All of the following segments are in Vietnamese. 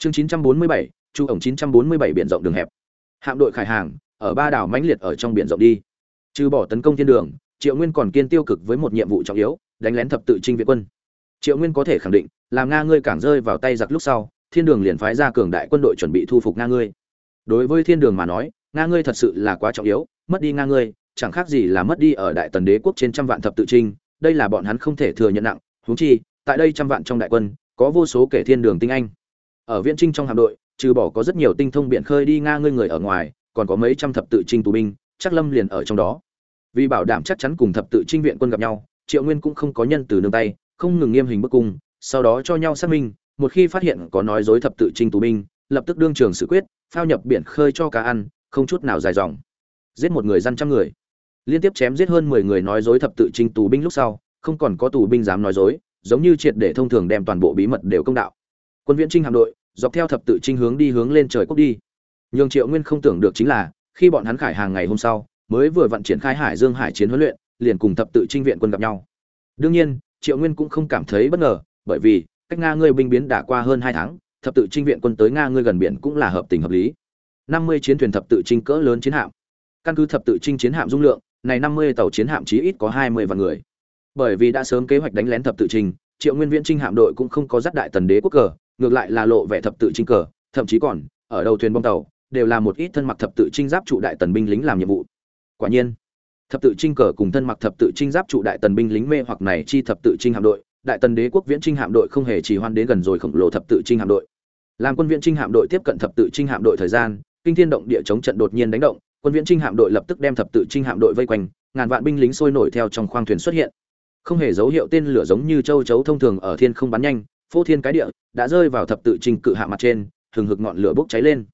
chương 947, chu ổng 947 biển rộng đường hẹp. Hạm đội khải hàng ở ba đảo mãnh liệt ở trong biển rộng đi. Trừ bỏ tấn công thiên đường triệu nguyên còn kiên tiêu cực với một nhiệm vụ trọng yếu đánh lén thập tự trinh viện quân. Triệu nguyên có thể khẳng định làm nga ngươi càng rơi vào tay giặc lúc sau thiên đường liền phái ra cường đại quân đội chuẩn bị thu phục nga ngươi. Đối với thiên đường mà nói nga ngươi thật sự là quá trọng yếu mất đi nga ngươi chẳng khác gì là mất đi ở đại tần đế quốc trên trăm vạn thập tự trinh đây là bọn hắn không thể thừa nhận nặng. Huống chi tại đây trăm vạn trong đại quân có vô số kể thiên đường tinh anh ở viễn trinh trong hạm đội, trừ bỏ có rất nhiều tinh thông biển khơi đi nga ngươi người ở ngoài, còn có mấy trăm thập tự trinh tù binh, chắc lâm liền ở trong đó. Vì bảo đảm chắc chắn cùng thập tự trinh viện quân gặp nhau, triệu nguyên cũng không có nhân từ nương tay, không ngừng nghiêm hình bức cung, sau đó cho nhau xác minh, một khi phát hiện có nói dối thập tự trinh tù binh, lập tức đương trường xử quyết, phao nhập biển khơi cho cá ăn, không chút nào dài dòng. Giết một người dân trăm người. Liên tiếp chém giết hơn mười người nói dối thập tự trinh tù binh lúc sau, không còn có tù binh dám nói dối, giống như triệt để thông thường đem toàn bộ bí mật đều công đạo. Quân viễn trinh hạm đội dọc theo thập tự trinh hướng đi hướng lên trời quốc đi. Nhường triệu nguyên không tưởng được chính là, khi bọn hắn khải hàng ngày hôm sau, mới vừa vận triển khai hải dương hải chiến huấn luyện, liền cùng thập tự trinh viện quân gặp nhau. Đương nhiên, triệu nguyên cũng không cảm thấy bất ngờ, bởi vì, cách nga ngươi binh biến đã qua hơn hai tháng, thập tự trinh viện quân tới nga ngươi gần biển cũng là hợp tình hợp lý. Năm mươi chiến thuyền thập tự trinh cỡ lớn chiến hạm. Căn cứ thập tự trinh chiến hạm dung lượng, này năm mươi tàu chiến hạm chí ít có hai mươi vạn người. Bởi vì đã sớm kế hoạch đánh lén thập tự trinh, triệu nguyên viễn trinh hạm đội cũng không có dắt đại tần đế quốc cờ ngược lại là lộ vẻ thập tự trinh cờ, thậm chí còn, ở đầu thuyền bong tàu, đều là một ít thân mặc thập tự trinh giáp trụ đại tần binh lính làm nhiệm vụ. Quả nhiên, thập tự trinh cờ cùng thân mặc thập tự trinh giáp trụ đại tần binh lính mê hoặc này chi thập tự trinh hạm đội, đại tần đế quốc viễn trinh hạm đội không hề chỉ hoan đến gần rồi khổng lồ thập tự trinh hạm đội. Làm quân viễn trinh hạm đội tiếp cận thập tự trinh hạm đội thời gian, kinh thiên động địa chống trận đột nhiên đánh động, quân viễn trinh hạm đội lập tức đem thập tự trinh hạm đội vây quanh, ngàn vạn binh lính sôi nổi theo trong khoang thuyền xuất hiện. Không hề dấu hiệu tên lửa giống như châu chấu thông thường ở thiên không bắn nhanh phô thiên cái địa, đã rơi vào thập tự trinh cự hạ mặt trên, hừng hực ngọn lửa bốc cháy lên.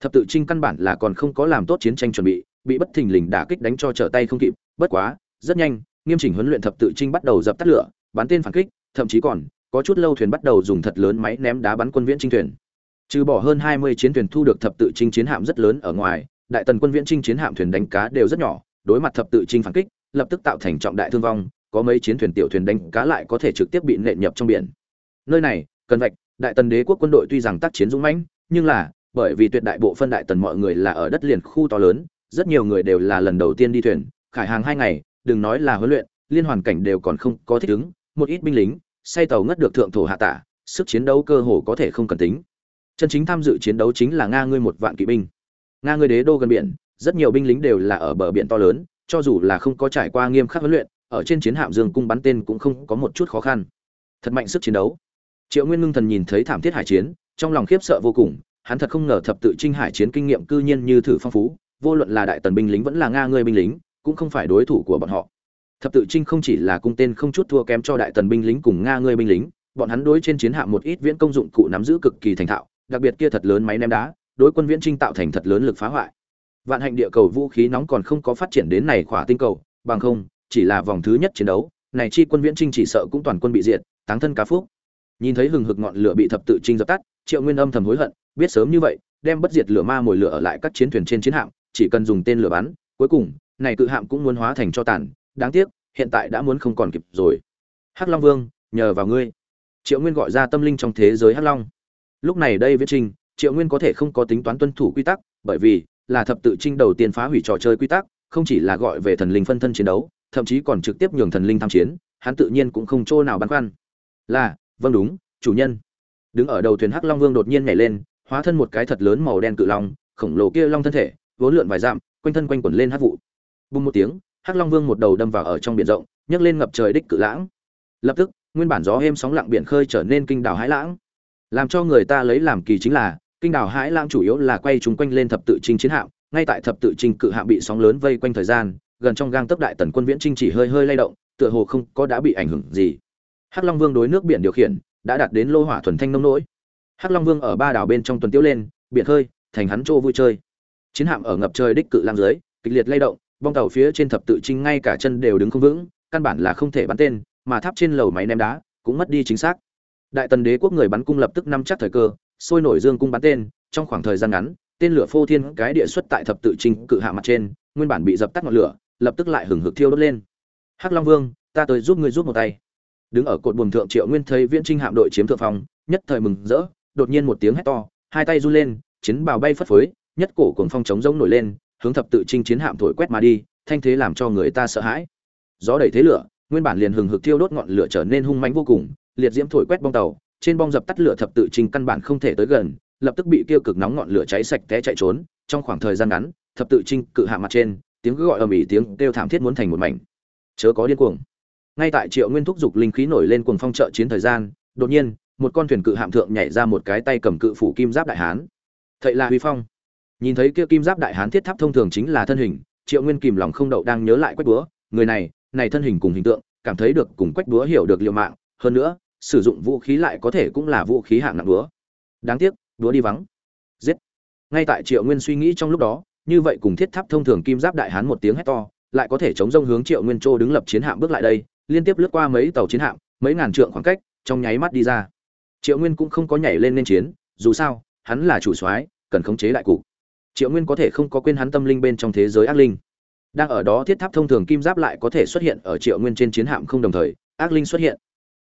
Thập tự trinh căn bản là còn không có làm tốt chiến tranh chuẩn bị bị bất thình lình đả kích đánh cho trở tay không kịp, bất quá, rất nhanh, nghiêm chỉnh huấn luyện thập tự trinh bắt đầu dập tắt lửa, bắn tên phản kích, thậm chí còn, có chút lâu thuyền bắt đầu dùng thật lớn máy ném đá bắn quân viễn trinh thuyền. Trừ bỏ hơn hai mươi chiến thuyền thu được thập tự trinh chiến hạm rất lớn ở ngoài, đại tần quân viễn trinh chiến hạm thuyền đánh cá đều rất nhỏ, đối mặt thập tự trinh phản kích, lập tức tạo thành trọng đại thương vong, có mấy chiến thuyền tiểu thuyền đánh cá lại có thể trực tiếp bị nện nhập trong biển nơi này, cần vạch, đại tần đế quốc quân đội tuy rằng tác chiến dũng mãnh, nhưng là, bởi vì tuyệt đại bộ phân đại tần mọi người là ở đất liền khu to lớn, rất nhiều người đều là lần đầu tiên đi thuyền, khải hàng hai ngày, đừng nói là huấn luyện, liên hoàn cảnh đều còn không có thích ứng, một ít binh lính, say tàu ngất được thượng thổ hạ tả, sức chiến đấu cơ hồ có thể không cần tính. Chân chính tham dự chiến đấu chính là nga ngươi một vạn kỵ binh. Nga ngươi đế đô gần biển, rất nhiều binh lính đều là ở bờ biển to lớn, cho dù là không có trải qua nghiêm khắc huấn luyện, ở trên chiến hạm dương cung bắn tên cũng không có một chút khó khăn. Thật mạnh sức chiến đấu triệu nguyên ngưng thần nhìn thấy thảm thiết hải chiến, trong lòng khiếp sợ vô cùng, hắn thật không ngờ thập tự trinh hải chiến kinh nghiệm cư nhiên như thử phong phú, vô luận là đại tần binh lính vẫn là nga ngươi binh lính, cũng không phải đối thủ của bọn họ. Thập tự trinh không chỉ là cung tên không chút thua kém cho đại tần binh lính cùng nga ngươi binh lính, bọn hắn đối trên chiến hạm một ít viễn công dụng cụ nắm giữ cực kỳ thành thạo, đặc biệt kia thật lớn máy ném đá, đối quân viễn trinh tạo thành thật lớn lực phá hoại. Vạn hạnh địa cầu vũ khí nóng còn không có phát triển đến này khỏa tinh cầu, bằng không, chỉ là vòng thứ nhất chiến đấu, này chi quân viễn trinh chỉ sợ cũng toàn quân bị diệt, táng thân cá phúc nhìn thấy hừng hực ngọn lửa bị thập tự trinh dập tắt, triệu nguyên âm thầm hối hận, biết sớm như vậy, đem bất diệt lửa ma mồi lửa ở lại các chiến thuyền trên chiến hạm, chỉ cần dùng tên lửa bắn, cuối cùng, này cự hạm cũng muốn hóa thành cho tàn, đáng tiếc, hiện tại đã muốn không còn kịp rồi. Hắc long vương, nhờ vào ngươi. Triệu nguyên gọi ra tâm linh trong thế giới hắc long. Lúc này đây viết trinh triệu nguyên có thể không có tính toán tuân thủ quy tắc, bởi vì, là thập tự trinh đầu tiên phá hủy trò chơi quy tắc, không chỉ là gọi về thần linh phân thân chiến đấu, thậm chí còn trực tiếp nhường thần linh tham chiến, hắn tự nhiên cũng không chỗ nào băn khoăn. Là vâng đúng, chủ nhân. Đứng ở đầu thuyền hắc long vương đột nhiên nhảy lên, hóa thân một cái thật lớn màu đen cự long, khổng lồ kia long thân thể, vốn lượn vài dặm, quanh thân quanh quẩn lên hắc vụ. Bùng một tiếng, hắc long vương một đầu đâm vào ở trong biển rộng, nhấc lên ngập trời đích cự lãng. Lập tức, nguyên bản gió êm sóng lặng biển khơi trở nên kinh đảo hải lãng. Làm cho người ta lấy làm kỳ chính là, kinh đảo hải lãng chủ yếu là quay chúng quanh lên thập tự trinh chiến hạm, ngay tại thập tự trinh cự hạm bị sóng lớn vây quanh thời gian, gần trong gang tốc đại tần quân viễn trinh chỉ hơi hơi lay động, tựa hồ không có đã bị ảnh hưởng gì hắc long vương đối nước biển điều khiển, đã đạt đến lô hỏa thuần thanh nông nỗi. Hắc long vương ở ba đảo bên trong tuần tiêu lên, biển hơi thành hắn chỗ vui chơi. Chiến hạm ở ngập trời đích cự lang dưới, kịch liệt lay động, bong tàu phía trên thập tự trinh ngay cả chân đều đứng không vững, căn bản là không thể bắn tên, mà tháp trên lầu máy ném đá cũng mất đi chính xác. Đại tần đế quốc người bắn cung lập tức nắm chắc thời cơ, sôi nổi dương cung bắn tên, trong khoảng thời gian ngắn, tên lửa phô thiên cái địa xuất tại thập tự trinh cự hạ mặt trên, nguyên bản bị dập tắt ngọn lửa, lập tức lại hừng hực thiêu đốt lên. Hắc long vương, ta tới giúp ngươi giúp một tay đứng ở cột buồm thượng triệu nguyên thấy viễn trinh hạm đội chiếm thượng phong, nhất thời mừng rỡ, đột nhiên một tiếng hét to, hai tay run lên, chiến bào bay phất phới, nhất cổ cuồng phong chống rỗng nổi lên, hướng thập tự trinh chiến hạm thổi quét mà đi, thanh thế làm cho người ta sợ hãi. Gió đẩy thế lửa, nguyên bản liền hừng hực thiêu đốt ngọn lửa trở nên hung mãnh vô cùng, liệt diễm thổi quét bong tàu, trên bong dập tắt lửa thập tự trinh căn bản không thể tới gần, lập tức bị kêu cực nóng ngọn lửa cháy sạch té chạy trốn, trong khoảng thời gian ngắn, thập tự trinh cự hạ mặt trên, tiếng gọi ầm ĩ, tiếng kêu thảm thiết muốn thành một mảnh. Chớ có điên cuồng ngay tại triệu nguyên thúc giục linh khí nổi lên cuồng phong trợ chiến thời gian, đột nhiên, một con thuyền cự hạm thượng nhảy ra một cái tay cầm cự phủ kim giáp đại hán. Thậy là huy phong. Nhìn thấy kia kim giáp đại hán thiết tháp thông thường chính là thân hình, triệu nguyên kìm lòng không đậu đang nhớ lại quách búa. Người này này thân hình cùng hình tượng, cảm thấy được cùng quách búa hiểu được liệu mạng. Hơn nữa, sử dụng vũ khí lại có thể cũng là vũ khí hạng nặng búa. Đáng tiếc, búa đi vắng. Giết. Ngay tại triệu nguyên suy nghĩ trong lúc đó, như vậy cùng thiết tháp thông thường kim giáp đại hán một tiếng hét to, lại có thể chống rông hướng triệu nguyên châu đứng lập chiến hạm bước lại đây liên tiếp lướt qua mấy tàu chiến hạm, mấy ngàn trượng khoảng cách, trong nháy mắt đi ra. Triệu nguyên cũng không có nhảy lên nên chiến, dù sao, hắn là chủ soái, cần khống chế đại cục. Triệu nguyên có thể không có quên hắn tâm linh bên trong thế giới ác linh. Đang ở đó thiết tháp thông thường kim giáp lại có thể xuất hiện ở triệu nguyên trên chiến hạm không đồng thời, ác linh xuất hiện.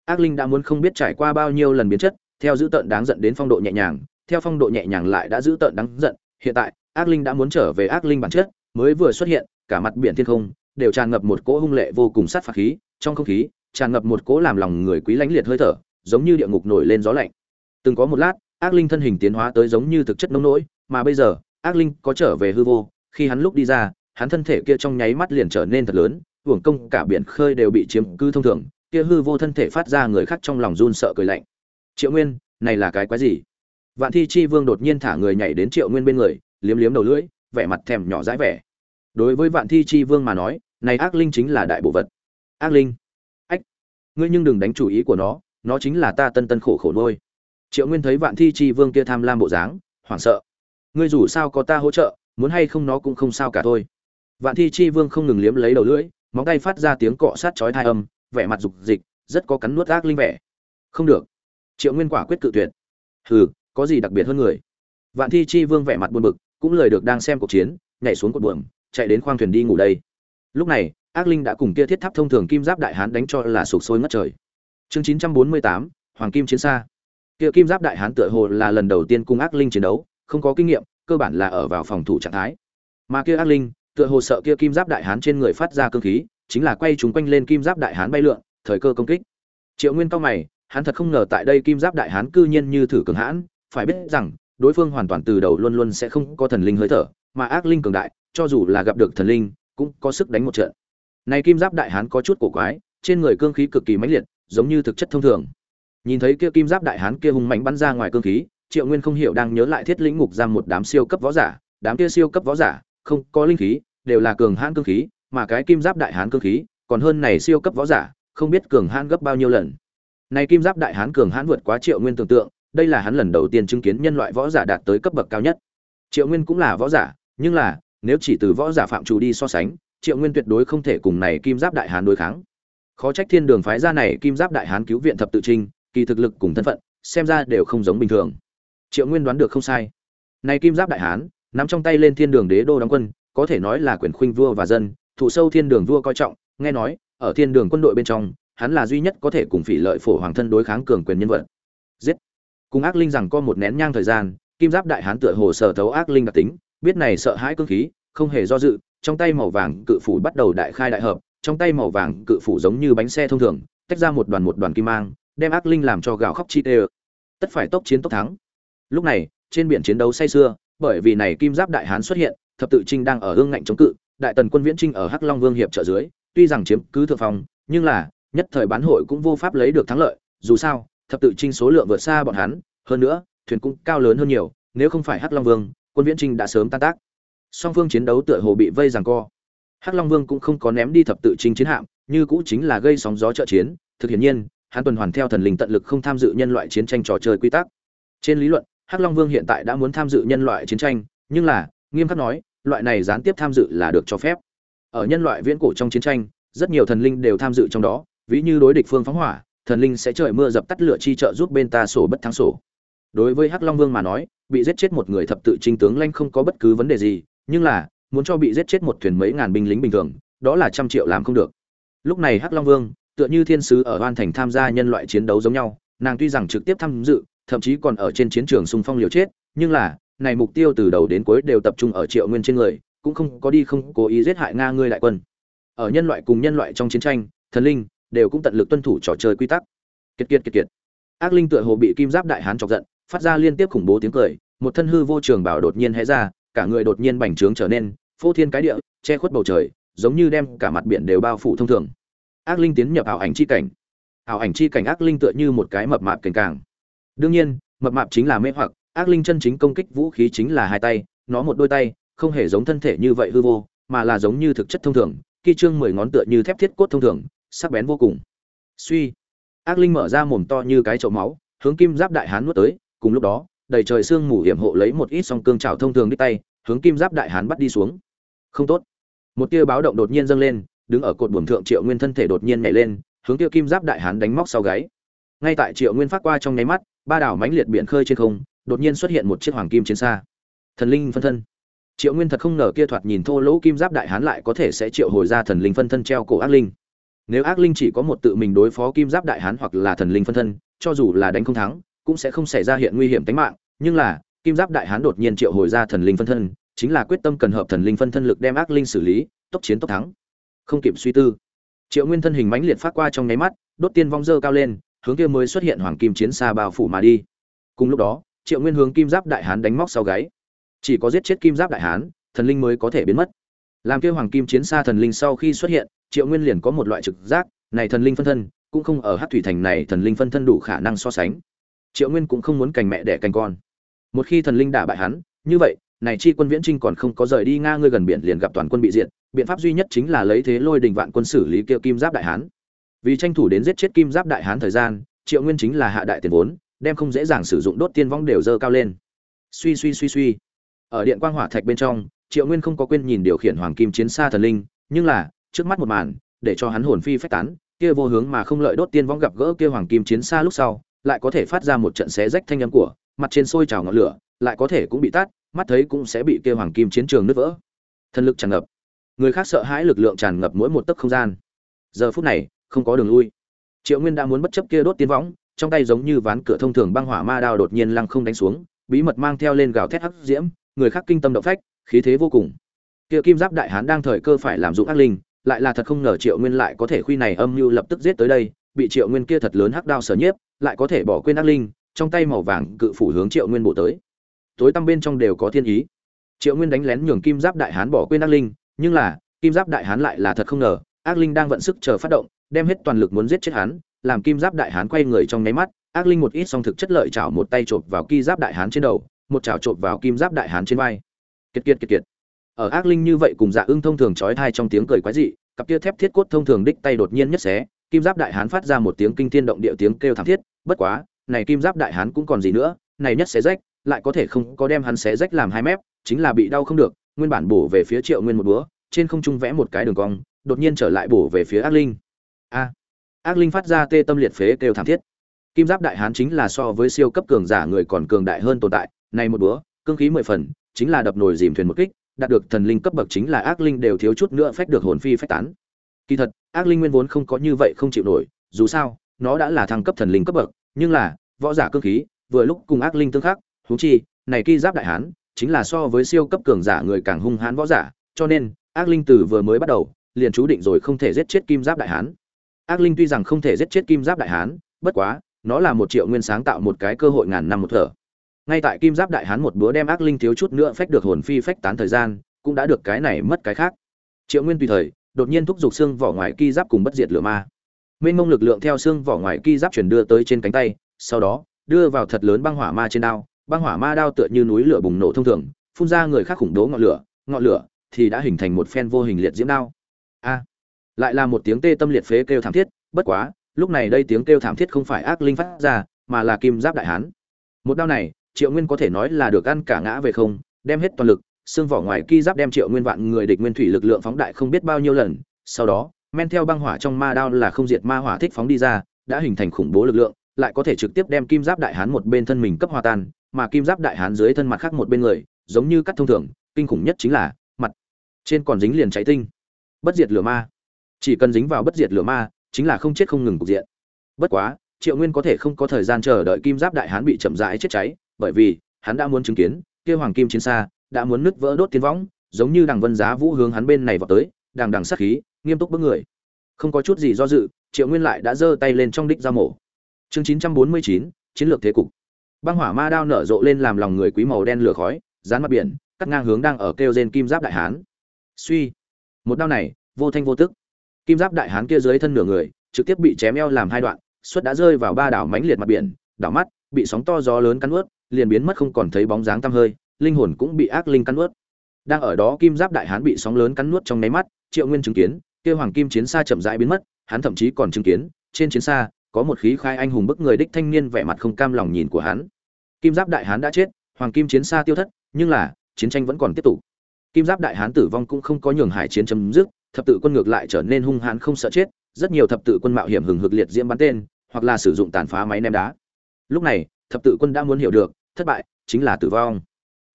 Ác linh đã muốn không biết trải qua bao nhiêu lần biến chất, theo giữ tợn đáng giận đến phong độ nhẹ nhàng, theo phong độ nhẹ nhàng lại đã giữ tợn đáng giận, hiện tại, ác linh đã muốn trở về ác linh bản chất, mới vừa xuất hiện, cả mặt biển thiên không, đều tràn ngập một cỗ hung lệ vô cùng sát phạt khí trong không khí, tràn ngập một cỗ làm lòng người quý lãnh liệt hơi thở, giống như địa ngục nổi lên gió lạnh. Từng có một lát, ác linh thân hình tiến hóa tới giống như thực chất nông nỗi, mà bây giờ, ác linh có trở về hư vô, khi hắn lúc đi ra, hắn thân thể kia trong nháy mắt liền trở nên thật lớn, hưởng công cả biển khơi đều bị chiếm cứ thông thường, kia hư vô thân thể phát ra người khác trong lòng run sợ cười lạnh. Triệu nguyên, này là cái quái gì? Vạn thi chi vương đột nhiên thả người nhảy đến triệu nguyên bên người, liếm liếm đầu lưỡi, vẻ mặt thèm nhỏ dãi vẻ. Đối với vạn thi chi vương mà nói, này ác linh chính là đại bộ vật ác linh. Ách, ngươi nhưng đừng đánh chủ ý của nó nó chính là ta tân tân khổ khổ nuôi. Triệu nguyên thấy vạn thi chi vương kia tham lam bộ dáng, hoảng sợ. Ngươi dù sao có ta hỗ trợ, muốn hay không nó cũng không sao cả thôi. Vạn thi chi vương không ngừng liếm lấy đầu lưỡi, móng tay phát ra tiếng cọ sát chói thai âm, vẻ mặt dục dịch, rất có cắn nuốt ác linh vẻ. Không được. Triệu nguyên quả quyết cự tuyệt. Hừ, có gì đặc biệt hơn người? Vạn thi chi vương vẻ mặt buồn bực, cũng lời được đang xem cuộc chiến, nhảy xuống cột buồm, chạy đến khoang thuyền đi ngủ đây. Lúc này ác linh đã cùng kia thiết tháp thông thường kim giáp đại hán đánh cho là sụp sôi ngất trời. Chương chín trăm bốn mươi tám, hoàng kim chiến xa. Kia kim giáp đại hán tựa hồ là lần đầu tiên cùng ác linh chiến đấu, không có kinh nghiệm, cơ bản là ở vào phòng thủ trạng thái. Mà kia ác linh, tựa hồ sợ kia kim giáp đại hán trên người phát ra cương khí, chính là quay chúng quanh lên kim giáp đại hán bay lượn, thời cơ công kích. Triệu nguyên cao mày, hắn thật không ngờ tại đây kim giáp đại hán cư nhiên như thử cường hãn, phải biết rằng, đối phương hoàn toàn từ đầu luôn luôn sẽ không có thần linh hơi thở, mà ác linh cường đại, cho dù là gặp được thần linh, cũng có sức đánh một trận này kim giáp đại hán có chút cổ quái, trên người cương khí cực kỳ mãnh liệt, giống như thực chất thông thường. Nhìn thấy kia kim giáp đại hán kia hùng mạnh bắn ra ngoài cương khí, triệu nguyên không hiểu đang nhớ lại thiết lĩnh ngục giam một đám siêu cấp võ giả, đám kia siêu cấp võ giả, không có linh khí, đều là cường hãn cương khí, mà cái kim giáp đại hán cương khí, còn hơn này siêu cấp võ giả, không biết cường hãn gấp bao nhiêu lần. Này kim giáp đại hán cường hãn vượt quá triệu nguyên tưởng tượng, đây là hắn lần đầu tiên chứng kiến nhân loại võ giả đạt tới cấp bậc cao nhất. Triệu nguyên cũng là võ giả, nhưng là, nếu chỉ từ võ giả phạm chủ đi so sánh triệu nguyên tuyệt đối không thể cùng này kim giáp đại hán đối kháng. Khó trách thiên đường phái ra này kim giáp đại hán cứu viện thập tự trinh kỳ thực lực cùng thân phận, xem ra đều không giống bình thường. Triệu nguyên đoán được không sai. Này kim giáp đại hán, nắm trong tay lên thiên đường đế đô đóng quân, có thể nói là quyền khuynh vua và dân thủ sâu thiên đường vua coi trọng, nghe nói, ở thiên đường quân đội bên trong, hắn là duy nhất có thể cùng phỉ lợi phổ hoàng thân đối kháng cường quyền nhân vật. Giết. Cùng ác linh rằng có một nén nhang thời gian, kim giáp đại hán tựa hồ sở thấu ác linh đặc tính, biết này sợ hãi cương khí không hề do dự trong tay màu vàng cự phủ bắt đầu đại khai đại hợp trong tay màu vàng cự phủ giống như bánh xe thông thường tách ra một đoàn một đoàn kim mang đem ác linh làm cho gào khóc chi tê tất phải tốc chiến tốc thắng. Lúc này trên biển chiến đấu say sưa, bởi vì này kim giáp đại hán xuất hiện thập tự trinh đang ở hương ngạnh chống cự đại tần quân viễn trinh ở hắc long vương hiệp trợ dưới tuy rằng chiếm cứ thượng phòng nhưng là nhất thời bán hội cũng vô pháp lấy được thắng lợi dù sao thập tự trinh số lượng vượt xa bọn hắn hơn nữa thuyền cũng cao lớn hơn nhiều nếu không phải hắc long vương quân viễn trinh đã sớm tan tác song phương chiến đấu tựa hồ bị vây rằng co. Hắc long vương cũng không có ném đi thập tự chính chiến hạm, như cũ chính là gây sóng gió trợ chiến. Thực hiện nhiên, hắn tuần hoàn theo thần linh tận lực không tham dự nhân loại chiến tranh trò chơi quy tắc. Trên lý luận, hắc long vương hiện tại đã muốn tham dự nhân loại chiến tranh, nhưng là, nghiêm khắc nói, loại này gián tiếp tham dự là được cho phép. Ở nhân loại viễn cổ trong chiến tranh, rất nhiều thần linh đều tham dự trong đó, ví như đối địch phương phóng hỏa, thần linh sẽ trời mưa dập tắt lửa chi trợ giúp bên ta sổ bất thắng sổ. Đối với hắc long vương mà nói, bị giết chết một người thập tự trinh tướng lanh không có bất cứ vấn đề gì nhưng là, muốn cho bị giết chết một thuyền mấy ngàn binh lính bình thường, đó là trăm triệu làm không được. Lúc này hắc long vương, tựa như thiên sứ ở hoan thành tham gia nhân loại chiến đấu giống nhau, nàng tuy rằng trực tiếp tham dự, thậm chí còn ở trên chiến trường xung phong liều chết, nhưng là, này mục tiêu từ đầu đến cuối đều tập trung ở triệu nguyên trên người, cũng không có đi không cố ý giết hại nga ngươi đại quân. Ở nhân loại cùng nhân loại trong chiến tranh, thần linh đều cũng tận lực tuân thủ trò chơi quy tắc. Kiệt kiệt kiệt kiệt. Ác linh tựa hồ bị kim giáp đại hán chọc giận, phát ra liên tiếp khủng bố tiếng cười, một thân hư vô trường bảo đột nhiên hé ra cả người đột nhiên bành trướng trở nên phô thiên cái địa, che khuất bầu trời, giống như đem cả mặt biển đều bao phủ thông thường. Ác linh tiến nhập ảo ảnh chi cảnh. Ảo ảnh chi cảnh ác linh tựa như một cái mập mạp cảnh càng. Đương nhiên, mập mạp chính là mê hoặc, ác linh chân chính công kích vũ khí chính là hai tay, nó một đôi tay, không hề giống thân thể như vậy hư vô, mà là giống như thực chất thông thường, khi trương mười ngón tựa như thép thiết cốt thông thường, sắc bén vô cùng. Suy. Ác linh mở ra mồm to như cái chậu máu, hướng kim giáp đại hán nuốt tới, cùng lúc đó đầy trời sương mù hiểm hộ lấy một ít song cương trảo thông thường đích tay, hướng kim giáp đại hán bắt đi xuống. Không tốt. Một tia báo động đột nhiên dâng lên, đứng ở cột buồm thượng triệu nguyên thân thể đột nhiên nhảy lên, hướng tiêu kim giáp đại hán đánh móc sau gáy. Ngay tại triệu nguyên phát qua trong nháy mắt, ba đảo mãnh liệt biển khơi trên không, đột nhiên xuất hiện một chiếc hoàng kim chiến xa. Thần linh phân thân. Triệu nguyên thật không ngờ kia thoạt nhìn thô lỗ kim giáp đại hán lại có thể sẽ triệu hồi ra thần linh phân thân treo cổ ác linh. Nếu ác linh chỉ có một tự mình đối phó kim giáp đại hán hoặc là thần linh phân thân, cho dù là đánh không thắng, cũng sẽ không xảy ra hiện nguy hiểm tính mạng nhưng là, kim giáp đại hán đột nhiên triệu hồi ra thần linh phân thân, chính là quyết tâm cần hợp thần linh phân thân lực đem ác linh xử lý, tốc chiến tốc thắng. Không kịp suy tư, triệu nguyên thân hình mãnh liệt phát qua trong nháy mắt, đốt tiên vong dơ cao lên, hướng kia mới xuất hiện hoàng kim chiến xa bao phủ mà đi. Cùng lúc đó, triệu nguyên hướng kim giáp đại hán đánh móc sau gáy. Chỉ có giết chết kim giáp đại hán, thần linh mới có thể biến mất. Làm kêu hoàng kim chiến xa thần linh sau khi xuất hiện, triệu nguyên liền có một loại trực giác, này thần linh phân thân, cũng không ở hát thủy thành này thần linh phân thân đủ khả năng so sánh triệu nguyên cũng không muốn cành mẹ đẻ cành con. Một khi thần linh đả bại hắn, như vậy, này chi quân viễn trinh còn không có rời đi nga ngươi gần biển liền gặp toàn quân bị diệt, biện pháp duy nhất chính là lấy thế lôi đình vạn quân xử lý kiệu kim giáp đại hán. Vì tranh thủ đến giết chết kim giáp đại hán thời gian, triệu nguyên chính là hạ đại tiền vốn, đem không dễ dàng sử dụng đốt tiên vong đều dơ cao lên. Suy suy suy suy. Ở điện quang hỏa thạch bên trong, triệu nguyên không có quên nhìn điều khiển hoàng kim chiến xa thần linh, nhưng là, trước mắt một màn, để cho hắn hồn phi phách tán, kia vô hướng mà không lợi đốt tiên vong gặp gỡ kia hoàng kim chiến xa lúc sau lại có thể phát ra một trận xé rách thanh âm của, mặt trên sôi trào ngọn lửa, lại có thể cũng bị tắt mắt thấy cũng sẽ bị kia hoàng kim chiến trường nứt vỡ. Thần lực tràn ngập. Người khác sợ hãi lực lượng tràn ngập mỗi một tấc không gian. Giờ phút này, không có đường lui. Triệu nguyên đã muốn bất chấp kia đốt tiên võng, trong tay giống như ván cửa thông thường băng hỏa ma đao đột nhiên lăng không đánh xuống, bí mật mang theo lên gào thét hắc diễm, người khác kinh tâm động phách, khí thế vô cùng. Kia kim giáp đại hán đang thời cơ phải làm dụng ác linh, lại là thật không ngờ triệu nguyên lại có thể khuy này âm mưu lập tức giết tới đây bị triệu nguyên kia thật lớn hắc đao sở nhiếp, lại có thể bỏ quên ác linh, trong tay màu vàng cự phủ hướng triệu nguyên bộ tới. Tối tăm bên trong đều có thiên ý. Triệu nguyên đánh lén nhường kim giáp đại hán bỏ quên ác linh, nhưng là, kim giáp đại hán lại là thật không ngờ, ác linh đang vận sức chờ phát động, đem hết toàn lực muốn giết chết hắn, làm kim giáp đại hán quay người trong nháy mắt, ác linh một ít song thực chất lợi chảo một tay chộp vào kim giáp đại hán trên đầu, một chảo chộp vào kim giáp đại hán trên vai. Kiệt kiệt kiệt kiệt. Ở ác linh như vậy cùng dạ ưng thông thường trói thai trong tiếng cười quái dị, cặp kia thép thiết cốt thông thường đích tay đột nhiên nhất xé kim giáp đại hán phát ra một tiếng kinh thiên động địa tiếng kêu thảm thiết, bất quá, này kim giáp đại hán cũng còn gì nữa, này nhất xé rách, lại có thể không có đem hắn xé rách làm hai mép, chính là bị đau không được, nguyên bản bổ về phía triệu nguyên một búa trên không trung vẽ một cái đường cong, đột nhiên trở lại bổ về phía ác linh. A! Ác linh phát ra tê tâm liệt phế kêu thảm thiết. Kim giáp đại hán chính là so với siêu cấp cường giả người còn cường đại hơn tồn tại, này một búa cương khí mười phần, chính là đập nồi dìm thuyền một kích, đạt được thần linh cấp bậc chính là ác linh đều thiếu chút nữa phách được hồn phi phách tán. Kỳ thật ác linh nguyên vốn không có như vậy không chịu nổi, dù sao, nó đã là thăng cấp thần linh cấp bậc, nhưng là, võ giả cương khí, vừa lúc cùng ác linh tương khắc thú chi, này kỳ giáp đại hán, chính là so với siêu cấp cường giả người càng hung hãn võ giả, cho nên, ác linh từ vừa mới bắt đầu, liền chú định rồi không thể giết chết kim giáp đại hán. Ác linh tuy rằng không thể giết chết kim giáp đại hán, bất quá, nó là một triệu nguyên sáng tạo một cái cơ hội ngàn năm một thở. Ngay tại kim giáp đại hán một búa đem ác linh thiếu chút nữa phách được hồn phi phách tán thời gian, cũng đã được cái này mất cái khác. Triệu nguyên tùy thời đột nhiên thúc giục xương vỏ ngoài ki giáp cùng bất diệt lửa ma. Mênh mông lực lượng theo xương vỏ ngoài ki giáp chuyển đưa tới trên cánh tay, sau đó, đưa vào thật lớn băng hỏa ma trên đao. Băng hỏa ma đao tựa như núi lửa bùng nổ thông thường, phun ra người khác khủng đố ngọn lửa ngọn lửa thì đã hình thành một phen vô hình liệt diễm đao. A! Lại là một tiếng tê tâm liệt phế kêu thảm thiết, bất quá, lúc này đây tiếng kêu thảm thiết không phải ác linh phát ra, mà là kim giáp đại hán. Một đao này, triệu nguyên có thể nói là được ăn cả ngã về không, đem hết toàn lực xương vỏ ngoài ki giáp đem triệu nguyên vạn người địch nguyên thủy lực lượng phóng đại không biết bao nhiêu lần. Sau đó, men theo băng hỏa trong ma đao là không diệt ma hỏa thích phóng đi ra, đã hình thành khủng bố lực lượng, lại có thể trực tiếp đem kim giáp đại hán một bên thân mình cấp hòa tan, mà kim giáp đại hán dưới thân mặt khác một bên người, giống như cắt thông thường, kinh khủng nhất chính là mặt. Trên còn dính liền cháy tinh. Bất diệt lửa ma. Chỉ cần dính vào bất diệt lửa ma, chính là không chết không ngừng cục diện. Bất quá, triệu nguyên có thể không có thời gian chờ đợi kim giáp đại hán bị chậm rãi chết cháy, bởi vì hắn đã muốn chứng kiến, kia hoàng kim chiến xa đã muốn nứt vỡ đốt tiến võng, giống như đằng vân giá vũ hướng hắn bên này vào tới, đằng đằng sát khí, nghiêm túc bước người. Không có chút gì do dự, triệu nguyên lại đã giơ tay lên trong đích ra mổ. Chương chín trăm bốn mươi chín, chiến lược thế cục. Băng hỏa ma đao nở rộ lên làm lòng người quý màu đen lửa khói, dán mặt biển, cắt ngang hướng đang ở kêu rên kim giáp đại hán. Suy, một đao này, vô thanh vô tức. Kim giáp đại hán kia dưới thân nửa người, trực tiếp bị chém eo làm hai đoạn, suất đã rơi vào ba đảo mánh liệt mặt biển, đảo mắt, bị sóng to gió lớn cắn ướt liền biến mất không còn thấy bóng dáng tăm hơi linh hồn cũng bị ác linh cắn nuốt. đang ở đó kim giáp đại hán bị sóng lớn cắn nuốt trong nháy mắt, triệu nguyên chứng kiến, kia hoàng kim chiến xa chậm rãi biến mất, hắn thậm chí còn chứng kiến, trên chiến xa, có một khí khai anh hùng bức người đích thanh niên vẻ mặt không cam lòng nhìn của hắn. Kim giáp đại hán đã chết, hoàng kim chiến xa tiêu thất, nhưng là, chiến tranh vẫn còn tiếp tục. Kim giáp đại hán tử vong cũng không có nhường hải chiến chấm dứt, thập tự quân ngược lại trở nên hung hãn không sợ chết, rất nhiều thập tự quân mạo hiểm hừng hực liệt diễm bắn tên, hoặc là sử dụng tàn phá máy ném đá. Lúc này, thập tự quân đã muốn hiểu được, thất bại, chính là tử vong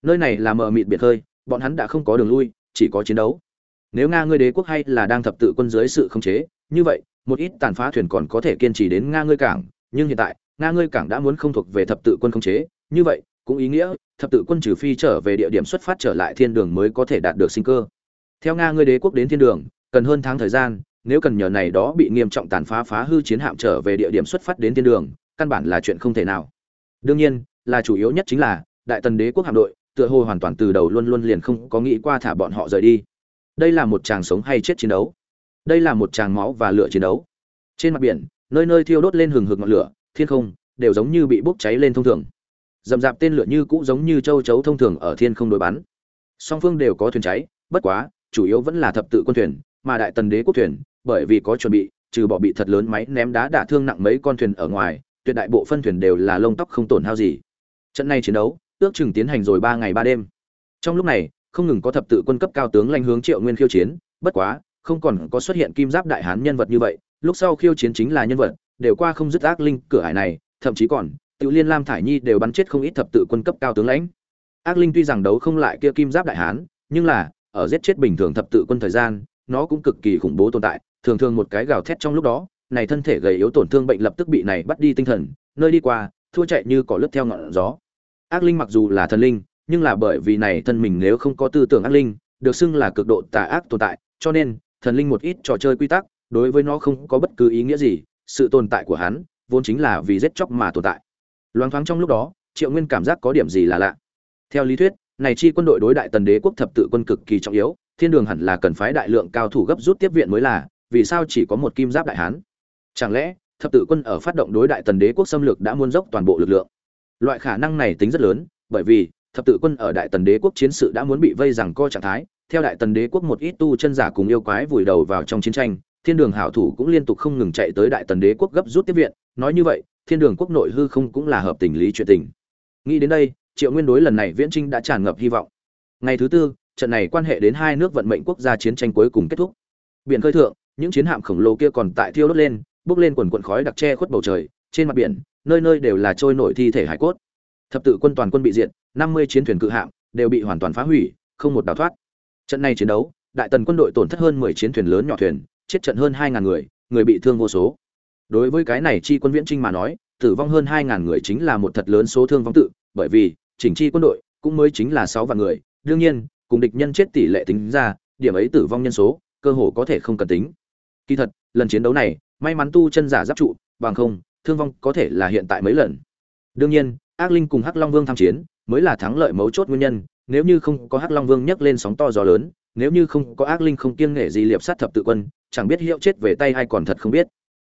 nơi này là mờ mịt biệt hơi, bọn hắn đã không có đường lui chỉ có chiến đấu. Nếu nga ngươi đế quốc hay là đang thập tự quân dưới sự khống chế như vậy một ít tàn phá thuyền còn có thể kiên trì đến nga ngươi cảng nhưng hiện tại nga ngươi cảng đã muốn không thuộc về thập tự quân khống chế như vậy cũng ý nghĩa thập tự quân trừ phi trở về địa điểm xuất phát trở lại thiên đường mới có thể đạt được sinh cơ. Theo nga ngươi đế quốc đến thiên đường cần hơn tháng thời gian nếu cần nhờ này đó bị nghiêm trọng tàn phá phá hư chiến hạm trở về địa điểm xuất phát đến thiên đường căn bản là chuyện không thể nào. Đương nhiên là chủ yếu nhất chính là đại tần đế quốc hạm đội tựa hồ hoàn toàn từ đầu luôn luôn liền không có nghĩ qua thả bọn họ rời đi. Đây là một chàng sống hay chết chiến đấu. Đây là một chàng máu và lửa chiến đấu. Trên mặt biển, nơi nơi thiêu đốt lên hừng hực ngọn lửa, thiên không đều giống như bị bốc cháy lên thông thường. Dầm dạp tên lửa như cũ giống như châu chấu thông thường ở thiên không đối bắn. Song phương đều có thuyền cháy, bất quá, chủ yếu vẫn là thập tự quân thuyền, mà đại tần đế quốc thuyền, bởi vì có chuẩn bị, trừ bỏ bị thật lớn máy ném đá đả thương nặng mấy con thuyền ở ngoài, tuyệt đại bộ phân thuyền đều là lông tóc không tổn hao gì. Trận này chiến đấu ước chừng tiến hành rồi ba ngày ba đêm. Trong lúc này, không ngừng có thập tự quân cấp cao tướng lanh hướng triệu nguyên khiêu chiến, bất quá, không còn có xuất hiện kim giáp đại hán nhân vật như vậy, lúc sau khiêu chiến chính là nhân vật, đều qua không dứt ác linh cửa hải này, thậm chí còn tự liên lam thải nhi đều bắn chết không ít thập tự quân cấp cao tướng lãnh. Ác linh tuy rằng đấu không lại kia kim giáp đại hán, nhưng là, ở giết chết bình thường thập tự quân thời gian, nó cũng cực kỳ khủng bố tồn tại, thường thường một cái gào thét trong lúc đó, này thân thể gầy yếu tổn thương bệnh lập tức bị này bắt đi tinh thần, nơi đi qua, thua chạy như cỏ lướt theo ngọn gió ác linh mặc dù là thần linh, nhưng là bởi vì này thân mình nếu không có tư tưởng ác linh, được xưng là cực độ tà ác tồn tại, cho nên, thần linh một ít trò chơi quy tắc, đối với nó không có bất cứ ý nghĩa gì, sự tồn tại của hắn vốn chính là vì giết chóc mà tồn tại. Loáng thoáng trong lúc đó, triệu nguyên cảm giác có điểm gì là lạ. Theo lý thuyết, này chi quân đội đối đại tần đế quốc thập tự quân cực kỳ trọng yếu, thiên đường hẳn là cần phái đại lượng cao thủ gấp rút tiếp viện mới là, vì sao chỉ có một kim giáp đại hán? Chẳng lẽ, thập tự quân ở phát động đối đại tần đế quốc xâm lược đã muôn dốc toàn bộ lực lượng? Loại khả năng này tính rất lớn, bởi vì, thập tự quân ở đại tần đế quốc chiến sự đã muốn bị vây rằng co trạng thái. Theo đại tần đế quốc một ít tu chân giả cùng yêu quái vùi đầu vào trong chiến tranh, thiên đường hảo thủ cũng liên tục không ngừng chạy tới đại tần đế quốc gấp rút tiếp viện. Nói như vậy, thiên đường quốc nội hư không cũng là hợp tình lý chuyện tình. Nghĩ đến đây, triệu nguyên đối lần này viễn trinh đã tràn ngập hy vọng. Ngày thứ tư, trận này quan hệ đến hai nước vận mệnh quốc gia chiến tranh cuối cùng kết thúc. Biển khơi thượng, những chiến hạm khổng lồ kia còn tại thiêu đốt lên, bốc lên quần quần khói đặc che khuất bầu trời. Trên mặt biển nơi nơi đều là trôi nổi thi thể hải cốt. Thập tự quân toàn quân bị diệt, năm mươi chiến thuyền cự hạm đều bị hoàn toàn phá hủy, không một đào thoát. Trận này chiến đấu, đại tần quân đội tổn thất hơn mười chiến thuyền lớn nhỏ thuyền, chết trận hơn hai ngàn người người bị thương vô số. Đối với cái này chi quân viễn trinh mà nói, tử vong hơn hai ngàn người chính là một thật lớn số thương vong tự, bởi vì, chỉnh chi quân đội cũng mới chính là sáu vạn người. Đương nhiên, cùng địch nhân chết tỷ lệ tính ra, điểm ấy tử vong nhân số, cơ hồ có thể không cần tính. Kỳ thật, lần chiến đấu này, may mắn tu chân giả giáp trụ, bằng không thương vong có thể là hiện tại mấy lần. Đương nhiên, ác linh cùng hắc long vương tham chiến mới là thắng lợi mấu chốt nguyên nhân, nếu như không có hắc long vương nhấc lên sóng to gió lớn, nếu như không có ác linh không kiêng nể gì liệp sát thập tự quân, chẳng biết hiệu chết về tay hay còn thật không biết.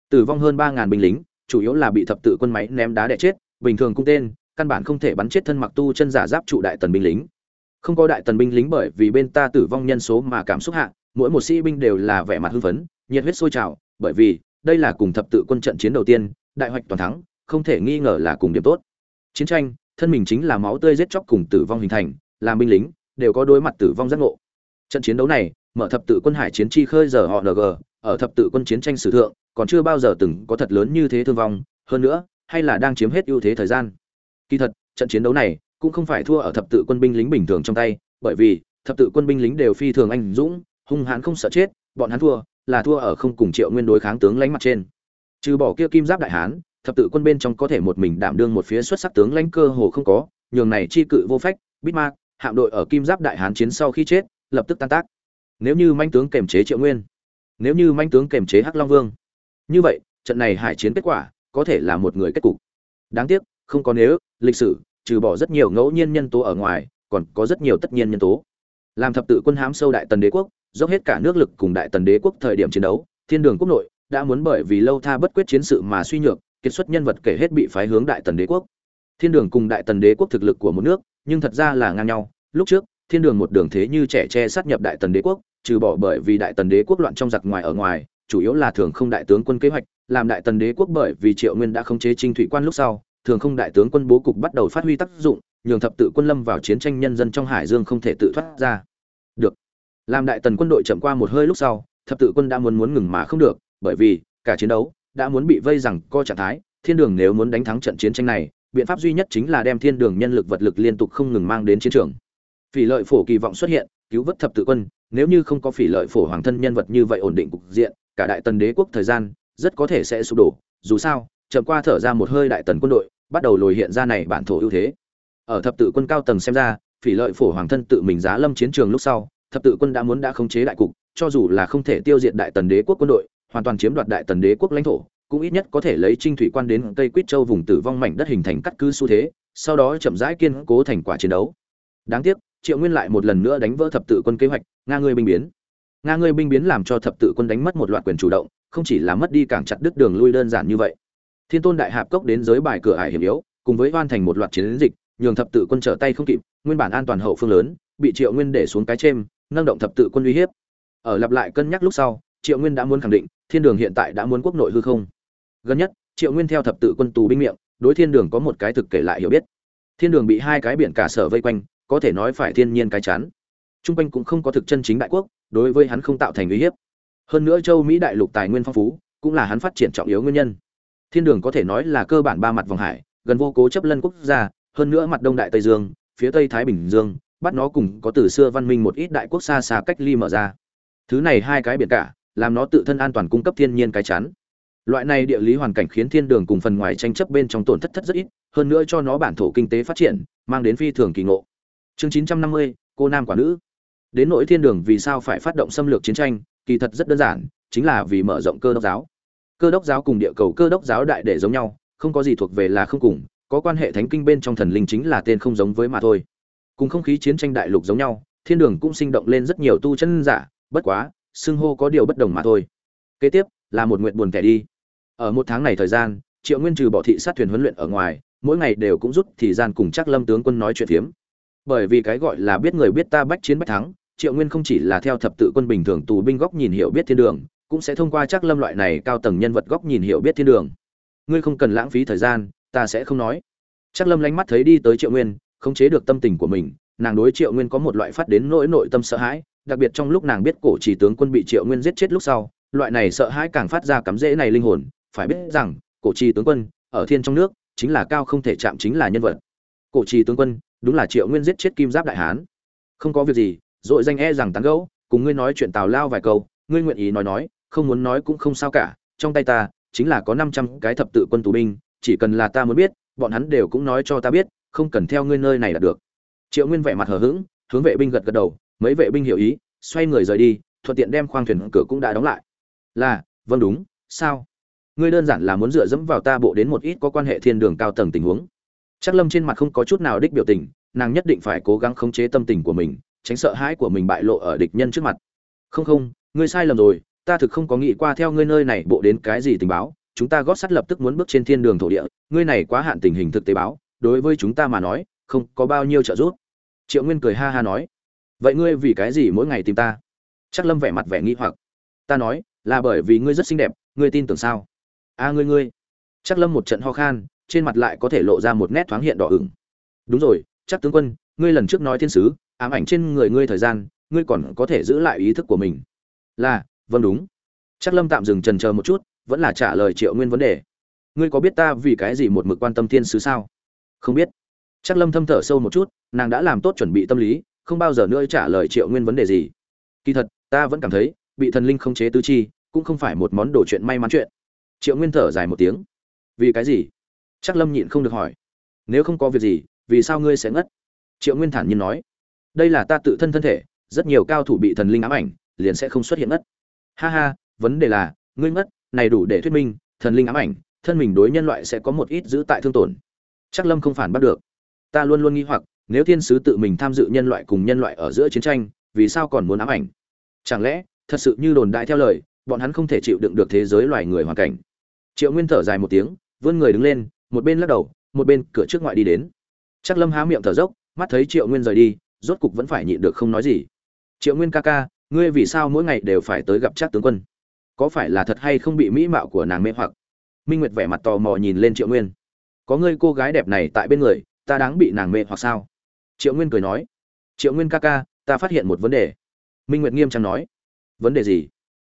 Tử vong hơn ba ngàn binh lính, chủ yếu là bị thập tự quân máy ném đá đè chết, bình thường cung tên, căn bản không thể bắn chết thân mặc tu chân giả giáp trụ đại tần binh lính. Không có đại tần binh lính bởi vì bên ta tử vong nhân số mà cảm xúc hạ, mỗi một sĩ binh đều là vẻ mặt hưng phấn, nhiệt huyết sôi trào, bởi vì đây là cùng thập tự quân trận chiến đầu tiên đại hoạch toàn thắng, không thể nghi ngờ là cùng điểm tốt. Chiến tranh, thân mình chính là máu tươi giết chóc cùng tử vong hình thành, làm binh lính đều có đối mặt tử vong giác ngộ. Trận chiến đấu này, mở thập tự quân hải chiến chi khơi giờ họ ng ở thập tự quân chiến tranh sử thượng, còn chưa bao giờ từng có thật lớn như thế thương vong, hơn nữa, hay là đang chiếm hết ưu thế thời gian. Kỳ thật, trận chiến đấu này cũng không phải thua ở thập tự quân binh lính bình thường trong tay, bởi vì thập tự quân binh lính đều phi thường anh dũng, hung hãn không sợ chết, bọn hắn thua, là thua ở không cùng triệu nguyên đối kháng tướng lánh mặt trên trừ bỏ kia kim giáp đại hán thập tự quân bên trong có thể một mình đảm đương một phía xuất sắc tướng lãnh cơ hồ không có nhường này chi cự vô phách Bismarck, hạm đội ở Kim Giáp Đại Hán chiến sau khi chết, lập tức tan tác. Nếu như manh tướng kềm chế Triệu Nguyên, nếu như manh tướng kềm chế Hắc Long Vương, như vậy, trận này hải chiến kết quả có thể là một người kết cục. Đáng tiếc, không có nếu, lịch sử, trừ bỏ rất nhiều ngẫu nhiên nhân tố ở ngoài, còn có rất nhiều tất nhiên nhân tố. Làm thập tự quân hám sâu Đại Tần Đế quốc, dốc hết cả nước lực cùng Đại Tần Đế quốc thời điểm chiến đấu, Thiên Đường quốc nội đã muốn bởi vì lâu tha bất quyết chiến sự mà suy nhược, kết xuất nhân vật kể hết bị phái hướng Đại Tần Đế quốc. Thiên Đường cùng Đại Tần Đế quốc thực lực của một nước, nhưng thật ra là ngang nhau. Lúc trước thiên đường một đường thế như trẻ che sát nhập đại tần đế quốc trừ bỏ bởi vì đại tần đế quốc loạn trong giặc ngoài ở ngoài chủ yếu là thường không đại tướng quân kế hoạch làm đại tần đế quốc bởi vì triệu nguyên đã khống chế trinh thủy quan lúc sau thường không đại tướng quân bố cục bắt đầu phát huy tác dụng nhường thập tự quân lâm vào chiến tranh nhân dân trong hải dương không thể tự thoát ra. Được. Làm đại tần quân đội chậm qua một hơi lúc sau thập tự quân đã muốn muốn ngừng mà không được bởi vì cả chiến đấu đã muốn bị vây rằng co trạng thái, thiên đường nếu muốn đánh thắng trận chiến tranh này, biện pháp duy nhất chính là đem thiên đường nhân lực vật lực liên tục không ngừng mang đến chiến trường. Phỉ lợi phổ kỳ vọng xuất hiện, cứu vớt thập tự quân, nếu như không có phỉ lợi phổ hoàng thân nhân vật như vậy ổn định cục diện, cả đại tần đế quốc thời gian rất có thể sẽ sụp đổ. Dù sao, chậm qua thở ra một hơi đại tần quân đội, bắt đầu lồi hiện ra này bản thổ ưu thế. Ở thập tự quân cao tầng xem ra, phỉ lợi phổ hoàng thân tự mình giá lâm chiến trường lúc sau, thập tự quân đã muốn đã khống chế đại cục, cho dù là không thể tiêu diệt đại tần đế quốc quân đội hoàn toàn chiếm đoạt đại tần đế quốc lãnh thổ, cũng ít nhất có thể lấy trinh thủy quan đến Tây quýt châu vùng tử vong mảnh đất hình thành cắt cứ xu thế, sau đó chậm rãi kiên cố thành quả chiến đấu. Đáng tiếc, triệu nguyên lại một lần nữa đánh vỡ thập tự quân kế hoạch, nga ngươi binh biến. Nga ngươi binh biến làm cho thập tự quân đánh mất một loạt quyền chủ động, không chỉ là mất đi cảng chặt đứt đường lui đơn giản như vậy. Thiên tôn đại hạp cốc đến giới bài cửa ải hiểm yếu, cùng với hoàn thành một loạt chiến dịch, nhường thập tự quân trở tay không kịp, nguyên bản an toàn hậu phương lớn, bị triệu nguyên để xuống cái chêm, nâng động thập tự quân uy hiếp. Ở lặp lại cân nhắc lúc sau, triệu nguyên đã muốn khẳng định thiên đường hiện tại đã muốn quốc nội hư không? Gần nhất, triệu nguyên theo thập tự quân tù binh miệng, đối thiên đường có một cái thực kể lại hiểu biết. Thiên đường bị hai cái biển cả sở vây quanh, có thể nói phải thiên nhiên cái chán. T r u n g quanh cũng không có thực chân chính đại quốc, đối với hắn không tạo thành uy hiếp. Hơn nữa châu mỹ đại lục tài nguyên phong phú, cũng là hắn phát triển trọng yếu nguyên nhân. Thiên đường có thể nói là cơ bản ba mặt vòng hải, gần vô cố chấp lân quốc gia, hơn nữa mặt đông đại tây dương, phía tây thái bình dương, bắt nó cùng có từ xưa văn minh một ít đại quốc xa xa cách ly mở ra. Thứ này hai cái biển cả làm nó tự thân an toàn cung cấp thiên nhiên cái chắn Loại này địa lý hoàn cảnh khiến thiên đường cùng phần ngoài tranh chấp bên trong tổn thất thất rất ít, hơn nữa cho nó bản thổ kinh tế phát triển, mang đến phi thường kỳ ngộ. Chương 950, cô nam quả nữ. Đến nỗi thiên đường vì sao phải phát động xâm lược chiến tranh, kỳ thật rất đơn giản, chính là vì mở rộng cơ đốc giáo. Cơ đốc giáo cùng địa cầu cơ đốc giáo đại để giống nhau, không có gì thuộc về là không cùng, có quan hệ thánh kinh bên trong thần linh chính là tên không giống với mà thôi. Cùng không khí chiến tranh đại lục giống nhau, thiên đường cũng sinh động lên rất nhiều tu chân giả, bất quá, xưng hô có điều bất đồng mà thôi. Kế tiếp, là một nguyện buồn kẻ đi. Ở một tháng này thời gian, triệu nguyên trừ bỏ thị sát thuyền huấn luyện ở ngoài, mỗi ngày đều cũng rút thì gian cùng chắc lâm tướng quân nói chuyện phiếm. Bởi vì cái gọi là biết người biết ta bách chiến bách thắng, triệu nguyên không chỉ là theo thập tự quân bình thường tù binh góc nhìn hiểu biết thiên đường, cũng sẽ thông qua chắc lâm loại này cao tầng nhân vật góc nhìn hiểu biết thiên đường. Ngươi không cần lãng phí thời gian, ta sẽ không nói. Chắc lâm lánh mắt thấy đi tới triệu nguyên không chế được tâm tình của mình, nàng đối triệu nguyên có một loại phát đến nỗi nội tâm sợ hãi đặc biệt trong lúc nàng biết cổ chỉ tướng quân bị triệu nguyên giết chết lúc sau, loại này sợ hãi càng phát ra cắm rễ này linh hồn. Phải biết rằng, cổ trì tướng quân ở thiên trong nước chính là cao không thể chạm chính là nhân vật. Cổ trì tướng quân đúng là triệu nguyên giết chết kim giáp đại hán. Không có việc gì, dội danh e rằng tán gẫu, cùng ngươi nói chuyện tào lao vài câu, ngươi nguyện ý nói nói, không muốn nói cũng không sao cả. Trong tay ta chính là có năm trăm cái thập tự quân tù binh, chỉ cần là ta muốn biết, bọn hắn đều cũng nói cho ta biết, không cần theo ngươi nơi này là được. Triệu nguyên vẻ mặt hờ hững, hướng vệ binh gật gật đầu mấy vệ binh hiểu ý, xoay người rời đi, thuận tiện đem khoang thuyền cửa cũng đã đóng lại. Là vâng đúng, sao? Ngươi đơn giản là muốn dựa dẫm vào ta bộ đến một ít có quan hệ thiên đường cao tầng tình huống. Chắc lâm trên mặt không có chút nào đích biểu tình, nàng nhất định phải cố gắng khống chế tâm tình của mình, tránh sợ hãi của mình bại lộ ở địch nhân trước mặt. Không không, ngươi sai lầm rồi, ta thực không có nghĩ qua theo ngươi nơi này bộ đến cái gì tình báo, chúng ta gót sắt lập tức muốn bước trên thiên đường thổ địa, ngươi này quá hạn tình hình thực tế báo, đối với chúng ta mà nói, không có bao nhiêu trợ giúp. Triệu nguyên cười ha ha nói vậy ngươi vì cái gì mỗi ngày tìm ta? Chắc lâm vẻ mặt vẻ nghi hoặc. Ta nói, là bởi vì ngươi rất xinh đẹp, ngươi tin tưởng sao? A ngươi ngươi. Chắc lâm một trận ho khan, trên mặt lại có thể lộ ra một nét thoáng hiện đỏ ửng. Đúng rồi, chắc tướng quân, ngươi lần trước nói thiên sứ, ám ảnh trên người ngươi thời gian, ngươi còn có thể giữ lại ý thức của mình. Là vâng đúng. Chắc lâm tạm dừng trần chờ một chút, vẫn là trả lời triệu nguyên vấn đề. Ngươi có biết ta vì cái gì một mực quan tâm thiên sứ sao? Không biết. Chắc lâm thâm thở sâu một chút, nàng đã làm tốt chuẩn bị tâm lý không bao giờ nữa trả lời triệu nguyên vấn đề gì. Kỳ thật, ta vẫn cảm thấy, bị thần linh không chế tứ chi, cũng không phải một món đồ chuyện may mắn chuyện. Triệu nguyên thở dài một tiếng. Vì cái gì? Chắc lâm nhịn không được hỏi. Nếu không có việc gì, vì sao ngươi sẽ ngất? Triệu nguyên thản nhiên nói. Đây là ta tự thân thân thể, rất nhiều cao thủ bị thần linh ám ảnh, liền sẽ không xuất hiện ngất. Ha ha, vấn đề là, ngươi ngất, này đủ để thuyết minh, thần linh ám ảnh, thân mình đối nhân loại sẽ có một ít giữ tại thương tổn. Chắc lâm không phản bắt được. Ta luôn luôn nghi hoặc nếu thiên sứ tự mình tham dự nhân loại cùng nhân loại ở giữa chiến tranh, vì sao còn muốn ám ảnh? Chẳng lẽ, thật sự như đồn đại theo lời, bọn hắn không thể chịu đựng được thế giới loài người hoàn cảnh? Triệu nguyên thở dài một tiếng, vươn người đứng lên, một bên lắc đầu, một bên cửa trước ngoại đi đến. Chắc lâm há miệng thở dốc, mắt thấy triệu nguyên rời đi, rốt cục vẫn phải nhịn được không nói gì. Triệu nguyên ca ca, ngươi vì sao mỗi ngày đều phải tới gặp chắc tướng quân? Có phải là thật hay không bị mỹ mạo của nàng mê hoặc? Minh nguyệt vẻ mặt tò mò nhìn lên triệu nguyên. Có ngươi cô gái đẹp này tại bên người, ta đáng bị nàng mê hoặc sao? Triệu nguyên cười nói, triệu nguyên ca ca, ta phát hiện một vấn đề. Minh nguyệt nghiêm trang nói, vấn đề gì?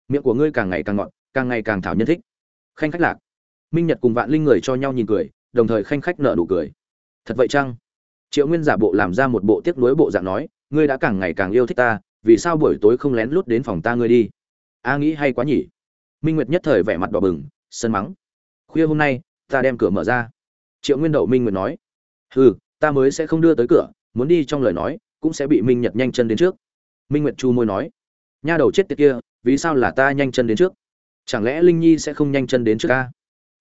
Miệng của ngươi càng ngày càng ngọt, càng ngày càng thảo nhân thích. Khanh khách lạc. Minh nhật cùng vạn linh người cho nhau nhìn cười, đồng thời khanh khách nợ nụ cười. Thật vậy chăng? Triệu nguyên giả bộ làm ra một bộ tiếc nuối bộ dạng nói, ngươi đã càng ngày càng yêu thích ta, vì sao buổi tối không lén lút đến phòng ta ngươi đi? A nghĩ hay quá nhỉ? Minh nguyệt nhất thời vẻ mặt đỏ bừng, sân mắng, khuya hôm nay, ta đem cửa mở ra. Triệu nguyên đậu minh nguyệt nói, hừ, ta mới sẽ không đưa tới cửa muốn đi trong lời nói, cũng sẽ bị minh nhật nhanh chân đến trước. Minh nguyệt chu môi nói, nha đầu chết tiệt kia, vì sao là ta nhanh chân đến trước? Chẳng lẽ linh nhi sẽ không nhanh chân đến trước ta?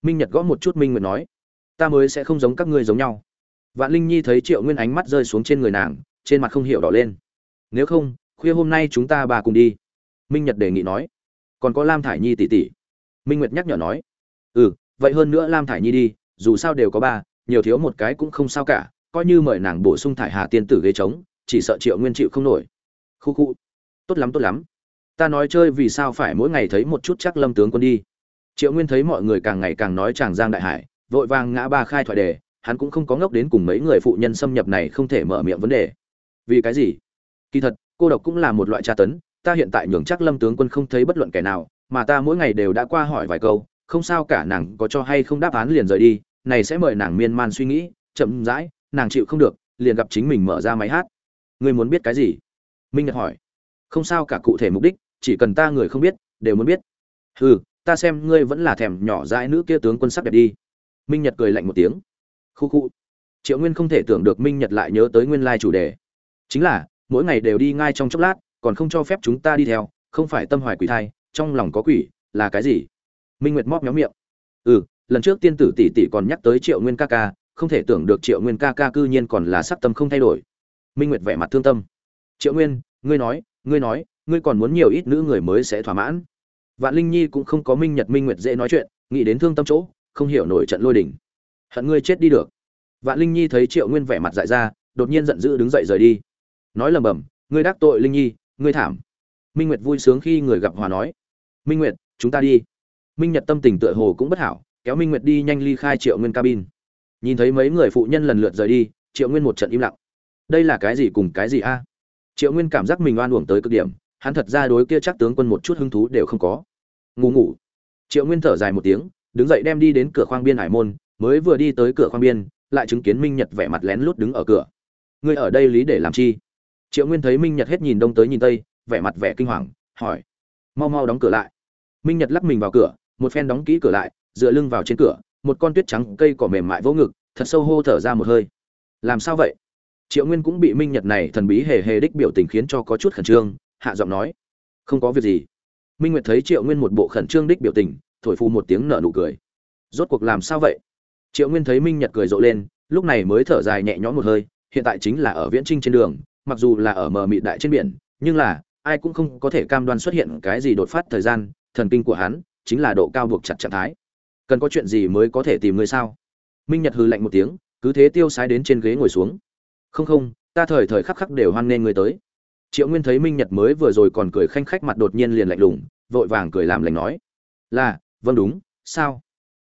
Minh nhật gõ một chút minh nguyệt nói, ta mới sẽ không giống các ngươi giống nhau. Vạn linh nhi thấy triệu nguyên ánh mắt rơi xuống trên người nàng, trên mặt không hiểu đỏ lên. Nếu không, khuya hôm nay chúng ta bà cùng đi. Minh nhật đề nghị nói, còn có lam thải nhi tỷ tỷ. Minh nguyệt nhắc nhở nói ừ vậy hơn nữa lam thải nhi đi, dù sao đều có ba, nhiều thiếu một cái cũng không sao cả coi như mời nàng bổ sung thải hà tiên tử ghế trống, chỉ sợ triệu nguyên chịu không nổi. Khu khu. Tốt lắm tốt lắm. Ta nói chơi vì sao phải mỗi ngày thấy một chút chắc lâm tướng quân đi. Triệu nguyên thấy mọi người càng ngày càng nói chàng giang đại hải, vội vàng ngã ba khai thoại đề, hắn cũng không có ngốc đến cùng mấy người phụ nhân xâm nhập này không thể mở miệng vấn đề. Vì cái gì? Kỳ thật, cô độc cũng là một loại tra tấn, ta hiện tại nhường chắc lâm tướng quân không thấy bất luận kẻ nào, mà ta mỗi ngày đều đã qua hỏi vài câu, không sao cả, nàng có cho hay không đáp án liền rời đi, này sẽ mời nàng miên man suy nghĩ, chậm rãi nàng chịu không được, liền gặp chính mình mở ra máy hát. Ngươi muốn biết cái gì? Minh nhật hỏi. Không sao cả cụ thể mục đích, chỉ cần ta người không biết, đều muốn biết. Hừ, ta xem ngươi vẫn là thèm nhỏ dãi nữ kia tướng quân sắc đẹp đi. Minh nhật cười lạnh một tiếng. Khu khu. Triệu nguyên không thể tưởng được minh nhật lại nhớ tới nguyên lai chủ đề. Chính là, mỗi ngày đều đi ngay trong chốc lát, còn không cho phép chúng ta đi theo, không phải tâm hoài quỷ thai, trong lòng có quỷ, là cái gì? Minh nguyệt móc méo miệng. Ừ lần trước tiên tử tỷ tỷ còn nhắc tới triệu nguyên ca ca không thể tưởng được triệu nguyên ca ca cư nhiên còn là sắc tâm không thay đổi. Minh nguyệt vẻ mặt thương tâm. Triệu nguyên, ngươi nói ngươi nói, ngươi còn muốn nhiều ít nữ người mới sẽ thỏa mãn? Vạn linh nhi cũng không có minh nhật, minh nguyệt dễ nói chuyện, nghĩ đến thương tâm chỗ, không hiểu nổi trận lôi đỉnh. Hận ngươi chết đi được. Vạn linh nhi thấy triệu nguyên vẻ mặt dại ra, đột nhiên giận dữ đứng dậy rời đi. Nói lầm bầm, ngươi đắc tội linh nhi, ngươi thảm. Minh nguyệt vui sướng khi người gặp hòa nói, minh nguyệt, chúng ta đi. Minh nhật tâm tình tựa hồ cũng bất hảo, kéo minh nguyệt đi nhanh ly khai triệu nguyên cabin nhìn thấy mấy người phụ nhân lần lượt rời đi, triệu nguyên một trận im lặng. Đây là cái gì cùng cái gì a? Triệu nguyên cảm giác mình oan uổng tới cực điểm, hắn thật ra đối kia chắc tướng quân một chút hứng thú đều không có. Ngủ ngủ. Triệu nguyên thở dài một tiếng, đứng dậy đem đi đến cửa khoang biên hải môn, mới vừa đi tới cửa khoang biên, lại chứng kiến minh nhật vẻ mặt lén lút đứng ở cửa. Ngươi ở đây lý để làm chi? Triệu nguyên thấy minh nhật hết nhìn đông tới nhìn tây, vẻ mặt vẻ kinh hoàng, hỏi. Mau mau đóng cửa lại. Minh nhật lắc mình vào cửa, một phen đóng kỹ cửa lại, dựa lưng vào trên cửa một con tuyết trắng cây cỏ mềm mại vỗ ngực, thật sâu hô thở ra một hơi. Làm sao vậy? Triệu nguyên cũng bị minh nhật này thần bí hề hề đích biểu tình khiến cho có chút khẩn trương, hạ giọng nói. Không có việc gì. Minh nguyệt thấy triệu nguyên một bộ khẩn trương đích biểu tình, thổi phu một tiếng nở nụ cười. Rốt cuộc làm sao vậy? Triệu nguyên thấy minh nhật cười rộ lên, lúc này mới thở dài nhẹ nhõm một hơi, hiện tại chính là ở viễn trinh trên đường, mặc dù là ở mờ mịt đại trên biển, nhưng là, ai cũng không có thể cam đoan xuất hiện cái gì đột phát thời gian, thần kinh của hắn chính là độ cao buộc chặt trạng thái cần có chuyện gì mới có thể tìm người sao? Minh nhật hừ lạnh một tiếng, cứ thế tiêu sái đến trên ghế ngồi xuống. Không không, ta thời thời khắc khắc đều hoan nghênh người tới. Triệu nguyên thấy minh nhật mới vừa rồi còn cười khanh khách mặt đột nhiên liền lạnh lùng, vội vàng cười làm lành nói. Là vâng đúng, sao?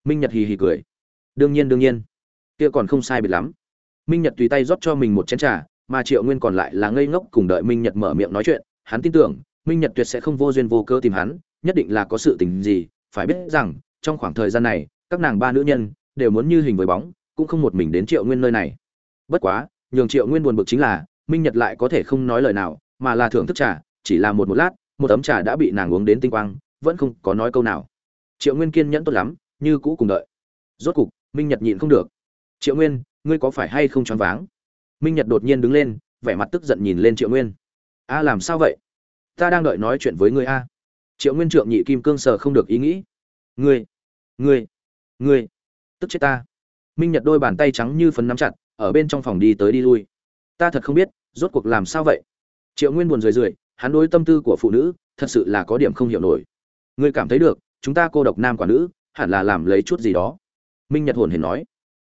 Minh nhật hì hì cười. Đương nhiên đương nhiên. Kia còn không sai biệt lắm. Minh nhật tùy tay rót cho mình một chén trà, mà triệu nguyên còn lại là ngây ngốc cùng đợi minh nhật mở miệng nói chuyện. Hắn tin tưởng, minh nhật tuyệt sẽ không vô duyên vô cơ tìm hắn, nhất định là có sự tình gì, phải biết rằng trong khoảng thời gian này, các nàng ba nữ nhân đều muốn như hình với bóng, cũng không một mình đến triệu nguyên nơi này. Bất quá, nhường triệu nguyên buồn bực chính là, minh nhật lại có thể không nói lời nào, mà là thưởng thức trà, chỉ là một một lát, một ấm trà đã bị nàng uống đến tinh quang, vẫn không có nói câu nào. Triệu nguyên kiên nhẫn tốt lắm, như cũ cùng đợi. Rốt cục, minh nhật nhịn không được. Triệu nguyên, ngươi có phải hay không choáng váng? Minh nhật đột nhiên đứng lên, vẻ mặt tức giận nhìn lên triệu nguyên. A, làm sao vậy? Ta đang đợi nói chuyện với ngươi a. Triệu nguyên trượng nhị kim cương sờ không được ý nghĩ. Ngươi ngươi ngươi, tức chết ta. Minh nhật đôi bàn tay trắng như phấn nắm chặt, ở bên trong phòng đi tới đi lui. Ta thật không biết, rốt cuộc làm sao vậy? Triệu nguyên buồn rười rượi, hắn đối tâm tư của phụ nữ, thật sự là có điểm không hiểu nổi. Ngươi cảm thấy được, chúng ta cô độc nam quả nữ, hẳn là làm lấy chút gì đó. Minh nhật hồn hề nói.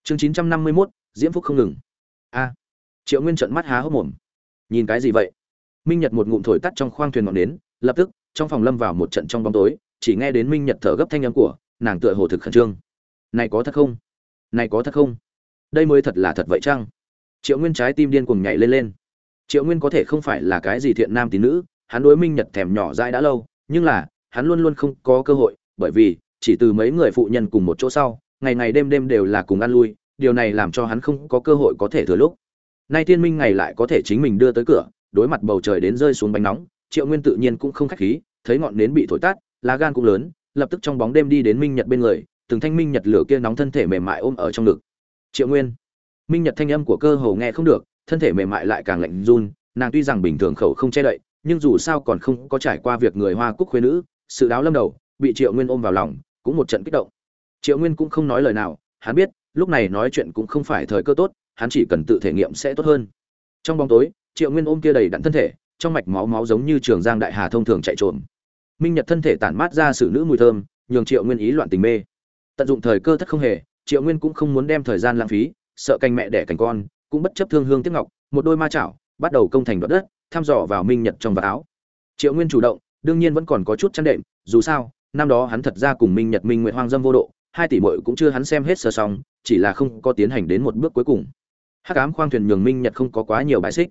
Chương chín trăm năm mươi mốt, diễm phúc không ngừng. A. Triệu nguyên trận mắt há hốc mồm. Nhìn cái gì vậy? Minh nhật một ngụm thổi tắt trong khoang thuyền ngọn nến, lập tức, trong phòng lâm vào một trận trong bóng tối, chỉ nghe đến minh nhật thở gấp thanh âm của nàng tựa hồ thực khẩn trương. Này có thật không? Này có thật không? Đây mới thật là thật vậy chăng? Triệu nguyên trái tim điên cuồng nhảy lên lên. Triệu nguyên có thể không phải là cái gì thiện nam tín nữ, hắn đối minh nhật thèm nhỏ dãi đã lâu, nhưng là, hắn luôn luôn không có cơ hội, bởi vì, chỉ từ mấy người phụ nhân cùng một chỗ sau, ngày ngày đêm đêm đều là cùng ăn lui, điều này làm cho hắn không có cơ hội có thể thừa lúc. Nay thiên minh ngày lại có thể chính mình đưa tới cửa, đối mặt bầu trời đến rơi xuống bánh nóng, triệu nguyên tự nhiên cũng không khách khí, thấy ngọn nến bị thổi tắt, lá gan cũng lớn lập tức trong bóng đêm đi đến minh nhật bên người, từng thanh minh nhật lửa kia nóng thân thể mềm mại ôm ở trong ngực. Triệu nguyên. Minh nhật thanh âm của cơ hồ nghe không được, thân thể mềm mại lại càng lạnh run, nàng tuy rằng bình thường khẩu không che đậy, nhưng dù sao còn không có trải qua việc người hoa cúc khuê nữ, sự đáo lâm đầu, bị triệu nguyên ôm vào lòng, cũng một trận kích động. Triệu nguyên cũng không nói lời nào, hắn biết, lúc này nói chuyện cũng không phải thời cơ tốt, hắn chỉ cần tự thể nghiệm sẽ tốt hơn. Trong bóng tối, triệu nguyên ôm kia đầy đặn thân thể, trong mạch máu máu giống như trường giang đại hà thông thường chạy trộm minh nhật thân thể tản mát ra sự nữ mùi thơm, nhường triệu nguyên ý loạn tình mê. Tận dụng thời cơ thất không hề, triệu nguyên cũng không muốn đem thời gian lãng phí, sợ canh mẹ đẻ cành con, cũng bất chấp thương hương tiếc ngọc, một đôi ma chảo, bắt đầu công thành đoạt đất, thăm dò vào minh nhật trong vạt áo. Triệu nguyên chủ động, đương nhiên vẫn còn có chút chăn đệm, dù sao, năm đó hắn thật ra cùng minh nhật minh nguyện hoang dâm vô độ, hai tỷ muội cũng chưa hắn xem hết sơ xong chỉ là không có tiến hành đến một bước cuối cùng. Hắc ám khoang thuyền nhường minh nhật không có quá nhiều bãi xích.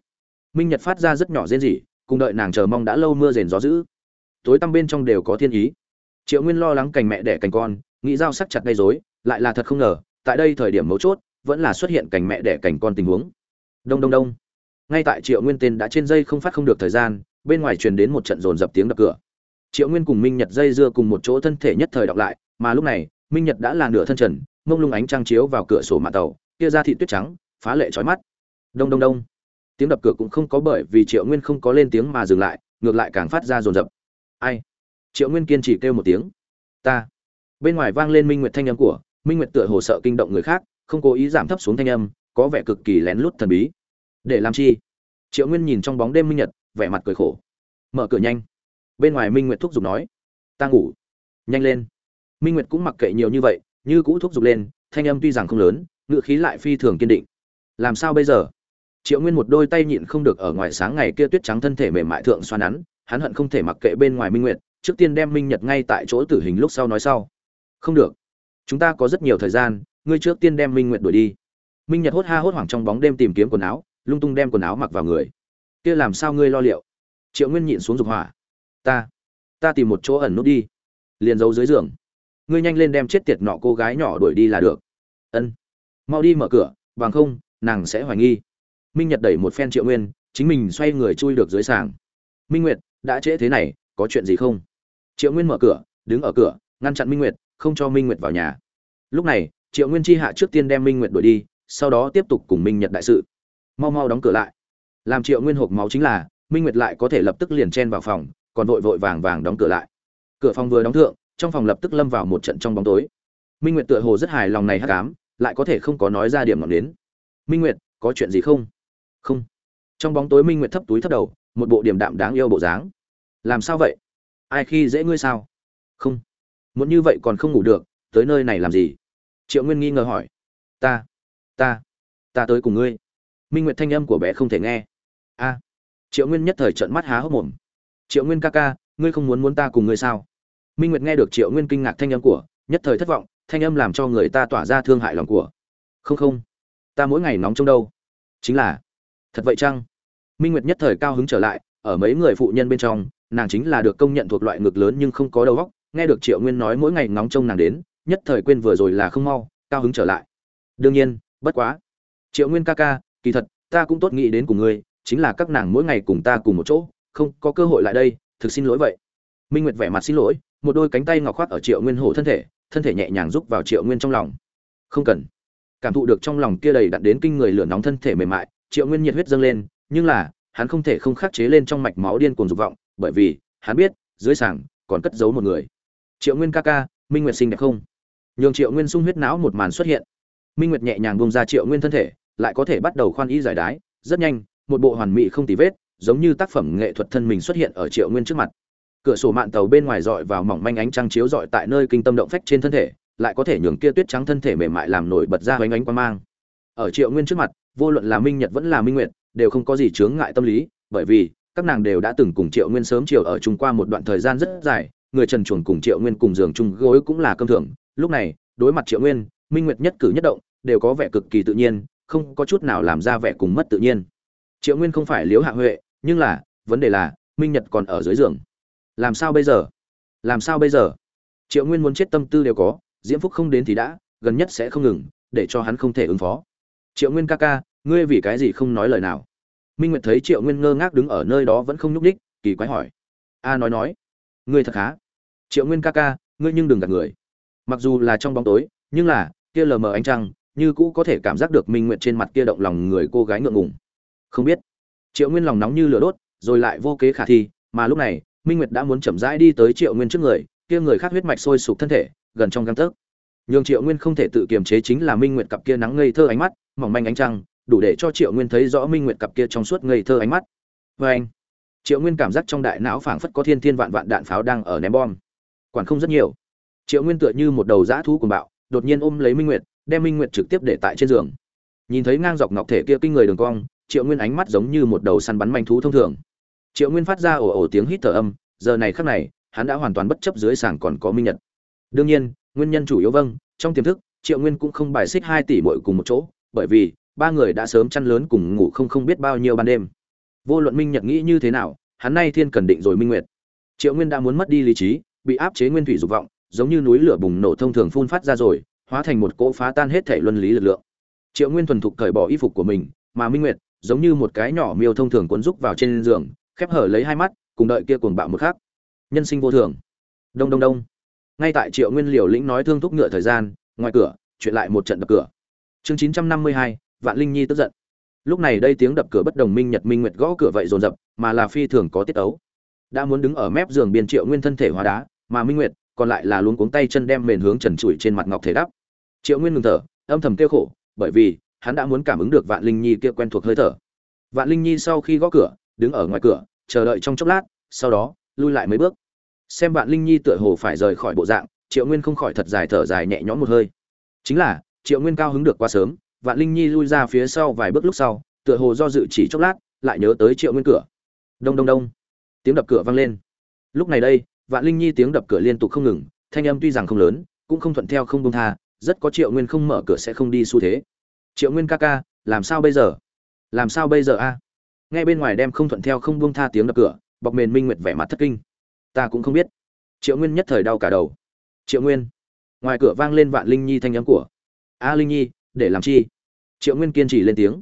Minh nhật phát ra rất nhỏ rên rỉ, cùng đợi nàng chờ mong đã lâu mưa rền gió dữ tối tăm bên trong đều có thiên ý. Triệu nguyên lo lắng cành mẹ đẻ cành con, nghĩ dao sắc chặt gây rối, lại là thật không ngờ, tại đây thời điểm mấu chốt, vẫn là xuất hiện cành mẹ đẻ cành con tình huống. Đông đông đông. Ngay tại triệu nguyên tên đã trên dây không phát không được thời gian, bên ngoài truyền đến một trận dồn dập tiếng đập cửa. Triệu nguyên cùng minh nhật dây dưa cùng một chỗ thân thể nhất thời đọc lại, mà lúc này, minh nhật đã là nửa thân trần, mông lung ánh trăng chiếu vào cửa sổ mạ tàu, kia ra thị tuyết trắng, phá lệ trói mắt. Đông đông đông. Tiếng đập cửa cũng không có bởi vì triệu nguyên không có lên tiếng mà dừng lại, ngược lại càng phát ra rồn rập ai? Triệu nguyên kiên trì kêu một tiếng. Ta. Bên ngoài vang lên minh nguyệt thanh âm của, minh nguyệt tựa hồ sợ kinh động người khác, không cố ý giảm thấp xuống thanh âm, có vẻ cực kỳ lén lút thần bí. Để làm chi? Triệu nguyên nhìn trong bóng đêm minh nhật, vẻ mặt cười khổ. Mở cửa nhanh. Bên ngoài minh nguyệt thúc giục nói. Ta ngủ. Nhanh lên. Minh nguyệt cũng mặc kệ nhiều như vậy, như cũ thúc giục lên, thanh âm tuy rằng không lớn ngự khí lại phi thường kiên định. Làm sao bây giờ? Triệu nguyên một đôi tay nhịn không được ở ngoài sáng ngày kia tuyết trắng thân thể mềm mại thượng xoa nắn hắn hận không thể mặc kệ bên ngoài minh nguyệt, trước tiên đem minh nhật ngay tại chỗ tử hình lúc sau nói sau. Không được. Chúng ta có rất nhiều thời gian, ngươi trước tiên đem minh nguyệt đuổi đi. Minh nhật hốt ha hốt hoảng trong bóng đêm tìm kiếm quần áo, lung tung đem quần áo mặc vào người. Kia làm sao ngươi lo liệu? Triệu nguyên nhịn xuống dục hỏa. Ta ta tìm một chỗ ẩn nút đi. Liền giấu dưới giường. Ngươi nhanh lên đem chết tiệt nọ cô gái nhỏ đuổi đi là được. Ân. Mau đi mở cửa, bằng không, nàng sẽ hoài nghi. Minh nhật đẩy một phen triệu nguyên, chính mình xoay người chui được dưới sàng. Minh nguyệt đã trễ thế này, có chuyện gì không? Triệu nguyên mở cửa, đứng ở cửa, ngăn chặn minh nguyệt, không cho minh nguyệt vào nhà. Lúc này, triệu nguyên chi hạ trước tiên đem minh nguyệt đuổi đi, sau đó tiếp tục cùng minh nhật đại sự. Mau mau đóng cửa lại. Làm triệu nguyên hộp máu chính là, minh nguyệt lại có thể lập tức liền chen vào phòng, còn vội vội vàng vàng đóng cửa lại. Cửa phòng vừa đóng thượng, trong phòng lập tức lâm vào một trận trong bóng tối. Minh nguyệt tựa hồ rất hài lòng này hắc ám, lại có thể không có nói ra điểm ngọn đến minh nguyệt, có chuyện gì không? Không. Trong bóng tối minh nguyệt thấp túi thấp đầu một bộ điểm đạm đáng yêu bộ dáng. Làm sao vậy? Ai khi dễ ngươi sao? Không. Muốn như vậy còn không ngủ được, tới nơi này làm gì? Triệu nguyên nghi ngờ hỏi. Ta ta ta tới cùng ngươi. Minh nguyệt thanh âm của bé không thể nghe. A. Triệu nguyên nhất thời trợn mắt há hốc mồm. Triệu nguyên ca ca, ngươi không muốn muốn ta cùng ngươi sao? Minh nguyệt nghe được triệu nguyên kinh ngạc thanh âm của, nhất thời thất vọng, thanh âm làm cho người ta tỏa ra thương hại lòng của. Không không, ta mỗi ngày nóng trong đâu. Chính là, thật vậy chăng? Minh nguyệt nhất thời cao hứng trở lại, ở mấy người phụ nhân bên trong, nàng chính là được công nhận thuộc loại ngực lớn nhưng không có đầu óc, nghe được triệu nguyên nói mỗi ngày nóng trông nàng đến, nhất thời quên vừa rồi là không mau, cao hứng trở lại. Đương nhiên, bất quá. Triệu nguyên ca ca, kỳ thật, ta cũng tốt nghĩ đến cùng ngươi, chính là các nàng mỗi ngày cùng ta cùng một chỗ, không có cơ hội lại đây, thực xin lỗi vậy. Minh nguyệt vẻ mặt xin lỗi, một đôi cánh tay ngọc khoác ở triệu nguyên hổ thân thể thân thể nhẹ nhàng rúc vào triệu nguyên trong lòng. Không cần. Cảm thụ được trong lòng kia đầy đặn đến kinh người lửa nóng thân thể mềm mại, triệu nguyên nhiệt huyết dâng lên nhưng là, hắn không thể không khắc chế lên trong mạch máu điên cuồng dục vọng, bởi vì, hắn biết, dưới sảng, còn cất giấu một người. Triệu nguyên ca ca, minh nguyệt sinh đẹp không? Nhường triệu nguyên sung huyết não một màn xuất hiện. Minh nguyệt nhẹ nhàng bông ra triệu nguyên thân thể, lại có thể bắt đầu khoan y giải đái. Rất nhanh, một bộ hoàn mỹ không tì vết, giống như tác phẩm nghệ thuật thân mình xuất hiện ở triệu nguyên trước mặt. Cửa sổ mạn tàu bên ngoài dọi vào mỏng manh ánh trăng chiếu dọi tại nơi kinh tâm động phách trên thân thể, lại có thể nhường kia tuyết trắng thân thể mềm mại làm nổi bật ra hoành ánh quan mang. Ở triệu nguyên trước mặt, vô luận là minh nhật vẫn là minh nguyệt đều không có gì chướng ngại tâm lý, bởi vì các nàng đều đã từng cùng triệu nguyên sớm chiều ở chung qua một đoạn thời gian rất dài, người trần chuồn cùng triệu nguyên cùng giường chung gối cũng là cơm thưởng lúc này, đối mặt triệu nguyên, minh nguyệt nhất cử nhất động, đều có vẻ cực kỳ tự nhiên, không có chút nào làm ra vẻ cùng mất tự nhiên. Triệu nguyên không phải liếu hạ huệ, nhưng là, vấn đề là, minh nhật còn ở dưới giường. Làm sao bây giờ? Làm sao bây giờ? Triệu nguyên muốn chết tâm tư đều có, diễm phúc không đến thì đã, gần nhất sẽ không ngừng, để cho hắn không thể ứng phó. Triệu nguyên ca ca ngươi vì cái gì không nói lời nào? Minh nguyệt thấy triệu nguyên ngơ ngác đứng ở nơi đó vẫn không nhúc ních kỳ quái hỏi. A nói nói. Ngươi thật khá. Triệu nguyên ca ca, ngươi nhưng đừng gạt người. Mặc dù là trong bóng tối, nhưng là, kia lờ mờ ánh trăng, như cũ có thể cảm giác được minh nguyệt trên mặt kia động lòng người cô gái ngượng ngùng. Không biết. Triệu nguyên lòng nóng như lửa đốt, rồi lại vô kế khả thi, mà lúc này, minh nguyệt đã muốn chậm rãi đi tới triệu nguyên trước người, kia người khác huyết mạch sôi sục thân thể, gần trong găng tấc. Nhường triệu nguyên không thể tự kiềm chế chính là minh nguyệt cặp kia nắng ngây thơ ánh mắt, mỏng manh ánh trăng đủ để cho triệu nguyên thấy rõ minh nguyệt cặp kia trong suốt ngây thơ ánh mắt. Vê anh, triệu nguyên cảm giác trong đại não phảng phất có thiên thiên vạn vạn đạn pháo đang ở ném bom. Quản không rất nhiều. Triệu nguyên tựa như một đầu dã thú cuồng bạo, đột nhiên ôm lấy minh nguyệt, đem minh nguyệt trực tiếp để tại trên giường. Nhìn thấy ngang dọc ngọc thể kia kinh người đường cong, triệu nguyên ánh mắt giống như một đầu săn bắn manh thú thông thường. Triệu nguyên phát ra ồ ồ tiếng hít thở âm, giờ này khắc này, hắn đã hoàn toàn bất chấp dưới sàng còn có minh nhật. Đương nhiên, nguyên nhân chủ yếu vâng trong tiềm thức, triệu nguyên cũng không bài xích hai tỷ mội cùng một chỗ, bởi vì ba người đã sớm chăn lớn cùng ngủ không không biết bao nhiêu ban đêm. Vô luận minh nhật nghĩ như thế nào, hắn nay thiên cần định rồi minh nguyệt. Triệu nguyên đã muốn mất đi lý trí, bị áp chế nguyên thủy dục vọng, giống như núi lửa bùng nổ thông thường phun phát ra rồi, hóa thành một cỗ phá tan hết thể luân lý lực lượng. Triệu nguyên thuần thục cởi bỏ y phục của mình, mà minh nguyệt, giống như một cái nhỏ miêu thông thường cuốn rúc vào trên giường, khép hở lấy hai mắt, cùng đợi kia cuồng bạo một khác nhân sinh vô thường. Đông đông đông. Ngay tại triệu nguyên liều lĩnh nói thương thúc ngựa thời gian, ngoài cửa chuyện lại một trận đập cửa. Chương chín trăm năm mươi hai vạn linh nhi tức giận. Lúc này đây tiếng đập cửa bất đồng minh nhật minh nguyệt gõ cửa vậy dồn dập, mà là phi thường có tiết ấu. Đã muốn đứng ở mép giường biên triệu nguyên thân thể hóa đá, mà minh nguyệt còn lại là luôn cuống tay chân đem mền hướng trần trụi trên mặt ngọc thể đắp. Triệu nguyên ngừng thở, âm thầm kêu khổ, bởi vì hắn đã muốn cảm ứng được vạn linh nhi kia quen thuộc hơi thở. Vạn linh nhi sau khi gõ cửa, đứng ở ngoài cửa, chờ đợi trong chốc lát, sau đó, lui lại mấy bước. Xem vạn linh nhi tựa hồ phải rời khỏi bộ dạng, triệu nguyên không khỏi thật dài thở dài nhẹ nhõm một hơi. Chính là, triệu nguyên cao hứng được quá sớm vạn linh nhi lui ra phía sau vài bước lúc sau, tựa hồ do dự chỉ chốc lát, lại nhớ tới triệu nguyên cửa. Đông đông đông. Tiếng đập cửa vang lên. Lúc này đây, vạn linh nhi tiếng đập cửa liên tục không ngừng, thanh âm tuy rằng không lớn, cũng không thuận theo không buông tha, rất có triệu nguyên không mở cửa sẽ không đi xu thế. Triệu nguyên ca ca, làm sao bây giờ? Làm sao bây giờ a? Nghe bên ngoài đem không thuận theo không buông tha tiếng đập cửa, bọc mền minh nguyệt vẻ mặt thất kinh. Ta cũng không biết. Triệu nguyên nhất thời đau cả đầu. Triệu nguyên. Ngoài cửa vang lên vạn linh nhi thanh âm của. A linh nhi để làm chi? Triệu nguyên kiên trì lên tiếng.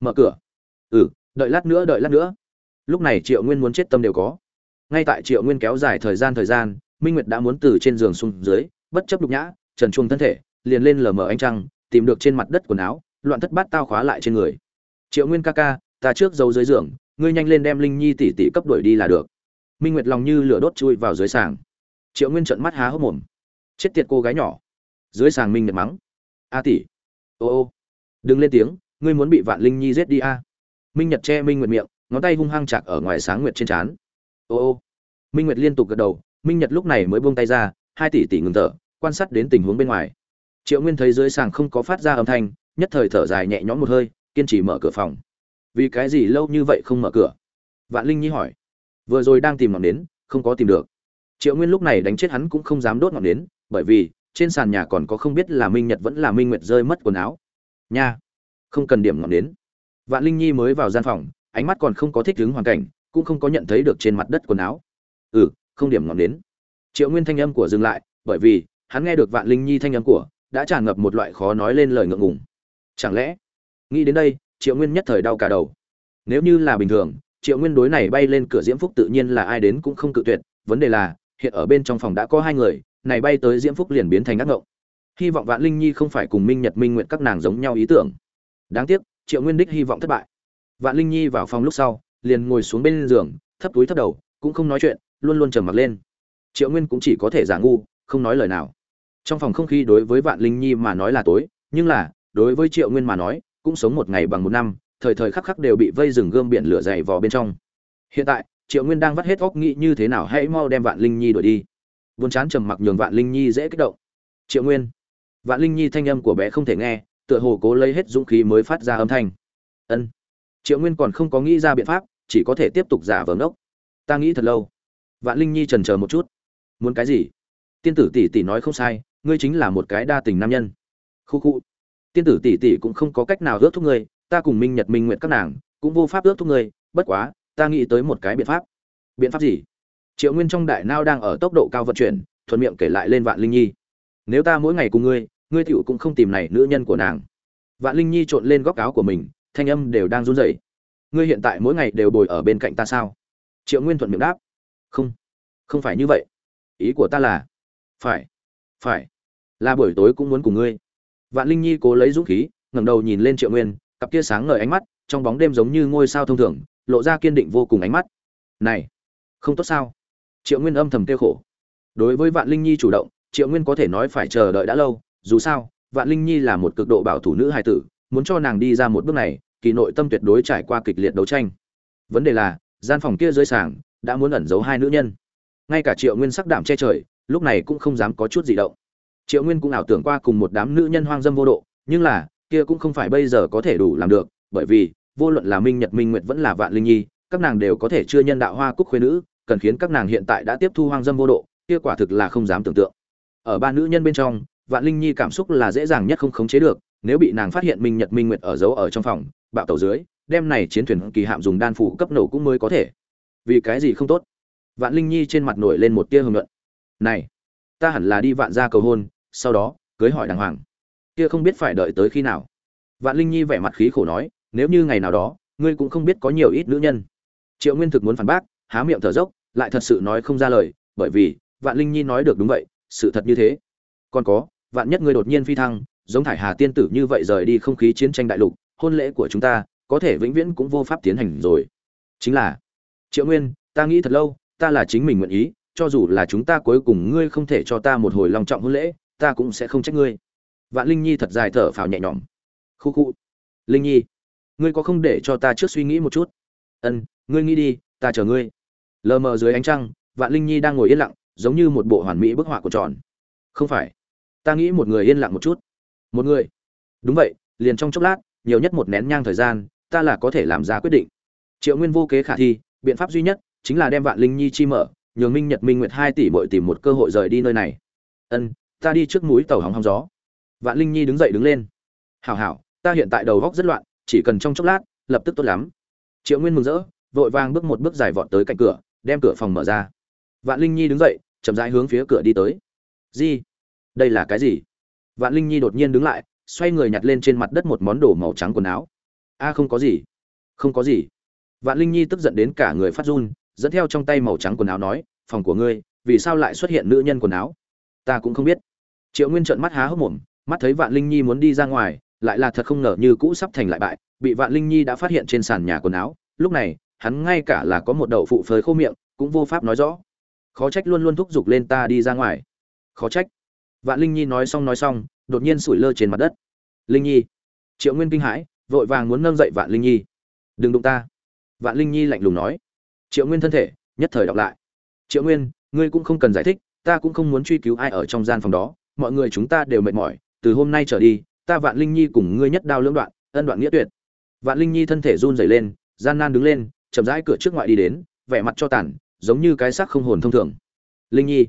Mở cửa. Ừ đợi lát nữa, đợi lát nữa. Lúc này triệu nguyên muốn chết tâm đều có. Ngay tại triệu nguyên kéo dài thời gian thời gian, minh nguyệt đã muốn từ trên giường xuống dưới, bất chấp đục nhã, trần chuông thân thể, liền lên lờ mờ ánh trăng, tìm được trên mặt đất quần áo, loạn thất bát tao khóa lại trên người. Triệu nguyên ca ca, ta trước giấu dưới giường, ngươi nhanh lên đem linh nhi tỷ tỷ cấp đuổi đi là được. Minh nguyệt lòng như lửa đốt chui vào dưới sàng. Triệu nguyên trợn mắt há hốc mồm. Chết tiệt cô gái nhỏ. Dưới sàng minh nguyệt mắng. A tỷ ô ô đừng lên tiếng ngươi muốn bị vạn linh nhi giết đi a minh nhật che minh nguyệt miệng ngón tay hung hăng chặt ở ngoài sáng nguyệt trên trán ô ô minh nguyệt liên tục gật đầu minh nhật lúc này mới buông tay ra hai tỷ tỷ ngừng thở quan sát đến tình huống bên ngoài triệu nguyên thấy dưới sàng không có phát ra âm thanh nhất thời thở dài nhẹ nhõm một hơi kiên trì mở cửa phòng vì cái gì lâu như vậy không mở cửa vạn linh nhi hỏi vừa rồi đang tìm ngọn nến không có tìm được triệu nguyên lúc này đánh chết hắn cũng không dám đốt ngọn nến bởi vì trên sàn nhà còn có không biết là minh nhật vẫn là minh nguyệt rơi mất quần áo nha, không cần điểm ngọn đến. vạn linh nhi mới vào gian phòng, ánh mắt còn không có thích ứng hoàn cảnh, cũng không có nhận thấy được trên mặt đất quần áo ừ không điểm ngọn đến. triệu nguyên thanh âm của dừng lại, bởi vì, hắn nghe được vạn linh nhi thanh âm của, đã tràn ngập một loại khó nói lên lời ngượng ngùng chẳng lẽ, nghĩ đến đây, triệu nguyên nhất thời đau cả đầu nếu như là bình thường, triệu nguyên đối này bay lên cửa diễm phúc tự nhiên là ai đến cũng không cự tuyệt, vấn đề là, hiện ở bên trong phòng đã có hai người này bay tới diễm phúc liền biến thành ác ngộng. Hy vọng vạn linh nhi không phải cùng minh nhật minh nguyện các nàng giống nhau ý tưởng. Đáng tiếc, triệu nguyên đích hy vọng thất bại. Vạn linh nhi vào phòng lúc sau, liền ngồi xuống bên giường, thấp túi thấp đầu, cũng không nói chuyện, luôn luôn trầm mặc lên. Triệu nguyên cũng chỉ có thể giả ngu, không nói lời nào. Trong phòng không khí đối với vạn linh nhi mà nói là tối, nhưng là, đối với triệu nguyên mà nói, cũng sống một ngày bằng một năm, thời thời khắc khắc đều bị vây rừng gươm biển lửa dày vò bên trong. Hiện tại, triệu nguyên đang vắt hết óc nghĩ như thế nào hãy mau đem vạn linh nhi đuổi đi buồn chán trầm mặc nhường vạn linh nhi dễ kích động. Triệu nguyên. Vạn linh nhi thanh âm của bé không thể nghe, tựa hồ cố lấy hết dũng khí mới phát ra âm thanh. Ân. Triệu nguyên còn không có nghĩ ra biện pháp, chỉ có thể tiếp tục giả vờ ngốc. Ta nghĩ thật lâu. Vạn linh nhi trần chờ một chút. Muốn cái gì? Tiên tử tỷ tỷ nói không sai, ngươi chính là một cái đa tình nam nhân. Khu khu. Tiên tử tỷ tỷ cũng không có cách nào ước thúc ngươi, ta cùng minh nhật minh nguyện các nàng cũng vô pháp ước thúc ngươi, bất quá, ta nghĩ tới một cái biện pháp. Biện pháp gì? Triệu nguyên trong đại nao đang ở tốc độ cao vận chuyển, thuận miệng kể lại lên vạn linh nhi. Nếu ta mỗi ngày cùng ngươi ngươi tựu cũng không tìm này nữ nhân của nàng. Vạn linh nhi trộn lên góc áo của mình, thanh âm đều đang run rẩy. Ngươi hiện tại mỗi ngày đều bồi ở bên cạnh ta sao? Triệu nguyên thuận miệng đáp. Không không phải như vậy. Ý của ta là, phải phải, là buổi tối cũng muốn cùng ngươi. Vạn linh nhi cố lấy dũng khí, ngẩng đầu nhìn lên triệu nguyên, cặp kia sáng ngời ánh mắt, trong bóng đêm giống như ngôi sao thông thường, lộ ra kiên định vô cùng ánh mắt. Này, không tốt sao? Triệu nguyên âm thầm tiêu khổ. Đối với vạn linh nhi chủ động, triệu nguyên có thể nói phải chờ đợi đã lâu, dù sao, vạn linh nhi là một cực độ bảo thủ nữ hài tử, muốn cho nàng đi ra một bước này, kỳ nội tâm tuyệt đối trải qua kịch liệt đấu tranh. Vấn đề là, gian phòng kia dưới sàng, đã muốn ẩn giấu hai nữ nhân. Ngay cả triệu nguyên sắc đảm che trời, lúc này cũng không dám có chút gì động. Triệu nguyên cũng ảo tưởng qua cùng một đám nữ nhân hoang dâm vô độ, nhưng là, kia cũng không phải bây giờ có thể đủ làm được, bởi vì, vô luận là minh nhật minh nguyệt vẫn là vạn linh nhi, các nàng đều có thể chưa nhân đạo hoa cúc khuyên nữ cần khiến các nàng hiện tại đã tiếp thu hoang dâm vô độ, kia quả thực là không dám tưởng tượng. Ở ba nữ nhân bên trong, vạn linh nhi cảm xúc là dễ dàng nhất không khống chế được, nếu bị nàng phát hiện minh nhật minh nguyệt ở giấu ở trong phòng, bạo tàu dưới, đem này chiến thuyền kỳ hạm dùng đan phủ cấp nổ cũng mới có thể. Vì cái gì không tốt? Vạn linh nhi trên mặt nổi lên một tia hưng luận. Này, ta hẳn là đi vạn gia cầu hôn, sau đó, cưới hỏi đàng hoàng. Kia không biết phải đợi tới khi nào. Vạn linh nhi vẻ mặt khí khổ nói, nếu như ngày nào đó, ngươi cũng không biết có nhiều ít nữ nhân. Triệu nguyên thực muốn phản bác há miệng thở dốc, lại thật sự nói không ra lời, bởi vì, vạn linh nhi nói được đúng vậy, sự thật như thế. Còn có, vạn nhất ngươi đột nhiên phi thăng, giống thải hà tiên tử như vậy rời đi không khí chiến tranh đại lục, hôn lễ của chúng ta, có thể vĩnh viễn cũng vô pháp tiến hành rồi. Chính là, triệu nguyên, ta nghĩ thật lâu, ta là chính mình nguyện ý, cho dù là chúng ta cuối cùng ngươi không thể cho ta một hồi long trọng hôn lễ, ta cũng sẽ không trách ngươi. Vạn linh nhi thật dài thở phào nhẹ nhõm. Khu khu. Linh nhi, ngươi có không để cho ta trước suy nghĩ một chút? Ân, ngươi nghĩ đi, ta chờ ngươi lờ mờ dưới ánh trăng, vạn linh nhi đang ngồi yên lặng, giống như một bộ hoàn mỹ bức họa của tròn. Không phải. Ta nghĩ một người yên lặng một chút. Một người? Đúng vậy, liền trong chốc lát, nhiều nhất một nén nhang thời gian, ta là có thể làm ra quyết định. Triệu nguyên vô kế khả thi, biện pháp duy nhất chính là đem vạn linh nhi chi mở, nhường minh nhật minh nguyệt hai tỷ bội tìm một cơ hội rời đi nơi này. Ân, ta đi trước mũi tàu hóng hóng gió. Vạn linh nhi đứng dậy đứng lên. Hảo hảo, ta hiện tại đầu góc rất loạn, chỉ cần trong chốc lát, lập tức tốt lắm. Triệu nguyên mừng rỡ, vội vàng bước một bước dài vọt tới cạnh cửa đem cửa phòng mở ra. Vạn linh nhi đứng dậy, chậm rãi hướng phía cửa đi tới. Gì? Đây là cái gì? Vạn linh nhi đột nhiên đứng lại, xoay người nhặt lên trên mặt đất một món đồ màu trắng quần áo. A, không có gì. Không có gì. Vạn linh nhi tức giận đến cả người phát run, dẫn theo trong tay màu trắng quần áo nói, phòng của ngươi, vì sao lại xuất hiện nữ nhân quần áo? Ta cũng không biết. Triệu nguyên trợn mắt há hốc mồm, mắt thấy vạn linh nhi muốn đi ra ngoài, lại là thật không ngờ như cũ sắp thành lại bại, bị vạn linh nhi đã phát hiện trên sàn nhà quần áo. Lúc này hắn ngay cả là có một đậu phụ phơi khô miệng, cũng vô pháp nói rõ. Khó trách luôn luôn thúc giục lên ta đi ra ngoài. Khó trách. Vạn linh nhi nói xong nói xong, đột nhiên sủi lơ trên mặt đất. Linh nhi. Triệu nguyên kinh hãi, vội vàng muốn nâng dậy vạn linh nhi. Đừng đụng ta. Vạn linh nhi lạnh lùng nói. Triệu nguyên thân thể, nhất thời đọc lại. Triệu nguyên, ngươi cũng không cần giải thích, ta cũng không muốn truy cứu ai ở trong gian phòng đó. Mọi người chúng ta đều mệt mỏi, từ hôm nay trở đi, ta vạn linh nhi cùng ngươi nhất đao lưỡng đoạn, ân đoạn nghĩa tuyệt. Vạn linh nhi thân thể run rẩy lên, gian nan đứng lên chậm rãi cửa trước ngoại đi đến, vẻ mặt cho tàn, giống như cái xác không hồn thông thường. Linh nhi.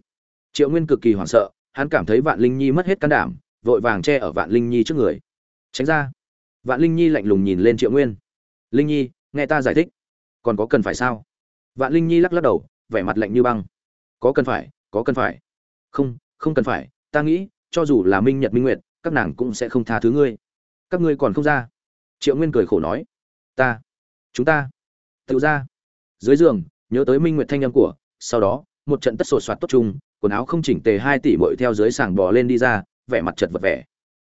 Triệu nguyên cực kỳ hoảng sợ, hắn cảm thấy vạn linh nhi mất hết can đảm, vội vàng che ở vạn linh nhi trước người. Tránh ra. Vạn linh nhi lạnh lùng nhìn lên triệu nguyên. Linh nhi, nghe ta giải thích. Còn có cần phải sao? Vạn linh nhi lắc lắc đầu, vẻ mặt lạnh như băng. Có cần phải, có cần phải. Không không cần phải, ta nghĩ, cho dù là minh nhật minh nguyệt, các nàng cũng sẽ không tha thứ ngươi. Các ngươi còn không ra. Triệu nguyên cười khổ nói. Ta. Chúng ta tự ra. Dưới giường, nhớ tới minh nguyệt thanh âm của, sau đó, một trận tất sột soạt tốt chung, quần áo không chỉnh tề hai tỷ bội theo dưới sàng bò lên đi ra, vẻ mặt chật vật vẻ.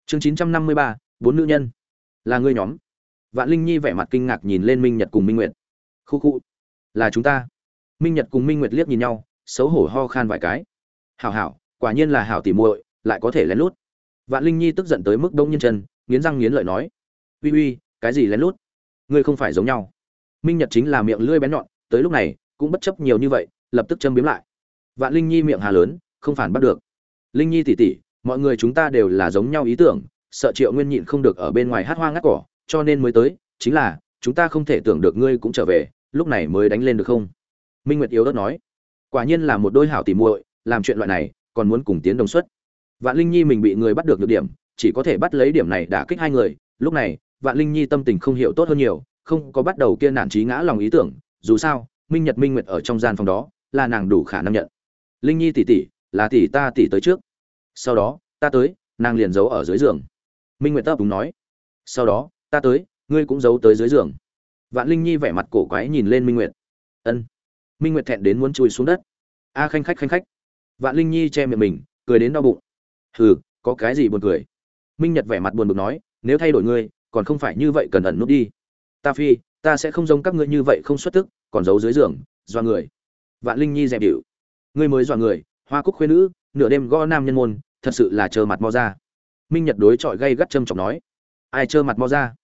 Chương chín trăm năm mươi ba, bốn nữ nhân. Là ngươi nhóm. Vạn linh nhi vẻ mặt kinh ngạc nhìn lên minh nhật cùng minh nguyệt. Khu khu. Là chúng ta. Minh nhật cùng minh nguyệt liếc nhìn nhau, xấu hổ ho khan vài cái. Hảo hảo, quả nhiên là hảo tỉ muội, lại có thể lén lút. Vạn linh nhi tức giận tới mức đông nhân chân, nghiến răng nghiến lợi nói. Uy uy, cái gì lén lút? Ngươi không phải giống nhau minh nhật chính là miệng lưỡi bén nhọn, tới lúc này, cũng bất chấp nhiều như vậy, lập tức châm biếm lại. Vạn linh nhi miệng hà lớn, không phản bắt được. Linh nhi tỉ tỉ, mọi người chúng ta đều là giống nhau ý tưởng, sợ triệu nguyên nhịn không được ở bên ngoài hát hoa ngắt cỏ, cho nên mới tới, chính là, chúng ta không thể tưởng được ngươi cũng trở về, lúc này mới đánh lên được không? Minh nguyệt yếu đất nói. Quả nhiên là một đôi hảo tỉ muội, làm chuyện loại này, còn muốn cùng tiến đồng xuất. Vạn linh nhi mình bị người bắt được được điểm, chỉ có thể bắt lấy điểm này đả kích hai người, lúc này, vạn linh nhi tâm tình không hiểu tốt hơn nhiều không có bắt đầu kia nản trí ngã lòng ý tưởng, dù sao, minh nhật minh nguyệt ở trong gian phòng đó là nàng đủ khả năng nhận. Linh nhi tỷ tỷ, là tỷ ta tỷ tới trước. Sau đó, ta tới, nàng liền giấu ở dưới giường. Minh nguyệt tấp đúng nói. Sau đó, ta tới, ngươi cũng giấu tới dưới giường. Vạn linh nhi vẻ mặt cổ quái nhìn lên minh nguyệt. Ân. Minh nguyệt thẹn đến muốn chui xuống đất. A khanh khách khanh khách. Vạn linh nhi che miệng mình, cười đến đau bụng. Hừ, có cái gì buồn cười. Minh nhật vẻ mặt buồn bực nói, nếu thay đổi ngươi, còn không phải như vậy cần ẩn nút đi ta phi, ta sẽ không giống các ngươi như vậy không xuất tức, còn giấu dưới giường do người. Vạn linh nhi dẹp điệu. Ngươi mới dọa người, hoa cúc khuyên nữ, nửa đêm gõ nam nhân môn, thật sự là trơ mặt mo ra. Minh nhật đối chọi gây gắt châm chọc nói. Ai trơ mặt mo ra?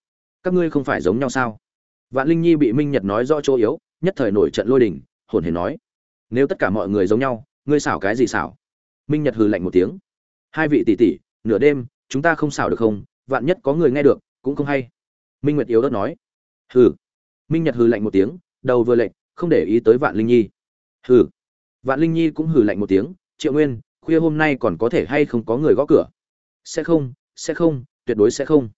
Các ngươi không phải giống nhau sao? Vạn linh nhi bị minh nhật nói rõ chỗ yếu, nhất thời nổi trận lôi đình, hồn hển nói. Nếu tất cả mọi người giống nhau, ngươi xảo cái gì xảo? Minh nhật hừ lạnh một tiếng. Hai vị tỷ tỷ, nửa đêm, chúng ta không xảo được không? Vạn nhất có người nghe được, cũng không hay. Minh nguyệt yếu đất nói hừ. Minh nhật hừ lạnh một tiếng, đầu vừa lệnh không để ý tới vạn linh nhi. Hừ. Vạn linh nhi cũng hừ lạnh một tiếng, triệu nguyên, khuya hôm nay còn có thể hay không có người gõ cửa? Sẽ không sẽ không, tuyệt đối sẽ không.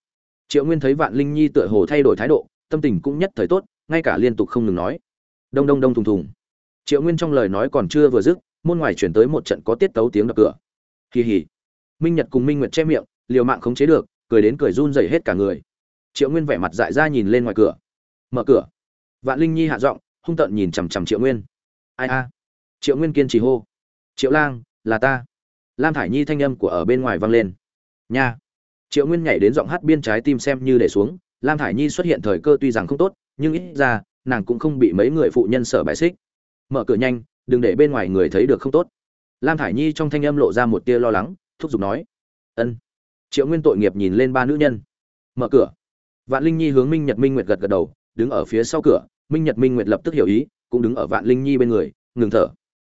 Triệu nguyên thấy vạn linh nhi tựa hồ thay đổi thái độ, tâm tình cũng nhất thời tốt, ngay cả liên tục không ngừng nói. Đông đông đông thùng thùng. Triệu nguyên trong lời nói còn chưa vừa dứt, môn ngoài chuyển tới một trận có tiết tấu tiếng đập cửa. Kỳ hỉ minh nhật cùng minh nguyệt che miệng, liều mạng khống chế được, cười đến cười run dày hết cả người. Triệu nguyên vẻ mặt dại ra nhìn lên ngoài cửa mở cửa. Vạn linh nhi hạ giọng, hung tợn nhìn chằm chằm triệu nguyên. Ai a? Triệu nguyên kiên trì hô. Triệu lang, là ta. Lam thải nhi thanh âm của ở bên ngoài vang lên. Nha. Triệu nguyên nhảy đến giọng hát biên trái tim xem như để xuống. Lam thải nhi xuất hiện thời cơ tuy rằng không tốt, nhưng ít ra, nàng cũng không bị mấy người phụ nhân sở bài xích. Mở cửa nhanh, đừng để bên ngoài người thấy được không tốt. Lam thải nhi trong thanh âm lộ ra một tia lo lắng, thúc giục nói. Ân. Triệu nguyên tội nghiệp nhìn lên ba nữ nhân. Mở cửa. Vạn linh nhi hướng minh nhật minh nguyệt gật gật đầu đứng ở phía sau cửa, minh nhật minh nguyệt lập tức hiểu ý, cũng đứng ở vạn linh nhi bên người, ngừng thở.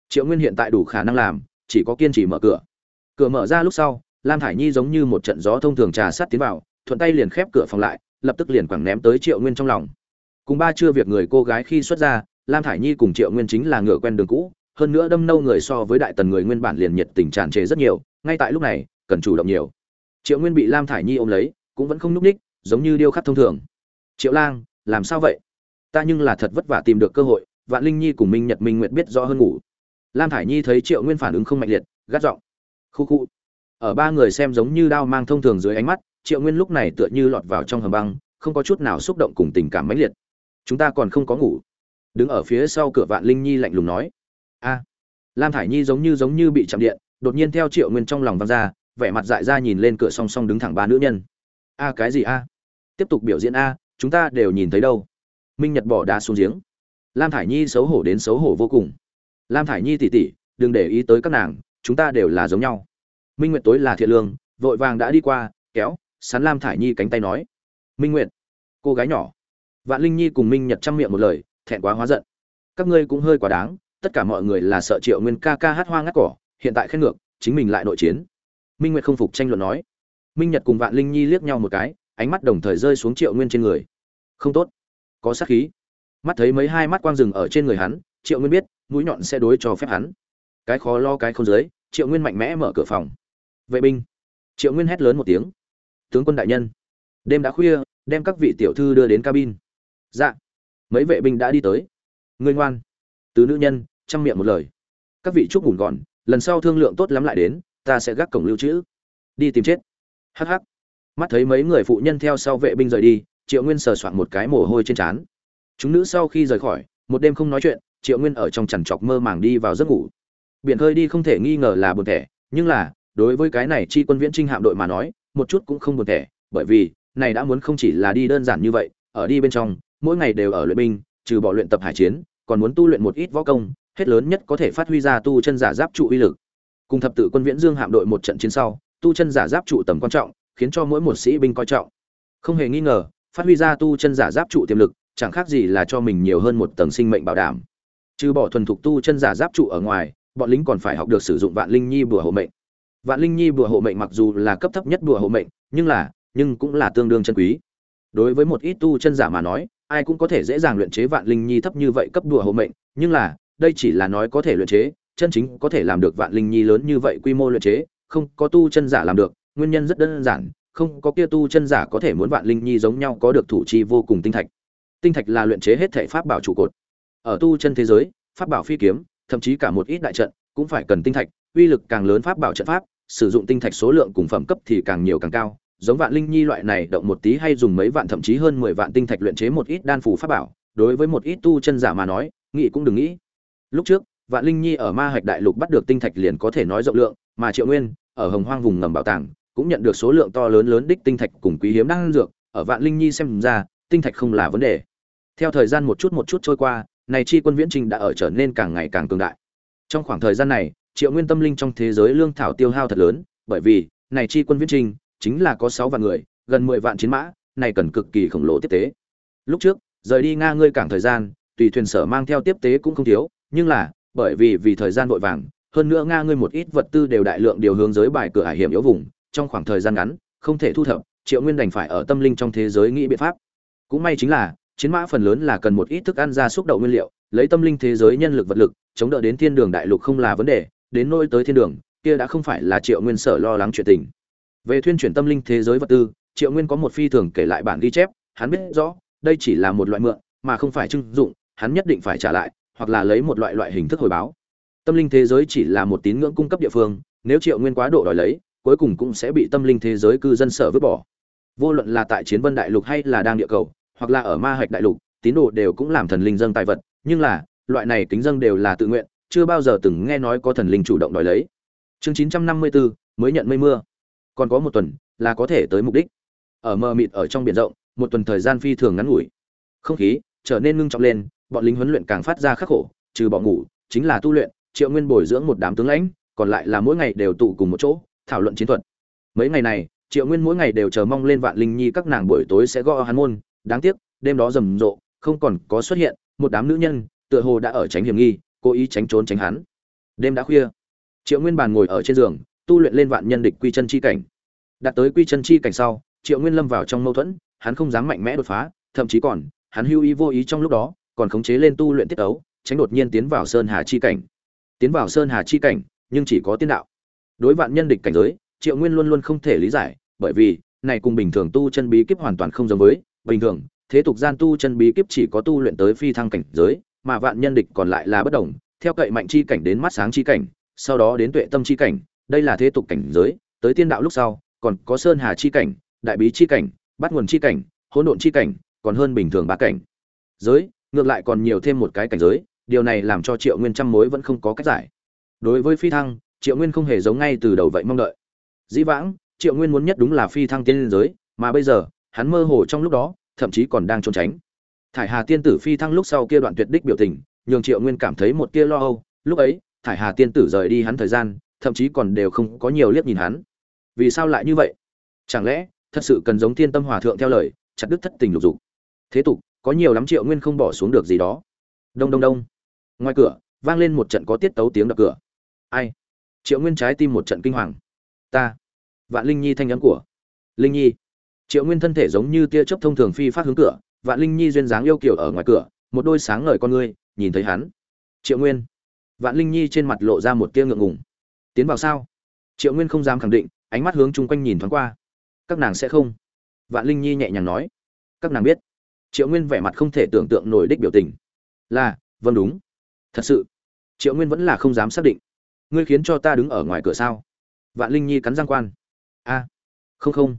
Triệu nguyên hiện tại đủ khả năng làm, chỉ có kiên trì mở cửa. Cửa mở ra lúc sau, lam thải nhi giống như một trận gió thông thường trà sát tiến vào, thuận tay liền khép cửa phòng lại, lập tức liền quẳng ném tới triệu nguyên trong lòng. Cùng ba chưa việc người cô gái khi xuất ra, lam thải nhi cùng triệu nguyên chính là ngựa quen đường cũ, hơn nữa đâm nâu người so với đại tần người nguyên bản liền nhiệt tình tràn trề rất nhiều, ngay tại lúc này, cần chủ động nhiều. Triệu nguyên bị lam thải nhi ôm lấy, cũng vẫn không nhúc ních giống như điêu khắc thông thường. Triệu lang làm sao vậy? Ta nhưng là thật vất vả tìm được cơ hội, vạn linh nhi cùng minh nhật minh nguyệt biết rõ hơn ngủ. Lam thải nhi thấy triệu nguyên phản ứng không mạnh liệt, gắt giọng, khu khu. Ở ba người xem giống như đao mang thông thường dưới ánh mắt, triệu nguyên lúc này tựa như lọt vào trong hầm băng, không có chút nào xúc động cùng tình cảm mãnh liệt. Chúng ta còn không có ngủ. Đứng ở phía sau cửa vạn linh nhi lạnh lùng nói, a. Lam thải nhi giống như giống như bị chạm điện, đột nhiên theo triệu nguyên trong lòng văng ra, vẻ mặt dại ra nhìn lên cửa song song đứng thẳng ba nữ nhân. A, cái gì a? Tiếp tục biểu diễn a chúng ta đều nhìn thấy đâu. Minh nhật bỏ đá xuống giếng. Lam thải nhi xấu hổ đến xấu hổ vô cùng. Lam thải nhi tỉ tỉ, đừng để ý tới các nàng, chúng ta đều là giống nhau. Minh nguyệt tối là thiện lương, vội vàng đã đi qua, kéo, sắn lam thải nhi cánh tay nói. Minh nguyệt, cô gái nhỏ. Vạn linh nhi cùng minh nhật chăm miệng một lời, thẹn quá hóa giận. Các ngươi cũng hơi quá đáng, tất cả mọi người là sợ triệu nguyên ca ca hát hoa ngắt cỏ, hiện tại khen ngược, chính mình lại nội chiến. Minh nguyệt không phục tranh luận nói. Minh nhật cùng vạn linh nhi liếc nhau một cái ánh mắt đồng thời rơi xuống triệu nguyên trên người. Không tốt. Có sát khí. Mắt thấy mấy hai mắt quang rừng ở trên người hắn, triệu nguyên biết, mũi nhọn sẽ đối cho phép hắn. Cái khó lo cái không dưới, triệu nguyên mạnh mẽ mở cửa phòng. Vệ binh. Triệu nguyên hét lớn một tiếng. Tướng quân đại nhân. Đêm đã khuya, đem các vị tiểu thư đưa đến cabin. Dạ. Mấy vệ binh đã đi tới. Ngươi ngoan. Từ nữ nhân, chăm miệng một lời. Các vị chúc ngủ gọn lần sau thương lượng tốt lắm lại đến, ta sẽ gác cổng lưu trữ. Đi tìm chết. Hh mắt thấy mấy người phụ nhân theo sau vệ binh rời đi, triệu nguyên sờ soạn một cái mồ hôi trên trán. Chúng nữ sau khi rời khỏi, một đêm không nói chuyện, triệu nguyên ở trong chằn chọc mơ màng đi vào giấc ngủ. Biển hơi đi không thể nghi ngờ là buồn thẻ, nhưng là, đối với cái này chi quân viễn trinh hạm đội mà nói, một chút cũng không buồn thẻ, bởi vì, này đã muốn không chỉ là đi đơn giản như vậy, ở đi bên trong, mỗi ngày đều ở luyện binh, trừ bỏ luyện tập hải chiến, còn muốn tu luyện một ít võ công, hết lớn nhất có thể phát huy ra tu chân giả giáp trụ uy lực. Cùng thập tự quân viễn dương hạm đội một trận chiến sau, tu chân giả giáp trụ tầm quan trọng khiến cho mỗi một sĩ binh coi trọng. Không hề nghi ngờ, phát huy ra tu chân giả giáp trụ tiềm lực, chẳng khác gì là cho mình nhiều hơn một tầng sinh mệnh bảo đảm. Trừ bỏ thuần thục tu chân giả giáp trụ ở ngoài, bọn lính còn phải học được sử dụng vạn linh nhi bùa hộ mệnh. Vạn linh nhi bùa hộ mệnh mặc dù là cấp thấp nhất bùa hộ mệnh, nhưng là, nhưng cũng là tương đương chân quý. Đối với một ít tu chân giả mà nói, ai cũng có thể dễ dàng luyện chế vạn linh nhi thấp như vậy cấp đùa hộ mệnh, nhưng là, đây chỉ là nói có thể luyện chế, chân chính có thể làm được vạn linh nhi lớn như vậy quy mô luyện chế, không có tu chân giả làm được nguyên nhân rất đơn giản, không có kia tu chân giả có thể muốn vạn linh nhi giống nhau có được thủ chi vô cùng tinh thạch. Tinh thạch là luyện chế hết thể pháp bảo trụ cột. Ở tu chân thế giới, pháp bảo phi kiếm, thậm chí cả một ít đại trận, cũng phải cần tinh thạch, uy lực càng lớn pháp bảo trận pháp, sử dụng tinh thạch số lượng cùng phẩm cấp thì càng nhiều càng cao. Giống vạn linh nhi loại này động một tí hay dùng mấy vạn thậm chí hơn mười vạn tinh thạch luyện chế một ít đan phủ pháp bảo, đối với một ít tu chân giả mà nói, nghĩ cũng đừng nghĩ. Lúc trước, vạn linh nhi ở ma hạch đại lục bắt được tinh thạch liền có thể nói rộng lượng, mà triệu nguyên, ở hồng hoang vùng ngầm bảo tàng cũng nhận được số lượng to lớn lớn đích tinh thạch cùng quý hiếm đan dược, ở vạn linh nhi xem ra, tinh thạch không là vấn đề. Theo thời gian một chút một chút trôi qua, này chi quân viễn trình đã ở trở nên càng ngày càng cường đại. Trong khoảng thời gian này, triệu nguyên tâm linh trong thế giới lương thảo tiêu hao thật lớn, bởi vì, này chi quân viễn trình, chính là có sáu vạn người, gần mười vạn chiến mã, này cần cực kỳ khổng lồ tiếp tế. Lúc trước, rời đi nga ngươi cảng thời gian, tùy thuyền sở mang theo tiếp tế cũng không thiếu, nhưng là, bởi vì vì thời gian vội vàng, hơn nữa nga ngươi một ít vật tư đều đại lượng điều hướng giới bài cửa hải hiểm yếu vùng trong khoảng thời gian ngắn, không thể thu thập, triệu nguyên đành phải ở tâm linh trong thế giới nghĩ biện pháp. Cũng may chính là, chiến mã phần lớn là cần một ít thức ăn ra xúc đậu nguyên liệu, lấy tâm linh thế giới nhân lực vật lực, chống đỡ đến thiên đường đại lục không là vấn đề, đến nôi tới thiên đường, kia đã không phải là triệu nguyên sở lo lắng chuyện tình. Về thuyên chuyển tâm linh thế giới vật tư, triệu nguyên có một phi thường kể lại bản ghi chép, hắn biết rõ, đây chỉ là một loại mượn, mà không phải trưng dụng, hắn nhất định phải trả lại, hoặc là lấy một loại loại hình thức hồi báo. Tâm linh thế giới chỉ là một tín ngưỡng cung cấp địa phương, nếu triệu nguyên quá độ đòi lấy cuối cùng cũng sẽ bị tâm linh thế giới cư dân sở vứt bỏ. Vô luận là tại chiến vân đại lục hay là đang địa cầu, hoặc là ở ma hạch đại lục, tín đồ đều cũng làm thần linh dâng tài vật, nhưng là, loại này kính dâng đều là tự nguyện, chưa bao giờ từng nghe nói có thần linh chủ động đòi lấy. Chương chín trăm năm mươi bốn mới nhận mây mưa. Còn có một tuần là có thể tới mục đích. Ở mờ mịt ở trong biển rộng, một tuần thời gian phi thường ngắn ngủi. Không khí trở nên ngưng trọng lên, bọn lính huấn luyện càng phát ra khắc khổ, trừ bỏ ngủ, chính là tu luyện, triệu nguyên bồi dưỡng một đám tướng lãnh, còn lại là mỗi ngày đều tụ cùng một chỗ thảo luận chiến thuật. Mấy ngày này, triệu nguyên mỗi ngày đều chờ mong lên vạn linh nhi các nàng buổi tối sẽ gõ hắn môn. Đáng tiếc, đêm đó rầm rộ, không còn có xuất hiện, một đám nữ nhân, tựa hồ đã ở tránh hiểm nghi, cố ý tránh trốn tránh hắn. Đêm đã khuya. Triệu nguyên bàn ngồi ở trên giường, tu luyện lên vạn nhân địch quy chân chi cảnh. Đạt tới quy chân chi cảnh sau, triệu nguyên lâm vào trong mâu thuẫn, hắn không dám mạnh mẽ đột phá, thậm chí còn, hắn hưu ý vô ý trong lúc đó, còn khống chế lên tu luyện tiết ấu, tránh đột nhiên tiến vào sơn hà chi cảnh. Tiến vào sơn hà chi cảnh, nhưng chỉ có tiên đạo đối vạn nhân địch cảnh giới, triệu nguyên luôn luôn không thể lý giải, bởi vì, này cùng bình thường tu chân bí kíp hoàn toàn không giống với, bình thường, thế tục gian tu chân bí kíp chỉ có tu luyện tới phi thăng cảnh giới, mà vạn nhân địch còn lại là bất đồng, theo cậy mạnh chi cảnh đến mắt sáng chi cảnh, sau đó đến tuệ tâm chi cảnh, đây là thế tục cảnh giới, tới tiên đạo lúc sau, còn có sơn hà chi cảnh, đại bí chi cảnh, bắt nguồn chi cảnh, hỗn độn chi cảnh, còn hơn bình thường ba cảnh. Giới, ngược lại còn nhiều thêm một cái cảnh giới, điều này làm cho triệu nguyên trăm mối vẫn không có cách giải. Đối với phi thăng triệu nguyên không hề giống ngay từ đầu vậy mong đợi. Dĩ vãng, triệu nguyên muốn nhất đúng là phi thăng tiên liên giới, mà bây giờ, hắn mơ hồ trong lúc đó, thậm chí còn đang trốn tránh. Thải hà tiên tử phi thăng lúc sau kia đoạn tuyệt đích biểu tình, nhường triệu nguyên cảm thấy một tia lo âu. Lúc ấy, thải hà tiên tử rời đi hắn thời gian, thậm chí còn đều không có nhiều liếc nhìn hắn. Vì sao lại như vậy? Chẳng lẽ, thật sự cần giống thiên tâm hòa thượng theo lời, chặt đứt thất tình lục dục? Thế tục, có nhiều lắm triệu nguyên không bỏ xuống được gì đó. Đông đông đông. Ngoài cửa, vang lên một trận có tiết tấu tiếng đập cửa. Ai? Triệu nguyên trái tim một trận kinh hoàng. Ta, vạn linh nhi thanh nhắn của linh nhi. Triệu nguyên thân thể giống như tia chớp thông thường phi phát hướng cửa, vạn linh nhi duyên dáng yêu kiểu ở ngoài cửa, một đôi sáng ngời con ngươi, nhìn thấy hắn. Triệu nguyên. Vạn linh nhi trên mặt lộ ra một tia ngượng ngùng. Tiến vào sao? Triệu nguyên không dám khẳng định, ánh mắt hướng chung quanh nhìn thoáng qua. Các nàng sẽ không? Vạn linh nhi nhẹ nhàng nói. Các nàng biết. Triệu nguyên vẻ mặt không thể tưởng tượng nổi đích biểu tình. Là vâng đúng. Thật sự. Triệu nguyên vẫn là không dám xác định ngươi khiến cho ta đứng ở ngoài cửa sao? Vạn linh nhi cắn răng quan. A, không không.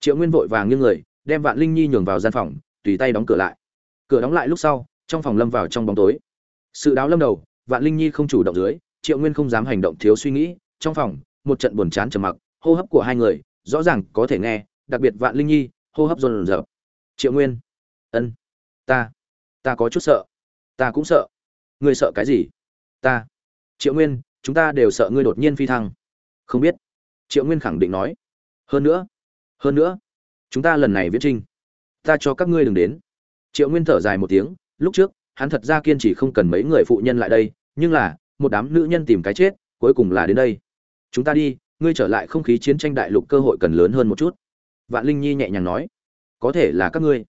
Triệu nguyên vội vàng như người, đem vạn linh nhi nhường vào gian phòng, tùy tay đóng cửa lại. Cửa đóng lại lúc sau, trong phòng lâm vào trong bóng tối. Sự đáo lâm đầu, vạn linh nhi không chủ động dưới, triệu nguyên không dám hành động thiếu suy nghĩ. Trong phòng, một trận buồn chán trầm mặc, hô hấp của hai người, rõ ràng có thể nghe, đặc biệt vạn linh nhi, hô hấp dồn dập triệu nguyên, ân, ta ta có chút sợ, ta cũng sợ. Ngươi sợ cái gì? Ta. Triệu nguyên chúng ta đều sợ ngươi đột nhiên phi thăng. Không biết. Triệu nguyên khẳng định nói. Hơn nữa hơn nữa, chúng ta lần này viết trinh ta cho các ngươi đừng đến. Triệu nguyên thở dài một tiếng, lúc trước, hắn thật ra kiên trì không cần mấy người phụ nhân lại đây, nhưng là, một đám nữ nhân tìm cái chết, cuối cùng là đến đây. Chúng ta đi, ngươi trở lại không khí chiến tranh đại lục cơ hội cần lớn hơn một chút. Vạn linh nhi nhẹ nhàng nói. Có thể là các ngươi.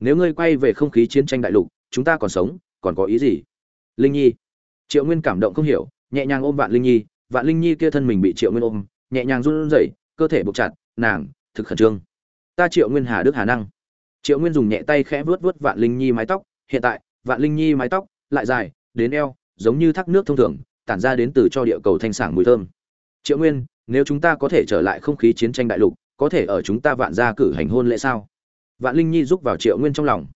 Nếu ngươi quay về không khí chiến tranh đại lục, chúng ta còn sống, còn có ý gì? Linh nhi. Triệu nguyên cảm động không hiểu nhẹ nhàng ôm vạn linh nhi, vạn linh nhi kia thân mình bị triệu nguyên ôm, nhẹ nhàng run rẩy, cơ thể buộc chặt, nàng, thực khẩn trương. Ta triệu nguyên hà đức hà năng. Triệu nguyên dùng nhẹ tay khẽ vuốt vuốt vạn linh nhi mái tóc, hiện tại, vạn linh nhi mái tóc lại dài, đến eo, giống như thác nước thông thường, tản ra đến từ cho địa cầu thanh sảng mùi thơm. Triệu nguyên, nếu chúng ta có thể trở lại không khí chiến tranh đại lục, có thể ở chúng ta vạn gia cử hành hôn lễ sao? Vạn linh nhi giúp vào triệu nguyên trong lòng.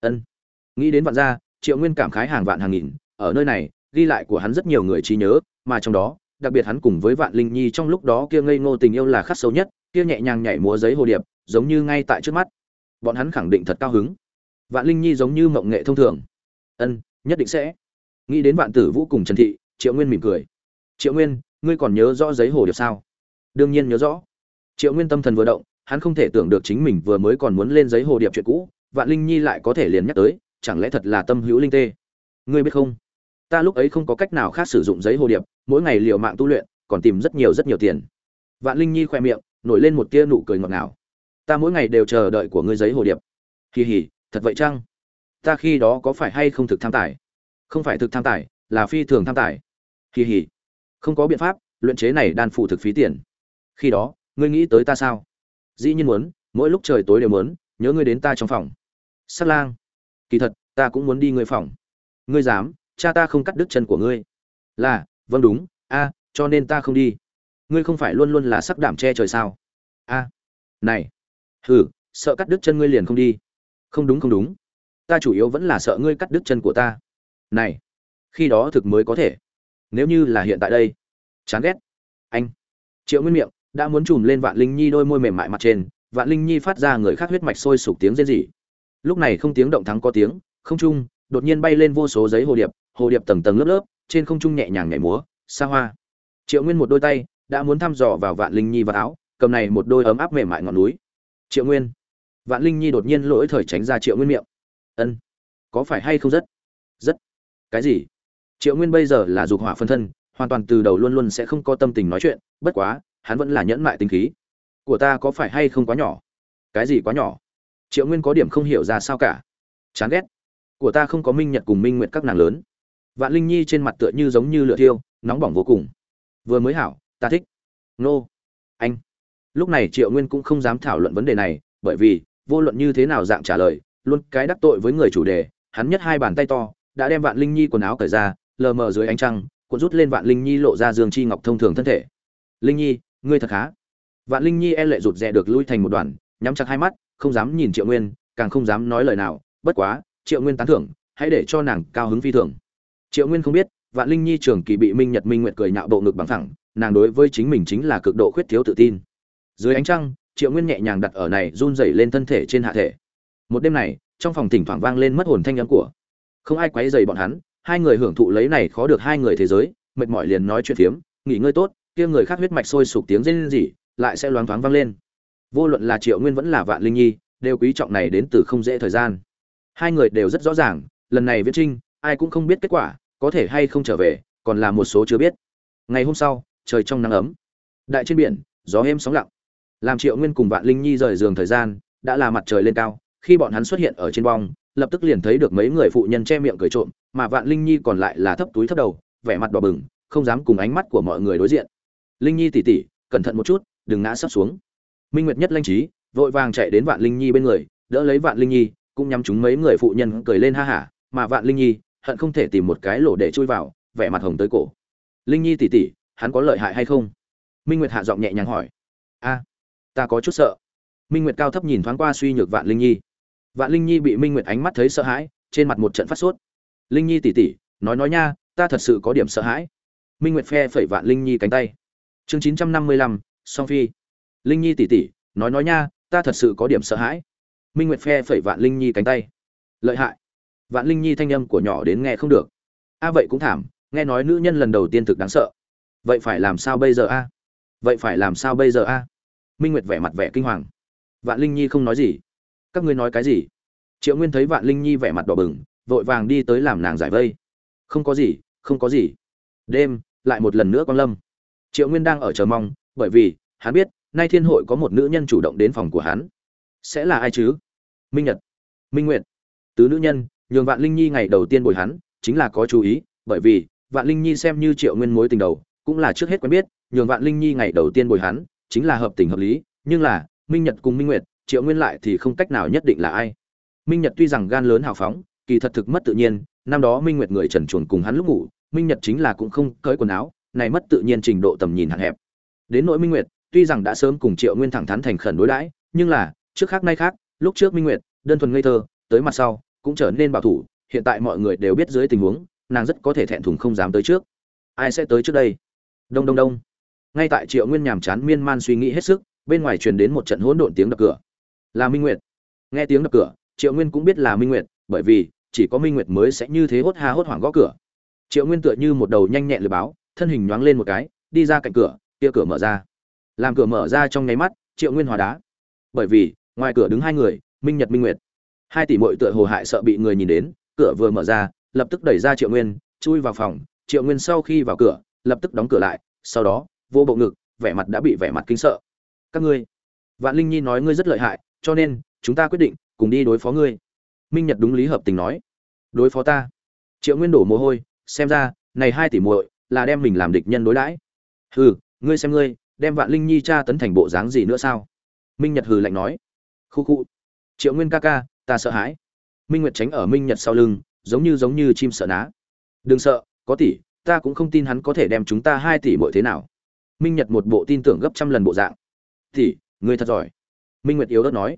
Ân. Nghĩ đến vạn gia, triệu nguyên cảm khái hàng vạn hàng nghìn, ở nơi này ghi lại của hắn rất nhiều người trí nhớ, mà trong đó, đặc biệt hắn cùng với vạn linh nhi trong lúc đó kia ngây ngô tình yêu là khắc sâu nhất, kia nhẹ nhàng nhảy múa giấy hồ điệp, giống như ngay tại trước mắt. Bọn hắn khẳng định thật cao hứng. Vạn linh nhi giống như mộng nghệ thông thường. Ân, nhất định sẽ. Nghĩ đến vạn tử vũ cùng trần thị, triệu nguyên mỉm cười. Triệu nguyên, ngươi còn nhớ rõ giấy hồ điệp sao? Đương nhiên nhớ rõ. Triệu nguyên tâm thần vừa động, hắn không thể tưởng được chính mình vừa mới còn muốn lên giấy hồ điệp chuyện cũ, vạn linh nhi lại có thể liền nhắc tới, chẳng lẽ thật là tâm hữu linh tê? Ngươi biết không? Ta lúc ấy không có cách nào khác sử dụng giấy hồ điệp, mỗi ngày liều mạng tu luyện, còn tìm rất nhiều rất nhiều tiền. Vạn linh nhi khoe miệng, nổi lên một tia nụ cười ngọt ngào. Ta mỗi ngày đều chờ đợi của ngươi giấy hồ điệp. Kỳ hỉ thật vậy chăng? Ta khi đó có phải hay không thực tham tài? Không phải thực tham tài, là phi thường tham tài. Kỳ hỉ không có biện pháp, luyện chế này đan phụ thực phí tiền. Khi đó, ngươi nghĩ tới ta sao? Dĩ nhiên muốn, mỗi lúc trời tối đều muốn, nhớ ngươi đến ta trong phòng. Sát lang. Kỳ thật, ta cũng muốn đi ngươi phòng. Ngươi dám? Cha ta không cắt đứt chân của ngươi. Là vâng đúng, a, cho nên ta không đi. Ngươi không phải luôn luôn là sắc đảm che trời sao? A, này, hừ, sợ cắt đứt chân ngươi liền không đi. Không đúng không đúng. Ta chủ yếu vẫn là sợ ngươi cắt đứt chân của ta. Này, khi đó thực mới có thể. Nếu như là hiện tại đây, chán ghét. Anh, triệu nguyên miệng, đã muốn chùm lên vạn linh nhi đôi môi mềm mại mặt trên, vạn linh nhi phát ra người khác huyết mạch sôi sục tiếng rên rỉ. Lúc này không tiếng động thắng có tiếng, không trung đột nhiên bay lên vô số giấy hồ điệp hồ điệp tầng tầng lớp lớp, trên không trung nhẹ nhàng nhảy múa, xa hoa. Triệu nguyên một đôi tay, đã muốn thăm dò vào vạn linh nhi và áo, cầm này một đôi ấm áp mềm mại ngọn núi. Triệu nguyên. Vạn linh nhi đột nhiên lỗi thời tránh ra triệu nguyên miệng. Ân, có phải hay không rất? Rất. Cái gì? Triệu nguyên bây giờ là dục hỏa phân thân, hoàn toàn từ đầu luôn luôn sẽ không có tâm tình nói chuyện, bất quá, hắn vẫn là nhẫn mại tính khí. Của ta có phải hay không quá nhỏ? Cái gì quá nhỏ? Triệu nguyên có điểm không hiểu ra sao cả. Chán ghét. Của ta không có minh nhật cùng minh nguyện các nàng lớn vạn linh nhi trên mặt tựa như giống như lửa thiêu, nóng bỏng vô cùng. Vừa mới hảo, ta thích. Nô. Anh. Lúc này triệu nguyên cũng không dám thảo luận vấn đề này, bởi vì, vô luận như thế nào dạng trả lời, luôn cái đắc tội với người chủ đề, hắn nhất hai bàn tay to, đã đem vạn linh nhi quần áo cởi ra, lờ mờ dưới ánh trăng, cuộn rút lên vạn linh nhi lộ ra dương chi ngọc thông thường thân thể. Linh nhi, ngươi thật khá. Vạn linh nhi e lệ rụt rè được lui thành một đoàn, nhắm chặt hai mắt, không dám nhìn triệu nguyên, càng không dám nói lời nào, bất quá, triệu nguyên tán thưởng, hãy để cho nàng cao hứng phi thường triệu nguyên không biết, vạn linh nhi trường kỳ bị minh nhật minh nguyện cười nhạo bộ ngực bằng thẳng nàng đối với chính mình chính là cực độ khuyết thiếu tự tin. Dưới ánh trăng, triệu nguyên nhẹ nhàng đặt ở này run rẩy lên thân thể trên hạ thể. Một đêm này, trong phòng thỉnh thoảng vang lên mất hồn thanh âm của không ai quấy dày bọn hắn, hai người hưởng thụ lấy này khó được hai người thế giới, mệt mỏi liền nói chuyện phiếm, nghỉ ngơi tốt, kia người khác huyết mạch sôi sục tiếng rên rỉ, lại sẽ loáng thoáng vang lên. Vô luận là triệu nguyên vẫn là vạn linh nhi, đều quý trọng này đến từ không dễ thời gian. Hai người đều rất rõ ràng, lần này viễn trinh ai cũng không biết kết quả, có thể hay không trở về, còn là một số chưa biết. Ngày hôm sau, trời trong nắng ấm. Đại trên biển, gió êm sóng lặng. Làm triệu nguyên cùng vạn linh nhi rời giường thời gian, đã là mặt trời lên cao, khi bọn hắn xuất hiện ở trên bong, lập tức liền thấy được mấy người phụ nhân che miệng cười trộm, mà vạn linh nhi còn lại là thấp túi thấp đầu, vẻ mặt đỏ bừng, không dám cùng ánh mắt của mọi người đối diện. Linh nhi tỉ tỉ, cẩn thận một chút, đừng ngã sắp xuống. Minh nguyệt nhất lanh trí, vội vàng chạy đến vạn linh nhi bên người, đỡ lấy vạn linh nhi, cũng nhắm chúng mấy người phụ nhân cười lên ha hả, mà vạn linh nhi hận không thể tìm một cái lỗ để chui vào, vẻ mặt hồng tới cổ. Linh nhi tỉ tỉ, hắn có lợi hại hay không? Minh nguyệt hạ giọng nhẹ nhàng hỏi. A, ta có chút sợ. Minh nguyệt cao thấp nhìn thoáng qua suy nhược vạn linh nhi. Vạn linh nhi bị minh nguyệt ánh mắt thấy sợ hãi, trên mặt một trận phát sốt. Linh nhi tỉ tỉ, nói nói nha, ta thật sự có điểm sợ hãi. Minh nguyệt phe phẩy vạn linh nhi cánh tay. Chương chín trăm năm mươi lăm, song phi. Linh nhi tỷ tỷ nói nói nha, ta thật sự có điểm sợ hãi. Minh nguyệt phe phẩy vạn linh nhi cánh tay. Lợi hại vạn linh nhi thanh âm của nhỏ đến nghe không được. A, vậy cũng thảm, nghe nói nữ nhân lần đầu tiên thực đáng sợ. Vậy phải làm sao bây giờ a? Vậy phải làm sao bây giờ a? Minh nguyệt vẻ mặt vẻ kinh hoàng. Vạn linh nhi không nói gì. Các ngươi nói cái gì? Triệu nguyên thấy vạn linh nhi vẻ mặt đỏ bừng, vội vàng đi tới làm nàng giải vây. Không có gì, không có gì. Đêm, lại một lần nữa quang lâm. Triệu nguyên đang ở chờ mong, bởi vì, hắn biết, nay thiên hội có một nữ nhân chủ động đến phòng của hắn. Sẽ là ai chứ? Minh nhật. Minh nguyệt. Tứ nữ nhân nhường vạn linh nhi ngày đầu tiên bồi hắn, chính là có chú ý, bởi vì vạn linh nhi xem như triệu nguyên mối tình đầu, cũng là trước hết quen biết, nhường vạn linh nhi ngày đầu tiên bồi hắn, chính là hợp tình hợp lý, nhưng là, minh nhật cùng minh nguyệt, triệu nguyên lại thì không cách nào nhất định là ai. Minh nhật tuy rằng gan lớn hào phóng, kỳ thật thực mất tự nhiên, năm đó minh nguyệt người trần truồng cùng hắn lúc ngủ, minh nhật chính là cũng không cởi quần áo, này mất tự nhiên trình độ tầm nhìn hạn hẹp. Đến nỗi minh nguyệt, tuy rằng đã sớm cùng triệu nguyên thẳng thắn thành khẩn đối đãi, nhưng là, trước khác nay khác, lúc trước minh nguyệt, đơn thuần ngây thơ, tới mặt sau cũng trở nên bảo thủ, hiện tại mọi người đều biết dưới tình huống, nàng rất có thể thẹn thùng không dám tới trước. Ai sẽ tới trước đây? Đông đông đông. Ngay tại triệu nguyên nhàm chán miên man suy nghĩ hết sức, bên ngoài truyền đến một trận hỗn độn tiếng đập cửa. Là minh nguyệt. Nghe tiếng đập cửa, triệu nguyên cũng biết là minh nguyệt, bởi vì, chỉ có minh nguyệt mới sẽ như thế hốt ha hốt hoảng gõ cửa. Triệu nguyên tựa như một đầu nhanh nhẹn lừa báo, thân hình nhoáng lên một cái, đi ra cạnh cửa, kia cửa mở ra. Làm cửa mở ra trong nháy mắt, triệu nguyên hòa đá. Bởi vì, ngoài cửa đứng hai người, minh nhật minh nguyệt hai tỷ mội tựa hồ hại sợ bị người nhìn đến, cửa vừa mở ra, lập tức đẩy ra triệu nguyên, chui vào phòng. Triệu nguyên sau khi vào cửa, lập tức đóng cửa lại, sau đó, vô bộ ngực, vẻ mặt đã bị vẻ mặt kinh sợ. Các ngươi, vạn linh nhi nói ngươi rất lợi hại, cho nên, chúng ta quyết định, cùng đi đối phó ngươi. Minh nhật đúng lý hợp tình nói. Đối phó ta. Triệu nguyên đổ mồ hôi, xem ra, này hai tỷ muội là đem mình làm địch nhân đối đãi. Hừ, ngươi xem ngươi, đem vạn linh nhi tra tấn thành bộ dáng gì nữa sao? Minh nhật hừ lạnh nói. Khu khu. Triệu nguyên ca ca ta sợ hãi. Minh nguyệt tránh ở minh nhật sau lưng, giống như giống như chim sợ ná. Đừng sợ, có tỷ, ta cũng không tin hắn có thể đem chúng ta hai tỷ mỗi thế nào. Minh nhật một bộ tin tưởng gấp trăm lần bộ dạng. Tỷ ngươi thật giỏi. Minh nguyệt yếu đất nói.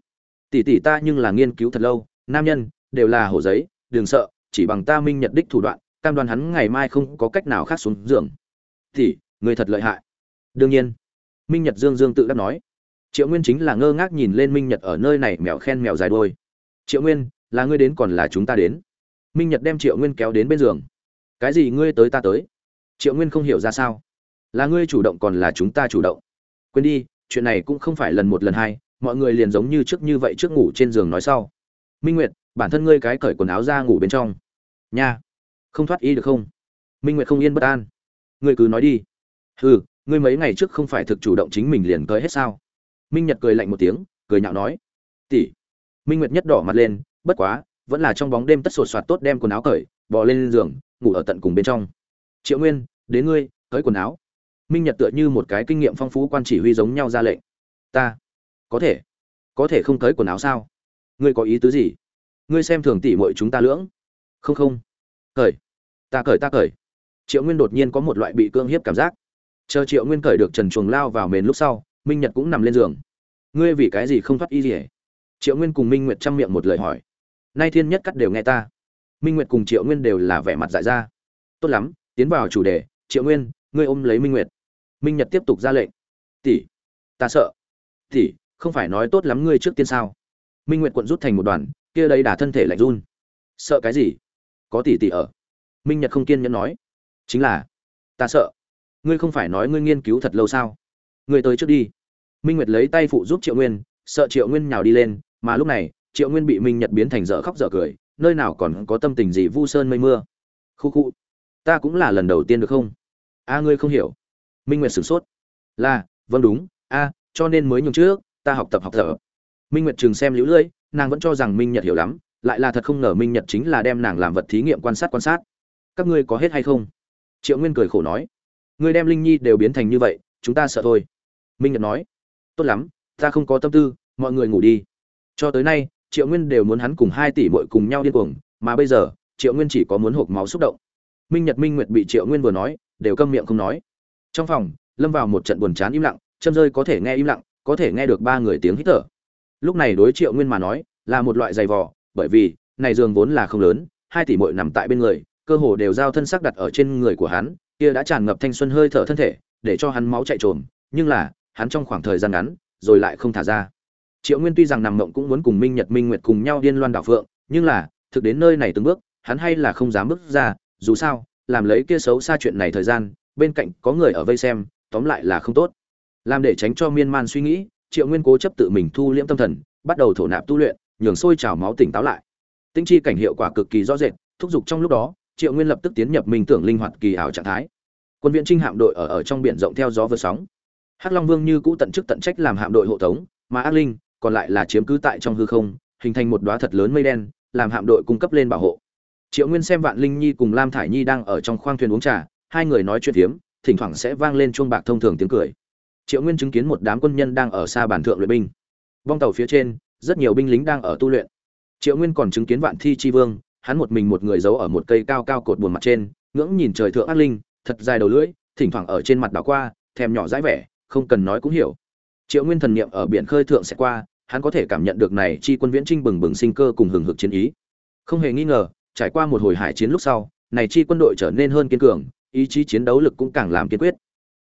Tỷ tỷ ta nhưng là nghiên cứu thật lâu, nam nhân, đều là hổ giấy, đừng sợ, chỉ bằng ta minh nhật đích thủ đoạn, cam đoan hắn ngày mai không có cách nào khác xuống giường. Tỷ ngươi thật lợi hại. Đương nhiên. Minh nhật dương dương tự đắc nói. Triệu nguyên chính là ngơ ngác nhìn lên minh nhật ở nơi này mèo khen mèo dài đôi triệu nguyên, là ngươi đến còn là chúng ta đến. Minh nhật đem triệu nguyên kéo đến bên giường. Cái gì ngươi tới ta tới? Triệu nguyên không hiểu ra sao. Là ngươi chủ động còn là chúng ta chủ động. Quên đi, chuyện này cũng không phải lần một lần hai, mọi người liền giống như trước như vậy trước ngủ trên giường nói sau. Minh nguyệt, bản thân ngươi cái cởi quần áo ra ngủ bên trong. Nha, không thoát y được không? Minh nguyệt không yên bất an. Ngươi cứ nói đi. Hừ, ngươi mấy ngày trước không phải thực chủ động chính mình liền cởi hết sao? Minh nhật cười lạnh một tiếng, cười nhạo nói. Tỷ minh nguyệt nhất đỏ mặt lên, bất quá, vẫn là trong bóng đêm tất sột soạt tốt đem quần áo cởi, bò lên giường, ngủ ở tận cùng bên trong. Triệu nguyên, đến ngươi, cởi quần áo. Minh nhật tựa như một cái kinh nghiệm phong phú quan chỉ huy giống nhau ra lệnh. Ta, có thể có thể không cởi quần áo sao? Ngươi có ý tứ gì? Ngươi xem thường tỉ mọi chúng ta lưỡng. Không không, cởi, ta cởi ta cởi. Triệu nguyên đột nhiên có một loại bị cương hiếp cảm giác. Chờ triệu nguyên cởi được trần chuồng lao vào mền lúc sau, minh nhật cũng nằm lên giường. Ngươi vì cái gì không thoát y gì、hết triệu nguyên cùng minh nguyệt chăm miệng một lời hỏi. Nay thiên nhất cắt đều nghe ta. Minh nguyệt cùng triệu nguyên đều là vẻ mặt dại ra. Tốt lắm, tiến vào chủ đề, triệu nguyên, ngươi ôm lấy minh nguyệt. Minh nhật tiếp tục ra lệnh. Tỷ, ta sợ. Tỷ, không phải nói tốt lắm ngươi trước tiên sao? Minh nguyệt quận rút thành một đoàn, kia đây đả thân thể lạnh run. Sợ cái gì? Có tỷ tỷ ở. Minh nhật không kiên nhẫn nói. Chính là, ta sợ. Ngươi không phải nói ngươi nghiên cứu thật lâu sao? Ngươi tới trước đi. Minh nguyệt lấy tay phụ giúp triệu nguyên, sợ triệu nguyên nhào đi lên mà lúc này, triệu nguyên bị minh nhật biến thành dở khóc dở cười, nơi nào còn có tâm tình gì vu sơn mây mưa. Khu khu, ta cũng là lần đầu tiên được không? A, ngươi không hiểu. Minh nguyệt sửng sốt. Là vâng đúng. A, cho nên mới nhường trước, ta học tập học thở minh nguyệt chừng xem lũ lưỡi, nàng vẫn cho rằng minh nhật hiểu lắm, lại là thật không ngờ minh nhật chính là đem nàng làm vật thí nghiệm quan sát quan sát. Các ngươi có hết hay không? Triệu nguyên cười khổ nói. Ngươi đem linh nhi đều biến thành như vậy, chúng ta sợ thôi. Minh nhật nói. Tốt lắm, ta không có tâm tư, mọi người ngủ đi cho tới nay, triệu nguyên đều muốn hắn cùng hai tỷ mội cùng nhau điên cuồng, mà bây giờ, triệu nguyên chỉ có muốn hộp máu xúc động. Minh nhật minh nguyệt bị triệu nguyên vừa nói, đều câm miệng không nói. Trong phòng, lâm vào một trận buồn chán im lặng, châm rơi có thể nghe im lặng, có thể nghe được ba người tiếng hít thở. Lúc này đối triệu nguyên mà nói, là một loại giày vò, bởi vì, này giường vốn là không lớn, hai tỷ mội nằm tại bên người, cơ hồ đều giao thân sắc đặt ở trên người của hắn, kia đã tràn ngập thanh xuân hơi thở thân thể, để cho hắn máu chạy trồm, nhưng là, hắn trong khoảng thời gian ngắn, rồi lại không thả ra triệu nguyên tuy rằng nằm mộng cũng muốn cùng minh nhật minh nguyệt cùng nhau điên loan đảo phượng, nhưng là, thực đến nơi này từng bước, hắn hay là không dám bước ra, dù sao, làm lấy kia xấu xa chuyện này thời gian, bên cạnh có người ở vây xem, tóm lại là không tốt. Làm để tránh cho miên man suy nghĩ, triệu nguyên cố chấp tự mình thu liễm tâm thần, bắt đầu thổ nạp tu luyện, nhường sôi trào máu tỉnh táo lại. Tinh chi cảnh hiệu quả cực kỳ rõ rệt, thúc giục trong lúc đó, triệu nguyên lập tức tiến nhập minh tưởng linh hoạt kỳ ảo trạng thái. Quân viện trinh hạm đội ở ở trong biển rộng theo gió vượt sóng. Hắc long vương như cũ tận chức tận trách làm hạm đội hộ tống, mà ác linh còn lại là chiếm cứ tại trong hư không, hình thành một đóa thật lớn mây đen, làm hạm đội cung cấp lên bảo hộ. Triệu nguyên xem vạn linh nhi cùng lam thải nhi đang ở trong khoang thuyền uống trà, hai người nói chuyện phiếm, thỉnh thoảng sẽ vang lên chuông bạc thông thường tiếng cười. Triệu nguyên chứng kiến một đám quân nhân đang ở xa bản thượng luyện binh. Vong tàu phía trên, rất nhiều binh lính đang ở tu luyện. Triệu nguyên còn chứng kiến vạn thi chi vương, hắn một mình một người giấu ở một cây cao cao cột buồn mặt trên, ngưỡng nhìn trời thượng ác linh, thật dài đầu lưỡi, thỉnh thoảng ở trên mặt đảo qua, thèm nhỏ dãi vẻ, không cần nói cũng hiểu triệu nguyên thần niệm ở biển khơi thượng sẽ qua, hắn có thể cảm nhận được này chi quân viễn trinh bừng bừng sinh cơ cùng hừng hực chiến ý. Không hề nghi ngờ, trải qua một hồi hải chiến lúc sau, này chi quân đội trở nên hơn kiên cường, ý chí chiến đấu lực cũng càng làm kiên quyết.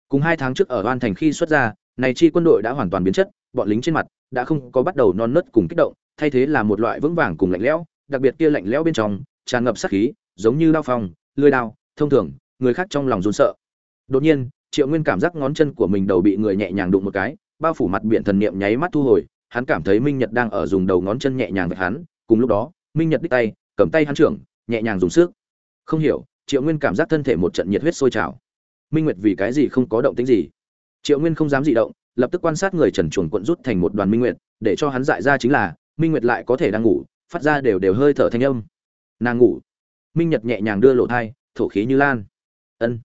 Cùng hai tháng trước ở oan thành khi xuất ra, này chi quân đội đã hoàn toàn biến chất, bọn lính trên mặt đã không có bắt đầu non nớt cùng kích động, thay thế là một loại vững vàng cùng lạnh lẽo, đặc biệt kia lạnh lẽo bên trong, tràn ngập sát khí, giống như đao phong lưỡi đao, thông thường, người khác trong lòng run sợ. Đột nhiên, triệu nguyên cảm giác ngón chân của mình đầu bị người nhẹ nhàng đụng một cái bao phủ mặt biển thần niệm nháy mắt thu hồi, hắn cảm thấy minh nhật đang ở dùng đầu ngón chân nhẹ nhàng với hắn, cùng lúc đó, minh nhật đích tay, cầm tay hắn trưởng, nhẹ nhàng dùng sức. Không hiểu, triệu nguyên cảm giác thân thể một trận nhiệt huyết sôi trào. Minh nguyệt vì cái gì không có động tĩnh gì? Triệu nguyên không dám dị động, lập tức quan sát người trần chuồn quận rút thành một đoàn minh nguyệt, để cho hắn dại ra chính là, minh nguyệt lại có thể đang ngủ, phát ra đều đều hơi thở thanh âm. Nàng ngủ. Minh nhật nhẹ nhàng đưa lộ thai, thổ khí như lan. Ân.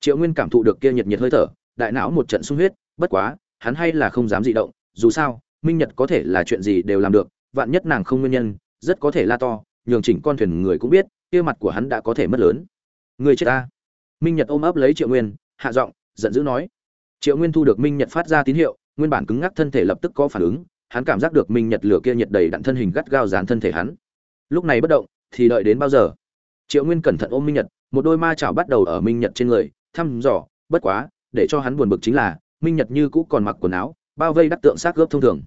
Triệu nguyên cảm thụ được kia nhiệt nhiệt hơi thở, đại não một trận sung huyết, bất quá hắn hay là không dám dị động, dù sao, minh nhật có thể là chuyện gì đều làm được, vạn nhất nàng không nguyên nhân, rất có thể la to, nhường chỉnh con thuyền người cũng biết, kia mặt của hắn đã có thể mất lớn. Người chết ta. Minh nhật ôm ấp lấy triệu nguyên, hạ giọng, giận dữ nói. Triệu nguyên thu được minh nhật phát ra tín hiệu, nguyên bản cứng ngắc thân thể lập tức có phản ứng, hắn cảm giác được minh nhật lửa kia nhiệt đầy đặn thân hình gắt gao dán thân thể hắn. Lúc này bất động, thì đợi đến bao giờ? Triệu nguyên cẩn thận ôm minh nhật, một đôi ma chảo bắt đầu ở minh nhật trên người, thăm dò, bất quá, để cho hắn buồn bực chính là minh nhật như cũ còn mặc quần áo, bao vây đắc tượng xác gớp thông thường.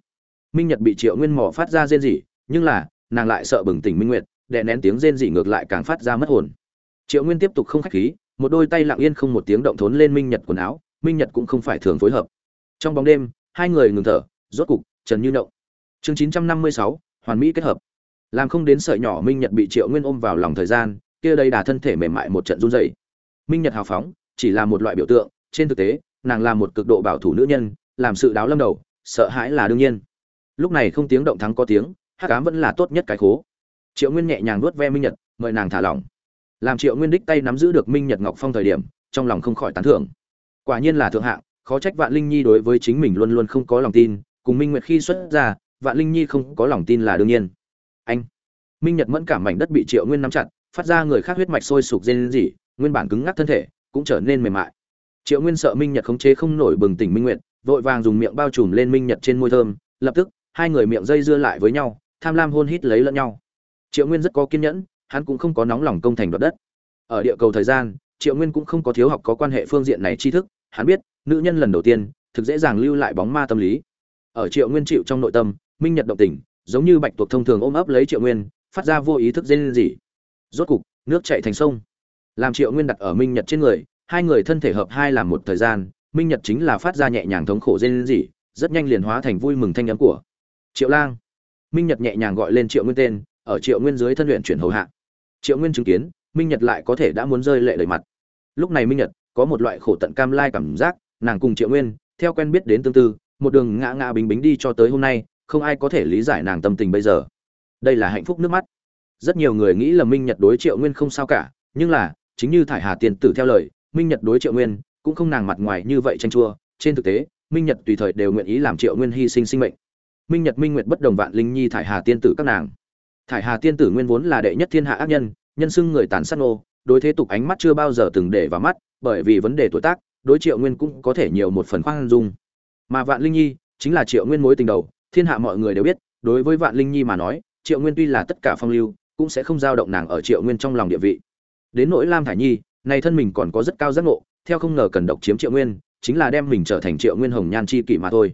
Minh nhật bị triệu nguyên mỏ phát ra rên rỉ, nhưng là, nàng lại sợ bừng tỉnh minh nguyệt, đè nén tiếng rên rỉ ngược lại càng phát ra mất hồn. Triệu nguyên tiếp tục không khách khí, một đôi tay lặng yên không một tiếng động thốn lên minh nhật quần áo, minh nhật cũng không phải thường phối hợp. Trong bóng đêm, hai người ngừng thở, rốt cục, trần như động chương chín trăm năm mươi sáu, hoàn mỹ kết hợp. Làm không đến sợi nhỏ, minh nhật bị triệu nguyên ôm vào lòng thời gian, kia đây đà thân thể mềm mại một trận run dày minh nhật hào phóng, chỉ là một loại biểu tượng, trên thực tế nàng là một cực độ bảo thủ nữ nhân, làm sự đáo lâm đầu, sợ hãi là đương nhiên. Lúc này không tiếng động thắng có tiếng, hắc ám vẫn là tốt nhất cái khố. Triệu nguyên nhẹ nhàng nuốt ve minh nhật, mời nàng thả lỏng. Làm triệu nguyên đích tay nắm giữ được minh nhật ngọc phong thời điểm, trong lòng không khỏi tán thưởng. Quả nhiên là thượng hạng, khó trách vạn linh nhi đối với chính mình luôn luôn không có lòng tin, cùng minh nguyệt khi xuất ra, vạn linh nhi không có lòng tin là đương nhiên. Anh, minh nhật mẫn cảm mảnh đất bị triệu nguyên nắm chặt, phát ra người khác huyết mạch sôi sục lên gì nguyên bản cứng ngắc thân thể, cũng trở nên mềm mại triệu nguyên sợ minh nhật khống chế không nổi bừng tỉnh minh nguyệt, vội vàng dùng miệng bao trùm lên minh nhật trên môi thơm, lập tức, hai người miệng dây dưa lại với nhau, tham lam hôn hít lấy lẫn nhau. Triệu nguyên rất có kiên nhẫn, hắn cũng không có nóng lòng công thành đoạt đất. Ở địa cầu thời gian, triệu nguyên cũng không có thiếu học có quan hệ phương diện này tri thức, hắn biết, nữ nhân lần đầu tiên, thực dễ dàng lưu lại bóng ma tâm lý. Ở triệu nguyên chịu trong nội tâm, minh nhật động tình, giống như bạch tuộc thông thường ôm ấp lấy triệu nguyên, phát ra vô ý thức dên gì rốt cục, nước chạy thành sông. Làm triệu nguyên đặt ở minh nhật trên người hai người thân thể hợp hai làm một thời gian, minh nhật chính là phát ra nhẹ nhàng thống khổ dên gì rất nhanh liền hóa thành vui mừng thanh nhắm của triệu lang. Minh nhật nhẹ nhàng gọi lên triệu nguyên tên, ở triệu nguyên dưới thân luyện chuyển hầu hạ. Triệu nguyên chứng kiến, minh nhật lại có thể đã muốn rơi lệ đầy mặt. Lúc này minh nhật có một loại khổ tận cam lai cảm giác, nàng cùng triệu nguyên, theo quen biết đến tương tư, một đường ngã ngã bình bính đi cho tới hôm nay, không ai có thể lý giải nàng tâm tình bây giờ. Đây là hạnh phúc nước mắt. Rất nhiều người nghĩ là minh nhật đối triệu nguyên không sao cả, nhưng là, chính như thải hà tiền tử theo lời minh nhật đối triệu nguyên, cũng không nàng mặt ngoài như vậy tranh chua. Trên thực tế, minh nhật tùy thời đều nguyện ý làm triệu nguyên hy sinh sinh mệnh. Minh nhật minh nguyệt bất đồng vạn linh nhi thải hà tiên tử các nàng. Thải hà tiên tử nguyên vốn là đệ nhất thiên hạ ác nhân nhân xưng người tàn sát nô đối thế tục ánh mắt chưa bao giờ từng để vào mắt, bởi vì vấn đề tuổi tác, đối triệu nguyên cũng có thể nhiều một phần khoan dung. Mà vạn linh nhi chính là triệu nguyên mối tình đầu, thiên hạ mọi người đều biết, đối với vạn linh nhi mà nói, triệu nguyên tuy là tất cả phong lưu, cũng sẽ không giao động nàng ở triệu nguyên trong lòng địa vị. Đến nỗi lam thải nhi nay thân mình còn có rất cao giác ngộ, theo không ngờ cần độc chiếm triệu nguyên, chính là đem mình trở thành triệu nguyên hồng nhan chi kỷ mà thôi.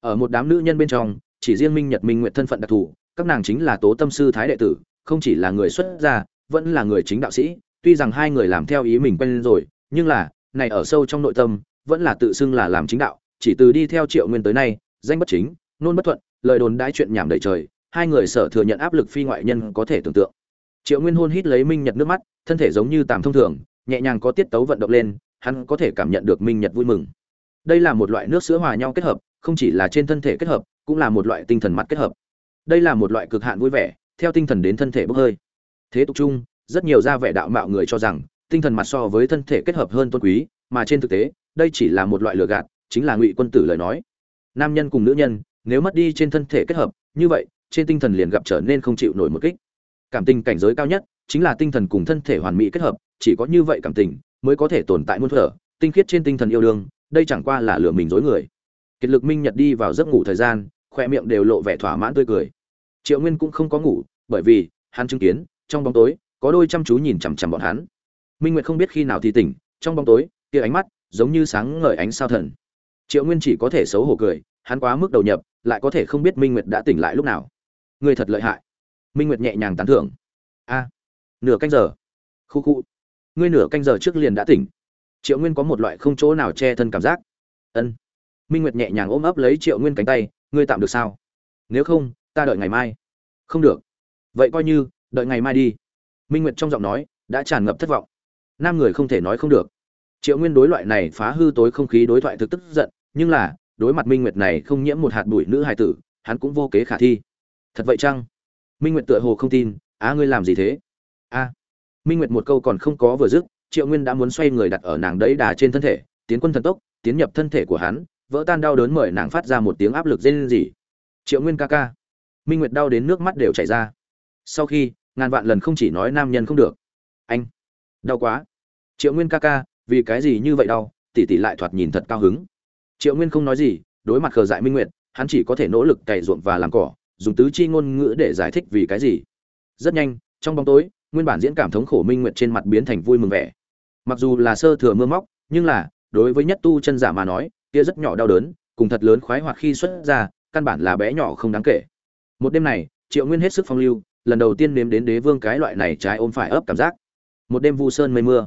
Ở một đám nữ nhân bên trong, chỉ riêng minh nhật minh nguyện thân phận đặc thù, các nàng chính là tố tâm sư thái đệ tử, không chỉ là người xuất gia, vẫn là người chính đạo sĩ. Tuy rằng hai người làm theo ý mình quen rồi, nhưng là, này ở sâu trong nội tâm, vẫn là tự xưng là làm chính đạo. Chỉ từ đi theo triệu nguyên tới nay, danh bất chính, nôn bất thuận, lời đồn đãi chuyện nhảm đầy trời, hai người sở thừa nhận áp lực phi ngoại nhân có thể tưởng tượng. Triệu nguyên hôn hít lấy minh nhật nước mắt, thân thể giống như tàm thông thường nhẹ nhàng có tiết tấu vận động lên, hắn có thể cảm nhận được minh nhật vui mừng. Đây là một loại nước sữa hòa nhau kết hợp, không chỉ là trên thân thể kết hợp, cũng là một loại tinh thần mặt kết hợp. Đây là một loại cực hạn vui vẻ, theo tinh thần đến thân thể bốc hơi. Thế tục chung, rất nhiều gia vẻ đạo mạo người cho rằng, tinh thần mặt so với thân thể kết hợp hơn tôn quý, mà trên thực tế, đây chỉ là một loại lừa gạt, chính là ngụy quân tử lời nói. Nam nhân cùng nữ nhân, nếu mất đi trên thân thể kết hợp, như vậy, trên tinh thần liền gặp trở nên không chịu nổi một kích. Cảm tình cảnh giới cao nhất chính là tinh thần cùng thân thể hoàn mỹ kết hợp, chỉ có như vậy cảm tình mới có thể tồn tại muôn thở tinh khiết trên tinh thần yêu đương, đây chẳng qua là lừa mình dối người. Kiệt lực minh nhật đi vào giấc ngủ thời gian, khoe miệng đều lộ vẻ thỏa mãn tươi cười. Triệu nguyên cũng không có ngủ, bởi vì hắn chứng kiến, trong bóng tối, có đôi chăm chú nhìn chằm chằm bọn hắn. Minh nguyệt không biết khi nào thì tỉnh, trong bóng tối, kia ánh mắt giống như sáng ngời ánh sao thần. Triệu nguyên chỉ có thể xấu hổ cười, hắn quá mức đầu nhập, lại có thể không biết minh nguyệt đã tỉnh lại lúc nào. Người thật lợi hại. Minh nguyệt nhẹ nhàng tán thưởng. A nửa canh giờ. Khu khu. Ngươi nửa canh giờ trước liền đã tỉnh. Triệu nguyên có một loại không chỗ nào che thân cảm giác. Ân. Minh nguyệt nhẹ nhàng ôm ấp lấy triệu nguyên cánh tay, ngươi tạm được sao? Nếu không, ta đợi ngày mai. Không được. Vậy coi như, đợi ngày mai đi. Minh nguyệt trong giọng nói đã tràn ngập thất vọng. Nam người không thể nói không được. Triệu nguyên đối loại này phá hư tối không khí đối thoại thực tức giận, nhưng là, đối mặt minh nguyệt này không nhiễm một hạt bụi nữ hài tử, hắn cũng vô kế khả thi. Thật vậy chăng? Minh nguyệt tựa hồ không tin, á ngươi làm gì thế? A. Minh nguyệt một câu còn không có vừa dứt, triệu nguyên đã muốn xoay người đặt ở nàng đấy đà trên thân thể, tiến quân thần tốc, tiến nhập thân thể của hắn, vỡ tan đau đớn mời nàng phát ra một tiếng áp lực dên gì triệu nguyên ca ca. Minh nguyệt đau đến nước mắt đều chảy ra. Sau khi, ngàn vạn lần không chỉ nói nam nhân không được. Anh. Đau quá. Triệu nguyên ca ca, vì cái gì như vậy đau tỷ tỷ lại thoạt nhìn thật cao hứng. Triệu nguyên không nói gì, đối mặt khờ dại minh nguyệt, hắn chỉ có thể nỗ lực cày ruộng và làm cỏ, dùng tứ chi ngôn ngữ để giải thích vì cái gì. Rất nhanh, trong bóng tối nguyên bản diễn cảm thống khổ minh nguyệt trên mặt biến thành vui mừng vẻ. Mặc dù là sơ thừa mưa móc, nhưng là, đối với nhất tu chân giả mà nói, kia rất nhỏ đau đớn, cùng thật lớn khoái hoặc khi xuất ra, căn bản là bé nhỏ không đáng kể. Một đêm này, triệu nguyên hết sức phong lưu, lần đầu tiên nếm đến đế vương cái loại này trái ôm phải ấp cảm giác. Một đêm vu sơn mây mưa.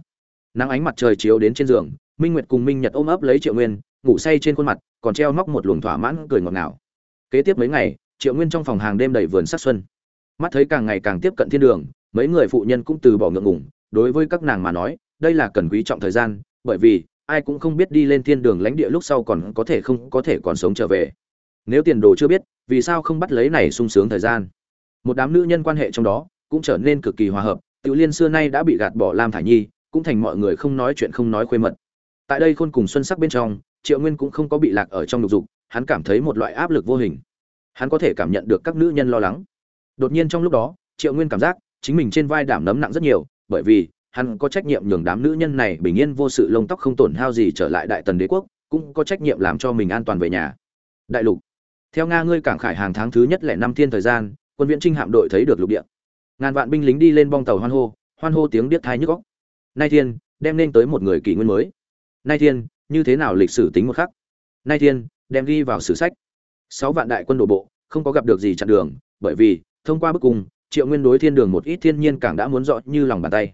Nắng ánh mặt trời chiếu đến trên giường, minh nguyệt cùng minh nhật ôm ấp lấy triệu nguyên, ngủ say trên khuôn mặt, còn treo móc một luồng thỏa mãn cười ngọt ngào. Kế tiếp mấy ngày, triệu nguyên trong phòng hàng đêm đầy vườn sắc xuân. Mắt thấy càng ngày càng tiếp cận thiên đường mấy người phụ nhân cũng từ bỏ ngượng ngùng, đối với các nàng mà nói, đây là cần quý trọng thời gian, bởi vì, ai cũng không biết đi lên thiên đường lãnh địa lúc sau còn có thể không, có thể còn sống trở về. Nếu tiền đồ chưa biết, vì sao không bắt lấy này sung sướng thời gian? Một đám nữ nhân quan hệ trong đó, cũng trở nên cực kỳ hòa hợp, tiểu liên xưa nay đã bị gạt bỏ lam thải nhi, cũng thành mọi người không nói chuyện không nói khuê mật. Tại đây khôn cùng xuân sắc bên trong, triệu nguyên cũng không có bị lạc ở trong lục dục, hắn cảm thấy một loại áp lực vô hình. Hắn có thể cảm nhận được các nữ nhân lo lắng. Đột nhiên trong lúc đó, triệu nguyên cảm giác chính mình trên vai đảm nấm nặng rất nhiều, bởi vì hắn có trách nhiệm nhường đám nữ nhân này bình yên vô sự lông tóc không tổn hao gì trở lại đại tần đế quốc, cũng có trách nhiệm làm cho mình an toàn về nhà. Đại lục, theo nga ngươi cảng khải hàng tháng thứ nhất lẻ năm thiên thời gian, quân viễn trinh hạm đội thấy được lục địa. Ngàn vạn binh lính đi lên bong tàu hoan hô hoan hô tiếng điếc thai nhức góc nay thiên, đem nên tới một người kỷ nguyên mới. Nay thiên, như thế nào lịch sử tính một khắc? Nay thiên, đem ghi vào sử sách. Sáu vạn đại quân đổ bộ, không có gặp được gì chặn đường, bởi vì thông qua bức cung triệu nguyên đối thiên đường một ít thiên nhiên cảng đã muốn rõ như lòng bàn tay.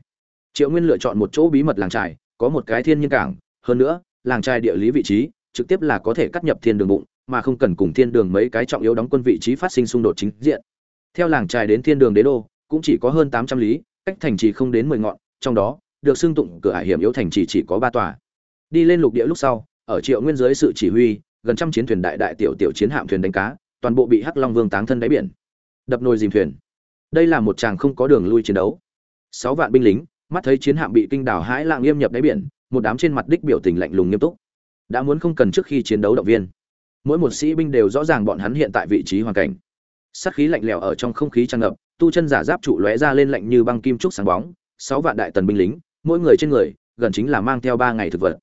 Triệu nguyên lựa chọn một chỗ bí mật làng trài, có một cái thiên nhiên cảng, hơn nữa, làng trài địa lý vị trí, trực tiếp là có thể cắt nhập thiên đường bụng, mà không cần cùng thiên đường mấy cái trọng yếu đóng quân vị trí phát sinh xung đột chính diện. Theo làng trài đến thiên đường đế đô, cũng chỉ có hơn tám trăm lý, cách thành trì không đến mười ngọn, trong đó, được xưng tụng cửa hải hiểm yếu thành trì chỉ có ba tòa. Đi lên lục địa lúc sau, ở triệu nguyên dưới sự chỉ huy, gần trăm chiến thuyền đại đại tiểu tiểu chiến hạm thuyền đánh cá, toàn bộ bị hắc long vương táng thân đáy biển. Đập nồi dìm thuyền đây là một chàng không có đường lui chiến đấu. Sáu vạn binh lính, mắt thấy chiến hạm bị kinh đảo hãi lạng nghiêm nhập đáy biển, một đám trên mặt đích biểu tình lạnh lùng nghiêm túc. Đã muốn không cần trước khi chiến đấu động viên. Mỗi một sĩ binh đều rõ ràng bọn hắn hiện tại vị trí hoàn cảnh. Sát khí lạnh lẽo ở trong không khí tràn ngập, tu chân giả giáp trụ lóe ra lên lạnh như băng kim trúc sáng bóng. Sáu vạn đại tần binh lính, mỗi người trên người, gần chính là mang theo ba ngày thực vật.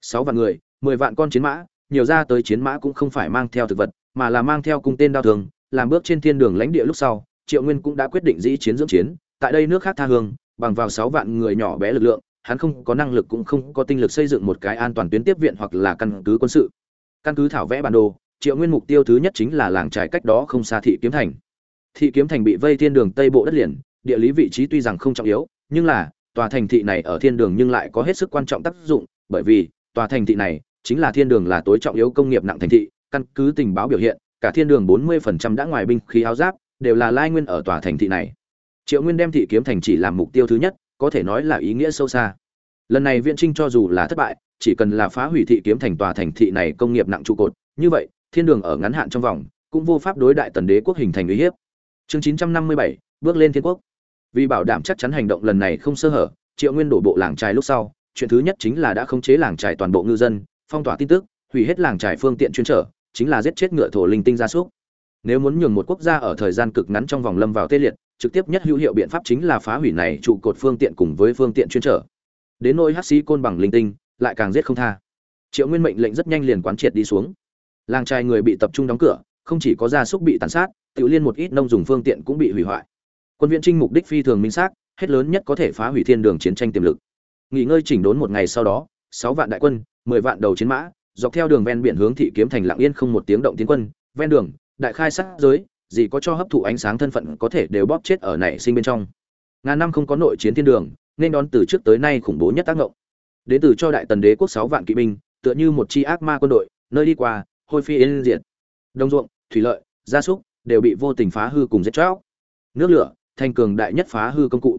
Sáu vạn người, mười vạn con chiến mã, nhiều ra tới chiến mã cũng không phải mang theo thực vật, mà là mang theo cung tên đao thường, làm bước trên thiên đường lãnh địa lúc sau triệu nguyên cũng đã quyết định dĩ chiến dưỡng chiến, tại đây nước khác tha hương, bằng vào sáu vạn người nhỏ bé lực lượng, hắn không có năng lực cũng không có tinh lực xây dựng một cái an toàn tuyến tiếp viện hoặc là căn cứ quân sự. Căn cứ thảo vẽ bản đồ, triệu nguyên mục tiêu thứ nhất chính là làng trải cách đó không xa thị kiếm thành. Thị kiếm thành bị vây thiên đường tây bộ đất liền, địa lý vị trí tuy rằng không trọng yếu, nhưng là, tòa thành thị này ở thiên đường nhưng lại có hết sức quan trọng tác dụng, bởi vì, tòa thành thị này chính là thiên đường là tối trọng yếu công nghiệp nặng thành thị, căn cứ tình báo biểu hiện, cả thiên đường 40% đã ngoài binh khí áo giáp đều là lai nguyên ở tòa thành thị này. Triệu nguyên đem thị kiếm thành chỉ làm mục tiêu thứ nhất có thể nói là ý nghĩa sâu xa. Lần này viện trinh cho dù là thất bại chỉ cần là phá hủy thị kiếm thành tòa thành thị này công nghiệp nặng trụ cột như vậy thiên đường ở ngắn hạn trong vòng cũng vô pháp đối đại tần đế quốc hình thành uy hiếp. Chương 957, bước lên thiên quốc. Vì bảo đảm chắc chắn hành động lần này không sơ hở triệu nguyên đổ bộ làng trài lúc sau chuyện thứ nhất chính là đã khống chế làng trài toàn bộ ngư dân phong tỏa tin tức hủy hết làng trài phương tiện chuyên trở chính là giết chết ngựa thổ linh tinh gia súc nếu muốn nhường một quốc gia ở thời gian cực ngắn trong vòng lâm vào tê liệt, trực tiếp nhất hữu hiệu biện pháp chính là phá hủy này trụ cột phương tiện cùng với phương tiện chuyên trở. Đến nỗi hắc sĩ côn bằng linh tinh, lại càng giết không tha. Triệu nguyên mệnh lệnh rất nhanh liền quán triệt đi xuống. Làng trai người bị tập trung đóng cửa, không chỉ có gia súc bị tàn sát tự liên một ít nông dùng phương tiện cũng bị hủy hoại. Quân viện trinh mục đích phi thường minh xác, hết lớn nhất có thể phá hủy thiên đường chiến tranh tiềm lực. Nghỉ ngơi chỉnh đốn một ngày sau đó, sáu vạn đại quân, mười vạn đầu chiến mã, dọc theo đường ven biển hướng thị kiếm thành lạng yên không một tiếng động tiến quân, ven đường đại khai sát giới, gì có cho hấp thụ ánh sáng thân phận có thể đều bóp chết ở nảy sinh bên trong. Ngàn năm không có nội chiến thiên đường, nên đón từ trước tới nay khủng bố nhất tác động đến từ cho đại tần đế quốc sáu vạn kỵ binh, tựa như một chi ác ma quân đội, nơi đi qua, hôi phi yên diệt. Đồng ruộng, thủy lợi, gia súc đều bị vô tình phá hư cùng giết chóc. Nước lửa, thành cường đại nhất phá hư công cụ.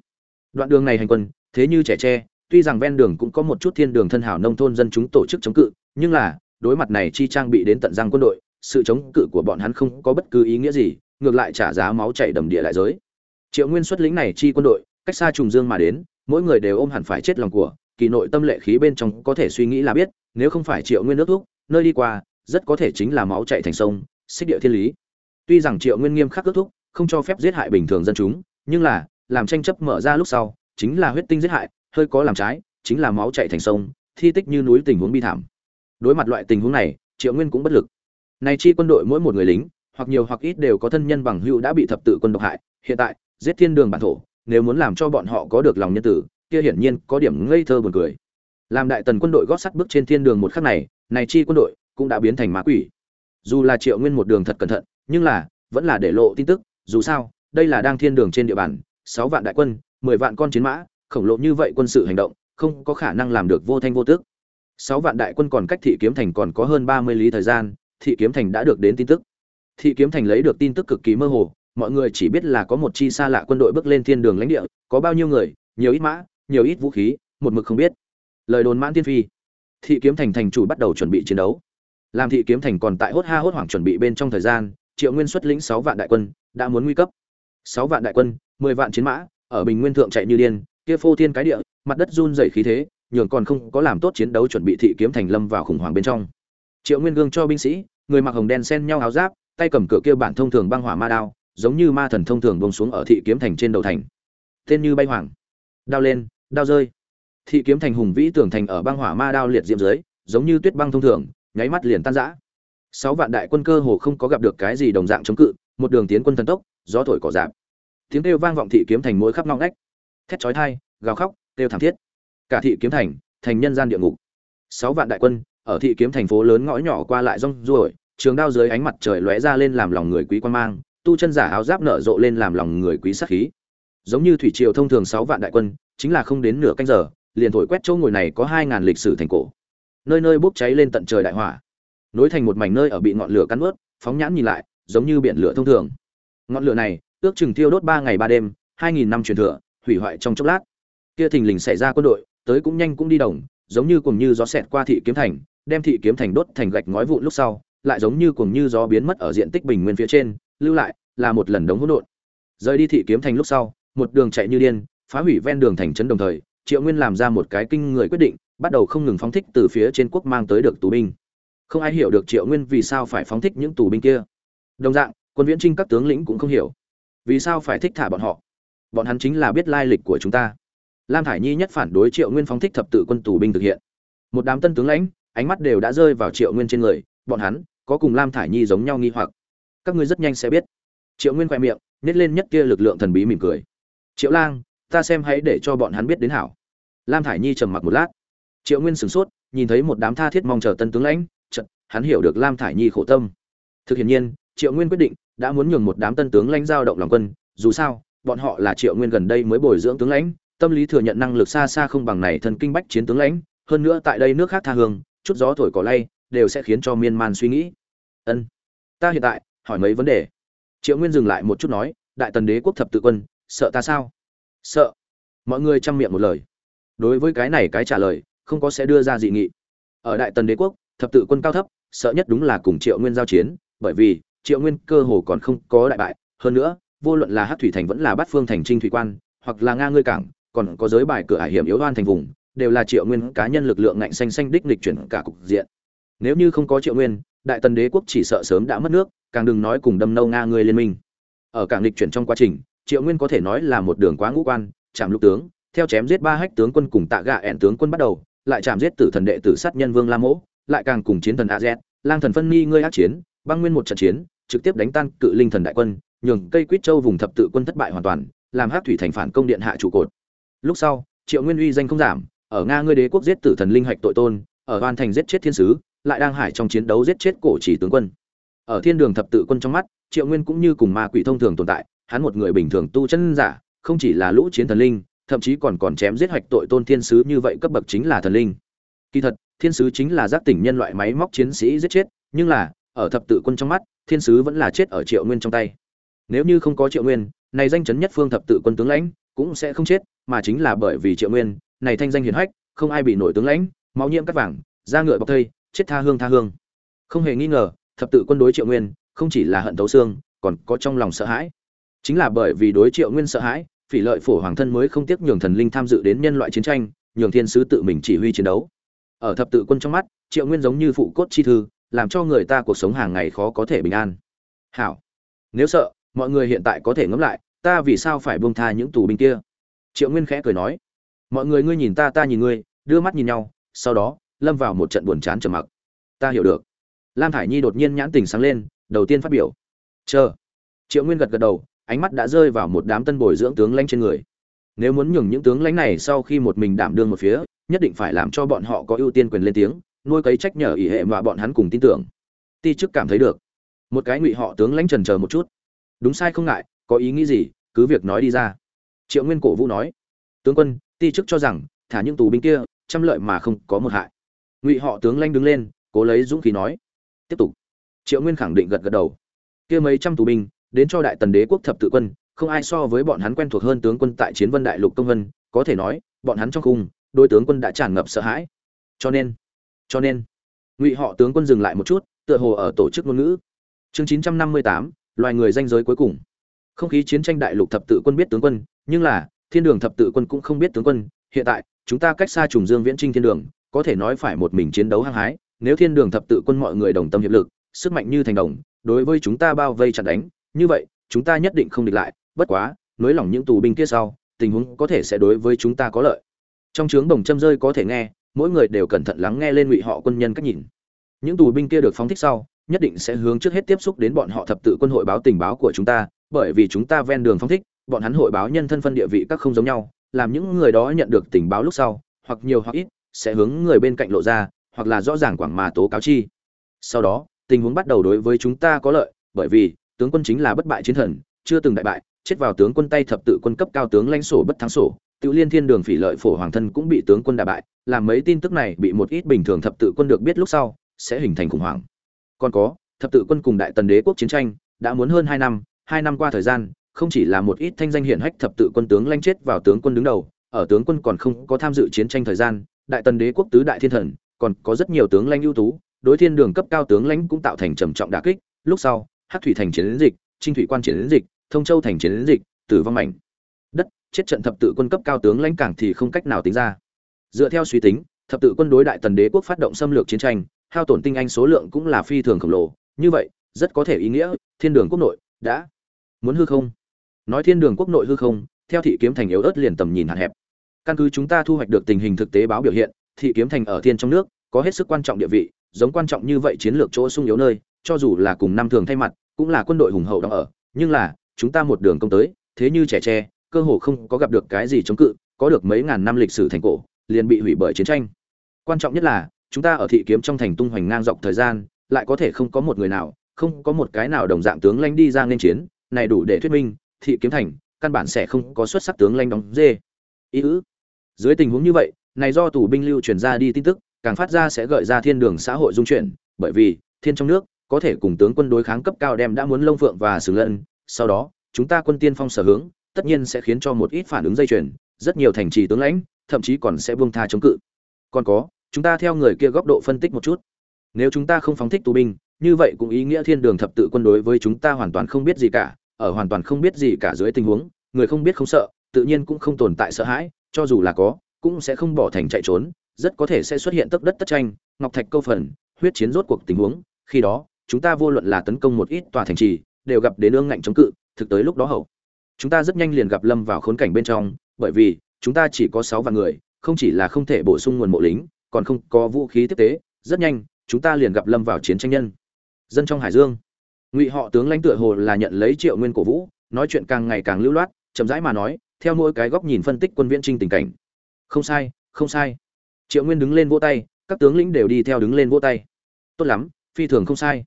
Đoạn đường này hành quân, thế như trẻ tre, tuy rằng ven đường cũng có một chút thiên đường thân hảo nông thôn dân chúng tổ chức chống cự, nhưng là, đối mặt này chi trang bị đến tận răng quân đội sự chống cự của bọn hắn không có bất cứ ý nghĩa gì, ngược lại trả giá máu chảy đầm địa lại giới. Triệu nguyên xuất lĩnh này chi quân đội, cách xa trùng dương mà đến, mỗi người đều ôm hẳn phải chết lòng của, kỳ nội tâm lệ khí bên trong có thể suy nghĩ là biết, nếu không phải triệu nguyên nước thuốc nơi đi qua, rất có thể chính là máu chảy thành sông, xích địa thiên lý. Tuy rằng triệu nguyên nghiêm khắc ước thúc, không cho phép giết hại bình thường dân chúng, nhưng là, làm tranh chấp mở ra lúc sau, chính là huyết tinh giết hại, hơi có làm trái, chính là máu chảy thành sông, thi tích như núi tình huống bi thảm. Đối mặt loại tình huống này, triệu nguyên cũng bất lực này chi quân đội mỗi một người lính, hoặc nhiều hoặc ít đều có thân nhân bằng hữu đã bị thập tự quân độc hại. Hiện tại, giết thiên đường bản thổ, nếu muốn làm cho bọn họ có được lòng nhân tử, kia hiển nhiên có điểm ngây thơ buồn cười. Làm đại tần quân đội gót sắt bước trên thiên đường một khắc này này chi quân đội cũng đã biến thành ma quỷ. Dù là triệu nguyên một đường thật cẩn thận, nhưng là, vẫn là để lộ tin tức, dù sao, đây là đang thiên đường trên địa bàn, sáu vạn đại quân, mười vạn con chiến mã, khổng lồ như vậy quân sự hành động, không có khả năng làm được vô thanh vô tức. sáu vạn đại quân còn cách thị kiếm thành còn có hơn ba mươi lý thời gian thị kiếm thành đã được đến tin tức. Thị kiếm thành lấy được tin tức cực kỳ mơ hồ, mọi người chỉ biết là có một chi xa lạ quân đội bước lên thiên đường lãnh địa, có bao nhiêu người, nhiều ít mã, nhiều ít vũ khí, một mực không biết. Lời đồn mãn tiên phi. Thị kiếm thành thành chủ bắt đầu chuẩn bị chiến đấu. Làm thị kiếm thành còn tại hốt ha hốt hoảng chuẩn bị bên trong thời gian, triệu nguyên xuất lĩnh sáu vạn đại quân, đã muốn nguy cấp. Sáu vạn đại quân, mười vạn chiến mã, ở bình nguyên thượng chạy như điên, kia phô thiên cái địa, mặt đất run rẩy khí thế, nhường còn không có làm tốt chiến đấu chuẩn bị thị kiếm thành lâm vào khủng hoảng bên trong triệu nguyên gương cho binh sĩ, người mặc hồng đen xen nhau áo giáp, tay cầm cửa kia bản thông thường băng hỏa ma đao, giống như ma thần thông thường bông xuống ở thị kiếm thành trên đầu thành. Tên như bay hoàng. Đao lên, đao rơi. Thị kiếm thành hùng vĩ tưởng thành ở băng hỏa ma đao liệt diệm dưới, giống như tuyết băng thông thường, nháy mắt liền tan rã. Sáu vạn đại quân cơ hồ không có gặp được cái gì đồng dạng chống cự, một đường tiến quân thần tốc, gió thổi cỏ giảm tiếng kêu vang vọng thị kiếm thành mỗi khắp ngõ ngách. Thét chói tai, gào khóc, kêu thảm thiết. Cả thị kiếm thành thành nhân gian địa ngục. Sáu vạn đại quân ở thị kiếm thành phố lớn ngõ nhỏ qua lại rong ruổi, trường đao dưới ánh mặt trời lóe ra lên làm lòng người quý quan mang, tu chân giả áo giáp nở rộ lên làm lòng người quý sắc khí. Giống như thủy triều thông thường sáu vạn đại quân, chính là không đến nửa canh giờ, liền thổi quét chỗ ngồi này có hai ngàn lịch sử thành cổ. Nơi nơi bốc cháy lên tận trời đại hỏa. Nối thành một mảnh nơi ở bị ngọn lửa cắn ướt phóng nhãn nhìn lại, giống như biển lửa thông thường. Ngọn lửa này, ước chừng thiêu đốt ba ngày ba đêm, hai nghìn năm truyền thừa, hủy hoại trong chốc lát. Kia thình lình xảy ra quân đội, tới cũng nhanh cũng đi đồng, giống như cùng như gió xẹt qua thị kiếm thành đem thị kiếm thành đốt thành gạch ngói vụn lúc sau, lại giống như cuồng như gió biến mất ở diện tích bình nguyên phía trên, lưu lại, là một lần đống hỗn độn. Rời đi thị kiếm thành lúc sau, một đường chạy như điên, phá hủy ven đường thành trấn đồng thời, triệu nguyên làm ra một cái kinh người quyết định, bắt đầu không ngừng phóng thích từ phía trên quốc mang tới được tù binh. Không ai hiểu được triệu nguyên vì sao phải phóng thích những tù binh kia. Đồng dạng, quân viễn trinh các tướng lĩnh cũng không hiểu. Vì sao phải thích thả bọn họ? Bọn hắn chính là biết lai lịch của chúng ta. Lam thải nhi nhất phản đối triệu nguyên phóng thích thập tự quân tù binh thực hiện. Một đám tân tướng lãnh ánh mắt đều đã rơi vào triệu nguyên trên người, bọn hắn có cùng lam thải nhi giống nhau nghi hoặc. Các ngươi rất nhanh sẽ biết. Triệu nguyên khoe miệng nhét lên nhất kia lực lượng thần bí mỉm cười. Triệu lang, ta xem hãy để cho bọn hắn biết đến hảo. Lam thải nhi trầm mặc một lát. Triệu nguyên sửng sốt, nhìn thấy một đám tha thiết mong chờ tân tướng lãnh, chợt, hắn hiểu được lam thải nhi khổ tâm. Thực hiện nhiên, triệu nguyên quyết định đã muốn nhường một đám tân tướng lãnh giao động lòng quân, dù sao, bọn họ là triệu nguyên gần đây mới bồi dưỡng tướng lãnh, tâm lý thừa nhận năng lực xa xa không bằng này thần kinh bách chiến tướng lãnh, hơn nữa tại đây nước khác tha hương chút gió thổi cỏ lay, đều sẽ khiến cho miên man suy nghĩ. Ân, ta hiện tại, hỏi mấy vấn đề. Triệu nguyên dừng lại một chút nói, đại tần đế quốc thập tự quân, sợ ta sao? Sợ. Mọi người chăm miệng một lời. Đối với cái này cái trả lời, không có sẽ đưa ra dị nghị. Ở đại tần đế quốc, thập tự quân cao thấp, sợ nhất đúng là cùng triệu nguyên giao chiến, bởi vì triệu nguyên cơ hồ còn không có đại bại. Hơn nữa, vô luận là hát thủy thành vẫn là bát phương thành trinh thủy quan, hoặc là nga ngươi cảng, còn có giới bài cửa hải hiểm yếu đoan thành vùng đều là triệu nguyên cá nhân lực lượng ngạnh xanh xanh đích lịch chuyển cả cục diện. Nếu như không có triệu nguyên, đại tần đế quốc chỉ sợ sớm đã mất nước, càng đừng nói cùng đâm nâu nga người liên minh. Ở cảng lịch chuyển trong quá trình, triệu nguyên có thể nói là một đường quá ngũ quan, chạm lục tướng, theo chém giết ba hách tướng quân cùng tạ gạ ẹn tướng quân bắt đầu, lại chạm giết tử thần đệ tử sát nhân vương la mỗ, lại càng cùng chiến thần a z, lang thần phân ni ngươi ác chiến, băng nguyên một trận chiến, trực tiếp đánh tan cự linh thần đại quân, nhường cây quýt châu vùng thập tự quân thất bại hoàn toàn, làm hát thủy thành phản công điện hạ trụ cột. Lúc sau, triệu nguyên uy danh không giảm ở nga ngươi đế quốc giết tử thần linh hạch tội tôn, ở hoàn thành giết chết thiên sứ, lại đang hải trong chiến đấu giết chết cổ chỉ tướng quân. Ở thiên đường thập tự quân trong mắt, triệu nguyên cũng như cùng ma quỷ thông thường tồn tại, hắn một người bình thường tu chân giả, không chỉ là lũ chiến thần linh, thậm chí còn còn chém giết hạch tội tôn thiên sứ như vậy cấp bậc chính là thần linh. Kỳ thật, thiên sứ chính là giác tỉnh nhân loại máy móc chiến sĩ giết chết, nhưng là, ở thập tự quân trong mắt, thiên sứ vẫn là chết ở triệu nguyên trong tay. Nếu như không có triệu nguyên, này danh chấn nhất phương thập tự quân tướng lãnh, cũng sẽ không chết, mà chính là bởi vì triệu nguyên này thanh danh hiển hách, không ai bị nổi tướng lãnh, máu nhiễm cắt vàng, da ngựa bọc thây, chết tha hương tha hương. Không hề nghi ngờ, thập tự quân đối triệu nguyên, không chỉ là hận thấu xương, còn có trong lòng sợ hãi. Chính là bởi vì đối triệu nguyên sợ hãi, phỉ lợi phổ hoàng thân mới không tiếc nhường thần linh tham dự đến nhân loại chiến tranh, nhường thiên sứ tự mình chỉ huy chiến đấu. Ở thập tự quân trong mắt, triệu nguyên giống như phụ cốt chi thư, làm cho người ta cuộc sống hàng ngày khó có thể bình an. Hảo. Nếu sợ, mọi người hiện tại có thể ngẫm lại, ta vì sao phải buông tha những tù binh kia? Triệu nguyên khẽ cười nói mọi người ngươi nhìn ta ta nhìn ngươi, đưa mắt nhìn nhau, sau đó, lâm vào một trận buồn chán trầm mặc. Ta hiểu được. Lam thải nhi đột nhiên nhãn tình sáng lên, đầu tiên phát biểu. Chờ. Triệu nguyên gật gật đầu, ánh mắt đã rơi vào một đám tân bồi dưỡng tướng lãnh trên người. Nếu muốn nhường những tướng lãnh này sau khi một mình đảm đương một phía, nhất định phải làm cho bọn họ có ưu tiên quyền lên tiếng, nuôi cấy trách nhở ỷ hệ mà bọn hắn cùng tin tưởng. Ti chức cảm thấy được. Một cái ngụy họ tướng lãnh trần chờ một chút. Đúng sai không ngại, có ý nghĩ gì, cứ việc nói đi ra. Triệu nguyên cổ vũ nói. Tướng quân ti chức cho rằng, thả những tù binh kia, trăm lợi mà không có một hại. Ngụy họ tướng lanh đứng lên, cố lấy dũng khí nói. Tiếp tục. Triệu nguyên khẳng định gật gật đầu. Kia mấy trăm tù binh, đến cho đại tần đế quốc thập tự quân, không ai so với bọn hắn quen thuộc hơn tướng quân tại chiến vân đại lục công vân, có thể nói, bọn hắn trong khung đôi tướng quân đã tràn ngập sợ hãi. Cho nên cho nên, ngụy họ tướng quân dừng lại một chút, tựa hồ ở tổ chức ngôn ngữ. Chương chín trăm năm mươi tám, loài người danh giới cuối cùng. Không khí chiến tranh đại lục thập tự quân biết tướng quân, nhưng là thiên đường thập tự quân cũng không biết tướng quân, hiện tại, chúng ta cách xa trùng dương viễn trinh thiên đường, có thể nói phải một mình chiến đấu hăng hái. Nếu thiên đường thập tự quân mọi người đồng tâm hiệp lực, sức mạnh như thành đồng, đối với chúng ta bao vây chặt đánh, như vậy, chúng ta nhất định không địch lại. Bất quá, nới lỏng những tù binh kia sau, tình huống có thể sẽ đối với chúng ta có lợi. Trong trướng đồng châm rơi có thể nghe, mỗi người đều cẩn thận lắng nghe lên ngụy họ quân nhân cách nhìn. Những tù binh kia được phóng thích sau, nhất định sẽ hướng trước hết tiếp xúc đến bọn họ thập tự quân hội báo tình báo của chúng ta, bởi vì chúng ta ven đường phóng thích bọn hắn hội báo nhân thân phân địa vị các không giống nhau làm những người đó nhận được tình báo lúc sau hoặc nhiều hoặc ít sẽ hướng người bên cạnh lộ ra hoặc là rõ ràng quảng mà tố cáo chi sau đó tình huống bắt đầu đối với chúng ta có lợi bởi vì tướng quân chính là bất bại chiến thần chưa từng đại bại chết vào tướng quân tay thập tự quân cấp cao tướng lãnh sổ bất thắng sổ tiểu Liên Thiên Đường Phỉ Lợi Phổ Hoàng thân cũng bị tướng quân đả bại, làm mấy tin tức này bị một ít bình thường thập tự quân được biết lúc sau, sẽ hình thành khủng hoảng. Còn có, thập tự quân cùng Đại Tần Đế quốc chiến tranh đã muốn hơn 2 năm, 2 năm qua thời gian, không chỉ là một ít thanh danh hiển hách thập tự quân tướng lãnh chết vào tướng quân đứng đầu, ở tướng quân còn không có tham dự chiến tranh thời gian, Đại Tần Đế quốc tứ đại thiên thần, còn có rất nhiều tướng lãnh ưu tú, đối thiên đường cấp cao tướng lãnh cũng tạo thành trầm trọng đả kích, lúc sau, Hắc thủy thành chiến dịch, Trinh thủy quan chiến dịch, Thông Châu thành chiến dịch, tử vong mạnh chết trận thập tự quân cấp cao tướng lãnh cảng thì không cách nào tính ra. Dựa theo suy tính thập tự quân đối đại tần đế quốc phát động xâm lược chiến tranh hao tổn tinh anh số lượng cũng là phi thường khổng lồ. Như vậy rất có thể ý nghĩa thiên đường quốc nội đã muốn hư không? Nói thiên đường quốc nội hư không theo thị kiếm thành yếu ớt liền tầm nhìn hạn hẹp. Căn cứ chúng ta thu hoạch được tình hình thực tế báo biểu hiện thị kiếm thành ở thiên trong nước có hết sức quan trọng địa vị giống quan trọng như vậy chiến lược chỗ sung yếu nơi cho dù là cùng năm thường thay mặt cũng là quân đội hùng hậu đang ở. Nhưng là chúng ta một đường công tới thế như trẻ tre cơ hồ không có gặp được cái gì chống cự, có được mấy ngàn năm lịch sử thành cổ, liền bị hủy bởi chiến tranh. Quan trọng nhất là chúng ta ở thị kiếm trong thành tung hoành ngang dọc thời gian lại có thể không có một người nào không có một cái nào đồng dạng tướng lãnh đi ra nên chiến này đủ để thuyết minh thị kiếm thành, căn bản sẽ không có xuất sắc tướng lãnh đóng dê. Ý ứ. Dưới tình huống như vậy, này do tù binh lưu truyền ra đi tin tức, càng phát ra sẽ gợi ra thiên đường xã hội dung chuyển, bởi vì, thiên trong nước, có thể cùng tướng quân đối kháng cấp cao đem đã muốn lông phượng và sừng lân sau đó, chúng ta quân tiên phong sở hướng, tất nhiên sẽ khiến cho một ít phản ứng dây chuyền, rất nhiều thành trì tướng lãnh, thậm chí còn sẽ buông tha chống cự. Còn có, chúng ta theo người kia góc độ phân tích một chút. Nếu chúng ta không phóng thích tù binh, như vậy cũng ý nghĩa thiên đường thập tự quân đối với chúng ta hoàn toàn không biết gì cả ở hoàn toàn không biết gì cả dưới tình huống, người không biết không sợ, tự nhiên cũng không tồn tại sợ hãi, cho dù là có, cũng sẽ không bỏ thành chạy trốn, rất có thể sẽ xuất hiện tấc đất tất tranh, ngọc thạch câu phần, huyết chiến rốt cuộc tình huống, khi đó, chúng ta vô luận là tấn công một ít tòa thành trì, đều gặp đến ương ngạnh chống cự, thực tới lúc đó hậu. Chúng ta rất nhanh liền gặp lâm vào khốn cảnh bên trong, bởi vì, chúng ta chỉ có sáu vạn người, không chỉ là không thể bổ sung nguồn mộ lính, còn không có vũ khí tiếp tế, rất nhanh, chúng ta liền gặp lâm vào chiến tranh nhân. Dân trong hải dương ngụy họ tướng lãnh tựa hồ là nhận lấy triệu nguyên cổ vũ, nói chuyện càng ngày càng lưu loát, chậm rãi mà nói, theo mỗi cái góc nhìn phân tích quân viễn trinh tình cảnh. Không sai không sai. Triệu nguyên đứng lên vỗ tay, các tướng lĩnh đều đi theo đứng lên vỗ tay. Tốt lắm, phi thường không sai.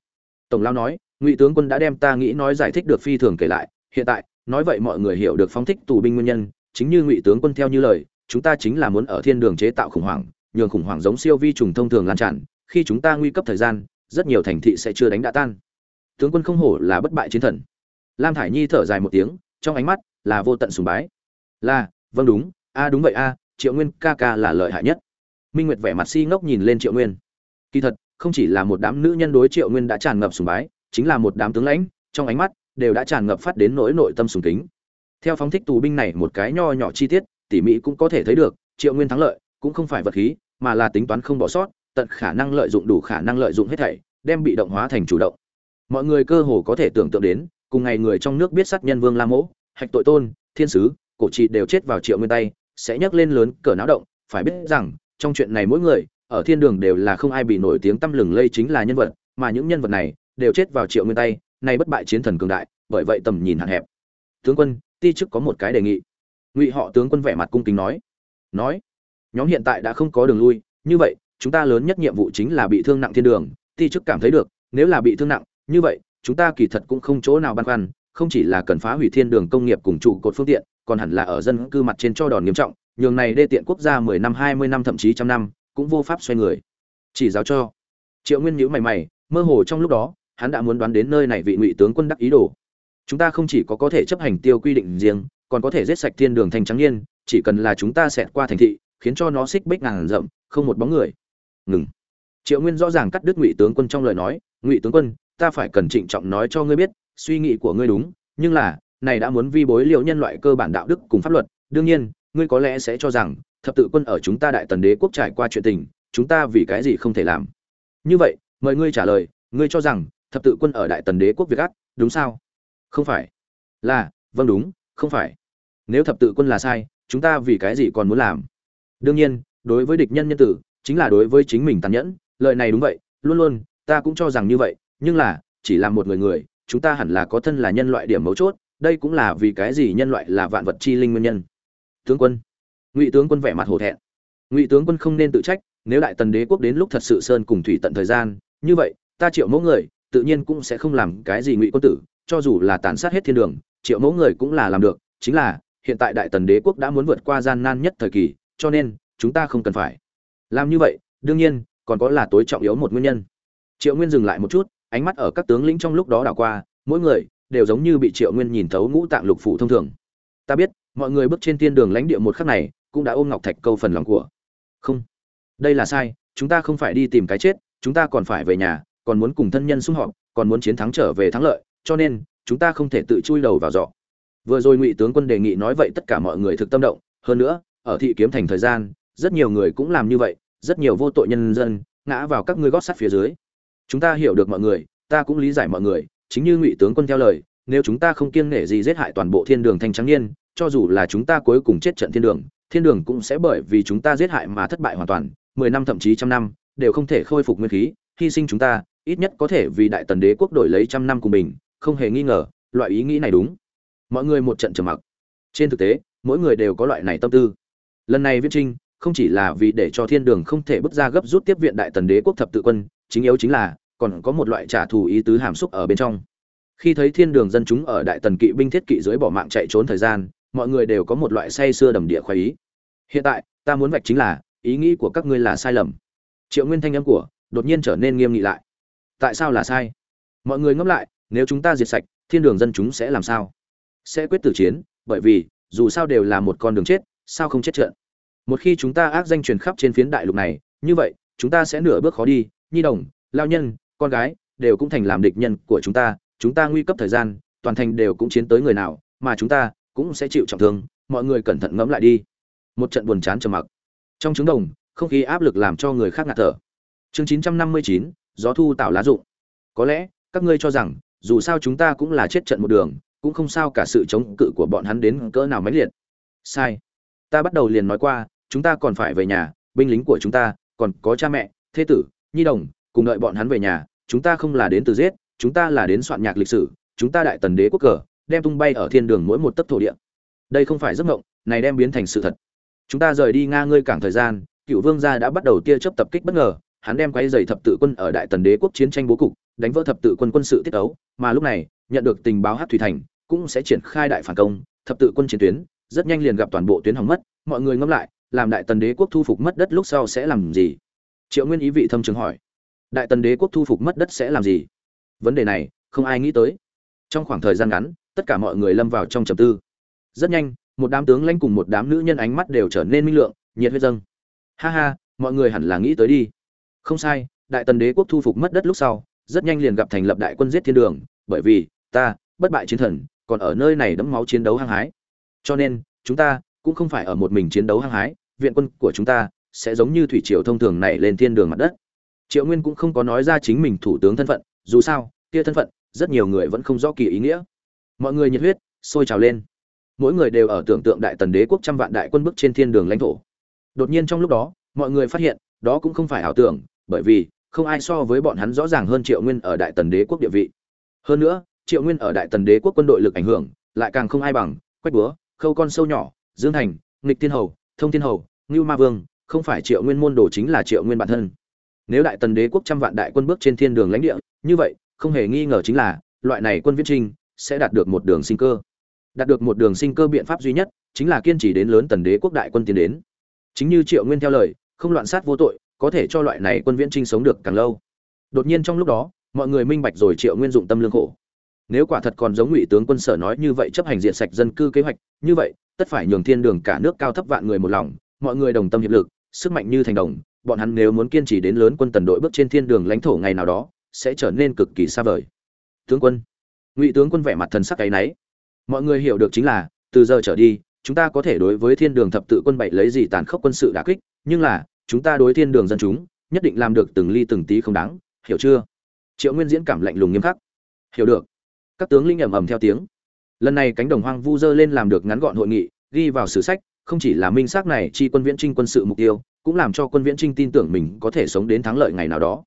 Tổng lao nói, ngụy tướng quân đã đem ta nghĩ nói giải thích được phi thường kể lại. Hiện tại, nói vậy mọi người hiểu được phóng thích tù binh nguyên nhân. Chính như ngụy tướng quân theo như lời, chúng ta chính là muốn ở thiên đường chế tạo khủng hoảng, nhường khủng hoảng giống siêu vi trùng thông thường lan tràn. Khi chúng ta nguy cấp thời gian, rất nhiều thành thị sẽ chưa đánh đã tan tướng quân không hổ là bất bại chiến thần. Lam thải nhi thở dài một tiếng, trong ánh mắt là vô tận sùng bái. Là vâng đúng, a đúng vậy a, triệu nguyên ca ca là lợi hại nhất. Minh nguyệt vẻ mặt si ngốc nhìn lên triệu nguyên. Kỳ thật, không chỉ là một đám nữ nhân đối triệu nguyên đã tràn ngập sùng bái, chính là một đám tướng lãnh, trong ánh mắt đều đã tràn ngập phát đến nỗi nội tâm sùng kính. Theo phóng thích tù binh này một cái nho nhỏ chi tiết, tỉ mỹ cũng có thể thấy được, triệu nguyên thắng lợi cũng không phải vật khí, mà là tính toán không bỏ sót, tận khả năng lợi dụng đủ khả năng lợi dụng hết thảy, đem bị động hóa thành chủ động mọi người cơ hồ có thể tưởng tượng đến, cùng ngày người trong nước biết sát nhân vương la mỗ, hạch tội tôn, thiên sứ, cổ trị đều chết vào triệu nguyên tay sẽ nhấc lên lớn cỡ náo động, phải biết rằng, trong chuyện này mỗi người, ở thiên đường đều là không ai bị nổi tiếng tăm lừng lây chính là nhân vật, mà những nhân vật này, đều chết vào triệu nguyên tay nay bất bại chiến thần cường đại, bởi vậy tầm nhìn hạn hẹp. Tướng quân, ti chức có một cái đề nghị. Ngụy họ tướng quân vẻ mặt cung kính nói. Nói, nhóm hiện tại đã không có đường lui, như vậy, chúng ta lớn nhất nhiệm vụ chính là bị thương nặng thiên đường, ti chức cảm thấy được, nếu là bị thương nặng như vậy, chúng ta kỳ thật cũng không chỗ nào băn khoăn, không chỉ là cần phá hủy thiên đường công nghiệp cùng trụ cột phương tiện, còn hẳn là ở dân cư mặt trên cho đòn nghiêm trọng, nhường này đê tiện quốc gia mười năm, hai mươi năm, thậm chí trăm năm, cũng vô pháp xoay người. Chỉ giáo cho. Triệu nguyên nhữ mày mày, mơ hồ trong lúc đó, hắn đã muốn đoán đến nơi này vị ngụy tướng quân đắc ý đồ. Chúng ta không chỉ có có thể chấp hành tiêu quy định riêng, còn có thể giết sạch thiên đường thành trắng niên, chỉ cần là chúng ta xẹt qua thành thị, khiến cho nó xích bích ngàn rậm không một bóng người. Ngừng. Triệu nguyên rõ ràng cắt đứt ngụy tướng quân trong lời nói, ngụy tướng quân ta phải cần trịnh trọng nói cho ngươi biết, suy nghĩ của ngươi đúng, nhưng là, này đã muốn vi bối liệu nhân loại cơ bản đạo đức cùng pháp luật, đương nhiên, ngươi có lẽ sẽ cho rằng, thập tự quân ở chúng ta đại tần đế quốc trải qua chuyện tình, chúng ta vì cái gì không thể làm. Như vậy, mời ngươi trả lời, ngươi cho rằng, thập tự quân ở đại tần đế quốc việt ác đúng sao? Không phải. Là vâng đúng, không phải. Nếu thập tự quân là sai, chúng ta vì cái gì còn muốn làm? Đương nhiên, đối với địch nhân nhân tử, chính là đối với chính mình tàn nhẫn, lời này đúng vậy, luôn luôn, ta cũng cho rằng như vậy nhưng là, chỉ là một người người, chúng ta hẳn là có thân là nhân loại điểm mấu chốt, đây cũng là vì cái gì nhân loại là vạn vật chi linh nguyên nhân. Tướng quân. Ngụy tướng quân vẻ mặt hổ thẹn. Ngụy tướng quân không nên tự trách, nếu đại tần đế quốc đến lúc thật sự sơn cùng thủy tận thời gian, như vậy, ta triệu mẫu người, tự nhiên cũng sẽ không làm cái gì ngụy quân tử, cho dù là tàn sát hết thiên đường, triệu mẫu người cũng là làm được, chính là, hiện tại đại tần đế quốc đã muốn vượt qua gian nan nhất thời kỳ, cho nên, chúng ta không cần phải. Làm như vậy, đương nhiên, còn có là tối trọng yếu một nguyên nhân. Triệu nguyên dừng lại một chút ánh mắt ở các tướng lĩnh trong lúc đó đảo qua, mỗi người đều giống như bị triệu nguyên nhìn thấu ngũ tạng lục phủ thông thường. Ta biết, mọi người bước trên tiên đường lãnh địa một khắc này cũng đã ôm ngọc thạch câu phần lòng của. Không, đây là sai, chúng ta không phải đi tìm cái chết, chúng ta còn phải về nhà, còn muốn cùng thân nhân xung họp, còn muốn chiến thắng trở về thắng lợi, cho nên, chúng ta không thể tự chui đầu vào giọ vừa rồi ngụy tướng quân đề nghị nói vậy tất cả mọi người thực tâm động, hơn nữa, ở thị kiếm thành thời gian, rất nhiều người cũng làm như vậy, rất nhiều vô tội nhân dân ngã vào các ngươi gót sắt phía dưới chúng ta hiểu được mọi người, ta cũng lý giải mọi người, chính như ngụy tướng quân theo lời, nếu chúng ta không kiêng nể gì giết hại toàn bộ thiên đường thanh trắng niên, cho dù là chúng ta cuối cùng chết trận thiên đường thiên đường cũng sẽ bởi vì chúng ta giết hại mà thất bại hoàn toàn, mười năm thậm chí trăm năm, đều không thể khôi phục nguyên khí, hy sinh chúng ta, ít nhất có thể vì đại tần đế quốc đổi lấy trăm năm của mình, không hề nghi ngờ, loại ý nghĩ này đúng. Mọi người một trận trầm mặc. Trên thực tế, mỗi người đều có loại này tâm tư. Lần này viết trinh không chỉ là vì để cho thiên đường không thể bước ra gấp rút tiếp viện đại tần đế quốc thập tự quân chính yếu chính là, còn có một loại trả thù ý tứ hàm xúc ở bên trong. Khi thấy thiên đường dân chúng ở đại tần kỵ binh thiết kỵ dưới bỏ mạng chạy trốn thời gian, mọi người đều có một loại say xưa đầm địa khoái ý. Hiện tại, ta muốn vạch chính là, ý nghĩ của các ngươi là sai lầm. Triệu nguyên thanh âm của, đột nhiên trở nên nghiêm nghị lại. Tại sao là sai? Mọi người ngẫm lại, nếu chúng ta diệt sạch, thiên đường dân chúng sẽ làm sao? Sẽ quyết tử chiến, bởi vì, dù sao đều là một con đường chết, sao không chết trận một khi chúng ta ác danh truyền khắp trên phiến đại lục này, như vậy, chúng ta sẽ nửa bước khó đi nhi đồng, lao nhân, con gái, đều cũng thành làm địch nhân của chúng ta chúng ta nguy cấp thời gian, toàn thành đều cũng chiến tới người nào, mà chúng ta cũng sẽ chịu trọng thương, mọi người cẩn thận ngẫm lại đi. Một trận buồn chán trầm mặc. Trong trứng đồng, không khí áp lực làm cho người khác ngạt thở. Chương chín trăm năm mươi chín, gió thu tạo lá rụng. Có lẽ, các ngươi cho rằng, dù sao chúng ta cũng là chết trận một đường, cũng không sao cả sự chống cự của bọn hắn đến cỡ nào mãnh liệt. Sai. Ta bắt đầu liền nói qua, chúng ta còn phải về nhà, binh lính của chúng ta còn có cha mẹ, thế tử nhi đồng, cùng đợi bọn hắn về nhà, chúng ta không là đến từ giết, chúng ta là đến soạn nhạc lịch sử, chúng ta đại tần đế quốc cờ, đem tung bay ở thiên đường mỗi một tấc thổ địa. Đây không phải giấc mộng, này đem biến thành sự thật. Chúng ta rời đi nga ngươi cảng thời gian, cựu vương gia đã bắt đầu tia chớp tập kích bất ngờ, hắn đem quay dày thập tự quân ở đại tần đế quốc chiến tranh bố cục, đánh vỡ thập tự quân quân sự tiết ấu, mà lúc này, nhận được tình báo hát thủy thành, cũng sẽ triển khai đại phản công, thập tự quân chiến tuyến, rất nhanh liền gặp toàn bộ tuyến hỏng mất, mọi người ngẫm lại, làm đại tần đế quốc thu phục mất đất lúc sau sẽ làm gì? Triệu nguyên ý vị thâm trường hỏi, đại tần đế quốc thu phục mất đất sẽ làm gì? Vấn đề này, không ai nghĩ tới. Trong khoảng thời gian ngắn, tất cả mọi người lâm vào trong trầm tư. Rất nhanh, một đám tướng lãnh cùng một đám nữ nhân ánh mắt đều trở nên minh lượng, nhiệt huyết dâng. Ha ha, mọi người hẳn là nghĩ tới đi. Không sai, đại tần đế quốc thu phục mất đất lúc sau, rất nhanh liền gặp thành lập đại quân giết thiên đường, bởi vì ta, bất bại chiến thần, còn ở nơi này đẫm máu chiến đấu hăng hái. Cho nên, chúng ta cũng không phải ở một mình chiến đấu hăng hái, viện quân của chúng ta sẽ giống như thủy triều thông thường này lên thiên đường mặt đất. Triệu nguyên cũng không có nói ra chính mình thủ tướng thân phận, dù sao, kia thân phận, rất nhiều người vẫn không rõ kỳ ý nghĩa. Mọi người nhiệt huyết, sôi trào lên. Mỗi người đều ở tưởng tượng đại tần đế quốc trăm vạn đại quân bước trên thiên đường lãnh thổ. Đột nhiên trong lúc đó, mọi người phát hiện, đó cũng không phải ảo tưởng, bởi vì, không ai so với bọn hắn rõ ràng hơn triệu nguyên ở đại tần đế quốc địa vị. Hơn nữa, triệu nguyên ở đại tần đế quốc quân đội lực ảnh hưởng, lại càng không ai bằng, quách búa, khâu con sâu nhỏ, dương thành, nghịch thiên hầu, thông thiên hầu, ngưu ma vương không phải triệu nguyên môn đồ chính là triệu nguyên bản thân. Nếu đại tần đế quốc trăm vạn đại quân bước trên thiên đường lãnh địa, như vậy, không hề nghi ngờ chính là, loại này quân viễn trinh sẽ đạt được một đường sinh cơ. Đạt được một đường sinh cơ biện pháp duy nhất chính là kiên trì đến lớn tần đế quốc đại quân tiến đến. Chính như triệu nguyên theo lời, không loạn sát vô tội, có thể cho loại này quân viễn trinh sống được càng lâu. Đột nhiên trong lúc đó, mọi người minh bạch rồi triệu nguyên dụng tâm lương khổ. Nếu quả thật còn giống ngụy tướng quân sở nói như vậy chấp hành diện sạch dân cư kế hoạch, như vậy, tất phải nhường thiên đường cả nước cao thấp vạn người một lòng, mọi người đồng tâm hiệp lực sức mạnh như thành đồng bọn hắn nếu muốn kiên trì đến lớn quân tần đội bước trên thiên đường lãnh thổ ngày nào đó sẽ trở nên cực kỳ xa vời. Tướng quân ngụy tướng quân vẻ mặt thần sắc cái nấy, mọi người hiểu được chính là từ giờ trở đi chúng ta có thể đối với thiên đường thập tự quân bảy lấy gì tàn khốc quân sự đả kích nhưng là chúng ta đối thiên đường dân chúng nhất định làm được từng ly từng tí không đáng hiểu chưa? Triệu nguyên diễn cảm lạnh lùng nghiêm khắc. Hiểu được. Các tướng linh ầm ầm theo tiếng. Lần này cánh đồng hoang vu dơ lên làm được ngắn gọn hội nghị ghi vào sử sách không chỉ là minh xác này chi quân viễn trinh quân sự mục tiêu, cũng làm cho quân viễn trinh tin tưởng mình có thể sống đến thắng lợi ngày nào đó.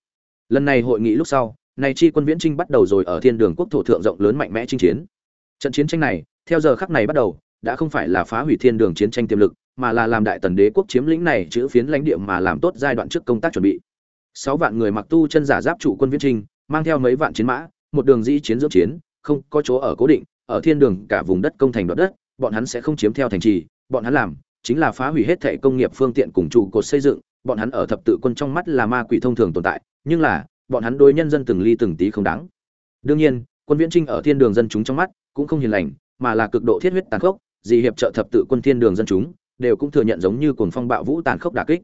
Lần này hội nghị lúc sau, này chi quân viễn trinh bắt đầu rồi ở thiên đường quốc thổ thượng rộng lớn mạnh mẽ chinh chiến. Trận chiến tranh này, theo giờ khắc này bắt đầu, đã không phải là phá hủy thiên đường chiến tranh tiềm lực, mà là làm đại tần đế quốc chiếm lĩnh này chữ phiến lãnh địa mà làm tốt giai đoạn trước công tác chuẩn bị. Sáu vạn người mặc tu chân giả giáp trụ quân viễn trinh, mang theo mấy vạn chiến mã, một đường di chiến dưỡng chiến, không có chỗ ở cố định, ở thiên đường cả vùng đất công thành đoạt đất, bọn hắn sẽ không chiếm theo thành trì bọn hắn làm chính là phá hủy hết thệ công nghiệp phương tiện cùng trụ cột xây dựng, bọn hắn ở thập tự quân trong mắt là ma quỷ thông thường tồn tại, nhưng là, bọn hắn đối nhân dân từng ly từng tí không đáng. Đương nhiên, quân viễn trinh ở thiên đường dân chúng trong mắt cũng không hiền lành, mà là cực độ thiết huyết tàn khốc, Dì hiệp trợ thập tự quân thiên đường dân chúng đều cũng thừa nhận giống như cuồng phong bạo vũ tàn khốc đả kích.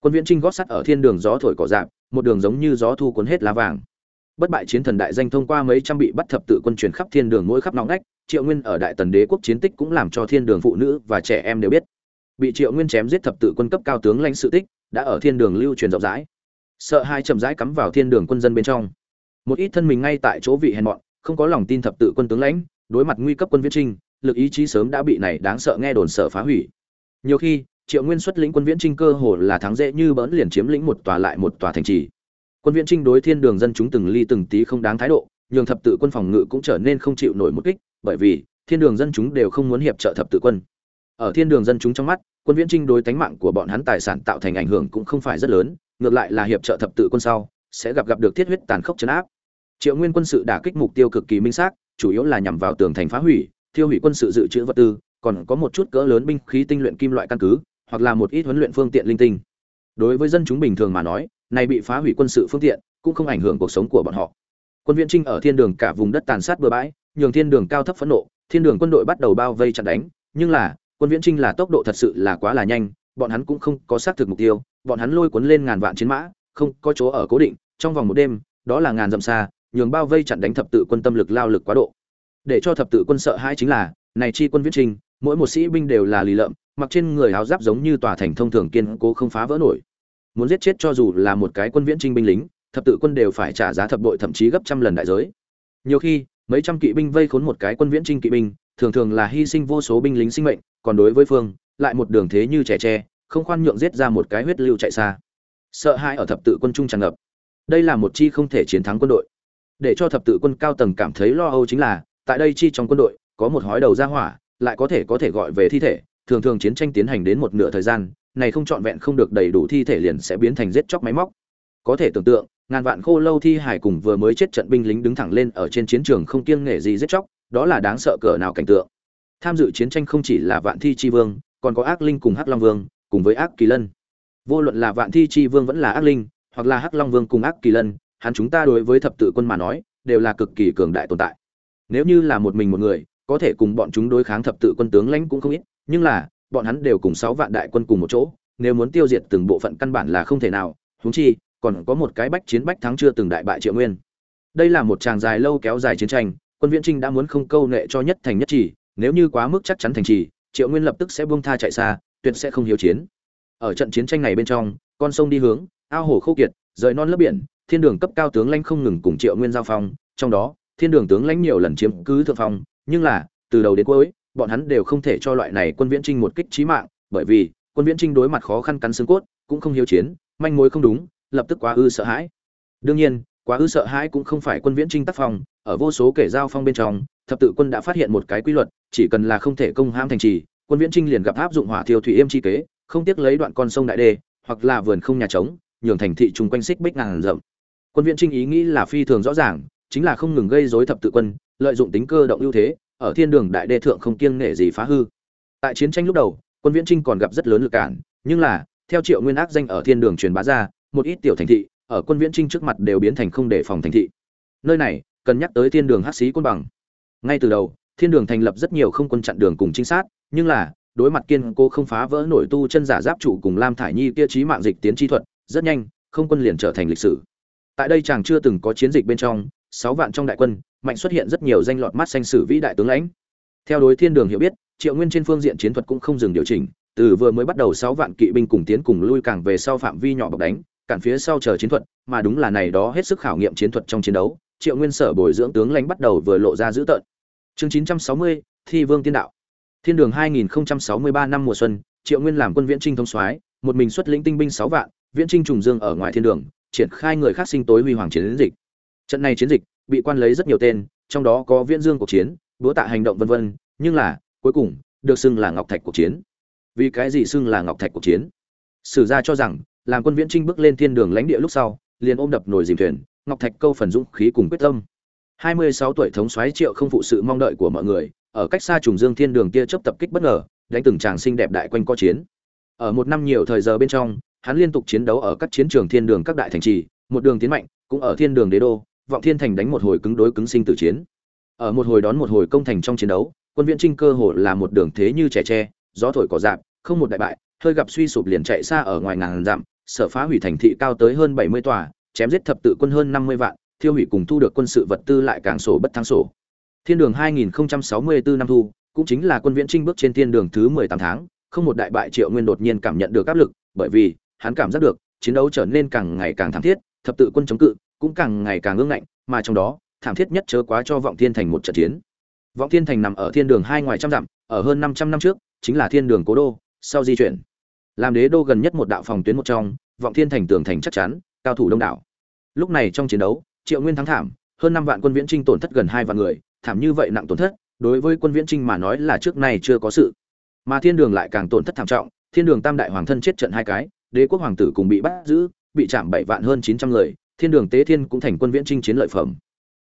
Quân viễn trinh gót sắt ở thiên đường gió thổi cỏ dạp một đường giống như gió thu cuốn hết lá vàng. Bất bại chiến thần đại danh thông qua mấy trăm bị bắt thập tự quân truyền khắp thiên đường mỗi khắp nóng nách triệu nguyên ở đại tần đế quốc chiến tích cũng làm cho thiên đường phụ nữ và trẻ em đều biết. Bị triệu nguyên chém giết thập tự quân cấp cao tướng lãnh sự tích, đã ở thiên đường lưu truyền rộng rãi. Sợ hai chậm rãi cắm vào thiên đường quân dân bên trong. Một ít thân mình ngay tại chỗ vị hèn mọn, không có lòng tin thập tự quân tướng lãnh, đối mặt nguy cấp quân viễn trinh, lực ý chí sớm đã bị này đáng sợ nghe đồn sợ phá hủy. Nhiều khi, triệu nguyên xuất lĩnh quân viễn trinh cơ hồ là thắng dễ như bỡn liền chiếm lĩnh một tòa lại một tòa thành trì. Quân viễn trinh đối thiên đường dân chúng từng ly từng tí không đáng thái độ, nhường thập tự quân phòng ngự cũng trở nên không chịu nổi một kích bởi vì, thiên đường dân chúng đều không muốn hiệp trợ thập tự quân. Ở thiên đường dân chúng trong mắt, quân viễn trinh đối tánh mạng của bọn hắn tài sản tạo thành ảnh hưởng cũng không phải rất lớn, ngược lại là hiệp trợ thập tự quân sau, sẽ gặp gặp được thiết huyết tàn khốc chấn áp. Triệu nguyên quân sự đả kích mục tiêu cực kỳ minh xác, chủ yếu là nhằm vào tường thành phá hủy, thiêu hủy quân sự dự trữ vật tư, còn có một chút cỡ lớn binh khí tinh luyện kim loại căn cứ, hoặc là một ít huấn luyện phương tiện linh tinh. Đối với dân chúng bình thường mà nói này bị phá hủy quân sự phương tiện cũng không ảnh hưởng cuộc sống của bọn họ. Quân viễn trinh ở thiên đường cả vùng đất tàn sát bừa bãi nhường thiên đường cao thấp phẫn nộ, thiên đường quân đội bắt đầu bao vây chặn đánh. Nhưng là, quân viễn trinh là tốc độ thật sự là quá là nhanh, bọn hắn cũng không có xác thực mục tiêu, bọn hắn lôi cuốn lên ngàn vạn chiến mã, không có chỗ ở cố định. Trong vòng một đêm, đó là ngàn dặm xa, nhường bao vây chặn đánh thập tự quân tâm lực lao lực quá độ. Để cho thập tự quân sợ hãi chính là, này chi quân viễn trinh, mỗi một sĩ binh đều là lì lợm, mặc trên người áo giáp giống như tòa thành thông thường kiên cố không phá vỡ nổi. Muốn giết chết cho dù là một cái quân viễn trinh binh lính, thập tự quân đều phải trả giá thập bội thậm chí gấp trăm lần đại giới. Nhiều khi mấy trăm kỵ binh vây khốn một cái quân viễn trinh kỵ binh, thường thường là hy sinh vô số binh lính sinh mệnh, còn đối với phương, lại một đường thế như trẻ tre, không khoan nhượng giết ra một cái huyết lưu chạy xa. Sợ hãi ở thập tự quân trung tràn ngập. Đây là một chi không thể chiến thắng quân đội. Để cho thập tự quân cao tầng cảm thấy lo âu chính là, tại đây chi trong quân đội, có một hói đầu ra hỏa, lại có thể có thể gọi về thi thể, thường thường chiến tranh tiến hành đến một nửa thời gian, này không trọn vẹn không được đầy đủ thi thể liền sẽ biến thành giết chóc máy móc. Có thể tưởng tượng ngàn vạn khô lâu thi hải cùng vừa mới chết trận binh lính đứng thẳng lên ở trên chiến trường không kiêng nể gì giết chóc, đó là đáng sợ cỡ nào cảnh tượng. Tham dự chiến tranh không chỉ là vạn thi chi vương, còn có ác linh cùng hắc long vương, cùng với ác kỳ lân. Vô luận là vạn thi chi vương vẫn là ác linh, hoặc là hắc long vương cùng ác kỳ lân, hắn chúng ta đối với thập tự quân mà nói, đều là cực kỳ cường đại tồn tại. Nếu như là một mình một người, có thể cùng bọn chúng đối kháng thập tự quân tướng lãnh cũng không ít, nhưng là, bọn hắn đều cùng sáu vạn đại quân cùng một chỗ, nếu muốn tiêu diệt từng bộ phận căn bản là không thể nào, huống chi còn có một cái bách chiến bách thắng chưa từng đại bại triệu nguyên. Đây là một tràng dài lâu kéo dài chiến tranh, quân viễn trinh đã muốn không câu nệ cho nhất thành nhất chỉ, nếu như quá mức chắc chắn thành trì triệu nguyên lập tức sẽ buông tha chạy xa, tuyệt sẽ không hiếu chiến. Ở trận chiến tranh này bên trong, con sông đi hướng, ao hồ khô kiệt, rời non lớp biển, thiên đường cấp cao tướng lãnh không ngừng cùng triệu nguyên giao phong, trong đó, thiên đường tướng lãnh nhiều lần chiếm cứ thượng phong, nhưng là, từ đầu đến cuối, bọn hắn đều không thể cho loại này quân viễn trinh một kích trí mạng, bởi vì, quân viễn trinh đối mặt khó khăn cắn xương cốt, cũng không hiếu chiến, manh mối không đúng lập tức quá ư sợ hãi. Đương nhiên, quá ư sợ hãi cũng không phải quân viễn trinh tác phong, ở vô số kể giao phong bên trong, thập tự quân đã phát hiện một cái quy luật, chỉ cần là không thể công hãm thành trì, quân viễn trinh liền gặp áp dụng hỏa thiêu thủy yêm chi kế, không tiếc lấy đoạn con sông đại đê, hoặc là vườn không nhà trống, nhường thành thị chung quanh xích bích ngàn rộng quân viễn trinh ý nghĩ là phi thường rõ ràng, chính là không ngừng gây rối thập tự quân, lợi dụng tính cơ động ưu thế, ở thiên đường đại đê thượng không kiêng nể gì phá hư. Tại chiến tranh lúc đầu, quân viễn trinh còn gặp rất lớn lực cản, nhưng là, theo triệu nguyên ác danh ở thiên đường truyền bá ra một ít tiểu thành thị, ở quân viễn trinh trước mặt đều biến thành không để phòng thành thị. Nơi này, cần nhắc tới thiên đường hắc sĩ quân bằng. Ngay từ đầu, thiên đường thành lập rất nhiều không quân chặn đường cùng trinh sát, nhưng là, đối mặt kiên cô không phá vỡ nổi tu chân giả giáp trụ cùng lam thải nhi kia trí mạng dịch tiến chi thuật, rất nhanh, không quân liền trở thành lịch sử. Tại đây chàng chưa từng có chiến dịch bên trong, sáu vạn trong đại quân, mạnh xuất hiện rất nhiều danh lọt mắt xanh sử vĩ đại tướng lãnh. Theo đối thiên đường hiểu biết, triệu nguyên trên phương diện chiến thuật cũng không dừng điều chỉnh, từ vừa mới bắt đầu sáu vạn kỵ binh cùng tiến cùng lui càng về sau phạm vi nhỏ bọc đánh cản phía sau chờ chiến thuật, mà đúng là này đó hết sức khảo nghiệm chiến thuật trong chiến đấu, triệu nguyên sở bồi dưỡng tướng lãnh bắt đầu vừa lộ ra dữ tợn. Chương chín trăm sáu mươi, thi vương tiên đạo. Thiên đường hai nghìn sáu mươi ba năm mùa xuân, triệu nguyên làm quân viễn trinh thông soái, một mình xuất lĩnh tinh binh sáu vạn, viễn trinh trùng dương ở ngoài thiên đường, triển khai người khác sinh tối huy hoàng chiến dịch. Trận này chiến dịch, bị quan lấy rất nhiều tên, trong đó có viễn dương cuộc chiến, búa tạ hành động vân vân, nhưng là, cuối cùng, được xưng là ngọc thạch cuộc chiến. Vì cái gì xưng là ngọc thạch cuộc chiến? Sử gia cho rằng làm quân viễn trinh bước lên thiên đường lãnh địa lúc sau, liền ôm đập nồi dìm thuyền, ngọc thạch câu phần dũng khí cùng quyết tâm. 26 tuổi thống soái triệu không phụ sự mong đợi của mọi người, ở cách xa trùng dương thiên đường kia chấp tập kích bất ngờ, đánh từng tràng xinh đẹp đại quanh co chiến. Ở một năm nhiều thời giờ bên trong, hắn liên tục chiến đấu ở các chiến trường thiên đường các đại thành trì, một đường tiến mạnh, cũng ở thiên đường đế đô, vọng thiên thành đánh một hồi cứng đối cứng sinh tử chiến. Ở một hồi đón một hồi công thành trong chiến đấu, quân viễn trinh cơ hồ là một đường thế như trẻ tre, gió thổi cỏ dạp không một đại bại hơi gặp suy sụp liền chạy xa ở ngoài ngàn dặm, sở phá hủy thành thị cao tới hơn bảy mươi tòa, chém giết thập tự quân hơn năm mươi vạn, thiêu hủy cùng thu được quân sự vật tư lại càng sổ bất thắng sổ. Thiên đường 2064 năm thu, cũng chính là quân viễn trinh bước trên thiên đường thứ 18 tháng, không một đại bại triệu nguyên đột nhiên cảm nhận được áp lực, bởi vì, hắn cảm giác được, chiến đấu trở nên càng ngày càng thảm thiết, thập tự quân chống cự, cũng càng ngày càng ngưng ngạnh, mà trong đó, thảm thiết nhất chớ quá cho vọng thiên thành một trận chiến. Vọng thiên thành nằm ở thiên đường hai ngoài trăm dặm, ở hơn 500 năm trước, chính là thiên đường cố đô, sau di chuyển làm đế đô gần nhất một đạo phòng tuyến một trong, vọng thiên thành tường thành chắc chắn, cao thủ đông đảo. Lúc này trong chiến đấu, triệu nguyên thắng thảm, hơn năm vạn quân viễn trinh tổn thất gần hai vạn người, thảm như vậy nặng tổn thất, đối với quân viễn trinh mà nói là trước nay chưa có sự. Mà thiên đường lại càng tổn thất thảm trọng, thiên đường tam đại hoàng thân chết trận hai cái, đế quốc hoàng tử cùng bị bắt giữ, bị chạm bảy vạn hơn chín trăm người, thiên đường tế thiên cũng thành quân viễn trinh chiến lợi phẩm.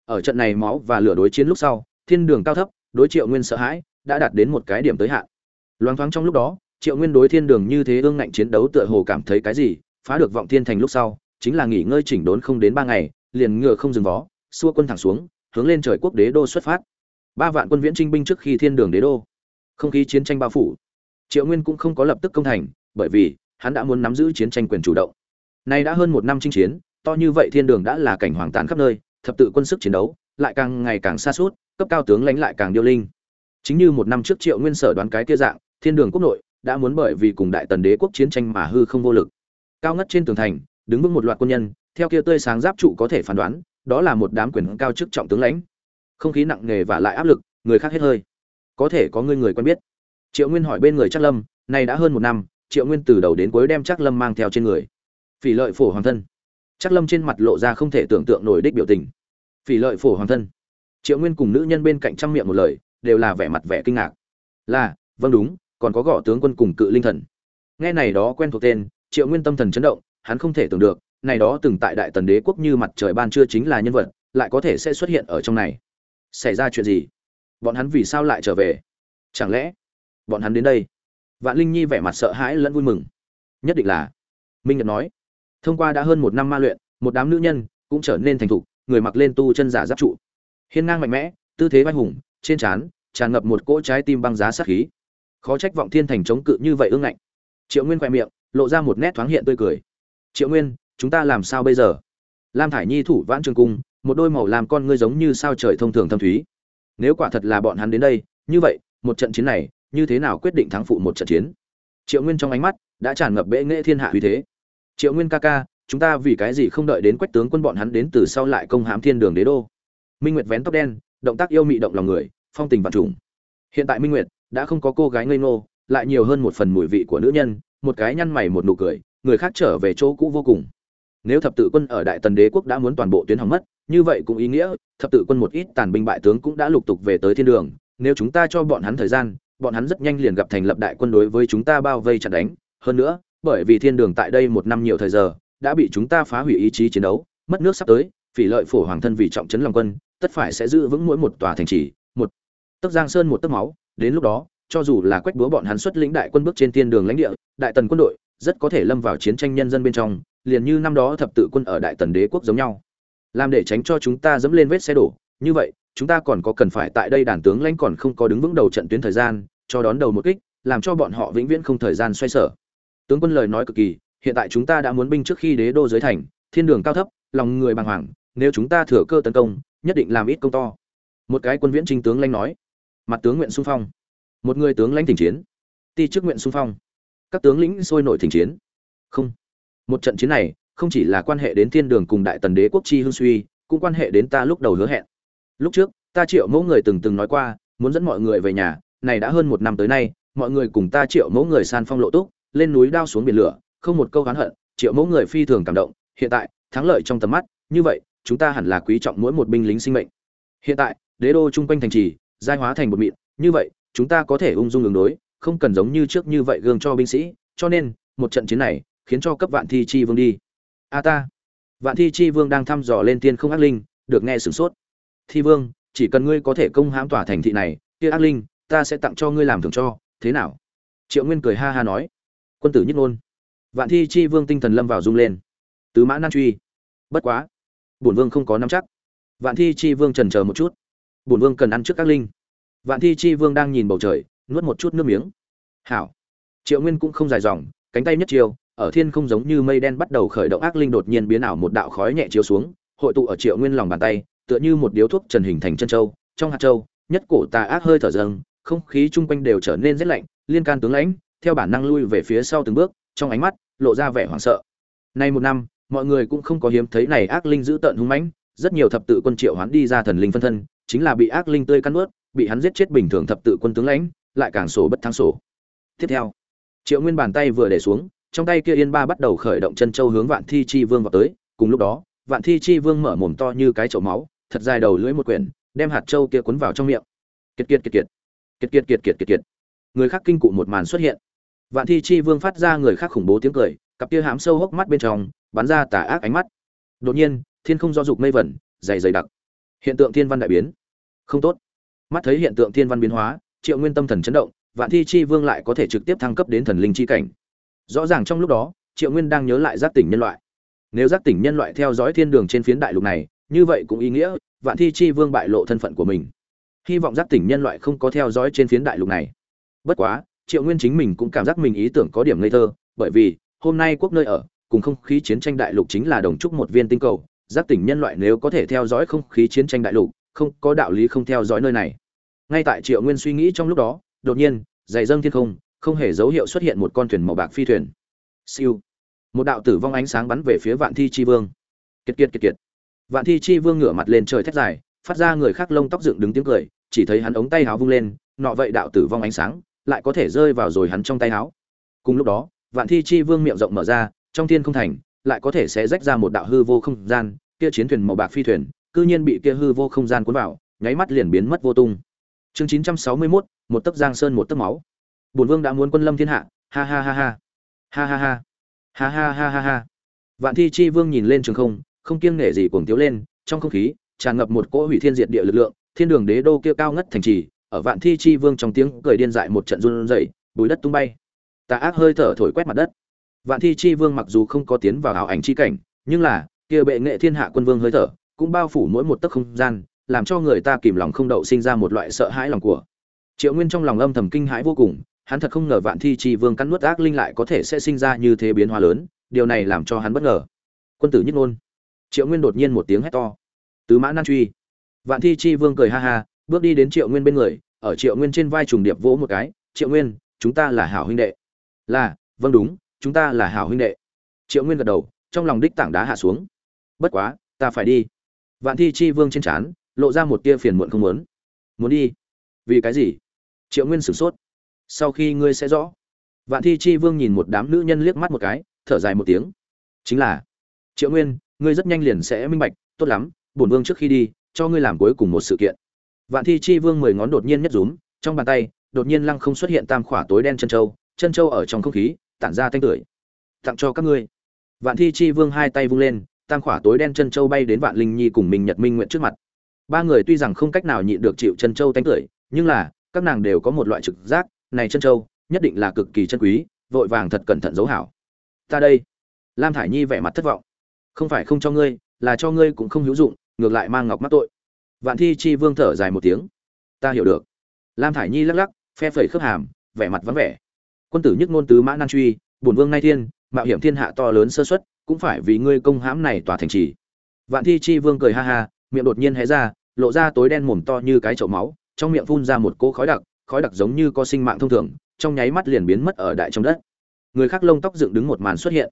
Ở trận này máu và lửa đối chiến lúc sau, thiên đường cao thấp, đối triệu nguyên sợ hãi, đã đạt đến một cái điểm tới hạn. Loáng thoáng trong lúc đó triệu nguyên đối thiên đường như thế ương ngạnh chiến đấu tựa hồ cảm thấy cái gì, phá được vọng thiên thành lúc sau, chính là nghỉ ngơi chỉnh đốn không đến ba ngày, liền ngựa không dừng vó, xua quân thẳng xuống, hướng lên trời quốc đế đô xuất phát. Ba vạn quân viễn trinh binh trước khi thiên đường đế đô. Không khí chiến tranh bao phủ. Triệu nguyên cũng không có lập tức công thành, bởi vì hắn đã muốn nắm giữ chiến tranh quyền chủ động. Nay đã hơn một năm chinh chiến, to như vậy thiên đường đã là cảnh hoàng tàn khắp nơi, thập tự quân sức chiến đấu, lại càng ngày càng xa suốt, cấp cao tướng lãnh lại càng điêu linh. Chính như một năm trước triệu nguyên sở đoán cái kia dạng, thiên đường quốc nội đã muốn bởi vì cùng đại tần đế quốc chiến tranh mà hư không vô lực. Cao ngất trên tường thành, đứng vững một loạt quân nhân, theo kia tươi sáng giáp trụ có thể phán đoán, đó là một đám quyền cao chức trọng tướng lãnh. Không khí nặng nề và lại áp lực, người khác hết hơi. Có thể có người người quen biết. Triệu nguyên hỏi bên người Trác lâm nay đã hơn một năm, triệu nguyên từ đầu đến cuối đem Trác lâm mang theo trên người. Phỉ lợi phổ hoàng thân. Trác lâm trên mặt lộ ra không thể tưởng tượng nổi đích biểu tình. Phỉ lợi phổ hoàng thân. Triệu nguyên cùng nữ nhân bên cạnh trăm miệng một lời, đều là vẻ mặt vẻ kinh ngạc. Là vâng đúng còn có gõ tướng quân cùng cự linh thần. Nghe này đó quen thuộc tên, triệu nguyên tâm thần chấn động, hắn không thể tưởng được, này đó từng tại đại tần đế quốc như mặt trời ban trưa chính là nhân vật, lại có thể sẽ xuất hiện ở trong này. Xảy ra chuyện gì? Bọn hắn vì sao lại trở về? Chẳng lẽ bọn hắn đến đây? Vạn linh nhi vẻ mặt sợ hãi lẫn vui mừng. Nhất định là, minh nhật nói, thông qua đã hơn một năm ma luyện, một đám nữ nhân cũng trở nên thành thục, người mặc lên tu chân giả giáp trụ. Hiên ngang mạnh mẽ, tư thế vai hùng, trên trán tràn ngập một cỗ trái tim băng giá sát khí khó trách vọng thiên thành chống cự như vậy ương ngạnh. Triệu nguyên khoe miệng, lộ ra một nét thoáng hiện tươi cười. Triệu nguyên, chúng ta làm sao bây giờ? Lam thải nhi thủ vãn trường cung, một đôi màu làm con ngươi giống như sao trời thông thường thâm thúy. Nếu quả thật là bọn hắn đến đây, như vậy, một trận chiến này, như thế nào quyết định thắng phụ một trận chiến? Triệu nguyên trong ánh mắt đã tràn ngập bệ nghệ thiên hạ uy thế. Triệu nguyên ca ca, chúng ta vì cái gì không đợi đến quách tướng quân bọn hắn đến từ sau lại công hãm thiên đường đế đô? Minh nguyệt vén tóc đen, động tác yêu mị động lòng người, phong tình vạn trùng. Hiện tại minh nguyệt đã không có cô gái ngây ngô, lại nhiều hơn một phần mùi vị của nữ nhân, một cái nhăn mày một nụ cười, người khác trở về chỗ cũ vô cùng. Nếu thập tự quân ở đại tần đế quốc đã muốn toàn bộ tuyến hỏng mất, như vậy cũng ý nghĩa, thập tự quân một ít tàn binh bại tướng cũng đã lục tục về tới thiên đường. Nếu chúng ta cho bọn hắn thời gian, bọn hắn rất nhanh liền gặp thành lập đại quân đối với chúng ta bao vây chặn đánh. Hơn nữa, bởi vì thiên đường tại đây một năm nhiều thời giờ, đã bị chúng ta phá hủy ý chí chiến đấu, mất nước sắp tới, phỉ lợi phổ hoàng thân vì trọng trấn lòng quân, tất phải sẽ giữ vững mỗi một tòa thành trì. Một, tấc giang sơn một tấc máu đến lúc đó, cho dù là quách búa bọn hắn xuất lĩnh đại quân bước trên thiên đường lãnh địa, đại tần quân đội rất có thể lâm vào chiến tranh nhân dân bên trong, liền như năm đó thập tự quân ở đại tần đế quốc giống nhau. Làm để tránh cho chúng ta dẫm lên vết xe đổ, như vậy, chúng ta còn có cần phải tại đây đàn tướng lãnh còn không có đứng vững đầu trận tuyến thời gian, cho đón đầu một kích, làm cho bọn họ vĩnh viễn không thời gian xoay sở. Tướng quân lời nói cực kỳ, hiện tại chúng ta đã muốn binh trước khi đế đô dưới thành, thiên đường cao thấp, lòng người bàng hoàng, nếu chúng ta thừa cơ tấn công, nhất định làm ít công to. Một cái quân viễn trinh tướng lãnh nói mặt tướng nguyện xung phong. Một người tướng lãnh thỉnh chiến. Ti chức nguyện xung phong. Các tướng lĩnh sôi nổi thỉnh chiến. Không. Một trận chiến này, không chỉ là quan hệ đến thiên đường cùng đại tần đế quốc chi hương suy, cũng quan hệ đến ta lúc đầu hứa hẹn. Lúc trước, ta triệu mẫu người từng từng nói qua, muốn dẫn mọi người về nhà, này đã hơn một năm tới nay, mọi người cùng ta triệu mẫu người san phong lộ túc, lên núi đao xuống biển lửa, không một câu oán hận, triệu mẫu người phi thường cảm động, hiện tại, thắng lợi trong tầm mắt, như vậy, chúng ta hẳn là quý trọng mỗi một binh lính sinh mệnh. Hiện tại, đế đô chung quanh thành trì giai hóa thành một mịn. Như vậy, chúng ta có thể ung dung đường đối, không cần giống như trước như vậy gương cho binh sĩ. Cho nên, một trận chiến này khiến cho cấp vạn thi chi vương đi. A ta. Vạn thi chi vương đang thăm dò lên tiên không ác linh, được nghe sửng sốt. Thi vương, chỉ cần ngươi có thể công hãm tỏa thành thị này, kia ác linh, ta sẽ tặng cho ngươi làm thường cho. Thế nào? Triệu nguyên cười ha ha nói. Quân tử nhất ngôn vạn thi chi vương tinh thần lâm vào rung lên. Tứ mã nan truy. Bất quá. Bổn vương không có nắm chắc. Vạn thi chi vương trần chờ một chút bổn vương cần ăn trước các linh. Vạn thi chi vương đang nhìn bầu trời, nuốt một chút nước miếng. Hảo. Triệu nguyên cũng không dài dòng, cánh tay nhất chiều ở thiên không giống như mây đen bắt đầu khởi động ác linh đột nhiên biến ảo một đạo khói nhẹ chiếu xuống, hội tụ ở triệu nguyên lòng bàn tay, tựa như một điếu thuốc trần hình thành chân châu, trong hạt châu, nhất cổ tà ác hơi thở dâng, không khí chung quanh đều trở nên rét lạnh, liên can tướng lãnh, theo bản năng lui về phía sau từng bước, trong ánh mắt lộ ra vẻ hoảng sợ. Nay một năm, mọi người cũng không có hiếm thấy này ác linh giữ tợn hung mãnh, rất nhiều thập tự quân triệu hoán đi ra thần linh phân thân chính là bị ác linh tươi cắn nuốt, bị hắn giết chết bình thường thập tự quân tướng lãnh, lại càng sổ bất thắng sổ. Tiếp theo, Triệu Nguyên bàn tay vừa để xuống, trong tay kia yên ba bắt đầu khởi động chân châu hướng Vạn Thi Chi Vương vọt tới, cùng lúc đó, Vạn Thi Chi Vương mở mồm to như cái chậu máu, thật dài đầu lưỡi một quyển, đem hạt châu kia cuốn vào trong miệng. Kiệt kiệt kiệt kiệt. Kiệt kiệt kiệt kiệt kiệt kiệt. Người khác kinh cụ một màn xuất hiện. Vạn Thi Chi Vương phát ra người khác khủng bố tiếng cười, cặp kia hám sâu hốc mắt bên trong, bắn ra tà ác ánh mắt. Đột nhiên, thiên không do dục mây vẩn, dày dày đặc hiện tượng thiên văn đại biến. Không tốt. Mắt thấy hiện tượng thiên văn biến hóa, triệu nguyên tâm thần chấn động, vạn thi chi vương lại có thể trực tiếp thăng cấp đến thần linh chi cảnh. Rõ ràng trong lúc đó, triệu nguyên đang nhớ lại giác tỉnh nhân loại. Nếu giác tỉnh nhân loại theo dõi thiên đường trên phiến đại lục này, như vậy cũng ý nghĩa vạn thi chi vương bại lộ thân phận của mình. Hy vọng giác tỉnh nhân loại không có theo dõi trên phiến đại lục này. Bất quá, triệu nguyên chính mình cũng cảm giác mình ý tưởng có điểm ngây thơ, bởi vì hôm nay quốc nơi ở, cùng không khí chiến tranh đại lục chính là đồng trúc một viên tinh cầu giác tỉnh nhân loại nếu có thể theo dõi không khí chiến tranh đại lục, không, có đạo lý không theo dõi nơi này. Ngay tại triệu nguyên suy nghĩ trong lúc đó, đột nhiên, dày dâng thiên không không hề dấu hiệu xuất hiện một con thuyền màu bạc phi thuyền. Siêu. Một đạo tử vong ánh sáng bắn về phía vạn thi chi vương. Kiệt kiệt kiệt kiệt. Vạn thi chi vương ngửa mặt lên trời thét dài, phát ra người khác lông tóc dựng đứng tiếng cười, chỉ thấy hắn ống tay háo vung lên, nọ vậy đạo tử vong ánh sáng, lại có thể rơi vào rồi hắn trong tay háo cùng lúc đó, vạn thi chi vương miệng rộng mở ra, trong thiên không thành lại có thể sẽ rách ra một đạo hư vô không gian kia chiến thuyền màu bạc phi thuyền cư nhiên bị kia hư vô không gian cuốn vào nháy mắt liền biến mất vô tung. Chương chín trăm sáu mươi 961, một tấc giang sơn một tấc máu. Bổn vương đã muốn quân lâm thiên hạ ha ha ha ha. Ha ha ha. Ha ha ha ha ha. Vạn thi chi vương nhìn lên trường không không kiêng nể gì cuồng tiếu lên trong không khí tràn ngập một cỗ hủy thiên diệt địa lực lượng thiên đường đế đô kia cao ngất thành trì ở vạn thi chi vương trong tiếng cười điên dại một trận run rẩy bùi đất tung bay. Tà ác hơi thở thổi quét mặt đất vạn thi chi vương mặc dù không có tiến vào ảo ảnh chi cảnh, nhưng là, kia bệ nghệ thiên hạ quân vương hơi thở, cũng bao phủ mỗi một tấc không gian, làm cho người ta kìm lòng không đậu sinh ra một loại sợ hãi lòng của. Triệu nguyên trong lòng âm thầm kinh hãi vô cùng, hắn thật không ngờ vạn thi chi vương cắn nuốt ác linh lại có thể sẽ sinh ra như thế biến hóa lớn, điều này làm cho hắn bất ngờ. Quân tử nhất ngôn triệu nguyên đột nhiên một tiếng hét to. Tứ mã nan truy. Vạn thi chi vương cười ha ha, bước đi đến triệu nguyên bên người, ở triệu nguyên trên vai trùng điệp vỗ một cái. Triệu nguyên, chúng ta là hảo huynh đệ. Là vâng đúng chúng ta là hảo huynh đệ. Triệu nguyên gật đầu, trong lòng đích tảng đá hạ xuống. Bất quá, ta phải đi. Vạn thi chi vương trên trán, lộ ra một tia phiền muộn không muốn. Muốn đi? Vì cái gì? Triệu nguyên sửng sốt. Sau khi ngươi sẽ rõ. Vạn thi chi vương nhìn một đám nữ nhân liếc mắt một cái, thở dài một tiếng. Chính là, triệu nguyên, ngươi rất nhanh liền sẽ minh bạch, tốt lắm, bổn vương trước khi đi, cho ngươi làm cuối cùng một sự kiện. Vạn thi chi vương mười ngón đột nhiên nhất rúm, trong bàn tay, đột nhiên lăng không xuất hiện tam khỏa tối đen chân châu chân châu ở trong không khí tản ra thanh tưởi. Tặng cho các ngươi. Vạn thi chi vương hai tay vung lên, tam khỏa tối đen chân châu bay đến vạn linh nhi cùng mình nhật minh nguyện trước mặt. Ba người tuy rằng không cách nào nhịn được chịu chân châu thanh tưởi, nhưng là, các nàng đều có một loại trực giác, này chân châu, nhất định là cực kỳ chân quý, vội vàng thật cẩn thận giấu hảo. Ta đây. Lam thải nhi vẻ mặt thất vọng. Không phải không cho ngươi, là cho ngươi cũng không hữu dụng, ngược lại mang ngọc mắc tội. Vạn thi chi vương thở dài một tiếng. Ta hiểu được. Lam thải nhi lắc lắc, phe phẩy khớp hàm, vẻ mặt vắng vẻ quân tử nhất ngôn tứ mã nan truy, bổn vương nay thiên, mạo hiểm thiên hạ to lớn sơ xuất cũng phải vì ngươi công hãm này tòa thành trì. Vạn thi chi vương cười ha ha, miệng đột nhiên hé ra, lộ ra tối đen mồm to như cái chậu máu, trong miệng phun ra một cỗ khói đặc khói đặc giống như có sinh mạng thông thường, trong nháy mắt liền biến mất ở đại trong đất. Người khác lông tóc dựng đứng một màn xuất hiện.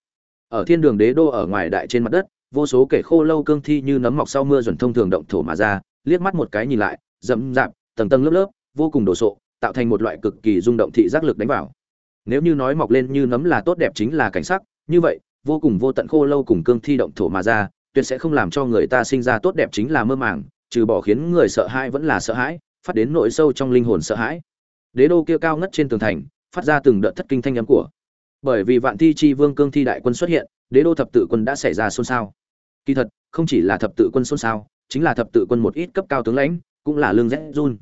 Ở thiên đường đế đô ở ngoài đại trên mặt đất, vô số kẻ khô lâu cương thi như nấm mọc sau mưa dần thông thường động thổ mà ra, liếc mắt một cái nhìn lại, rậm rạp, tầng tầng lớp lớp, vô cùng đồ sộ, tạo thành một loại cực kỳ rung động thị giác lực đánh vào nếu như nói mọc lên như nấm là tốt đẹp chính là cảnh sắc, như vậy, vô cùng vô tận khô lâu cùng cương thi động thổ mà ra, tuyệt sẽ không làm cho người ta sinh ra tốt đẹp chính là mơ màng, trừ bỏ khiến người sợ hãi vẫn là sợ hãi, phát đến nội sâu trong linh hồn sợ hãi. Đế đô kia cao ngất trên tường thành, phát ra từng đợt thất kinh thanh âm của. Bởi vì vạn thi chi vương cương thi đại quân xuất hiện, đế đô thập tự quân đã xảy ra xôn xao. Kỳ thật, không chỉ là thập tự quân xôn xao, chính là thập tự quân một ít cấp cao tướng lãnh, cũng là lương rẽ run.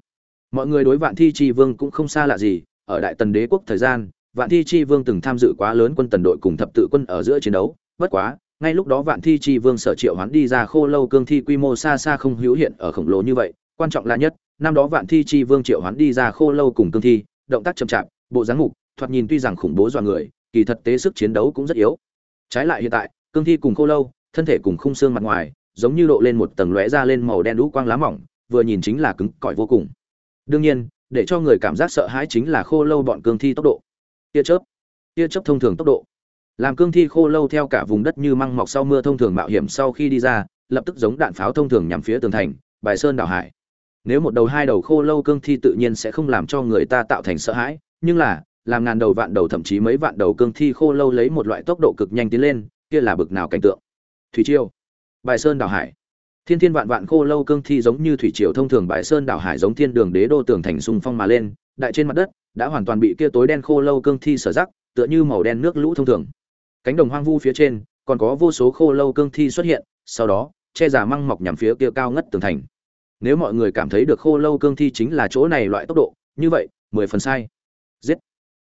Mọi người đối vạn thi chi vương cũng không xa lạ gì, ở đại tần đế quốc thời gian vạn thi chi vương từng tham dự quá lớn quân tần đội cùng thập tự quân ở giữa chiến đấu. Bất quá, ngay lúc đó vạn thi chi vương sở triệu hoán đi ra khô lâu cương thi quy mô xa xa không hữu hiện ở khổng lồ như vậy. Quan trọng là nhất, năm đó vạn thi chi vương triệu hoán đi ra khô lâu cùng cương thi, động tác chậm chạp, bộ dáng mục, thoạt nhìn tuy rằng khủng bố dọa người, kỳ thật tế sức chiến đấu cũng rất yếu. Trái lại hiện tại, cương thi cùng khô lâu, thân thể cùng khung xương mặt ngoài, giống như độ lên một tầng lóe ra lên màu đen đũ quang lá mỏng, vừa nhìn chính là cứng cỏi vô cùng. Đương nhiên, để cho người cảm giác sợ hãi chính là khô lâu bọn cương thi tốc độ tia chớp. Tia chớp thông thường tốc độ. Làm cương thi khô lâu theo cả vùng đất như măng mọc sau mưa thông thường mạo hiểm sau khi đi ra, lập tức giống đạn pháo thông thường nhằm phía tường thành, bài sơn đảo hải. Nếu một đầu hai đầu khô lâu cương thi tự nhiên sẽ không làm cho người ta tạo thành sợ hãi, nhưng là, làm ngàn đầu vạn đầu thậm chí mấy vạn đầu cương thi khô lâu lấy một loại tốc độ cực nhanh tiến lên, kia là bực nào cảnh tượng. Thủy triều. Bài sơn đảo hải. Thiên thiên vạn vạn khô lâu cương thi giống như thủy triều thông thường bài sơn đảo hải giống thiên đường đế đô tường thành xung phong mà lên, đại trên mặt đất đã hoàn toàn bị kia tối đen khô lâu cương thi sở rắc, tựa như màu đen nước lũ thông thường. Cánh đồng hoang vu phía trên, còn có vô số khô lâu cương thi xuất hiện, sau đó, che giả măng mọc nhằm phía kia cao ngất tường thành. Nếu mọi người cảm thấy được khô lâu cương thi chính là chỗ này loại tốc độ, như vậy, mười phần sai. Giết!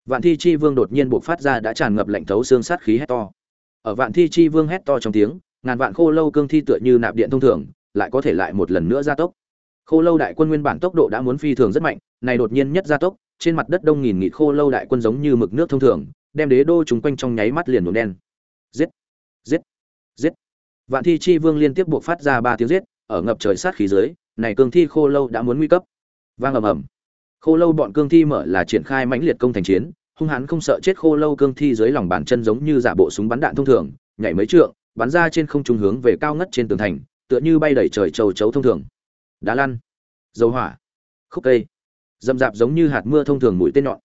Vạn thi chi vương đột nhiên bộc phát ra đã tràn ngập lạnh thấu xương sát khí hét to. Ở vạn thi chi vương hét to trong tiếng, ngàn vạn khô lâu cương thi tựa như nạp điện thông thường, lại có thể lại một lần nữa gia tốc. Khô lâu đại quân nguyên bản tốc độ đã muốn phi thường rất mạnh, này đột nhiên nhất gia tốc trên mặt đất đông nghìn nghị khô lâu đại quân giống như mực nước thông thường, đem đế đô chúng quanh trong nháy mắt liền nổ đen. Giết! Giết! Giết! Vạn thi chi vương liên tiếp buộc phát ra ba tiếng giết, ở ngập trời sát khí dưới, này cương thi khô lâu đã muốn nguy cấp. Vang ầm ầm. Khô lâu bọn cương thi mở là triển khai mãnh liệt công thành chiến, hung hãn không sợ chết khô lâu cương thi dưới lòng bàn chân giống như giả bộ súng bắn đạn thông thường, nhảy mấy trượng, bắn ra trên không trung hướng về cao ngất trên tường thành, tựa như bay đẩy trời trầu chấu thông thường. Đá lăn. Dầu hỏa. Khúc cây dầm dạp giống như hạt mưa thông thường mũi tên nhọn.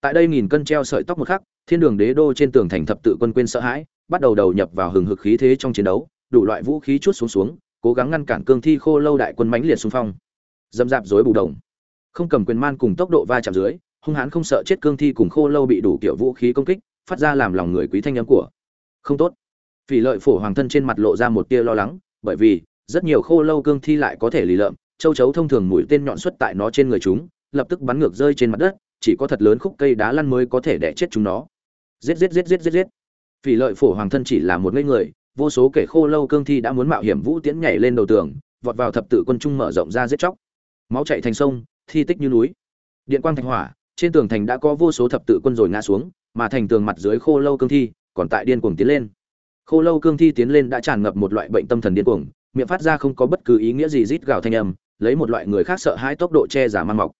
Tại đây nghìn cân treo sợi tóc một khắc, thiên đường đế đô trên tường thành thập tự quân quên sợ hãi, bắt đầu đầu nhập vào hừng hực khí thế trong chiến đấu, đủ loại vũ khí chút xuống xuống, cố gắng ngăn cản cương thi khô lâu đại quân mãnh liệt xung phong. Dầm dạp dối bù đồng không cầm quyền man cùng tốc độ va chạm dưới, hung hãn không sợ chết cương thi cùng khô lâu bị đủ kiểu vũ khí công kích, phát ra làm lòng người quý thanh âm của. Không tốt. Vì lợi phổ hoàng thân trên mặt lộ ra một tia lo lắng, bởi vì, rất nhiều khô lâu cương thi lại có thể lì lợm, châu chấu thông thường mũi tên nhọn xuất tại nó trên người chúng lập tức bắn ngược rơi trên mặt đất, chỉ có thật lớn khúc cây đá lăn mới có thể đẻ chết chúng nó. Giết giết giết giết giết giết. Phỉ lợi phổ hoàng thân chỉ là một ngây người, vô số kẻ khô lâu cương thi đã muốn mạo hiểm vũ tiễn nhảy lên đầu tường, vọt vào thập tự quân trung mở rộng ra giết chóc. Máu chạy thành sông, thi tích như núi. Điện quang thành hỏa, trên tường thành đã có vô số thập tự quân rồi ngã xuống, mà thành tường mặt dưới khô lâu cương thi còn tại điên cuồng tiến lên. Khô lâu cương thi tiến lên đã tràn ngập một loại bệnh tâm thần điên cuồng, miệng phát ra không có bất cứ ý nghĩa gì rít gào thanh âm, lấy một loại người khác sợ hãi tốc độ che giả mang mọc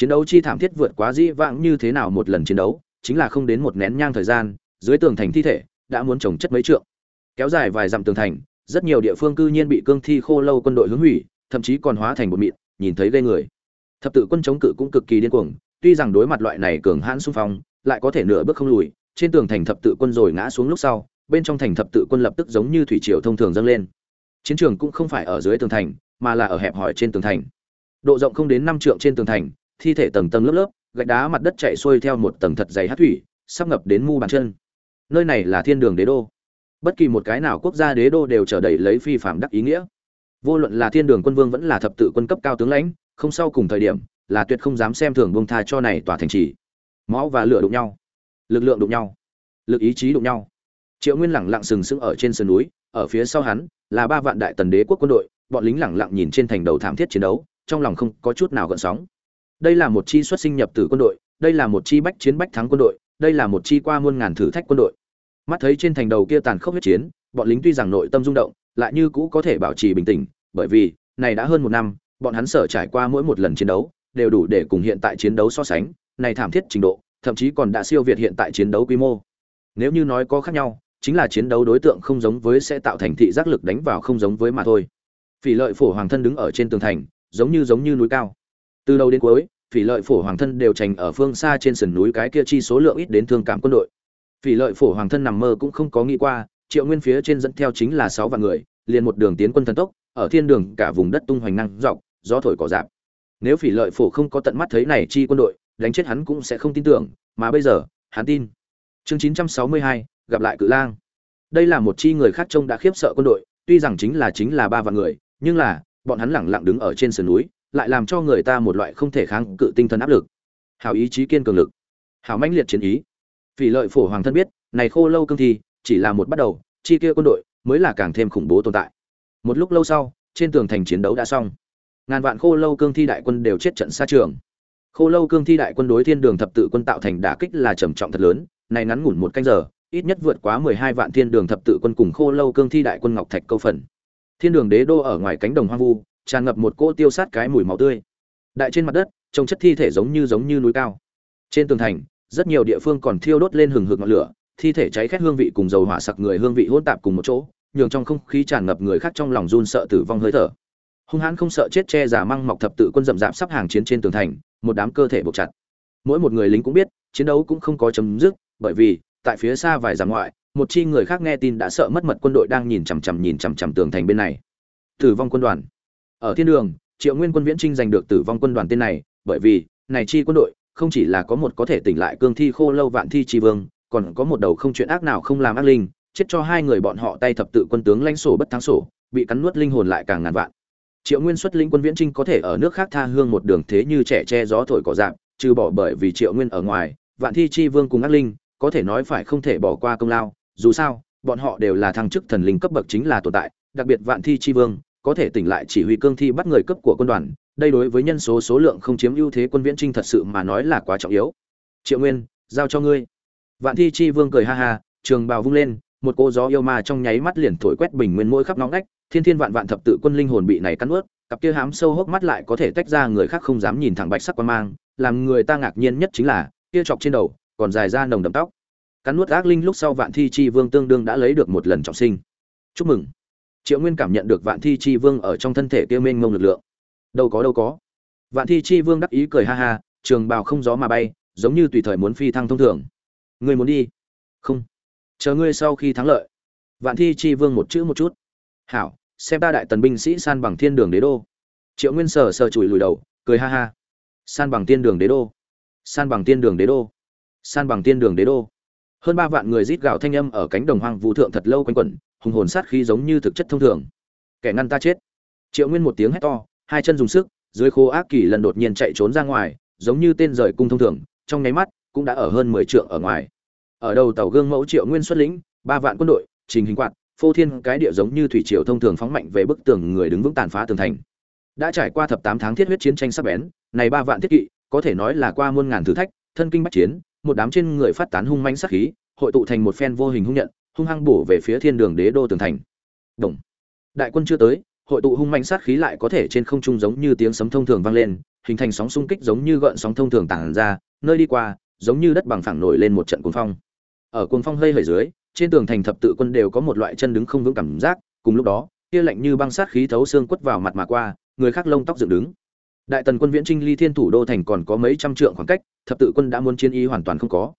chiến đấu chi thảm thiết vượt quá dĩ vãng như thế nào một lần chiến đấu, chính là không đến một nén nhang thời gian, dưới tường thành thi thể đã muốn trồng chất mấy trượng. Kéo dài vài dặm tường thành, rất nhiều địa phương cư nhiên bị cương thi khô lâu quân đội hướng hủy, thậm chí còn hóa thành bột mịn, nhìn thấy ghê người. Thập tự quân chống cự cũng cực kỳ điên cuồng, tuy rằng đối mặt loại này cường hãn xung phong, lại có thể nửa bước không lùi, trên tường thành thập tự quân rồi ngã xuống lúc sau, bên trong thành thập tự quân lập tức giống như thủy triều thông thường dâng lên. Chiến trường cũng không phải ở dưới tường thành, mà là ở hẹp hỏi trên tường thành. Độ rộng không đến năm trượng trên tường thành thi thể tầng tầng lớp lớp, gạch đá mặt đất chạy xuôi theo một tầng thật dày hắc thủy, sắp ngập đến mu bàn chân. Nơi này là thiên đường đế đô. Bất kỳ một cái nào quốc gia đế đô đều trở đầy lấy phi phạm đắc ý nghĩa. Vô luận là thiên đường quân vương vẫn là thập tự quân cấp cao tướng lãnh, không sau cùng thời điểm, là tuyệt không dám xem thường buông tha cho này tòa thành trì. Máu và lửa đụng nhau. Lực lượng đụng nhau. Lực ý chí đụng nhau. Triệu nguyên lẳng lặng sừng sững ở trên sườn núi, ở phía sau hắn, là ba vạn đại tần đế quốc quân đội, bọn lính lẳng lặng nhìn trên thành đầu thảm thiết chiến đấu, trong lòng không có chút nào gợn sóng đây là một chi xuất sinh nhập tử quân đội, đây là một chi bách chiến bách thắng quân đội, đây là một chi qua muôn ngàn thử thách quân đội. Mắt thấy trên thành đầu kia tàn khốc huyết chiến, bọn lính tuy rằng nội tâm rung động, lại như cũ có thể bảo trì bình tĩnh, bởi vì, này đã hơn một năm, bọn hắn sở trải qua mỗi một lần chiến đấu, đều đủ để cùng hiện tại chiến đấu so sánh, này thảm thiết trình độ, thậm chí còn đã siêu việt hiện tại chiến đấu quy mô. Nếu như nói có khác nhau, chính là chiến đấu đối tượng không giống với sẽ tạo thành thị giác lực đánh vào không giống với mà thôi. Phỉ lợi phổ hoàng thân đứng ở trên tường thành, giống như giống như núi cao từ đầu đến cuối phỉ lợi phổ hoàng thân đều trành ở phương xa trên sườn núi cái kia chi số lượng ít đến thương cảm quân đội. Phỉ lợi phổ hoàng thân nằm mơ cũng không có nghĩ qua triệu nguyên phía trên dẫn theo chính là sáu vạn người liền một đường tiến quân thần tốc ở thiên đường cả vùng đất tung hoành năng dọc gió thổi cỏ dạp nếu phỉ lợi phổ không có tận mắt thấy này chi quân đội đánh chết hắn cũng sẽ không tin tưởng mà bây giờ hắn tin. Chương 962, gặp lại cự lang. Đây là một chi người khác trông đã khiếp sợ quân đội tuy rằng chính là chính là ba vạn người nhưng là bọn hắn lẳng lặng đứng ở trên sườn núi lại làm cho người ta một loại không thể kháng cự tinh thần áp lực. Hào ý chí kiên cường lực. Hào mãnh liệt chiến ý. Vì lợi phổ hoàng thân biết, này khô lâu cương thi, chỉ là một bắt đầu, chi kia quân đội mới là càng thêm khủng bố tồn tại. Một lúc lâu sau, trên tường thành chiến đấu đã xong. Ngàn vạn khô lâu cương thi đại quân đều chết trận xa trường. Khô lâu cương thi đại quân đối thiên đường thập tự quân tạo thành đả kích là trầm trọng thật lớn, này ngắn ngủn một canh giờ, ít nhất vượt quá mười hai vạn thiên đường thập tự quân cùng khô lâu cương thi đại quân ngọc thạch câu phần. Thiên đường đế đô ở ngoài cánh đồng hoang vu tràn ngập một cỗ tiêu sát cái mùi máu tươi. Đại trên mặt đất, trông chất thi thể giống như giống như núi cao. Trên tường thành, rất nhiều địa phương còn thiêu đốt lên hừng hực ngọn lửa, thi thể cháy khét hương vị cùng dầu hỏa sặc người hương vị hỗn tạp cùng một chỗ, nhường trong không khí tràn ngập người khác trong lòng run sợ tử vong hơi thở. Hung hãn không sợ chết che giả măng mọc thập tự quân rậm rạp sắp hàng chiến trên tường thành, một đám cơ thể buộc chặt. Mỗi một người lính cũng biết, chiến đấu cũng không có chấm dứt, bởi vì, tại phía xa vài dặm ngoại, một chi người khác nghe tin đã sợ mất mật quân đội đang nhìn chằm chằm nhìn chằm chằm tường thành bên này. Tử vong quân đoàn ở thiên đường, triệu nguyên quân viễn trinh giành được tử vong quân đoàn tên này, bởi vì, này chi quân đội, không chỉ là có một có thể tỉnh lại cương thi khô lâu vạn thi chi vương, còn có một đầu không chuyện ác nào không làm ác linh, chết cho hai người bọn họ tay thập tự quân tướng lãnh sổ bất thắng sổ, bị cắn nuốt linh hồn lại càng ngàn vạn. Triệu nguyên xuất lĩnh quân viễn trinh có thể ở nước khác tha hương một đường thế như trẻ che gió thổi cỏ dạp, trừ bỏ bởi vì triệu nguyên ở ngoài, vạn thi chi vương cùng ác linh, có thể nói phải không thể bỏ qua công lao. Dù sao, bọn họ đều là thăng chức thần linh cấp bậc chính là tồn tại, đặc biệt vạn thi chi vương có thể tỉnh lại chỉ huy cương thi bắt người cấp của quân đoàn, đây đối với nhân số số lượng không chiếm ưu thế quân viễn trinh thật sự mà nói là quá trọng yếu. Triệu nguyên, giao cho ngươi. Vạn thi chi vương cười ha ha, trường bào vung lên, một cô gió yêu ma trong nháy mắt liền thổi quét bình nguyên mỗi khắp nóng nách thiên thiên vạn vạn thập tự quân linh hồn bị này cắn ướt, cặp kia hám sâu hốc mắt lại có thể tách ra người khác không dám nhìn thẳng bạch sắc quan mang, làm người ta ngạc nhiên nhất chính là, kia chọc trên đầu, còn dài ra nồng đậm tóc. Cắn nuốt ác linh lúc sau vạn thi chi vương tương đương đã lấy được một lần trọng sinh. Chúc mừng triệu nguyên cảm nhận được vạn thi chi vương ở trong thân thể kia mênh mông lực lượng. Đâu có đâu có. Vạn thi chi vương đắc ý cười ha ha, trường bào không gió mà bay, giống như tùy thời muốn phi thăng thông thường. Ngươi muốn đi? Không. Chờ ngươi sau khi thắng lợi. Vạn thi chi vương một chữ một chút. Hảo, xem ta đại tần binh sĩ san bằng thiên đường đế đô. Triệu nguyên sờ sờ chùi lùi đầu, cười ha ha. San bằng thiên đường đế đô. San bằng thiên đường đế đô. San bằng thiên đường đế đô. Hơn ba vạn người rít gào thanh âm ở cánh đồng hoang vũ thượng thật lâu quanh quẩn hùng hồn sát khí giống như thực chất thông thường. Kẻ ngăn ta chết. Triệu nguyên một tiếng hét to, hai chân dùng sức, dưới khô ác kỳ lần đột nhiên chạy trốn ra ngoài, giống như tên rời cung thông thường, trong nháy mắt, cũng đã ở hơn mười trượng ở ngoài. Ở đầu tàu gương mẫu triệu nguyên xuất lĩnh, ba vạn quân đội, trình hình quạt, phô thiên cái địa giống như thủy triều thông thường phóng mạnh về bức tường người đứng vững tàn phá tường thành. Đã trải qua thập tám tháng thiết huyết chiến tranh sắc bén, này ba vạn thiết kỵ, có thể nói là qua muôn ngàn thử thách, thân kinh bách chiến, một đám trên người phát tán hung manh sát khí, hội tụ thành một phen vô hình hung nhận hung hăng bổ về phía thiên đường đế đô tường thành. Đồng. Đại quân chưa tới, hội tụ hung manh sát khí lại có thể trên không trung giống như tiếng sấm thông thường vang lên, hình thành sóng xung kích giống như gợn sóng thông thường tản ra, nơi đi qua, giống như đất bằng phẳng nổi lên một trận cuồng phong. Ở cuồng phong hơi hởi dưới, trên tường thành thập tự quân đều có một loại chân đứng không vững cảm giác, cùng lúc đó, kia lạnh như băng sát khí thấu xương quất vào mặt mà qua, người khác lông tóc dựng đứng. Đại tần quân viễn trinh ly thiên thủ đô thành còn có mấy trăm trượng khoảng cách, thập tự quân đã muốn chiến ý hoàn toàn không có.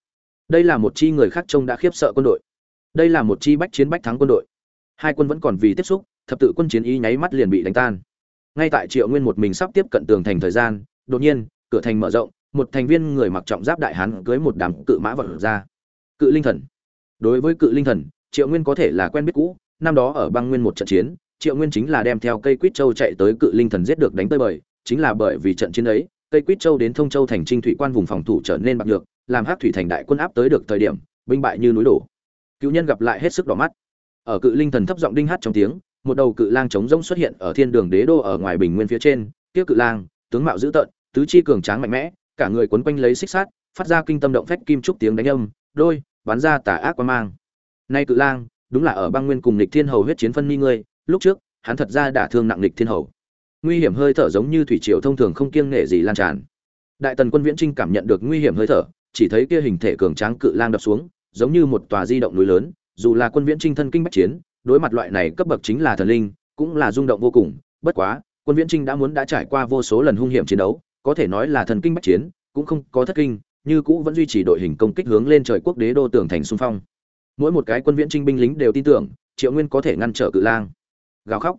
Đây là một chi người khác trông đã khiếp sợ quân đội đây là một chi bách chiến bách thắng quân đội. Hai quân vẫn còn vì tiếp xúc, thập tự quân chiến ý nháy mắt liền bị đánh tan. Ngay tại triệu nguyên một mình sắp tiếp cận tường thành thời gian, đột nhiên, cửa thành mở rộng, một thành viên người mặc trọng giáp đại hán cưới một đám cự mã vật ra. Cự linh thần. Đối với cự linh thần, triệu nguyên có thể là quen biết cũ, năm đó ở băng nguyên một trận chiến, triệu nguyên chính là đem theo cây quýt châu chạy tới cự linh thần giết được đánh tơi bời, chính là bởi vì trận chiến ấy, cây quýt châu đến thông châu thành trinh thủy quan vùng phòng thủ trở nên bạc được làm hát thủy thành đại quân áp tới được thời điểm, binh bại như núi đổ cựu nhân gặp lại hết sức đỏ mắt. Ở cự linh thần thấp giọng đinh hát trong tiếng, một đầu cự lang trống rỗng xuất hiện ở thiên đường đế đô ở ngoài bình nguyên phía trên. Kia cự lang, tướng mạo dữ tợn, tứ chi cường tráng mạnh mẽ, cả người quấn quanh lấy xích sát phát ra kinh tâm động phách kim trúc tiếng đánh âm, đôi, bắn ra tà ác quan mang. Nay cự lang, đúng là ở băng nguyên cùng lịch thiên hầu huyết chiến phân mi ngươi, lúc trước, hắn thật ra đả thương nặng lịch thiên hầu. Nguy hiểm hơi thở giống như thủy triều thông thường không kiêng nể gì lan tràn. Đại tần quân viễn trinh cảm nhận được nguy hiểm hơi thở, chỉ thấy kia hình thể cường tráng cự lang đập xuống giống như một tòa di động núi lớn, dù là quân viễn trinh thân kinh bách chiến, đối mặt loại này cấp bậc chính là thần linh, cũng là rung động vô cùng. Bất quá, quân viễn trinh đã muốn đã trải qua vô số lần hung hiểm chiến đấu, có thể nói là thần kinh bách chiến, cũng không có thất kinh, như cũ vẫn duy trì đội hình công kích hướng lên trời quốc đế đô tường thành xung phong. Mỗi một cái quân viễn trinh binh lính đều tin tưởng, triệu nguyên có thể ngăn trở cự lang. Gào khóc.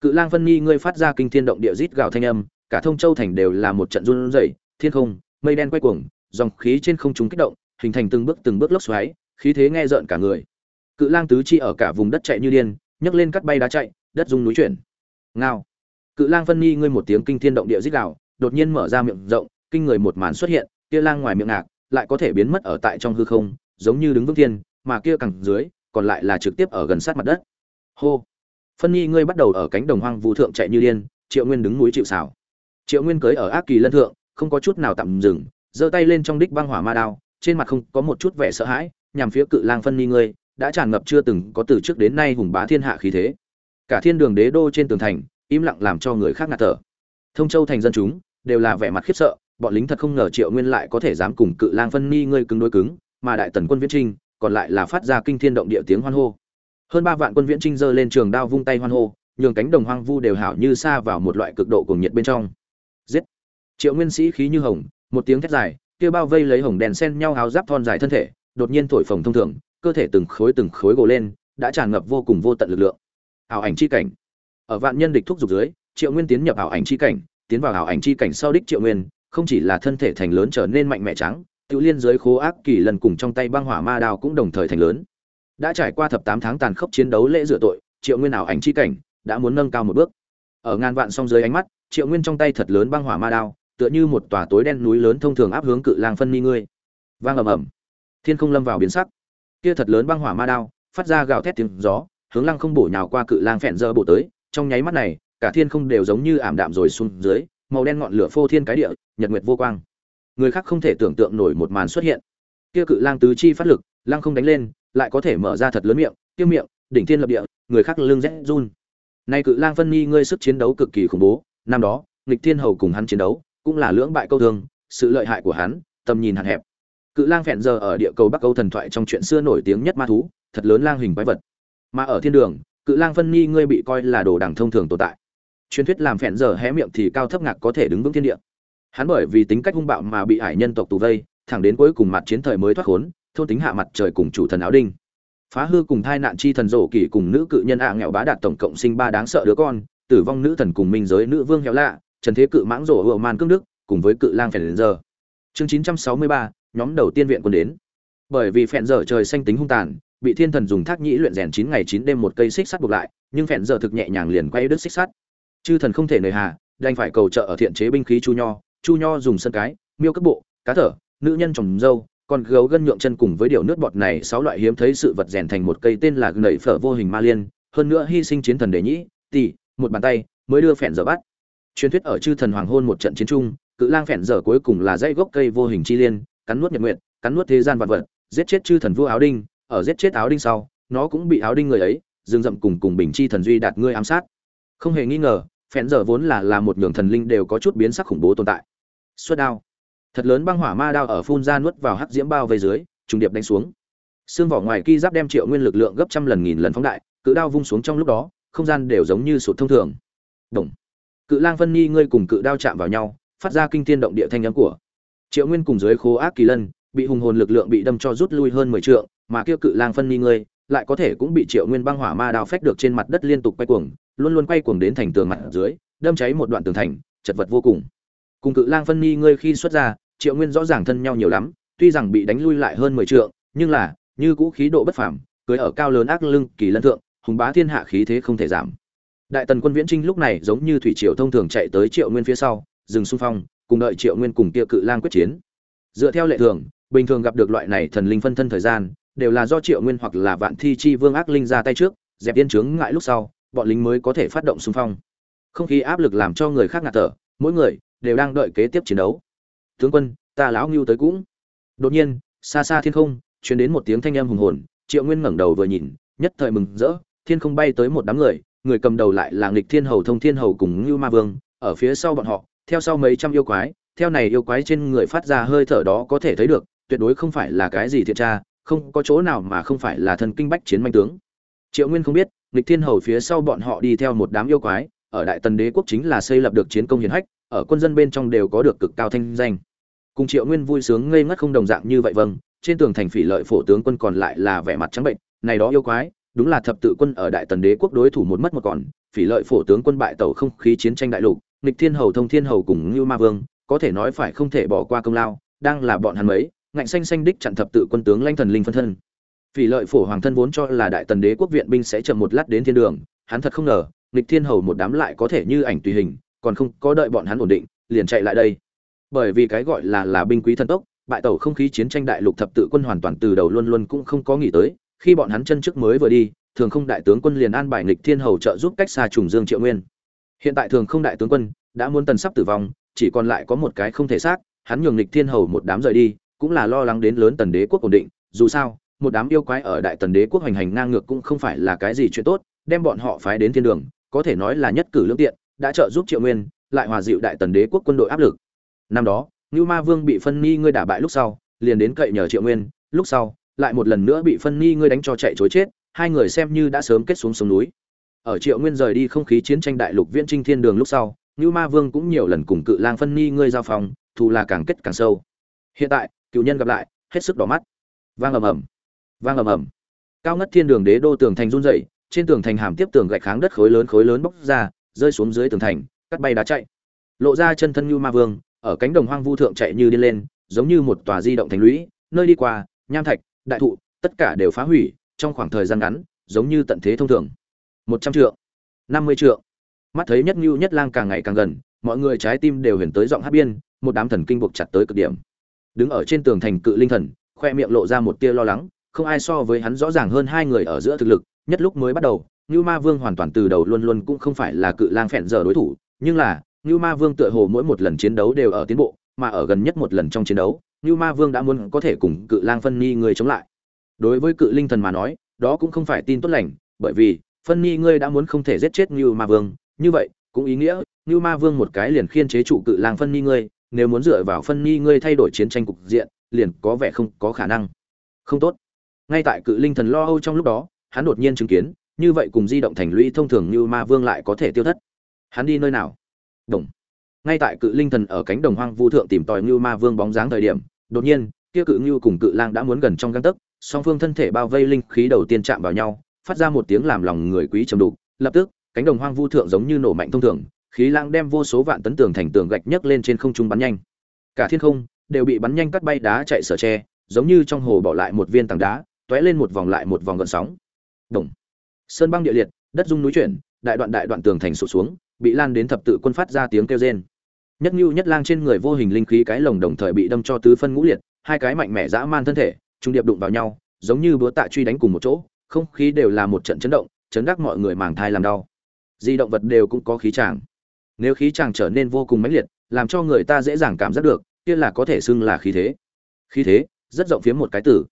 Cự lang phân nhi ngươi phát ra kinh thiên động địa rít gào thanh âm, cả thông châu thành đều là một trận run rẩy, thiên không, mây đen quay cuồng, dòng khí trên không trung kích động hình thành từng bước từng bước lốc xoáy, khí thế nghe rợn cả người. Cự lang tứ chi ở cả vùng đất chạy như điên, nhấc lên cắt bay đá chạy, đất rung núi chuyển. Ngao. Cự lang phân nhi ngươi một tiếng kinh thiên động địa rít gào, đột nhiên mở ra miệng rộng, kinh người một màn xuất hiện, kia lang ngoài miệng ngạc, lại có thể biến mất ở tại trong hư không, giống như đứng vững thiên, mà kia cẳng dưới, còn lại là trực tiếp ở gần sát mặt đất. Hô. Phân nhi ngươi bắt đầu ở cánh đồng hoang vu thượng chạy như điên, triệu nguyên đứng núi chịu sào. Triệu nguyên cưỡi ở ác kỳ lân thượng, không có chút nào tạm dừng, giơ tay lên trong đích băng hỏa ma đao trên mặt không có một chút vẻ sợ hãi, nhằm phía cự lang phân nhi ngươi, đã tràn ngập chưa từng có từ trước đến nay hùng bá thiên hạ khí thế. Cả thiên đường đế đô trên tường thành, im lặng làm cho người khác ngạt thở. Thông châu thành dân chúng, đều là vẻ mặt khiếp sợ, bọn lính thật không ngờ triệu nguyên lại có thể dám cùng cự lang phân ni ngươi cứng đối cứng, mà đại tần quân viễn trinh, còn lại là phát ra kinh thiên động địa tiếng hoan hô. Hơn ba vạn quân viễn trinh giơ lên trường đao vung tay hoan hô, nhường cánh đồng hoang vu đều hảo như xa vào một loại cực độ cuồng nhiệt bên trong. Giết! Triệu nguyên sĩ khí như hồng, một tiếng thét dài kia bao vây lấy hồng đèn sen nhau háo giáp thon dài thân thể đột nhiên thổi phồng thông thường cơ thể từng khối từng khối gồ lên đã tràn ngập vô cùng vô tận lực lượng ảo ảnh chi cảnh ở vạn nhân địch thúc giục dưới triệu nguyên tiến nhập ảo ảnh chi cảnh tiến vào ảo ảnh chi cảnh sau đích triệu nguyên không chỉ là thân thể thành lớn trở nên mạnh mẽ trắng tự liên giới khố ác kỳ lần cùng trong tay băng hỏa ma đao cũng đồng thời thành lớn. Đã trải qua thập tám tháng tàn khốc chiến đấu lễ rửa tội, Triệu Nguyên ảo ảnh chi cảnh đã muốn nâng cao một bước. Ở ngàn vạn song dưới ánh mắt, Triệu Nguyên trong tay thật lớn băng hỏa ma đao, tựa như một tòa tối đen núi lớn thông thường áp hướng cự lang phân ni ngươi. Vang ầm ầm. Thiên không lâm vào biến sắc. Kia thật lớn băng hỏa ma đao, phát ra gào thét tiếng gió, hướng lăng không bổ nhào qua cự lang phèn dơ bổ tới, trong nháy mắt này, cả thiên không đều giống như ảm đạm rồi xuống dưới, màu đen ngọn lửa phô thiên cái địa, nhật nguyệt vô quang. Người khác không thể tưởng tượng nổi một màn xuất hiện. Kia cự lang tứ chi phát lực, lang không đánh lên, lại có thể mở ra thật lớn miệng, kia miệng, đỉnh thiên lập địa, người khác lưng rẽ run. Nay cự lang phân mi ngươi sức chiến đấu cực kỳ khủng bố, năm đó, nghịch thiên hầu cùng hắn chiến đấu, cũng là lưỡng bại câu thương, sự lợi hại của hắn, tầm nhìn hạn hẹp. Cự lang phèn giờ ở địa cầu Bắc Âu thần thoại trong chuyện xưa nổi tiếng nhất ma thú, thật lớn lang hình quái vật. Mà ở thiên đường, cự lang phân Nhi ngươi bị coi là đồ đẳng thông thường tồn tại. Truyền thuyết làm phèn giờ hé miệng thì cao thấp ngạc có thể đứng vững thiên địa. Hắn bởi vì tính cách hung bạo mà bị hải nhân tộc tù vây, thẳng đến cuối cùng mặt chiến thời mới thoát khốn, thôn tính hạ mặt trời cùng chủ thần áo đinh phá hư cùng thai nạn chi thần rổ kỳ cùng nữ cự nhân ạ nghèo bá đạt tổng cộng sinh ba đáng sợ đứa con tử vong nữ thần cùng minh giới nữ vương héo lạ trần thế cự mãng rổ hựa man cương đức, cùng với cự lang phèn giờ. Chương chín trăm sáu mươi ba, nhóm đầu tiên viện quân đến. Bởi vì phèn giờ trời xanh tính hung tàn, bị thiên thần dùng thác nhĩ luyện rèn chín ngày chín đêm một cây xích sắt buộc lại, nhưng phèn giờ thực nhẹ nhàng liền quay đứt xích sắt. Chư thần không thể nề hà, đành phải cầu trợ ở thiện chế binh khí chu nho chu nho dùng sân cái, miêu cấp bộ, cá thở, nữ nhân trồng dâu còn gấu gân nhượng chân cùng với điều nước bọt này sáu loại hiếm thấy sự vật rèn thành một cây tên là nảy phở vô hình ma liên, hơn nữa hy sinh chiến thần đề nhĩ, tỷ, một bàn tay, mới đưa phèn giờ bắt truyền thuyết ở chư thần hoàng hôn một trận chiến trung cự lang phèn giờ cuối cùng là dãy gốc cây vô hình chi liên, cắn nuốt nhật nguyện cắn nuốt thế gian vạn vật, giết chết chư thần vua áo đinh, ở giết chết áo đinh sau, nó cũng bị áo đinh người ấy dừng dậm cùng cùng bình chi thần duy đạt ngươi ám sát. Không hề nghi ngờ phèn giờ vốn là là một nhường thần linh đều có chút biến sắc khủng bố tồn tại. Xuất đao. Thật lớn băng hỏa ma đao ở phun ra nuốt vào hắc diễm bao vây dưới, trùng điệp đánh xuống. Xương vỏ ngoài ki giáp đem triệu nguyên lực lượng gấp trăm lần nghìn lần phóng đại, cự đao vung xuống trong lúc đó, không gian đều giống như sụt thông thường. Động cự lang phân Nhi ngươi cùng cự đao chạm vào nhau, phát ra kinh thiên động địa thanh âm của. Triệu nguyên cùng dưới khố ác kỳ lân, bị hùng hồn lực lượng bị đâm cho rút lui hơn mười trượng, mà kia cự lang phân Nhi ngươi, lại có thể cũng bị triệu nguyên băng hỏa ma đao phách được trên mặt đất liên tục quay cuồng, luôn luôn quay cuồng đến thành tường mặt dưới, đâm cháy một đoạn tường thành, chật vật vô cùng. Cùng cự lang phân Nhi ngươi khi xuất ra, triệu nguyên rõ ràng thân nhau nhiều lắm, tuy rằng bị đánh lui lại hơn mười trượng, nhưng là, như cũ khí độ bất phàm, cưới ở cao lớn ác lưng kỳ lân thượng, hùng bá thiên hạ khí thế không thể giảm đại tần quân viễn trinh lúc này giống như thủy triều thông thường chạy tới triệu nguyên phía sau, dừng xung phong, cùng đợi triệu nguyên cùng kia cự lang quyết chiến. Dựa theo lệ thường, bình thường gặp được loại này thần linh phân thân thời gian, đều là do triệu nguyên hoặc là vạn thi chi vương ác linh ra tay trước, dẹp yên chướng ngại lúc sau, bọn lính mới có thể phát động xung phong. Không khí áp lực làm cho người khác ngạt thở, mỗi người đều đang đợi kế tiếp chiến đấu. Tướng quân, ta lão ngưu tới cũng. Đột nhiên, xa xa thiên không, truyền đến một tiếng thanh âm hùng hồn, triệu nguyên ngẩng đầu vừa nhìn, nhất thời mừng rỡ, thiên không bay tới một đám người người cầm đầu lại là nghịch thiên hầu thông thiên hầu cùng ngưu ma vương, ở phía sau bọn họ, theo sau mấy trăm yêu quái, theo này yêu quái trên người phát ra hơi thở đó có thể thấy được, tuyệt đối không phải là cái gì thiện tra, không có chỗ nào mà không phải là thần kinh bách chiến manh tướng. Triệu nguyên không biết, nghịch thiên hầu phía sau bọn họ đi theo một đám yêu quái, ở đại tần đế quốc chính là xây lập được chiến công hiển hách, ở quân dân bên trong đều có được cực cao thanh danh. Cùng triệu nguyên vui sướng ngây ngất không đồng dạng như vậy vâng trên tường thành phỉ lợi phổ tướng quân còn lại là vẻ mặt trắng bệnh, này đó yêu quái đúng là thập tự quân ở đại tần đế quốc đối thủ một mất một còn, phỉ lợi phổ tướng quân bại tàu không khí chiến tranh đại lục, nghịch thiên hầu thông thiên hầu cùng ngưu ma vương, có thể nói phải không thể bỏ qua công lao, đang là bọn hắn mấy, ngạnh xanh xanh đích chặn thập tự quân tướng lanh thần linh phân thân. Phỉ lợi phổ hoàng thân vốn cho là đại tần đế quốc viện binh sẽ chậm một lát đến thiên đường, hắn thật không ngờ, nghịch thiên hầu một đám lại có thể như ảnh tùy hình, còn không có đợi bọn hắn ổn định, liền chạy lại đây. Bởi vì cái gọi là là binh quý thần tốc, bại tàu không khí chiến tranh đại lục thập tự quân hoàn toàn từ đầu luôn luôn cũng không có nghĩ tới khi bọn hắn chân trước mới vừa đi thường không đại tướng quân liền an bài nghịch thiên hầu trợ giúp cách xa trùng dương triệu nguyên. Hiện tại thường không đại tướng quân đã muốn tần sắp tử vong chỉ còn lại có một cái không thể xác hắn nhường nghịch thiên hầu một đám rời đi cũng là lo lắng đến lớn tần đế quốc ổn định dù sao một đám yêu quái ở đại tần đế quốc hoành hành ngang ngược cũng không phải là cái gì chuyện tốt đem bọn họ phái đến thiên đường có thể nói là nhất cử lương tiện đã trợ giúp triệu nguyên lại hòa dịu đại tần đế quốc quân đội áp lực. Năm đó Ngưu Ma Vương bị Phân Ni ngươi đả bại lúc sau, liền đến cậy nhờ Triệu Nguyên, lúc sau, lại một lần nữa bị Phân Ni ngươi đánh cho chạy chối chết, hai người xem như đã sớm kết xuống sông núi. Ở Triệu Nguyên rời đi không khí chiến tranh đại lục viễn trinh thiên đường lúc sau, như Ma Vương cũng nhiều lần cùng Cự Lang Phân Ni ngươi giao phòng, thù là càng kết càng sâu. Hiện tại, cựu nhân gặp lại, hết sức đỏ mắt. Vang ầm ầm, vang ầm ầm. Cao ngất thiên đường đế đô tường thành run rẩy, trên tường thành hàm tiếp tường gạch kháng đất khối lớn khối lớn bốc ra, rơi xuống dưới tường thành, cắt bay đá chạy. Lộ ra chân thân như Ma Vương, ở cánh đồng hoang vu thượng chạy như điên lên giống như một tòa di động thành lũy nơi đi qua nham thạch đại thụ, tất cả đều phá hủy, trong khoảng thời gian ngắn, giống như tận thế thông thường. Một trăm triệu năm mươi triệu mắt thấy nhất ngưu nhất lang càng ngày càng gần, mọi người trái tim đều huyền tới giọng hát biên, một đám thần kinh buộc chặt tới cực điểm. Đứng ở trên tường thành cự linh thần, khoe miệng lộ ra một tia lo lắng, không ai so với hắn rõ ràng hơn hai người ở giữa thực lực, nhất lúc mới bắt đầu, ngưu ma vương hoàn toàn từ đầu luôn luôn cũng không phải là cự lang phẹn giờ đối thủ, nhưng là, ngưu ma vương tựa hồ mỗi một lần chiến đấu đều ở tiến bộ, mà ở gần nhất một lần trong chiến đấu ngưu ma vương đã muốn có thể cùng cự lang phân ni người chống lại. Đối với cự linh thần mà nói, đó cũng không phải tin tốt lành, bởi vì, phân ni ngươi đã muốn không thể giết chết ngưu ma vương. Như vậy, cũng ý nghĩa ngưu ma vương một cái liền khiên chế trụ cự lang phân ni ngươi, nếu muốn dựa vào phân ni ngươi thay đổi chiến tranh cục diện, liền có vẻ không có khả năng. Không tốt. Ngay tại cự linh thần lo âu trong lúc đó, hắn đột nhiên chứng kiến, như vậy cùng di động thành lũy thông thường như ma vương lại có thể tiêu thất. Hắn đi nơi nào? Đồng ngay tại cự linh thần ở cánh đồng hoang vu thượng tìm tòi ngưu ma vương bóng dáng thời điểm, đột nhiên, kia cự ngưu cùng cự lang đã muốn gần trong găng tấc, song phương thân thể bao vây linh khí đầu tiên chạm vào nhau, phát ra một tiếng làm lòng người quý trầm đục, lập tức, cánh đồng hoang vu thượng giống như nổ mạnh thông thường, khí lang đem vô số vạn tấn tường thành tường gạch nhấc lên trên không trung bắn nhanh. Cả thiên không đều bị bắn nhanh cắt bay đá chạy sở tre, giống như trong hồ bỏ lại một viên tảng đá, tóe lên một vòng lại một vòng gợn sóng. Đồng sơn băng địa liệt, đất rung núi chuyển, đại đoạn đại đoạn tường thành sụt xuống bị lan đến thập tự quân phát ra tiếng kêu rên. Nhất nhu nhất lang trên người vô hình linh khí cái lồng đồng thời bị đâm cho tứ phân ngũ liệt hai cái mạnh mẽ dã man thân thể trung điệp đụng vào nhau giống như búa tạ truy đánh cùng một chỗ không khí đều là một trận chấn động chấn đắc mọi người màng thai làm đau. Di động vật đều cũng có khí tràng nếu khí tràng trở nên vô cùng mãnh liệt làm cho người ta dễ dàng cảm giác được kia là có thể xưng là khí thế. Khí thế rất rộng phía một cái từ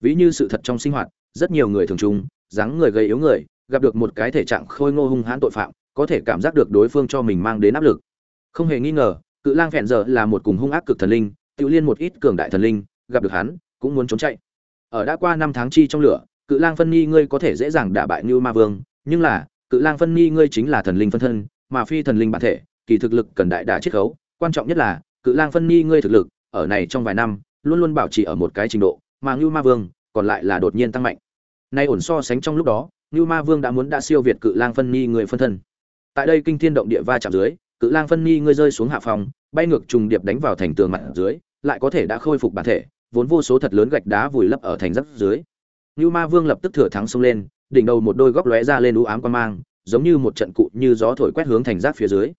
ví như sự thật trong sinh hoạt rất nhiều người thường trung, dáng người gầy yếu người gặp được một cái thể trạng khôi ngô hung hãn tội phạm có thể cảm giác được đối phương cho mình mang đến áp lực. Không hề nghi ngờ, cự lang phèn giờ là một cùng hung ác cực thần linh, tự liên một ít cường đại thần linh, gặp được hắn, cũng muốn trốn chạy. Ở đã qua năm tháng chi trong lửa, cự lang phân Nhi ngươi có thể dễ dàng đả bại như ma vương, nhưng là, cự lang phân Nhi ngươi chính là thần linh phân thân, mà phi thần linh bản thể, kỳ thực lực cần đại đả chiết khấu, quan trọng nhất là, cự lang phân Nhi ngươi thực lực, ở này trong vài năm, luôn luôn bảo trì ở một cái trình độ, mà như ma vương, còn lại là đột nhiên tăng mạnh. Nay ổn so sánh trong lúc đó như ma vương đã muốn đã siêu việt cự lang phân Nhi người phân thân tại đây kinh thiên động địa va chạm dưới, cự lang phân ni ngươi rơi xuống hạ phòng, bay ngược trùng điệp đánh vào thành tường mặt dưới, lại có thể đã khôi phục bản thể, vốn vô số thật lớn gạch đá vùi lấp ở thành rắc dưới. Như ma vương lập tức thừa thắng xông lên, đỉnh đầu một đôi góc lóe ra lên u ám quan mang, giống như một trận cụ như gió thổi quét hướng thành rác phía dưới.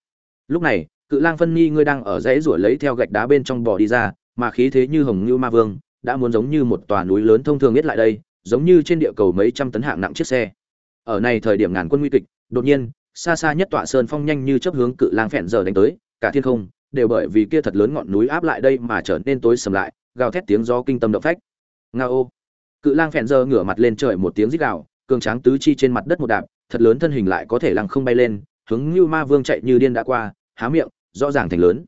Lúc này, cự lang phân ni ngươi đang ở dãy ruổi lấy theo gạch đá bên trong bò đi ra, mà khí thế như hồng như ma vương, đã muốn giống như một tòa núi lớn thông thường nhất lại đây, giống như trên địa cầu mấy trăm tấn hạng nặng chiếc xe. Ở này thời điểm ngàn quân nguy kịch, đột nhiên xa xa nhất tọa sơn phong nhanh như chớp hướng cự lang phẹn giờ đánh tới, cả thiên không đều bởi vì kia thật lớn ngọn núi áp lại đây mà trở nên tối sầm lại, gào thét tiếng gió kinh tâm động phách. Nga ô. Cự lang phẹn giờ ngửa mặt lên trời một tiếng rít gào, cường tráng tứ chi trên mặt đất một đạp, thật lớn thân hình lại có thể lăng không bay lên, hướng như ma vương chạy như điên đã qua, há miệng, rõ ràng thành lớn.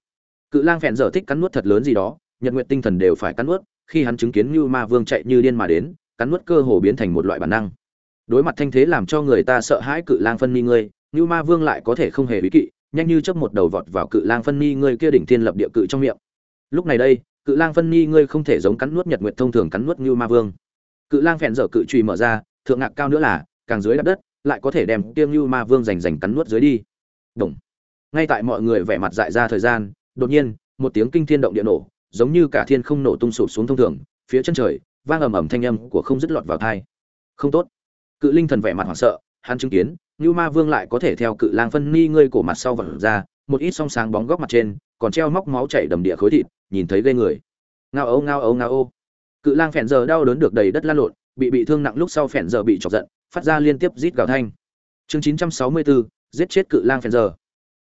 Cự lang phẹn giờ thích cắn nuốt thật lớn gì đó, nhật nguyện tinh thần đều phải cắn nuốt, khi hắn chứng kiến như ma vương chạy như điên mà đến, cắn nuốt cơ hồ biến thành một loại bản năng. Đối mặt thanh thế làm cho người ta sợ hãi cự lang phân mi ngươi Nưu ma vương lại có thể không hề bí kỵ, nhanh như chớp một đầu vọt vào cự lang phân ni ngươi kia đỉnh thiên lập địa cự trong miệng lúc này đây, cự lang phân ni ngươi không thể giống cắn nuốt nhật Nguyệt thông thường cắn nuốt Nưu ma vương cự lang phèn dở cự chùy mở ra, thượng ngạc cao nữa là, càng dưới đắp đất, lại có thể đem tiêm Nưu ma vương rành rành cắn nuốt dưới đi Đồng. ngay tại mọi người vẻ mặt dại ra thời gian, đột nhiên, một tiếng kinh thiên động địa nổ, giống như cả thiên không nổ tung sụp xuống thông thường, phía chân trời, vang ầm ầm thanh âm của không dứt lọt vào tai. không tốt cự linh thần vẻ mặt hoảng sợ, hắn chứng kiến Nưu ma vương lại có thể theo cự lang phân ni ngươi cổ mặt sau vặn ra một ít song sáng bóng góc mặt trên còn treo móc máu chảy đầm địa khối thịt nhìn thấy ghê người. Ngao ấu ngao ấu ngao ô cự lang phèn giờ đau đớn được đầy đất lăn lộn bị bị thương nặng lúc sau phèn giờ bị chọc giận phát ra liên tiếp rít gào thanh. Chương 964, giết chết cự lang phèn giờ.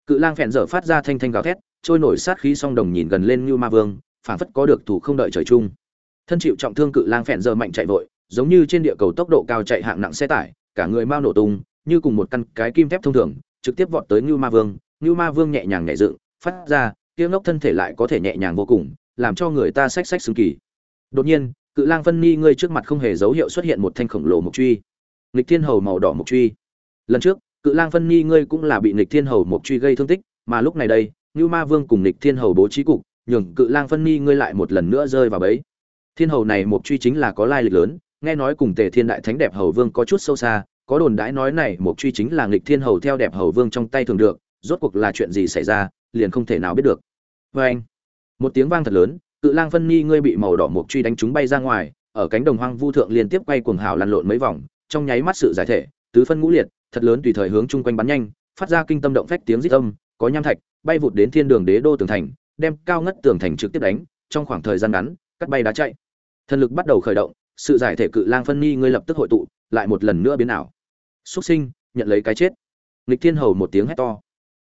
Cự lang phèn giờ phát ra thanh thanh gào thét trôi nổi sát khí song đồng nhìn gần lên Nưu ma vương phản phất có được thủ không đợi trời chung. Thân chịu trọng thương cự lang phèn giờ mạnh chạy vội giống như trên địa cầu tốc độ cao chạy hạng nặng xe tải cả người mau nổ tung như cùng một căn cái kim thép thông thường, trực tiếp vọt tới Nưu ma vương. Nưu ma vương nhẹ nhàng nhẹ dựng, phát ra, kia ngốc thân thể lại có thể nhẹ nhàng vô cùng, làm cho người ta xách xách xứng kỳ. Đột nhiên, cự lang phân ni ngươi trước mặt không hề dấu hiệu xuất hiện một thanh khổng lồ mục truy. Lịch thiên hầu màu đỏ mục truy. Lần trước, cự lang phân ni ngươi cũng là bị Lịch thiên hầu mục truy gây thương tích, mà lúc này đây Nưu ma vương cùng Lịch thiên hầu bố trí cục, nhường cự lang phân ni ngươi lại một lần nữa rơi vào bẫy. Thiên hầu này mục truy chính là có lai lịch lớn, nghe nói cùng tề thiên đại thánh đẹp hầu vương có chút sâu xa có đồn đãi nói này mục truy chính là nghịch thiên hầu theo đẹp hầu vương trong tay thường được, rốt cuộc là chuyện gì xảy ra, liền không thể nào biết được. Vê anh, một tiếng vang thật lớn, cự lang phân ni ngươi bị màu đỏ mục truy đánh chúng bay ra ngoài, ở cánh đồng hoang vu thượng liên tiếp quay cuồng hào lăn lộn mấy vòng, trong nháy mắt sự giải thể, tứ phân ngũ liệt, thật lớn tùy thời hướng chung quanh bắn nhanh, phát ra kinh tâm động phách tiếng rít âm, có nham thạch, bay vụt đến thiên đường đế đô tường thành, đem cao ngất tường thành trực tiếp đánh, trong khoảng thời gian ngắn, cắt bay đá chạy. Thần lực bắt đầu khởi động, sự giải thể cự lang phân ni ngươi lập tức hội tụ, lại một lần nữa biến ảo xuất sinh, nhận lấy cái chết. Nghịch thiên hầu một tiếng hét to.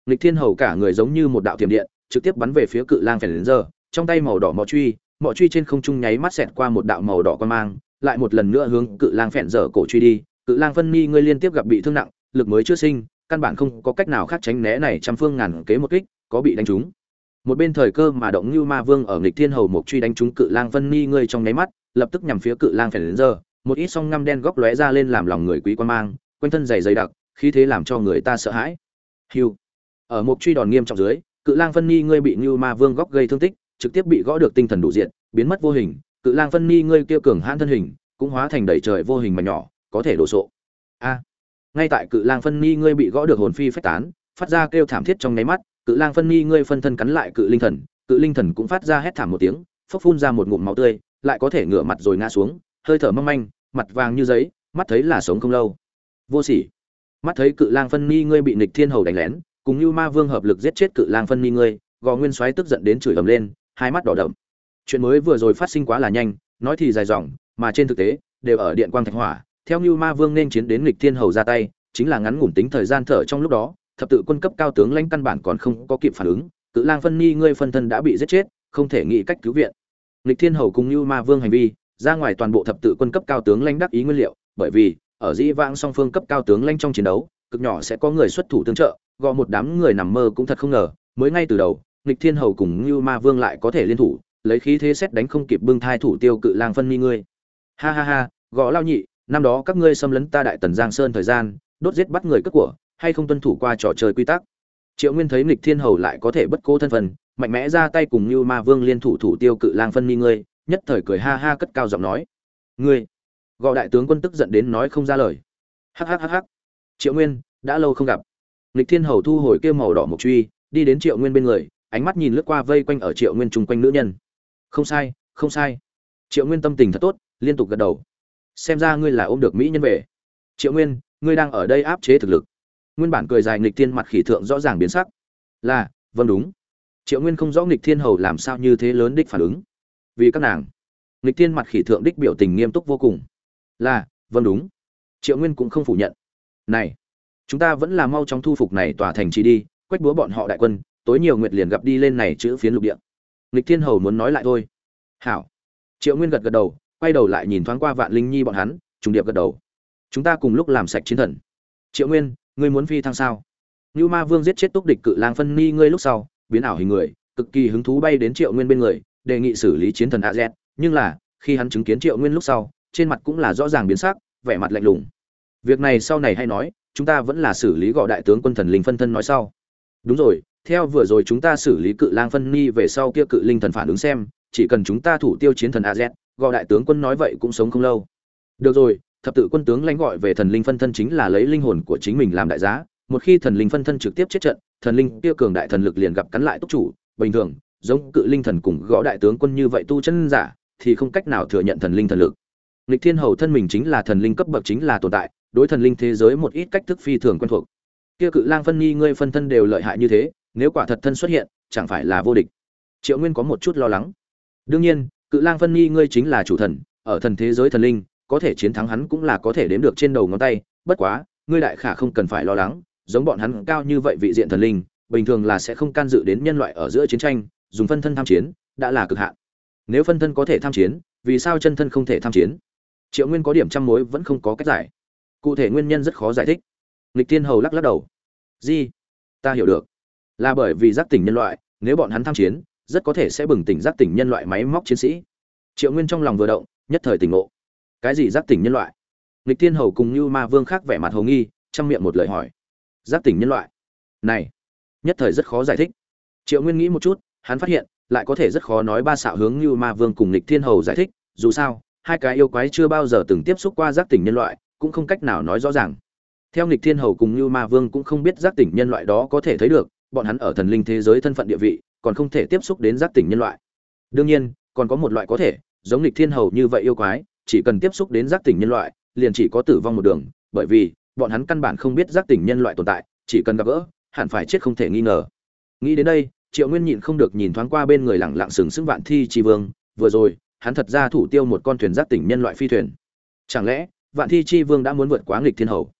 Nghịch thiên hầu cả người giống như một đạo tiềm điện, trực tiếp bắn về phía cự lang phèn đến giờ trong tay màu đỏ mọ truy mọ truy trên không trung nháy mắt xẹt qua một đạo màu đỏ quan mang, lại một lần nữa hướng cự lang phèn dở cổ truy đi. Cự lang phân ni ngươi liên tiếp gặp bị thương nặng, lực mới chưa sinh, căn bản không có cách nào khác tránh né này trăm phương ngàn kế một kích, có bị đánh trúng. Một bên thời cơ mà động như ma vương ở nghịch thiên hầu mộc truy đánh trúng cự lang phân ni ngươi trong nháy mắt, lập tức nhằm phía cự lang phèn đến giờ một ít song ngăm đen góc lóe ra lên làm lòng người quý quan mang quanh thân dày dày đặc, khí thế làm cho người ta sợ hãi. Hiu ở một truy đòn nghiêm trọng dưới, cự lang phân ni ngươi bị như ma vương góc gây thương tích, trực tiếp bị gõ được tinh thần đủ diện biến mất vô hình, cự lang phân ni ngươi kêu cường hãn thân hình, cũng hóa thành đầy trời vô hình mà nhỏ, có thể đổ sộ. A. Ngay tại cự lang phân ni ngươi bị gõ được hồn phi phách tán, phát ra kêu thảm thiết trong nháy mắt, cự lang phân ni ngươi phân thân cắn lại cự linh thần, cự linh thần cũng phát ra hét thảm một tiếng, phốc phun ra một ngụm máu tươi, lại có thể ngửa mặt rồi ngã xuống, hơi thở mong manh, mặt vàng như giấy, mắt thấy là sống không lâu vô sỉ. Mắt thấy cự lang phân ni ngươi bị nịch thiên hầu đánh lén, cùng như ma vương hợp lực giết chết cự lang phân ni ngươi, gò nguyên soái tức giận đến chửi ầm lên, hai mắt đỏ đậm. Chuyện mới vừa rồi phát sinh quá là nhanh, nói thì dài dòng, mà trên thực tế, đều ở điện quang thạch hỏa, theo như ma vương nên chiến đến nghịch thiên hầu ra tay, chính là ngắn ngủn tính thời gian thở trong lúc đó, thập tự quân cấp cao tướng lãnh căn bản còn không có kịp phản ứng, cự lang phân ni ngươi phân thân đã bị giết chết, không thể nghĩ cách cứu viện. Nghịch thiên hầu cùng như ma vương hành vi, ra ngoài toàn bộ thập tự quân cấp cao tướng lãnh đắc ý nguyên liệu, bởi vì ở dĩ vãng song phương cấp cao tướng lanh trong chiến đấu, cực nhỏ sẽ có người xuất thủ tương trợ, gò một đám người nằm mơ cũng thật không ngờ, mới ngay từ đầu, nghịch thiên hầu cùng như ma vương lại có thể liên thủ, lấy khí thế xét đánh không kịp bưng thai thủ tiêu cự lang phân mi ngươi. Ha ha ha gõ lao nhị, năm đó các ngươi xâm lấn ta đại tần giang sơn thời gian, đốt giết bắt người cất của, hay không tuân thủ qua trò chơi quy tắc? Triệu nguyên thấy nghịch thiên hầu lại có thể bất cố thân phần mạnh mẽ ra tay cùng như ma vương liên thủ thủ tiêu cự lang phân mi ngươi, nhất thời cười ha ha cất cao giọng nói. Ngươi gọi đại tướng quân tức giận đến nói không ra lời. Hắc hắc hắc hắc, triệu nguyên đã lâu không gặp. Nghịch thiên hầu thu hồi kêu màu đỏ mộc truy đi đến triệu nguyên bên người ánh mắt nhìn lướt qua vây quanh ở triệu nguyên chung quanh nữ nhân. Không sai không sai. Triệu nguyên tâm tình thật tốt liên tục gật đầu. Xem ra ngươi là ôm được mỹ nhân về. Triệu nguyên ngươi đang ở đây áp chế thực lực. Nguyên bản cười dài nghịch thiên mặt khỉ thượng rõ ràng biến sắc. Là vâng đúng. Triệu nguyên không rõ nghịch thiên hầu làm sao như thế lớn đích phản ứng. Vì các nàng nghịch thiên mặt khỉ thượng đích biểu tình nghiêm túc vô cùng là vâng đúng. Triệu nguyên cũng không phủ nhận. Này, chúng ta vẫn là mau chóng thu phục này tòa thành trì đi, quách búa bọn họ đại quân, tối nhiều nguyệt liền gặp đi lên này chữ phiến lục địa. Nghịch thiên hầu muốn nói lại thôi. Hảo. Triệu nguyên gật gật đầu, quay đầu lại nhìn thoáng qua vạn linh nhi bọn hắn, trùng điệp gật đầu. Chúng ta cùng lúc làm sạch chiến thần. Triệu nguyên, ngươi muốn phi thăng sao? Như ma vương giết chết túc địch cự lang phân ni ngươi lúc sau, biến ảo hình người, cực kỳ hứng thú bay đến triệu nguyên bên người, đề nghị xử lý chiến thần a z. Nhưng là, khi hắn chứng kiến triệu nguyên lúc sau trên mặt cũng là rõ ràng biến sắc, vẻ mặt lạnh lùng. Việc này sau này hay nói, chúng ta vẫn là xử lý gọi đại tướng quân thần linh phân thân nói sau. Đúng rồi, theo vừa rồi chúng ta xử lý cự lang phân ni về sau kia cự linh thần phản ứng xem, chỉ cần chúng ta thủ tiêu chiến thần a gọi đại tướng quân nói vậy cũng sống không lâu. Được rồi, thập tự quân tướng lãnh gọi về thần linh phân thân chính là lấy linh hồn của chính mình làm đại giá, một khi thần linh phân thân trực tiếp chết trận, thần linh kia cường đại thần lực liền gặp cắn lại túc chủ. Bình thường, giống cự linh thần cùng gõ đại tướng quân như vậy tu chân giả, thì không cách nào thừa nhận thần linh thần lực lịch thiên hầu thân mình chính là thần linh cấp bậc chính là tồn tại, đối thần linh thế giới một ít cách thức phi thường quen thuộc. Kia cự lang phân nhi ngươi phân thân đều lợi hại như thế, nếu quả thật thân xuất hiện, chẳng phải là vô địch. Triệu nguyên có một chút lo lắng. Đương nhiên, cự lang phân nhi ngươi chính là chủ thần, ở thần thế giới thần linh, có thể chiến thắng hắn cũng là có thể đếm được trên đầu ngón tay, bất quá, ngươi đại khả không cần phải lo lắng, giống bọn hắn cao như vậy vị diện thần linh, bình thường là sẽ không can dự đến nhân loại ở giữa chiến tranh, dùng phân thân tham chiến, đã là cực hạn. Nếu phân thân có thể tham chiến, vì sao chân thân không thể tham chiến? Triệu nguyên có điểm trăm mối vẫn không có cách giải. Cụ thể nguyên nhân rất khó giải thích. Nghịch thiên hầu lắc lắc đầu. Di ta hiểu được. Là bởi vì giác tỉnh nhân loại, nếu bọn hắn tham chiến, rất có thể sẽ bừng tỉnh giác tỉnh nhân loại máy móc chiến sĩ. Triệu nguyên trong lòng vừa động, nhất thời tỉnh ngộ. Cái gì giác tỉnh nhân loại? Nghịch thiên hầu cùng như ma vương khác vẻ mặt hầu nghi, chăm miệng một lời hỏi. Giác tỉnh nhân loại. Này, nhất thời rất khó giải thích. Triệu nguyên nghĩ một chút, hắn phát hiện, lại có thể rất khó nói ba xạo hướng như ma vương cùng nghịch thiên hầu giải thích, dù sao hai cái yêu quái chưa bao giờ từng tiếp xúc qua giác tỉnh nhân loại, cũng không cách nào nói rõ ràng. Theo nghịch thiên hầu cùng như ma vương cũng không biết giác tỉnh nhân loại đó có thể thấy được, bọn hắn ở thần linh thế giới thân phận địa vị, còn không thể tiếp xúc đến giác tỉnh nhân loại. Đương nhiên, còn có một loại có thể, giống lịch thiên hầu như vậy yêu quái, chỉ cần tiếp xúc đến giác tỉnh nhân loại, liền chỉ có tử vong một đường, bởi vì, bọn hắn căn bản không biết giác tỉnh nhân loại tồn tại, chỉ cần gặp gỡ, hẳn phải chết không thể nghi ngờ. Nghĩ đến đây, triệu nguyên nhịn không được nhìn thoáng qua bên người lẳng lặng sừng sững vạn thi chi vương, vừa rồi hắn thật ra thủ tiêu một con thuyền giác tỉnh nhân loại phi thuyền. Chẳng lẽ, vạn thi chi vương đã muốn vượt quá nghịch thiên hầu?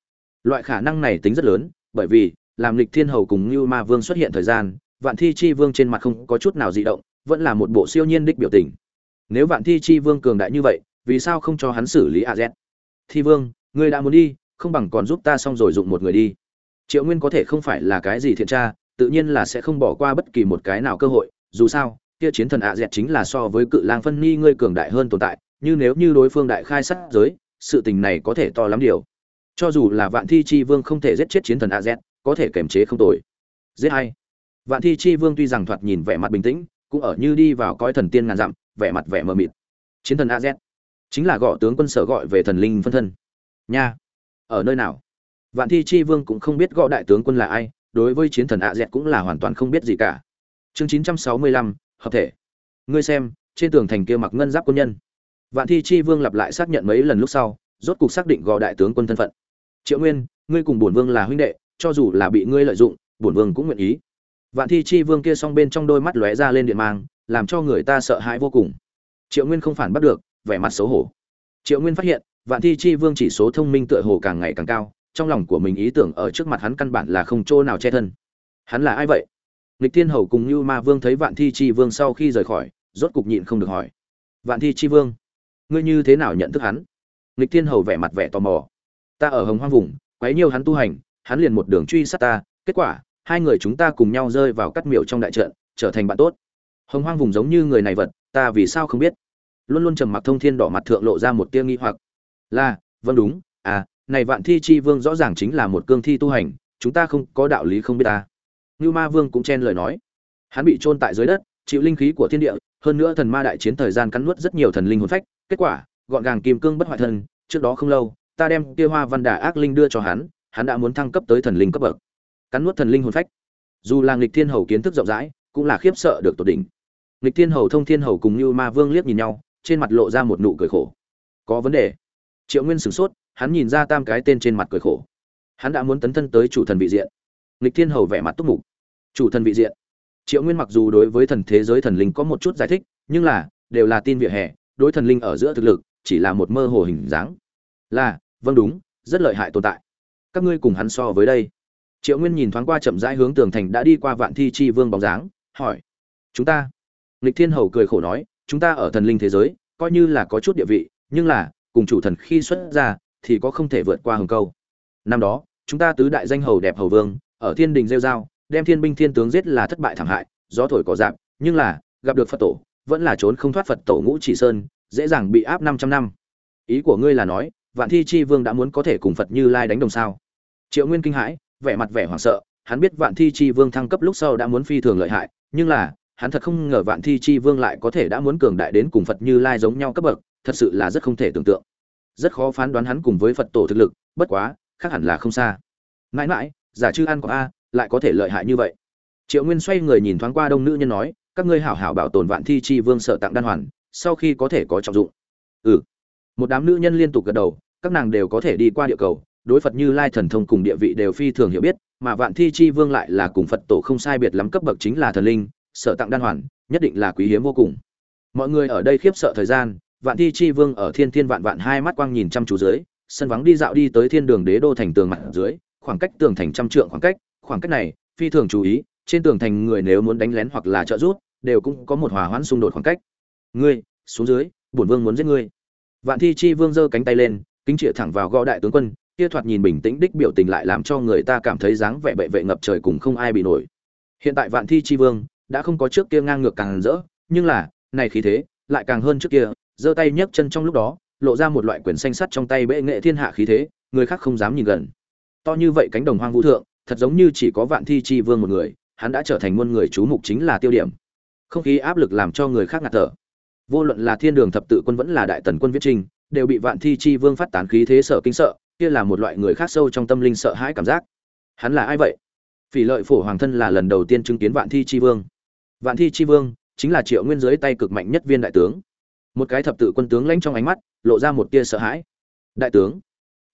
Loại khả năng này tính rất lớn, bởi vì, làm nghịch thiên hầu cùng như ma vương xuất hiện thời gian, vạn thi chi vương trên mặt không có chút nào dị động, vẫn là một bộ siêu nhiên đích biểu tình. Nếu vạn thi chi vương cường đại như vậy, vì sao không cho hắn xử lý a z? Thi vương, ngươi đã muốn đi, không bằng còn giúp ta xong rồi dụng một người đi. Triệu nguyên có thể không phải là cái gì thiện tra, tự nhiên là sẽ không bỏ qua bất kỳ một cái nào cơ hội, dù sao kia chiến thần ạ dẹt chính là so với cự lang phân ni ngươi cường đại hơn tồn tại, như nếu như đối phương đại khai sát giới, sự tình này có thể to lắm điều. Cho dù là vạn thi chi vương không thể giết chết chiến thần a z có thể kiềm chế không tồi. Giết hay vạn thi chi vương tuy rằng thoạt nhìn vẻ mặt bình tĩnh, cũng ở như đi vào coi thần tiên ngàn dặm, vẻ mặt vẻ mờ mịt. Chiến thần a z chính là gõ tướng quân sở gọi về thần linh phân thân. Nha, ở nơi nào? Vạn thi chi vương cũng không biết gõ đại tướng quân là ai, đối với chiến thần a z cũng là hoàn toàn không biết gì cả. Chương chín trăm sáu mươi lăm hợp thể. Ngươi xem, trên tường thành kia mặc ngân giáp quân nhân. Vạn thi chi vương lặp lại xác nhận mấy lần lúc sau, rốt cục xác định gò đại tướng quân thân phận. Triệu nguyên, ngươi cùng bổn vương là huynh đệ, cho dù là bị ngươi lợi dụng, bổn vương cũng nguyện ý. Vạn thi chi vương kia song bên trong đôi mắt lóe ra lên điện mang, làm cho người ta sợ hãi vô cùng. Triệu nguyên không phản bắt được, vẻ mặt xấu hổ. Triệu nguyên phát hiện, vạn thi chi vương chỉ số thông minh tựa hồ càng ngày càng cao, trong lòng của mình ý tưởng ở trước mặt hắn căn bản là không chỗ nào che thân. Hắn là ai vậy? Lịch thiên hầu cùng như ma vương thấy vạn thi chi vương sau khi rời khỏi, rốt cục nhịn không được hỏi. Vạn thi chi vương, ngươi như thế nào nhận thức hắn? Lịch thiên hầu vẻ mặt vẻ tò mò. Ta ở hồng hoang vùng, quấy nhiều hắn tu hành, hắn liền một đường truy sát ta, kết quả, hai người chúng ta cùng nhau rơi vào cắt miểu trong đại trận, trở thành bạn tốt. Hồng hoang vùng giống như người này vật, ta vì sao không biết? Luôn luôn trầm mặc thông thiên đỏ mặt thượng lộ ra một tia nghi hoặc. Là vâng đúng à này vạn thi chi vương rõ ràng chính là một cương thi tu hành, chúng ta không có đạo lý không biết ta. Ngưu ma vương cũng chen lời nói. Hắn bị chôn tại dưới đất, chịu linh khí của thiên địa, hơn nữa thần ma đại chiến thời gian cắn nuốt rất nhiều thần linh hồn phách, kết quả, gọn gàng kim cương bất hoại thân, trước đó không lâu, ta đem kia hoa văn đà ác linh đưa cho hắn hắn đã muốn thăng cấp tới thần linh cấp bậc. Cắn nuốt thần linh hồn phách. Dù là nghịch thiên hầu kiến thức rộng rãi, cũng là khiếp sợ được tột đỉnh. Nghịch thiên hầu, thông thiên hầu cùng như ma vương liếc nhìn nhau, trên mặt lộ ra một nụ cười khổ. Có vấn đề. Triệu nguyên sửng sốt, hắn nhìn ra tam cái tên trên mặt cười khổ. Hắn đã muốn tấn thân tới chủ thần vị diện nghịch thiên hầu vẻ mặt túc mục. Chủ thần vị diện. Triệu nguyên mặc dù đối với thần thế giới thần linh có một chút giải thích, nhưng là, đều là tin vỉa hè, đối thần linh ở giữa thực lực, chỉ là một mơ hồ hình dáng. Là vâng đúng, rất lợi hại tồn tại. Các ngươi cùng hắn so với đây. Triệu nguyên nhìn thoáng qua chậm rãi hướng tường thành đã đi qua vạn thi chi vương bóng dáng, hỏi. Chúng ta. Nghịch thiên hầu cười khổ nói, chúng ta ở thần linh thế giới, coi như là có chút địa vị, nhưng là, cùng chủ thần khi xuất ra, thì có không thể vượt qua hồng câu. Năm đó, chúng ta tứ đại danh hầu đẹp hầu vương ở thiên đình rêu dao đem thiên binh thiên tướng giết là thất bại thảm hại, gió thổi cỏ dạp, nhưng là, gặp được phật tổ, vẫn là trốn không thoát phật tổ ngũ chỉ sơn, dễ dàng bị áp 500 năm. Ý của ngươi là nói, vạn thi chi vương đã muốn có thể cùng phật như lai đánh đồng sao? Triệu nguyên kinh hãi, vẻ mặt vẻ hoảng sợ, hắn biết vạn thi chi vương thăng cấp lúc sau đã muốn phi thường lợi hại, nhưng là, hắn thật không ngờ vạn thi chi vương lại có thể đã muốn cường đại đến cùng phật như lai giống nhau cấp bậc, thật sự là rất không thể tưởng tượng. Rất khó phán đoán hắn cùng với phật tổ thực lực, bất quá, khác hẳn là không xa. Mãi mãi giả chư ăn của a, lại có thể lợi hại như vậy. Triệu nguyên xoay người nhìn thoáng qua đông nữ nhân nói, các ngươi hảo hảo bảo tồn vạn thi chi vương sợ tặng đan hoàn, sau khi có thể có trọng dụng. Ừ. Một đám nữ nhân liên tục gật đầu, các nàng đều có thể đi qua địa cầu, đối phật như lai thần thông cùng địa vị đều phi thường hiểu biết, mà vạn thi chi vương lại là cùng phật tổ không sai biệt lắm cấp bậc chính là thần linh sợ tặng đan hoàn, nhất định là quý hiếm vô cùng. Mọi người ở đây khiếp sợ thời gian, vạn thi chi vương ở thiên thiên vạn vạn hai mắt quang nhìn chăm chú dưới, sân vắng đi dạo đi tới thiên đường đế đô thành tường mặt dưới khoảng cách tường thành trăm trượng khoảng cách khoảng cách này, phi thường chú ý, trên tường thành người nếu muốn đánh lén hoặc là trợ giúp, đều cũng có một hòa hoãn xung đột khoảng cách. Ngươi, xuống dưới, bổn vương muốn giết ngươi. Vạn thi chi vương giơ cánh tay lên, kính chĩa thẳng vào gõ đại tướng quân, kia thoạt nhìn bình tĩnh đích biểu tình lại làm cho người ta cảm thấy dáng vẻ bệ vệ ngập trời cùng không ai bị nổi. Hiện tại vạn thi chi vương đã không có trước kia ngang ngược càng rỡ, nhưng là, này khí thế, lại càng hơn trước kia, giơ tay nhấc chân trong lúc đó, lộ ra một loại quyền xanh sắt trong tay bệ nghệ thiên hạ khí thế, người khác không dám nhìn gần to như vậy cánh đồng hoang vũ thượng, thật giống như chỉ có vạn thi chi vương một người, hắn đã trở thành muôn người chú mục chính là tiêu điểm. Không khí áp lực làm cho người khác ngạt thở. Vô luận là thiên đường thập tự quân vẫn là đại tần quân viết trinh đều bị vạn thi chi vương phát tán khí thế sợ kinh sợ, kia là một loại người khác sâu trong tâm linh sợ hãi cảm giác. Hắn là ai vậy? Phỉ lợi phổ hoàng thân là lần đầu tiên chứng kiến vạn thi chi vương. Vạn thi chi vương chính là triệu nguyên dưới tay cực mạnh nhất viên đại tướng. Một cái thập tự quân tướng lãnh trong ánh mắt, lộ ra một tia sợ hãi. Đại tướng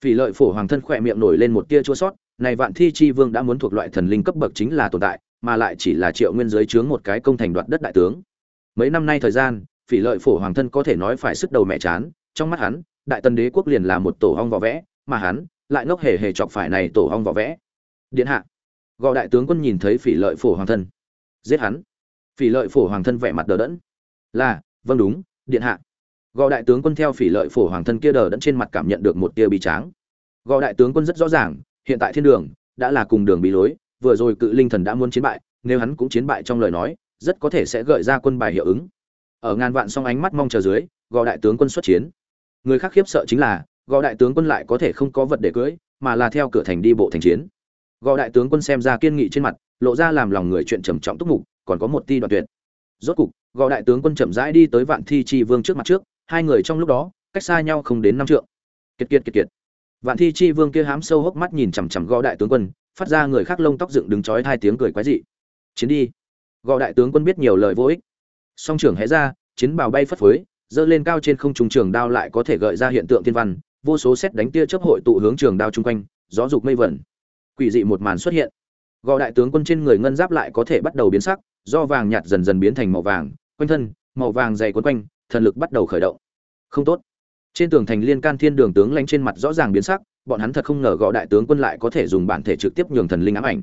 phỉ lợi phổ hoàng thân khỏe miệng nổi lên một tia chua sót, này vạn thi chi vương đã muốn thuộc loại thần linh cấp bậc chính là tồn tại, mà lại chỉ là triệu nguyên dưới trướng một cái công thành đoạt đất đại tướng. Mấy năm nay thời gian, phỉ lợi phổ hoàng thân có thể nói phải sức đầu mẹ chán, trong mắt hắn, đại tần đế quốc liền là một tổ ong vỏ vẽ, mà hắn lại ngốc hề hề chọc phải này tổ ong vỏ vẽ. Điện hạ gọi đại tướng quân nhìn thấy phỉ lợi phổ hoàng thân, giết hắn. Phỉ lợi phổ hoàng thân vẻ mặt đờ đẫn. Là vâng đúng, điện hạ gò đại tướng quân theo phỉ lợi phổ hoàng thân kia đờ đẫn trên mặt cảm nhận được một tia bị tráng. Gò đại tướng quân rất rõ ràng, hiện tại thiên đường đã là cùng đường bị lối, vừa rồi cự linh thần đã muốn chiến bại, nếu hắn cũng chiến bại trong lời nói, rất có thể sẽ gợi ra quân bài hiệu ứng. Ở ngàn vạn song ánh mắt mong chờ dưới, gò đại tướng quân xuất chiến. Người khác khiếp sợ chính là, gò đại tướng quân lại có thể không có vật để cưỡi, mà là theo cửa thành đi bộ thành chiến. Gò đại tướng quân xem ra kiên nghị trên mặt, lộ ra làm lòng người chuyện trầm trọng túc mục, còn có một ti đoạn tuyệt. Rốt cục, gò đại tướng quân chậm rãi đi tới vạn thi chi vương trước mặt trước hai người trong lúc đó, cách xa nhau không đến năm trượng. Kiệt kiệt kiệt kiệt. Vạn thi chi vương kia hám sâu hốc mắt nhìn chằm chằm gõ đại tướng quân, phát ra người khác lông tóc dựng đứng chói hai tiếng cười quái dị. Chiến đi. Gõ đại tướng quân biết nhiều lời vô ích. Song trưởng hé ra, chiến bào bay phất phới dơ lên cao trên không trung trường đao lại có thể gợi ra hiện tượng thiên văn, vô số xét đánh tia chớp hội tụ hướng trường đao chung quanh, gió dục mây vẩn. Quỷ dị một màn xuất hiện. Gò đại tướng quân trên người ngân giáp lại có thể bắt đầu biến sắc, do vàng nhạt dần dần biến thành màu vàng, quanh thân, màu vàng dày quấn quanh thần lực bắt đầu khởi động. Không tốt. Trên tường thành liên can thiên đường tướng lãnh trên mặt rõ ràng biến sắc, bọn hắn thật không ngờ gõ đại tướng quân lại có thể dùng bản thể trực tiếp nhường thần linh ám ảnh.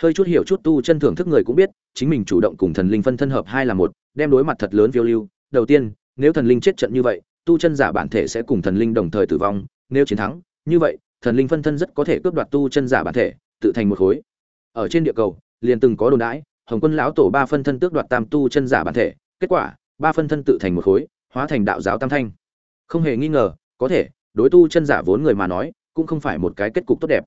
Hơi chút hiểu chút tu chân thưởng thức người cũng biết, chính mình chủ động cùng thần linh phân thân hợp hai là một, đem đối mặt thật lớn phiêu lưu. Đầu tiên, nếu thần linh chết trận như vậy, tu chân giả bản thể sẽ cùng thần linh đồng thời tử vong. Nếu chiến thắng, như vậy, thần linh phân thân rất có thể cướp đoạt tu chân giả bản thể, tự thành một khối. Ở trên địa cầu, liền từng có đồn đãi, hồng quân lão tổ ba phân thân tước đoạt tam tu chân giả bản thể. Kết quả ba phân thân tự thành một khối, hóa thành đạo giáo tam thanh. Không hề nghi ngờ, có thể, đối tu chân giả vốn người mà nói, cũng không phải một cái kết cục tốt đẹp.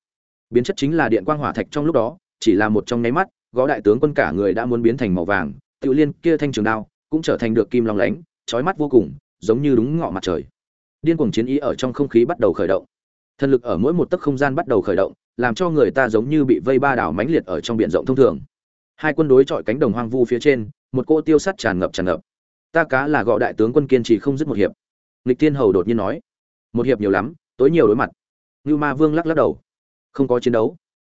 Biến chất chính là điện quang hỏa thạch trong lúc đó, chỉ là một trong nháy mắt gõ đại tướng quân cả người đã muốn biến thành màu vàng tự liên kia thanh trường đao, cũng trở thành được kim long lánh trói mắt vô cùng, giống như đúng ngọ mặt trời. Điên cuồng chiến ý ở trong không khí bắt đầu khởi động. Thần lực ở mỗi một tấc không gian bắt đầu khởi động, làm cho người ta giống như bị vây ba đảo mãnh liệt ở trong biển rộng thông thường. Hai quân đối chọi cánh đồng hoang vu phía trên, một cô tiêu sắt tràn ngập tràn ngập ta cá là gọi đại tướng quân kiên trì không dứt một hiệp. Nghịch thiên hầu đột nhiên nói. Một hiệp nhiều lắm, tối nhiều đối mặt. Ngưu ma vương lắc lắc đầu. Không có chiến đấu.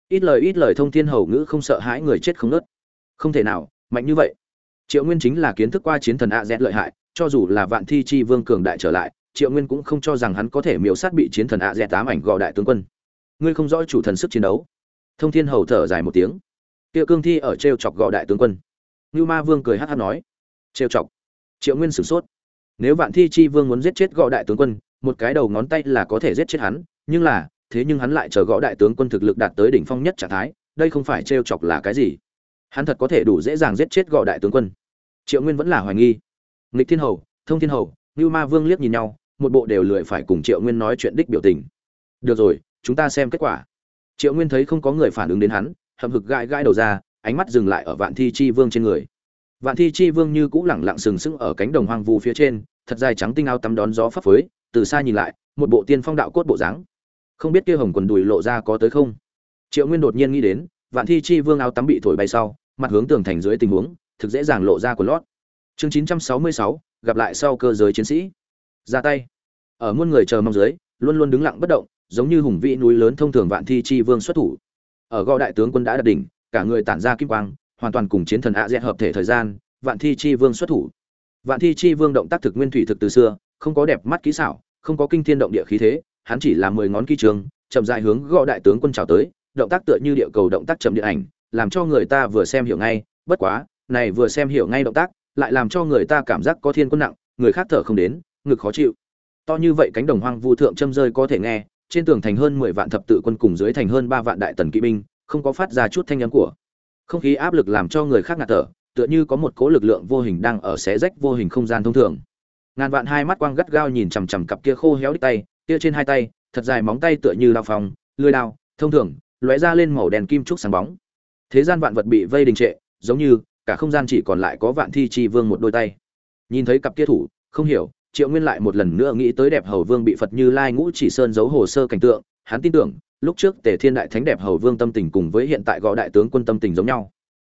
Ít lời ít lời thông thiên hầu ngữ không sợ hãi người chết không nớt không thể nào, mạnh như vậy. Triệu nguyên chính là kiến thức qua chiến thần a z lợi hại, cho dù là vạn thi chi vương cường đại trở lại, triệu nguyên cũng không cho rằng hắn có thể miễu sát bị chiến thần a z tám ảnh gò đại tướng quân. Ngươi không rõ chủ thần sức chiến đấu. Thông thiên hầu thở dài một tiếng. Kia cương thi ở t chọc gò đại tướng quân. Ngưu ma vương cười hát hát nói. T chọc triệu nguyên sửng sốt. Nếu vạn thi chi vương muốn giết chết gõ đại tướng quân, một cái đầu ngón tay là có thể giết chết hắn, nhưng là, thế nhưng hắn lại chờ gõ đại tướng quân thực lực đạt tới đỉnh phong nhất trạng thái, đây không phải trêu chọc là cái gì? Hắn thật có thể đủ dễ dàng giết chết gõ đại tướng quân. Triệu nguyên vẫn là hoài nghi. Nghịch thiên hầu, thông thiên hầu như ma vương liếc nhìn nhau, một bộ đều lười phải cùng triệu nguyên nói chuyện đích biểu tình. Được rồi, chúng ta xem kết quả. Triệu nguyên thấy không có người phản ứng đến hắn, hậm hực gãi gãi đầu ra, ánh mắt dừng lại ở vạn thi chi vương trên người. Vạn Thi Chi Vương như cũ lẳng lặng sừng sững ở cánh đồng hoang vu phía trên, thật dài trắng tinh áo tắm đón gió phấp phới, từ xa nhìn lại, một bộ tiên phong đạo cốt bộ dáng. Không biết kia hồng quần đùi lộ ra có tới không? Triệu Nguyên đột nhiên nghĩ đến, Vạn Thi Chi Vương áo tắm bị thổi bay sau, mặt hướng tường thành dưới tình huống, thực dễ dàng lộ ra của lót. Chương 966, gặp lại sau cơ giới chiến sĩ. Ra tay. Ở muôn người chờ mong dưới, luôn luôn đứng lặng bất động, giống như hùng vĩ núi lớn thông thường Vạn Thi Chi Vương xuất thủ. Ở gò đại tướng quân đã đạt đỉnh, cả người tản ra kim quang, hoàn toàn cùng chiến thần ạ dẹt hợp thể thời gian, vạn thi chi vương xuất thủ. Vạn thi chi vương động tác thực nguyên thủy thực từ xưa, không có đẹp mắt kỹ xảo, không có kinh thiên động địa khí thế, hắn chỉ là mười ngón ký trường, chậm dại hướng gõ đại tướng quân chào tới, động tác tựa như địa cầu động tác chậm điện ảnh, làm cho người ta vừa xem hiểu ngay, bất quá, này vừa xem hiểu ngay động tác, lại làm cho người ta cảm giác có thiên quân nặng, người khác thở không đến, ngực khó chịu. To như vậy cánh đồng hoang vu thượng châm rơi có thể nghe, trên tường thành hơn mười vạn thập tự quân cùng dưới thành hơn ba vạn đại tần kỵ binh, không có phát ra chút thanh âm của không khí áp lực làm cho người khác ngạt thở, tựa như có một cỗ lực lượng vô hình đang ở xé rách vô hình không gian thông thường. Ngàn vạn hai mắt quang gắt gao nhìn chằm chằm cặp kia khô héo đích tay, kia trên hai tay, thật dài móng tay tựa như lao phòng lưới lao, thông thường, lóe ra lên màu đèn kim trúc sáng bóng. Thế gian vạn vật bị vây đình trệ, giống như, cả không gian chỉ còn lại có vạn thi chi vương một đôi tay. Nhìn thấy cặp kia thủ, không hiểu, triệu nguyên lại một lần nữa nghĩ tới đẹp hầu vương bị phật như lai ngũ chỉ sơn giấu hồ sơ cảnh tượng, hắn tin tưởng lúc trước Tề Thiên đại thánh đẹp hầu vương tâm tình cùng với hiện tại gõ đại tướng quân tâm tình giống nhau.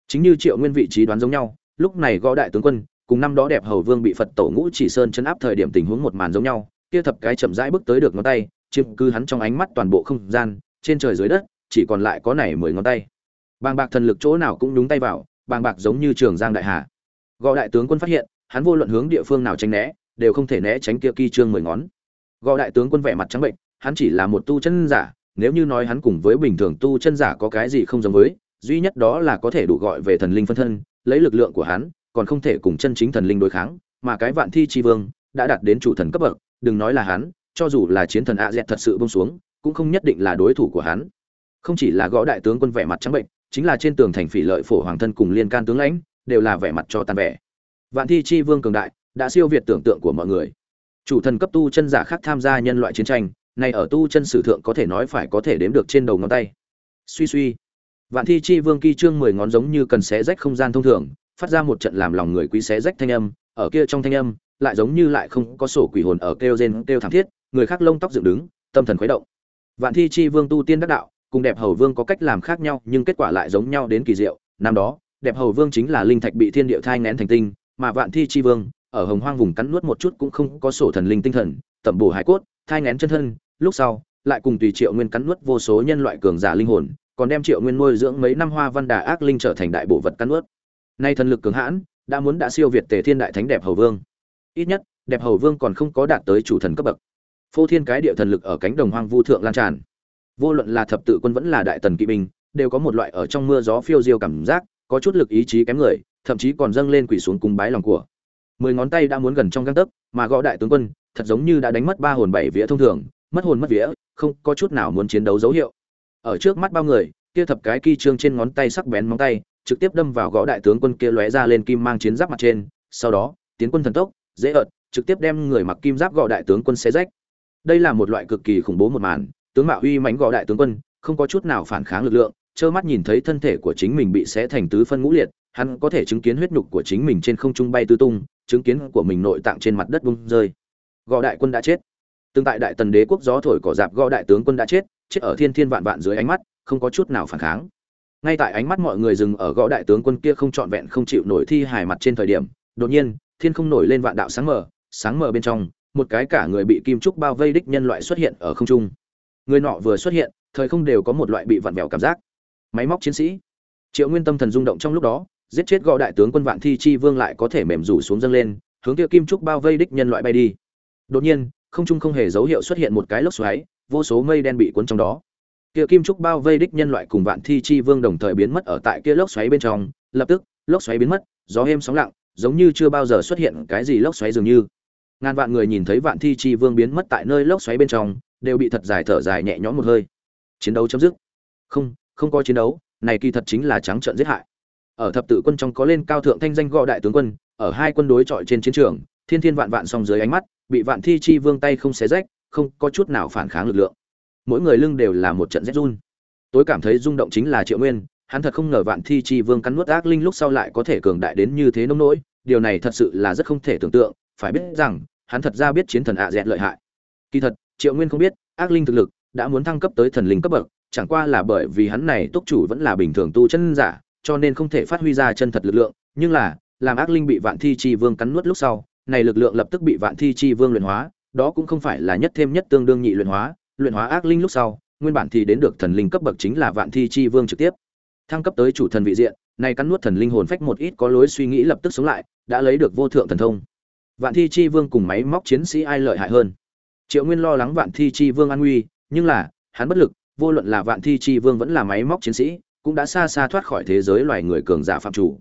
Chính như Triệu Nguyên vị trí đoán giống nhau, lúc này gõ đại tướng quân cùng năm đó đẹp hầu vương bị phật tổ ngũ chỉ sơn chấn áp thời điểm tình huống một màn giống nhau kia thập cái chậm rãi bước tới được ngón tay chiếm cứ hắn trong ánh mắt toàn bộ không gian trên trời dưới đất chỉ còn lại có này mười ngón tay. Bàng bạc thần lực chỗ nào cũng nhúng tay vào bàng bạc giống như trường giang đại hà. Gõ đại tướng quân phát hiện hắn vô luận hướng địa phương nào tránh né đều không thể né tránh kia kỳ trương mười ngón. Gõ đại tướng quân vẻ mặt trắng bệnh hắn chỉ là một tu chân giả nếu như nói hắn cùng với bình thường tu chân giả có cái gì không giống với, duy nhất đó là có thể đủ gọi về thần linh phân thân, lấy lực lượng của hắn, còn không thể cùng chân chính thần linh đối kháng, mà cái vạn thi chi vương đã đạt đến chủ thần cấp bậc, đừng nói là hắn, cho dù là chiến thần a dẹt thật sự buông xuống, cũng không nhất định là đối thủ của hắn. Không chỉ là gõ đại tướng quân vẻ mặt trắng bệnh, chính là trên tường thành phỉ lợi phổ hoàng thân cùng liên can tướng lãnh, đều là vẻ mặt cho tàn vẻ. Vạn thi chi vương cường đại, đã siêu việt tưởng tượng của mọi người. Chủ thần cấp tu chân giả khác tham gia nhân loại chiến tranh này ở tu chân sử thượng có thể nói phải có thể đếm được trên đầu ngón tay. Suy suy. Vạn thi chi vương kỳ trương mười ngón giống như cần xé rách không gian thông thường, phát ra một trận làm lòng người quý xé rách thanh âm, ở kia trong thanh âm, lại giống như lại không có sổ quỷ hồn ở kêu rên, kêu thảm thiết, người khác lông tóc dựng đứng, tâm thần khuấy động. Vạn thi chi vương tu tiên đắc đạo, cùng đẹp hầu vương có cách làm khác nhau, nhưng kết quả lại giống nhau đến kỳ diệu. Năm đó, đẹp hầu vương chính là linh thạch bị thiên địa thai ngén thành tinh, mà vạn thi chi vương, ở hồng hoang vùng cắn nuốt một chút cũng không có sổ thần linh tinh thần, tẩm bổ hải cốt, thai ngén chân thân lúc sau, lại cùng tùy triệu nguyên cắn nuốt vô số nhân loại cường giả linh hồn, còn đem triệu nguyên nuôi dưỡng mấy năm hoa văn đà ác linh trở thành đại bộ vật cắn nuốt. Nay thần lực cường hãn, đã muốn đã siêu việt tề thiên đại thánh đẹp hầu vương. Ít nhất, đẹp hầu vương còn không có đạt tới chủ thần cấp bậc. Phô thiên cái địa thần lực ở cánh đồng hoang vu thượng lan tràn. Vô luận là thập tự quân vẫn là đại tần kỵ binh, đều có một loại ở trong mưa gió phiêu diêu cảm giác, có chút lực ý chí kém người, thậm chí còn dâng lên quỷ xuống cung bái lòng của. Mười ngón tay đã muốn gần trong găng tấc, mà gõ đại tướng quân, thật giống như đã đánh mất ba hồn bảy vía thông thường mất hồn mất vía, không có chút nào muốn chiến đấu dấu hiệu. Ở trước mắt bao người, kia thập cái kỳ trương trên ngón tay sắc bén móng tay, trực tiếp đâm vào gõ đại tướng quân kia lóe ra lên kim mang chiến giáp mặt trên, sau đó, tiến quân thần tốc, dễ ợt, trực tiếp đem người mặc kim giáp gõ đại tướng quân xé rách. Đây là một loại cực kỳ khủng bố một màn, tướng mạo uy mãnh gõ đại tướng quân, không có chút nào phản kháng lực lượng, trơ mắt nhìn thấy thân thể của chính mình bị xé thành tứ phân ngũ liệt, hắn có thể chứng kiến huyết nhục của chính mình trên không trung bay tứ tung, chứng kiến của mình nội tạng trên mặt đất bung rơi. Gõ đại quân đã chết tương tại đại tần đế quốc gió thổi cỏ dạp gõ đại tướng quân đã chết chết ở thiên thiên vạn vạn dưới ánh mắt, không có chút nào phản kháng. Ngay tại ánh mắt mọi người dừng ở gõ đại tướng quân kia không trọn vẹn không chịu nổi thi hài mặt trên thời điểm, đột nhiên, thiên không nổi lên vạn đạo sáng mờ sáng mờ bên trong, một cái cả người bị kim trúc bao vây đích nhân loại xuất hiện ở không trung. Người nọ vừa xuất hiện, thời không đều có một loại bị vặn vẹo cảm giác. Máy móc chiến sĩ. Triệu nguyên tâm thần rung động trong lúc đó, giết chết gõ đại tướng quân vạn thi chi vương lại có thể mềm rủ xuống dâng lên, hướng kia kim trúc bao vây đích nhân loại bay đi. Đột nhiên không trung không hề dấu hiệu xuất hiện một cái lốc xoáy, vô số mây đen bị cuốn trong đó. Kia kim trúc bao vây đích nhân loại cùng vạn thi chi vương đồng thời biến mất ở tại kia lốc xoáy bên trong, lập tức, lốc xoáy biến mất, gió êm sóng lặng, giống như chưa bao giờ xuất hiện cái gì lốc xoáy dường như. Ngàn vạn người nhìn thấy vạn thi chi vương biến mất tại nơi lốc xoáy bên trong, đều bị thật dài thở dài nhẹ nhõm một hơi. Chiến đấu chấm dứt. Không không có chiến đấu, này kỳ thật chính là trắng trợn giết hại. Ở thập tự quân trong có lên cao thượng thanh danh gọi đại tướng quân, ở hai quân đối chọi trên chiến trường, thiên thiên vạn vạn song dưới ánh mắt bị vạn thi chi vương tay không xé rách, không có chút nào phản kháng lực lượng. Mỗi người lưng đều là một trận rét run. Tối cảm thấy rung động chính là triệu nguyên, hắn thật không ngờ vạn thi chi vương cắn nuốt ác linh lúc sau lại có thể cường đại đến như thế nông nỗi, điều này thật sự là rất không thể tưởng tượng, phải biết rằng, hắn thật ra biết chiến thần ạ à dẹn lợi hại. Kỳ thật, triệu nguyên không biết, ác linh thực lực đã muốn thăng cấp tới thần linh cấp bậc, chẳng qua là bởi vì hắn này túc chủ vẫn là bình thường tu chân giả, cho nên không thể phát huy ra chân thật lực lượng, nhưng là, làm ác linh bị vạn thi chi vương cắn nuốt lúc sau này lực lượng lập tức bị vạn thi chi vương luyện hóa, đó cũng không phải là nhất thêm nhất tương đương nhị luyện hóa luyện hóa ác linh lúc sau, nguyên bản thì đến được thần linh cấp bậc chính là vạn thi chi vương trực tiếp. Thăng cấp tới chủ thần vị diện, này cắn nuốt thần linh hồn phách một ít có lối suy nghĩ lập tức sống lại, đã lấy được vô thượng thần thông. Vạn thi chi vương cùng máy móc chiến sĩ ai lợi hại hơn? Triệu nguyên lo lắng vạn thi chi vương an nguy nhưng là, hắn bất lực, vô luận là vạn thi chi vương vẫn là máy móc chiến sĩ, cũng đã xa xa thoát khỏi thế giới loài người cường giả phạm chủ.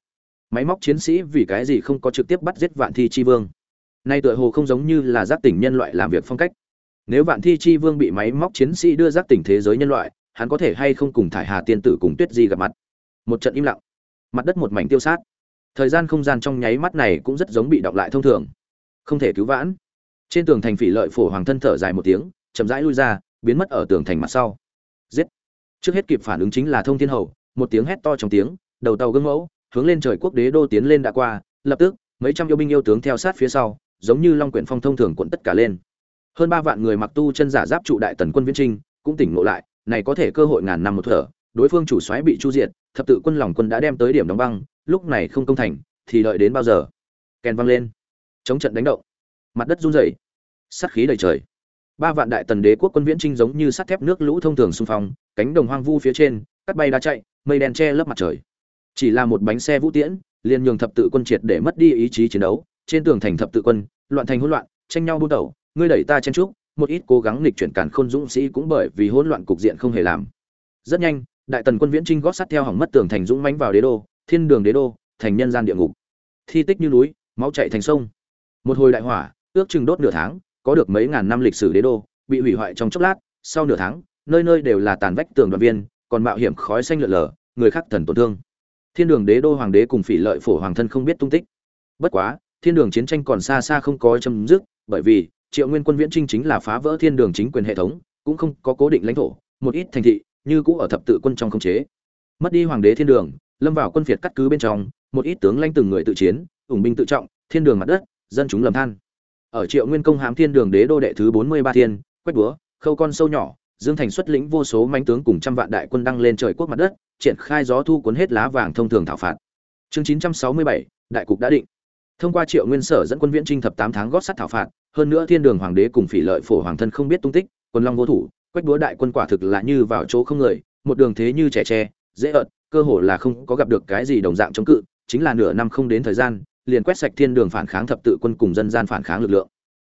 Máy móc chiến sĩ vì cái gì không có trực tiếp bắt giết vạn thi chi vương? Nay tựa hồ không giống như là giác tỉnh nhân loại làm việc phong cách. Nếu vạn thi chi vương bị máy móc chiến sĩ đưa giác tỉnh thế giới nhân loại, hắn có thể hay không cùng thải hà tiên tử cùng tuyết di gặp mặt? Một trận im lặng. Mặt đất một mảnh tiêu sát. Thời gian không gian trong nháy mắt này cũng rất giống bị động lại thông thường. Không thể cứu vãn. Trên tường thành phỉ lợi phổ hoàng thân thở dài một tiếng, chậm rãi lui ra, biến mất ở tường thành mặt sau. Giết. Trước hết kịp phản ứng chính là thông thiên hầu, một tiếng hét to trong tiếng, đầu tàu gương mẫu, hướng lên trời quốc đế đô tiến lên đã qua, lập tức, mấy trăm yêu binh yêu tướng theo sát phía sau giống như long quyển phong thông thường cuộn tất cả lên. Hơn ba vạn người mặc tu chân giả giáp trụ đại tần quân viễn trinh, cũng tỉnh ngộ lại, này có thể cơ hội ngàn năm một thở, đối phương chủ soái bị chu diệt, thập tự quân lòng quân đã đem tới điểm đóng băng, lúc này không công thành, thì đợi đến bao giờ? Kèn vang lên. Chống trận đánh động. Mặt đất run rẩy. Sát khí đầy trời. Ba vạn đại tần đế quốc quân viễn trinh giống như sắt thép nước lũ thông thường xung phong, cánh đồng hoang vu phía trên, cắt bay đá chạy, mây đen che lấp mặt trời. Chỉ là một bánh xe vũ tiễn, liền nhường thập tự quân triệt để mất đi ý chí chiến đấu, trên tường thành thập tự quân loạn thành hỗn loạn tranh nhau buôn tẩu ngươi đẩy ta chen chúc, một ít cố gắng nghịch chuyển cản khôn dũng sĩ cũng bởi vì hỗn loạn cục diện không hề làm. Rất nhanh đại tần quân viễn trinh gót sắt theo hỏng mất tường thành dũng mãnh vào đế đô thiên đường đế đô thành nhân gian địa ngục. Thi tích như núi máu chảy thành sông. Một hồi đại hỏa ước chừng đốt nửa tháng có được mấy ngàn năm lịch sử đế đô bị hủy hoại trong chốc lát sau nửa tháng nơi nơi đều là tàn vách tường đoàn viên còn mạo hiểm khói xanh lượn lờ người khác thần tổn thương. Thiên đường đế đô hoàng đế cùng phỉ lợi phổ hoàng thân không biết tung tích. Bất quá thiên đường chiến tranh còn xa xa không có chấm dứt, bởi vì triệu nguyên quân viễn chinh chính là phá vỡ thiên đường chính quyền hệ thống, cũng không có cố định lãnh thổ, một ít thành thị như cũ ở thập tự quân trong không chế. Mất đi hoàng đế thiên đường, lâm vào quân phiệt cắt cứ bên trong, một ít tướng lãnh từng người tự chiến, ủng binh tự trọng, thiên đường mặt đất, dân chúng lầm than. Ở triệu nguyên công hám thiên đường đế đô đệ thứ bốn mươi ba thiên quét búa, khâu con sâu nhỏ, dương thành xuất lĩnh vô số mãnh tướng cùng trăm vạn đại quân đăng lên trời quốc mặt đất, triển khai gió thu cuốn hết lá vàng thông thường thảo phạt. Chương chín trăm sáu mươi bảy, đại cục đã định thông qua triệu nguyên sở dẫn quân viễn trinh thập tám tháng gót sắt thảo phạt, hơn nữa thiên đường hoàng đế cùng phỉ lợi phổ hoàng thân không biết tung tích quân long vô thủ, quách búa đại quân quả thực là như vào chỗ không người, một đường thế như trẻ tre, dễ ợt, cơ hồ là không có gặp được cái gì đồng dạng chống cự, chính là nửa năm không đến thời gian, liền quét sạch thiên đường phản kháng thập tự quân cùng dân gian phản kháng lực lượng.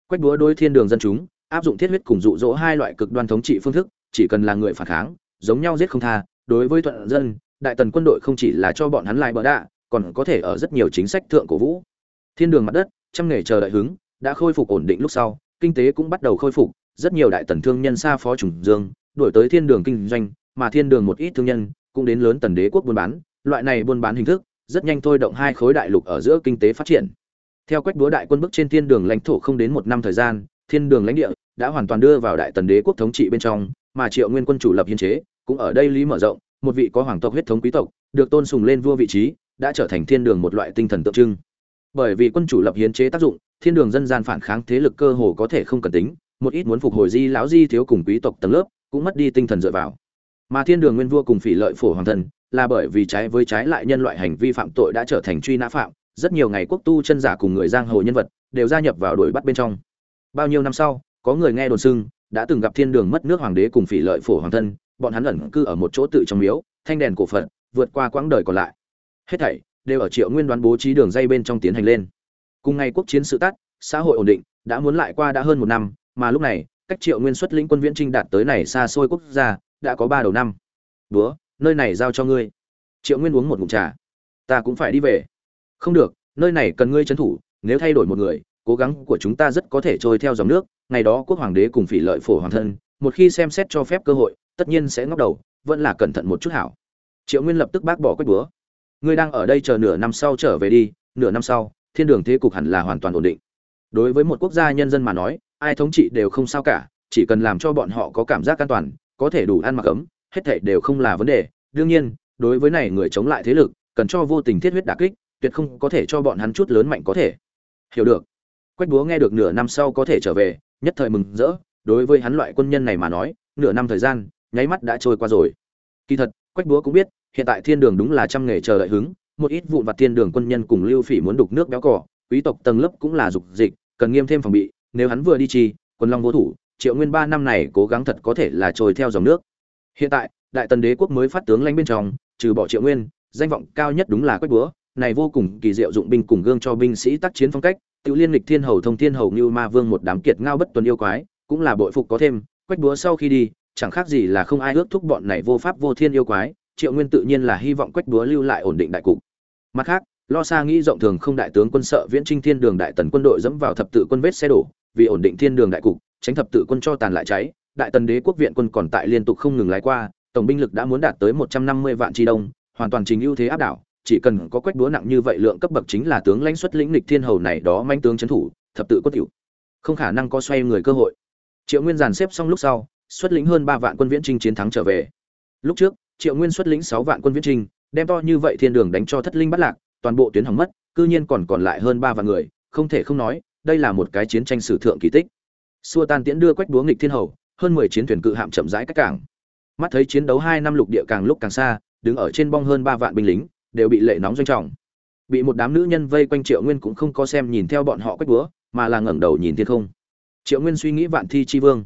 Quách búa đối thiên đường dân chúng, áp dụng thiết huyết cùng dụ dỗ hai loại cực đoan thống trị phương thức, chỉ cần là người phản kháng, giống nhau giết không tha, đối với thuận dân, đại tần quân đội không chỉ là cho bọn hắn lại bỡ đạ, còn có thể ở rất nhiều chính sách thượng cổ vũ thiên đường mặt đất, trăm nghề chờ đợi hứng, đã khôi phục ổn định lúc sau, kinh tế cũng bắt đầu khôi phục, rất nhiều đại tần thương nhân xa phó trùng dương đổi tới thiên đường kinh doanh, mà thiên đường một ít thương nhân cũng đến lớn tần đế quốc buôn bán. Loại này buôn bán hình thức, rất nhanh thôi động hai khối đại lục ở giữa kinh tế phát triển. Theo quách búa đại quân bước trên thiên đường lãnh thổ không đến một năm thời gian, thiên đường lãnh địa đã hoàn toàn đưa vào đại tần đế quốc thống trị bên trong, mà triệu nguyên quân chủ lập hiên chế cũng ở đây lý mở rộng, một vị có hoàng tộc huyết thống quý tộc, được tôn sùng lên vua vị trí, đã trở thành thiên đường một loại tinh thần tượng trưng bởi vì quân chủ lập hiến chế tác dụng, thiên đường dân gian phản kháng thế lực cơ hồ có thể không cần tính, một ít muốn phục hồi di lão di thiếu cùng quý tộc tầng lớp, cũng mất đi tinh thần dựa vào. Mà thiên đường nguyên vua cùng phỉ lợi phổ hoàng thần, là bởi vì trái với trái lại nhân loại hành vi phạm tội đã trở thành truy nã phạm, rất nhiều ngày quốc tu chân giả cùng người giang hồ nhân vật, đều gia nhập vào đuổi bắt bên trong. Bao nhiêu năm sau, có người nghe đồn xưng, đã từng gặp thiên đường mất nước hoàng đế cùng phỉ lợi phổ hoàng thân, bọn hắn ẩn cư ở một chỗ tự trong miếu, thanh đèn cổ phận vượt qua quãng đời còn lại. Hết thảy đều ở triệu nguyên đoán bố trí đường dây bên trong tiến hành lên. Cùng ngày quốc chiến sự tắt, xã hội ổn định, đã muốn lại qua đã hơn một năm, mà lúc này, cách triệu nguyên xuất lĩnh quân viễn trinh đạt tới này xa xôi quốc gia, đã có ba đầu năm. Búa nơi này giao cho ngươi. Triệu nguyên uống một ngụm trà. Ta cũng phải đi về. Không được, nơi này cần ngươi trấn thủ, nếu thay đổi một người, cố gắng của chúng ta rất có thể trôi theo dòng nước. Ngày đó quốc hoàng đế cùng phỉ lợi phổ hoàng thân, một khi xem xét cho phép cơ hội, tất nhiên sẽ ngóc đầu, vẫn là cẩn thận một chút hảo. Triệu nguyên lập tức bác bỏ quách búa ngươi đang ở đây chờ nửa năm sau trở về đi, nửa năm sau, thiên đường thế cục hẳn là hoàn toàn ổn định. Đối với một quốc gia nhân dân mà nói, ai thống trị đều không sao cả, chỉ cần làm cho bọn họ có cảm giác an toàn, có thể đủ ăn mặc ấm, hết thảy đều không là vấn đề. Đương nhiên, đối với này người chống lại thế lực, cần cho vô tình thiết huyết đả kích, tuyệt không có thể cho bọn hắn chút lớn mạnh có thể. Hiểu được. Quách búa nghe được nửa năm sau có thể trở về, nhất thời mừng rỡ. Đối với hắn loại quân nhân này mà nói, nửa năm thời gian, nháy mắt đã trôi qua rồi. Kỳ thật, quách búa cũng biết hiện tại thiên đường đúng là trăm nghề chờ đợi hứng, một ít vụn vặt thiên đường quân nhân cùng lưu phỉ muốn đục nước béo cỏ, quý tộc tầng lớp cũng là dục dịch, cần nghiêm thêm phòng bị, nếu hắn vừa đi chi, quân long vô thủ, triệu nguyên ba năm này cố gắng thật có thể là trôi theo dòng nước. Hiện tại, đại tần đế quốc mới phát tướng lãnh bên trong, trừ bỏ triệu nguyên, danh vọng cao nhất đúng là quách búa, này vô cùng kỳ diệu dụng binh cùng gương cho binh sĩ tác chiến phong cách tự liên lịch thiên hầu thông thiên hầu như ma vương một đám kiệt ngao bất tuần yêu quái, cũng là bội phục có thêm, quách búa sau khi đi, chẳng khác gì là không ai ước thúc bọn này vô pháp vô thiên yêu quái triệu nguyên tự nhiên là hy vọng quách búa lưu lại ổn định đại cục. Mặt khác, lo xa nghĩ rộng thường không đại tướng quân sợ viễn trinh thiên đường đại tần quân đội dẫm vào thập tự quân vết xe đổ, vì ổn định thiên đường đại cục, tránh thập tự quân cho tàn lại cháy, đại tần đế quốc viện quân còn tại liên tục không ngừng lái qua, tổng binh lực đã muốn đạt tới một trăm năm mươi vạn tri đông, hoàn toàn trình ưu thế áp đảo, chỉ cần có quách búa nặng như vậy lượng cấp bậc chính là tướng lãnh xuất lĩnh lịch thiên hầu này đó manh tướng trấn thủ, thập tự quân tiểu không khả năng có xoay người cơ hội. Triệu nguyên dàn xếp xong lúc sau, xuất lĩnh hơn ba vạn quân viễn trinh chiến thắng trở về. Lúc trước triệu nguyên xuất lĩnh sáu vạn quân viễn trình, đem to như vậy thiên đường đánh cho thất linh bắt lạc toàn bộ tuyến hỏng mất cư nhiên còn còn lại hơn ba vạn người không thể không nói đây là một cái chiến tranh sử thượng kỳ tích. Xua tan tiễn đưa quách búa nghịch thiên hầu hơn mười chiến thuyền cự hạm chậm rãi cách cảng. Mắt thấy chiến đấu hai năm lục địa càng lúc càng xa đứng ở trên bong hơn ba vạn binh lính đều bị lệ nóng doanh trọng. Bị một đám nữ nhân vây quanh triệu nguyên cũng không có xem nhìn theo bọn họ quách búa mà là ngẩng đầu nhìn thiên không. Triệu nguyên suy nghĩ vạn thi chi vương.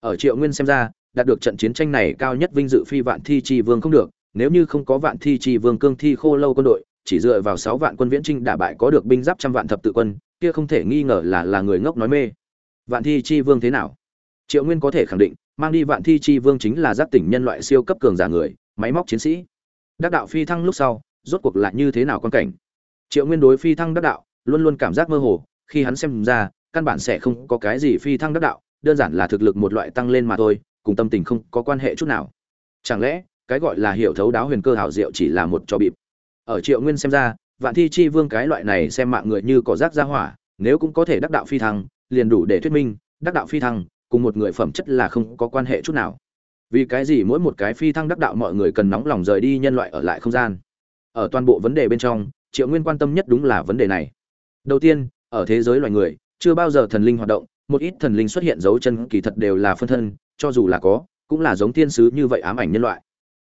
Ở triệu nguyên xem ra đạt được trận chiến tranh này cao nhất vinh dự phi vạn thi chi vương không được, nếu như không có vạn thi chi vương cương thi khô lâu quân đội, chỉ dựa vào sáu vạn quân viễn trinh đả bại có được binh giáp trăm vạn thập tự quân, kia không thể nghi ngờ là là người ngốc nói mê. Vạn thi chi vương thế nào? Triệu nguyên có thể khẳng định, mang đi vạn thi chi vương chính là giáp tỉnh nhân loại siêu cấp cường giả người, máy móc chiến sĩ. Đắc đạo phi thăng lúc sau, rốt cuộc lại như thế nào quan cảnh? Triệu nguyên đối phi thăng đắc đạo, luôn luôn cảm giác mơ hồ, khi hắn xem ra, căn bản sẽ không có cái gì phi thăng đắc đạo, đơn giản là thực lực một loại tăng lên mà thôi cùng tâm tình không có quan hệ chút nào. Chẳng lẽ, cái gọi là hiểu thấu đáo huyền cơ hảo diệu chỉ là một trò bịp? Ở triệu nguyên xem ra, vạn thi chi vương cái loại này xem mạng người như cỏ rác ra hỏa, nếu cũng có thể đắc đạo phi thăng, liền đủ để thuyết minh, đắc đạo phi thăng, cùng một người phẩm chất là không có quan hệ chút nào. Vì cái gì mỗi một cái phi thăng đắc đạo mọi người cần nóng lòng rời đi nhân loại ở lại không gian? Ở toàn bộ vấn đề bên trong, triệu nguyên quan tâm nhất đúng là vấn đề này. Đầu tiên, ở thế giới loài người, chưa bao giờ thần linh hoạt động, một ít thần linh xuất hiện dấu chân kỳ thật đều là phân thân cho dù là có, cũng là giống tiên sứ như vậy ám ảnh nhân loại.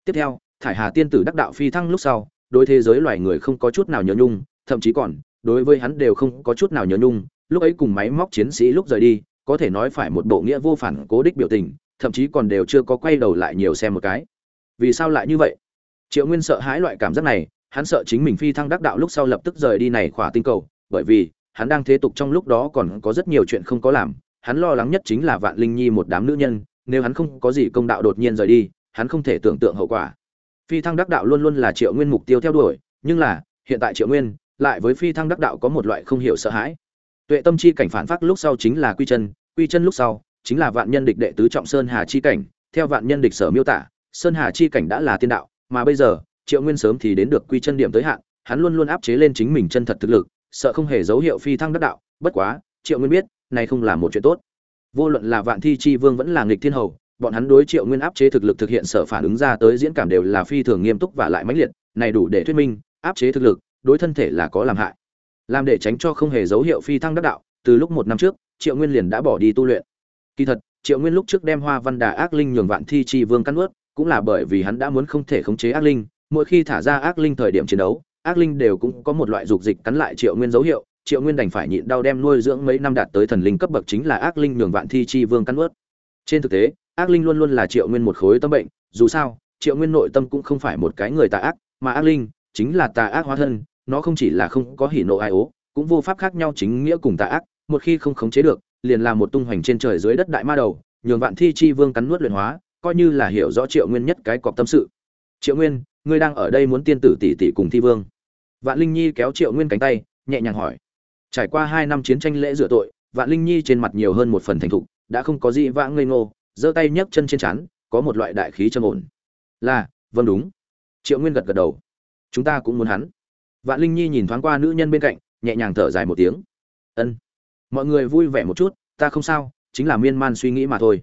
Tiếp theo, thải hà tiên tử đắc đạo phi thăng lúc sau, đối thế giới loài người không có chút nào nhớ nhung, thậm chí còn, đối với hắn đều không có chút nào nhớ nhung, lúc ấy cùng máy móc chiến sĩ lúc rời đi, có thể nói phải một bộ nghĩa vô phản cố đích biểu tình, thậm chí còn đều chưa có quay đầu lại nhiều xem một cái. Vì sao lại như vậy? Triệu nguyên sợ hãi loại cảm giác này, hắn sợ chính mình phi thăng đắc đạo lúc sau lập tức rời đi này khỏa tinh cầu, bởi vì, hắn đang thế tục trong lúc đó còn có rất nhiều chuyện không có làm, hắn lo lắng nhất chính là vạn linh nhi một đám nữ nhân nếu hắn không có gì công đạo đột nhiên rời đi, hắn không thể tưởng tượng hậu quả. Phi thăng đắc đạo luôn luôn là triệu nguyên mục tiêu theo đuổi, nhưng là, hiện tại triệu nguyên, lại với phi thăng đắc đạo có một loại không hiểu sợ hãi. Tuệ tâm chi cảnh phản phát lúc sau chính là quy chân quy chân lúc sau chính là vạn nhân địch đệ tứ trọng sơn hà chi cảnh, theo vạn nhân địch sở miêu tả, sơn hà chi cảnh đã là tiên đạo, mà bây giờ, triệu nguyên sớm thì đến được quy chân điểm tới hạn, hắn luôn luôn áp chế lên chính mình chân thật thực lực, sợ không hề dấu hiệu phi thăng đắc đạo, bất quá, triệu nguyên biết, này không là một chuyện tốt vô luận là vạn thi chi vương vẫn là nghịch thiên hầu, bọn hắn đối triệu nguyên áp chế thực lực thực hiện sở phản ứng ra tới diễn cảm đều là phi thường nghiêm túc và lại mãnh liệt, này đủ để thuyết minh, áp chế thực lực, đối thân thể là có làm hại. Làm để tránh cho không hề dấu hiệu phi thăng đắc đạo, từ lúc một năm trước, triệu nguyên liền đã bỏ đi tu luyện. Kỳ thật, triệu nguyên lúc trước đem hoa văn đà ác linh nhường vạn thi chi vương cắn ướt cũng là bởi vì hắn đã muốn không thể khống chế ác linh, mỗi khi thả ra ác linh thời điểm chiến đấu, ác linh đều cũng có một loại dục dịch cắn lại triệu nguyên dấu hiệu triệu nguyên đành phải nhịn đau đem nuôi dưỡng mấy năm đạt tới thần linh cấp bậc chính là ác linh nhường vạn thi chi vương cắn ướt trên thực tế, ác linh luôn luôn là triệu nguyên một khối tâm bệnh, dù sao, triệu nguyên nội tâm cũng không phải một cái người tà ác, mà ác linh chính là tà ác hóa thân, nó không chỉ là không có hỉ nộ ai ố, cũng vô pháp khác nhau chính nghĩa cùng tà ác, một khi không khống chế được, liền là một tung hoành trên trời dưới đất đại ma đầu, nhường vạn thi chi vương cắn nuốt luyện hóa, coi như là hiểu rõ triệu nguyên nhất cái cọp tâm sự. Triệu nguyên, ngươi đang ở đây muốn tiên tử tỷ tỷ cùng thi vương. Vạn linh nhi kéo triệu nguyên cánh tay, nhẹ nhàng hỏi trải qua hai năm chiến tranh lễ rửa tội vạn linh nhi trên mặt nhiều hơn một phần thành thục đã không có gì vãng ngây ngô giơ tay nhấc chân trên chán, có một loại đại khí trầm ổn. Là vâng đúng. Triệu nguyên gật gật đầu. Chúng ta cũng muốn hắn. Vạn linh nhi nhìn thoáng qua nữ nhân bên cạnh nhẹ nhàng thở dài một tiếng. Ân. Mọi người vui vẻ một chút ta không sao chính là miên man suy nghĩ mà thôi.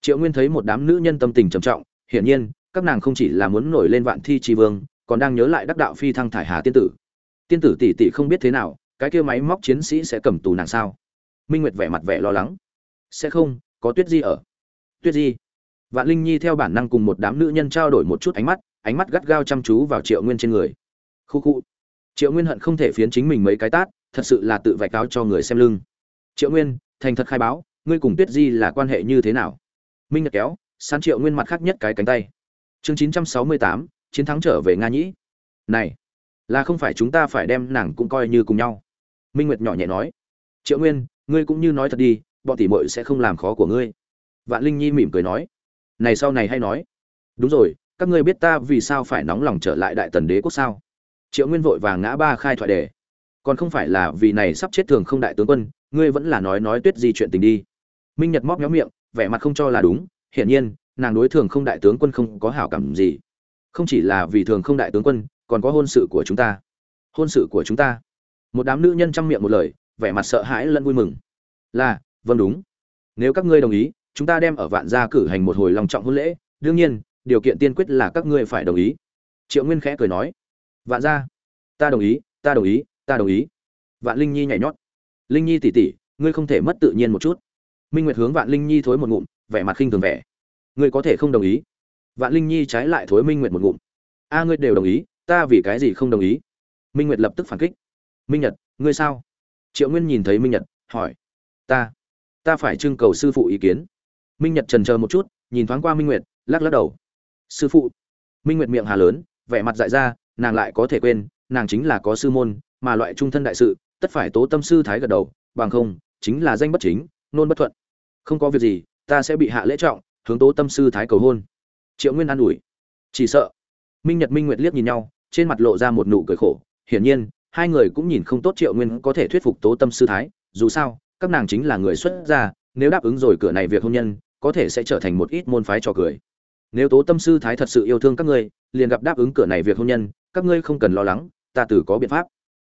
Triệu nguyên thấy một đám nữ nhân tâm tình trầm trọng hiển nhiên các nàng không chỉ là muốn nổi lên vạn thi tri vương còn đang nhớ lại đắc đạo phi thăng thải hà tiên tử. Tiên tử tỷ tỷ không biết thế nào cái kia máy móc chiến sĩ sẽ cầm tù nàng sao? Minh nguyệt vẻ mặt vẻ lo lắng. Sẽ không, có tuyết di ở. Tuyết di. Vạn linh nhi theo bản năng cùng một đám nữ nhân trao đổi một chút ánh mắt ánh mắt gắt gao chăm chú vào triệu nguyên trên người. Khu khu. Triệu nguyên hận không thể phiến chính mình mấy cái tát, thật sự là tự vạch cáo cho người xem lưng. Triệu nguyên, thành thật khai báo, ngươi cùng tuyết di là quan hệ như thế nào? Minh nhật kéo, sán triệu nguyên mặt khác nhất cái cánh tay. Chương chín trăm sáu mươi tám, chiến thắng trở về nga nhĩ. Này, là không phải chúng ta phải đem nàng cũng coi như cùng nhau minh nguyệt nhỏ nhẹ nói, triệu nguyên, ngươi cũng như nói thật đi, bọn tỷ muội sẽ không làm khó của ngươi. Vạn linh nhi mỉm cười nói, này sau này hay nói. Đúng rồi, các ngươi biết ta vì sao phải nóng lòng trở lại đại tần đế quốc sao? Triệu nguyên vội vàng ngã ba khai thoại đề, còn không phải là vì này sắp chết thường không đại tướng quân, ngươi vẫn là nói nói tuyết di chuyện tình đi. Minh nhật móc nhóm miệng, vẻ mặt không cho là đúng, hiển nhiên, nàng đối thường không đại tướng quân không có hảo cảm gì. Không chỉ là vì thường không đại tướng quân, còn có hôn sự của chúng ta. Hôn sự của chúng ta? Một đám nữ nhân chăm miệng một lời, vẻ mặt sợ hãi lẫn vui mừng. Là vâng đúng. Nếu các ngươi đồng ý, chúng ta đem ở vạn gia cử hành một hồi lòng trọng hôn lễ. Đương nhiên, điều kiện tiên quyết là các ngươi phải đồng ý. Triệu nguyên khẽ cười nói. Vạn gia, ta đồng ý, ta đồng ý, ta đồng ý. Vạn linh nhi nhảy nhót. Linh nhi tỉ tỉ, ngươi không thể mất tự nhiên một chút. Minh nguyệt hướng vạn linh nhi thối một ngụm, vẻ mặt khinh thường vẻ. Ngươi có thể không đồng ý. Vạn linh nhi trái lại thối minh nguyệt một ngụm. A, ngươi đều đồng ý, ta vì cái gì không đồng ý? Minh nguyệt lập tức phản kích minh nhật, ngươi sao? Triệu nguyên nhìn thấy minh nhật, hỏi. Ta ta phải trưng cầu sư phụ ý kiến. Minh nhật trần chờ một chút, nhìn thoáng qua minh nguyệt, lắc lắc đầu. Sư phụ. Minh nguyệt miệng hà lớn, vẻ mặt dại ra, nàng lại có thể quên, nàng chính là có sư môn, mà loại trung thân đại sự, tất phải tố tâm sư thái gật đầu, bằng không, chính là danh bất chính, nôn bất thuận. Không có việc gì, ta sẽ bị hạ lễ trọng, hướng tố tâm sư thái cầu hôn. Triệu nguyên an ủi. Chỉ sợ. Minh nhật minh nguyệt liếc nhìn nhau, trên mặt lộ ra một nụ cười khổ, hiển nhiên hai người cũng nhìn không tốt triệu nguyên có thể thuyết phục tố tâm sư thái, dù sao, các nàng chính là người xuất gia, nếu đáp ứng rồi cửa này việc hôn nhân, có thể sẽ trở thành một ít môn phái trò cười. Nếu tố tâm sư thái thật sự yêu thương các ngươi, liền gặp đáp ứng cửa này việc hôn nhân, các ngươi không cần lo lắng, ta từ có biện pháp.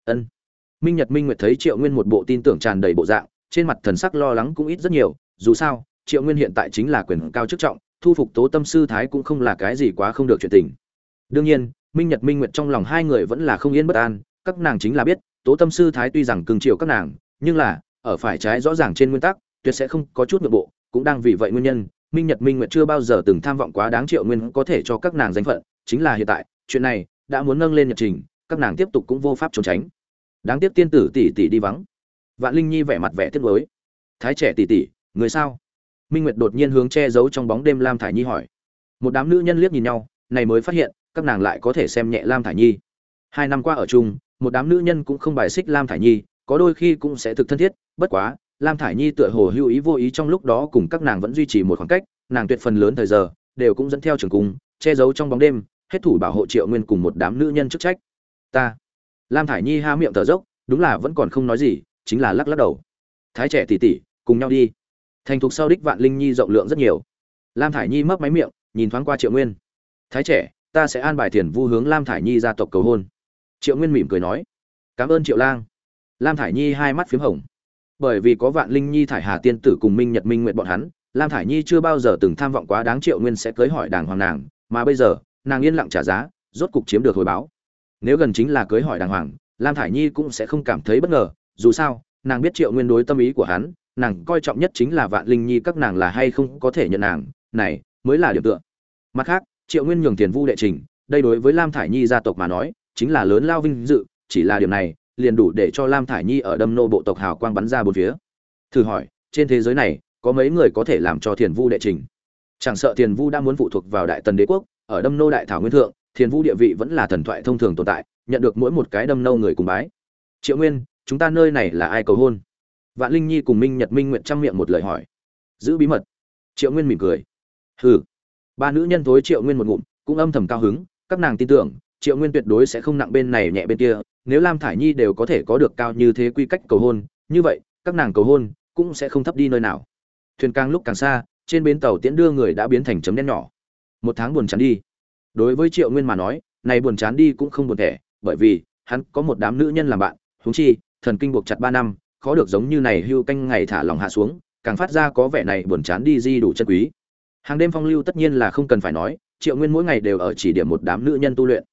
Ân. Minh nhật minh nguyệt thấy triệu nguyên một bộ tin tưởng tràn đầy bộ dạng, trên mặt thần sắc lo lắng cũng ít rất nhiều, dù sao, triệu nguyên hiện tại chính là quyền cao chức trọng, thu phục tố tâm sư thái cũng không là cái gì quá không được chuyện tình. Đương nhiên, minh nhật minh nguyệt trong lòng hai người vẫn là không yên bất an các nàng chính là biết, tố tâm sư thái tuy rằng cưng chiều các nàng, nhưng là, ở phải trái rõ ràng trên nguyên tắc, tuyệt sẽ không có chút nội bộ, cũng đang vì vậy nguyên nhân, minh nhật minh nguyệt chưa bao giờ từng tham vọng quá đáng triệu nguyên có thể cho các nàng danh phận, chính là hiện tại, chuyện này, đã muốn nâng lên nhật trình, các nàng tiếp tục cũng vô pháp trốn tránh. Đáng tiếc tiên tử tỷ tỷ đi vắng. Vạn linh nhi vẻ mặt vẻ tiếc lối thái trẻ tỷ tỷ, người sao? Minh nguyệt đột nhiên hướng che giấu trong bóng đêm lam thải nhi hỏi. Một đám nữ nhân liếc nhìn nhau, này mới phát hiện, các nàng lại có thể xem nhẹ lam thải nhi. Hai năm qua ở chung một đám nữ nhân cũng không bài xích lam thải nhi, có đôi khi cũng sẽ thực thân thiết, bất quá, lam thải nhi tựa hồ hữu ý vô ý trong lúc đó cùng các nàng vẫn duy trì một khoảng cách, nàng tuyệt phần lớn thời giờ, đều cũng dẫn theo trường cung, che giấu trong bóng đêm, hết thủ bảo hộ triệu nguyên cùng một đám nữ nhân chức trách. Ta. Lam thải nhi ha miệng thở dốc, đúng là vẫn còn không nói gì, chính là lắc lắc đầu. Thái trẻ tỉ tỉ cùng nhau đi. Thành thục sau đích vạn linh nhi rộng lượng rất nhiều. Lam thải nhi mấp máy miệng, nhìn thoáng qua triệu nguyên. Thái trẻ, ta sẽ an bài tiền vu hướng lam thải nhi gia tộc cầu hôn triệu nguyên mỉm cười nói, cảm ơn triệu lang. Lam thải nhi hai mắt p h í m hồng. Bởi vì có vạn linh nhi, thải hà tiên tử cùng minh nhật minh nguyện bọn hắn, lam thải nhi chưa bao giờ từng tham vọng quá đáng triệu nguyên sẽ cưới hỏi đàng hoàng nàng, mà bây giờ, nàng yên lặng trả giá, rốt cục chiếm được hồi báo. Nếu gần chính là cưới hỏi đàng hoàng, lam thải nhi cũng sẽ không cảm thấy bất ngờ, dù sao, nàng biết triệu nguyên đối tâm ý của hắn, nàng coi trọng nhất chính là vạn linh nhi các nàng là hay không có thể nhận nàng, này, mới là điểm tựa. Mặt khác, triệu nguyên nhường tiền vu đệ trình, đây đối với lam thải nhi gia tộc mà nói chính là lớn lao vinh dự, chỉ là điểm này, liền đủ để cho lam thải nhi ở đâm nô bộ tộc hào quang bắn ra bốn phía. Thử hỏi, trên thế giới này, có mấy người có thể làm cho thiền vu đệ trình? Chẳng sợ thiền vu đã muốn phụ thuộc vào đại tần đế quốc, ở đâm nô đại thảo nguyên thượng, thiền vu địa vị vẫn là thần thoại thông thường tồn tại, nhận được mỗi một cái đâm nâu người cùng bái. Triệu nguyên, chúng ta nơi này là ai cầu hôn? Vạn linh nhi cùng minh nhật minh nguyện trang miệng một lời hỏi. Giữ bí mật. Triệu nguyên mỉm cười. Hừ. Ba nữ nhân thối triệu nguyên một ngụm, cũng âm thầm cao hứng, các nàng tin tưởng triệu nguyên tuyệt đối sẽ không nặng bên này nhẹ bên kia, nếu lam thải nhi đều có thể có được cao như thế quy cách cầu hôn, như vậy, các nàng cầu hôn cũng sẽ không thấp đi nơi nào. Thuyền càng lúc càng xa, trên bến tàu tiễn đưa người đã biến thành chấm đen nhỏ. Một tháng buồn chán đi. Đối với triệu nguyên mà nói, này buồn chán đi cũng không buồn thẻ, bởi vì hắn có một đám nữ nhân làm bạn, huống chi, thần kinh buộc chặt ba năm, khó được giống như này hưu canh ngày thả lòng hạ xuống, càng phát ra có vẻ này buồn chán đi di đủ chân quý. Hàng đêm phong lưu tất nhiên là không cần phải nói, triệu nguyên mỗi ngày đều ở chỉ điểm một đám nữ nhân tu luyện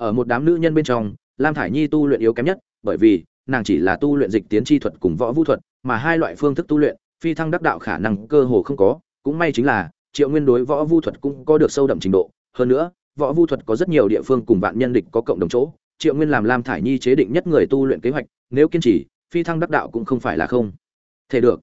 ở một đám nữ nhân bên trong, lam thải nhi tu luyện yếu kém nhất, bởi vì nàng chỉ là tu luyện dịch tiến chi thuật cùng võ vũ thuật, mà hai loại phương thức tu luyện, phi thăng đắc đạo khả năng cơ hồ không có. Cũng may chính là, triệu nguyên đối võ vũ thuật cũng có được sâu đậm trình độ. Hơn nữa, võ vu thuật có rất nhiều địa phương cùng vạn nhân địch có cộng đồng chỗ. Triệu nguyên làm lam thải nhi chế định nhất người tu luyện kế hoạch, nếu kiên trì, phi thăng đắc đạo cũng không phải là không thể được.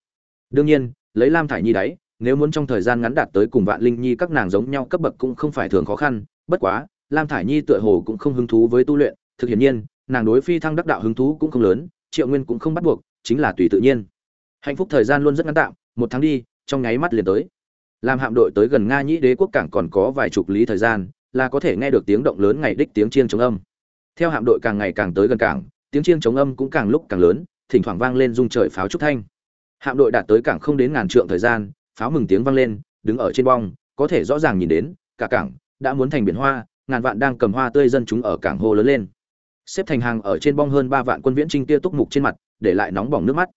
Đương nhiên, lấy lam thải nhi đấy nếu muốn trong thời gian ngắn đạt tới cùng vạn linh nhi các nàng giống nhau cấp bậc cũng không phải thường khó khăn. Bất quá lam thải nhi tựa hồ cũng không hứng thú với tu luyện, thực hiện nhiên, nàng đối phi thăng đắc đạo hứng thú cũng không lớn, triệu nguyên cũng không bắt buộc, chính là tùy tự nhiên. Hạnh phúc thời gian luôn rất ngắn tạm, một tháng đi, trong nháy mắt liền tới. Làm hạm đội tới gần nga nhĩ đế quốc cảng còn có vài chục lý thời gian, là có thể nghe được tiếng động lớn ngày đích tiếng chiêng chống âm. Theo hạm đội càng ngày càng tới gần cảng, tiếng chiêng chống âm cũng càng lúc càng lớn, thỉnh thoảng vang lên rung trời pháo trúc thanh. Hạm đội đạt tới cảng không đến ngàn trượng thời gian, pháo mừng tiếng vang lên, đứng ở trên bong, có thể rõ ràng nhìn đến, cả cảng đã muốn thành biển hoa ngàn vạn đang cầm hoa tươi dân chúng ở cảng hồ lớn lên. Xếp thành hàng ở trên bong hơn ba vạn quân viễn trinh tia túc mục trên mặt, để lại nóng bỏng nước mắt.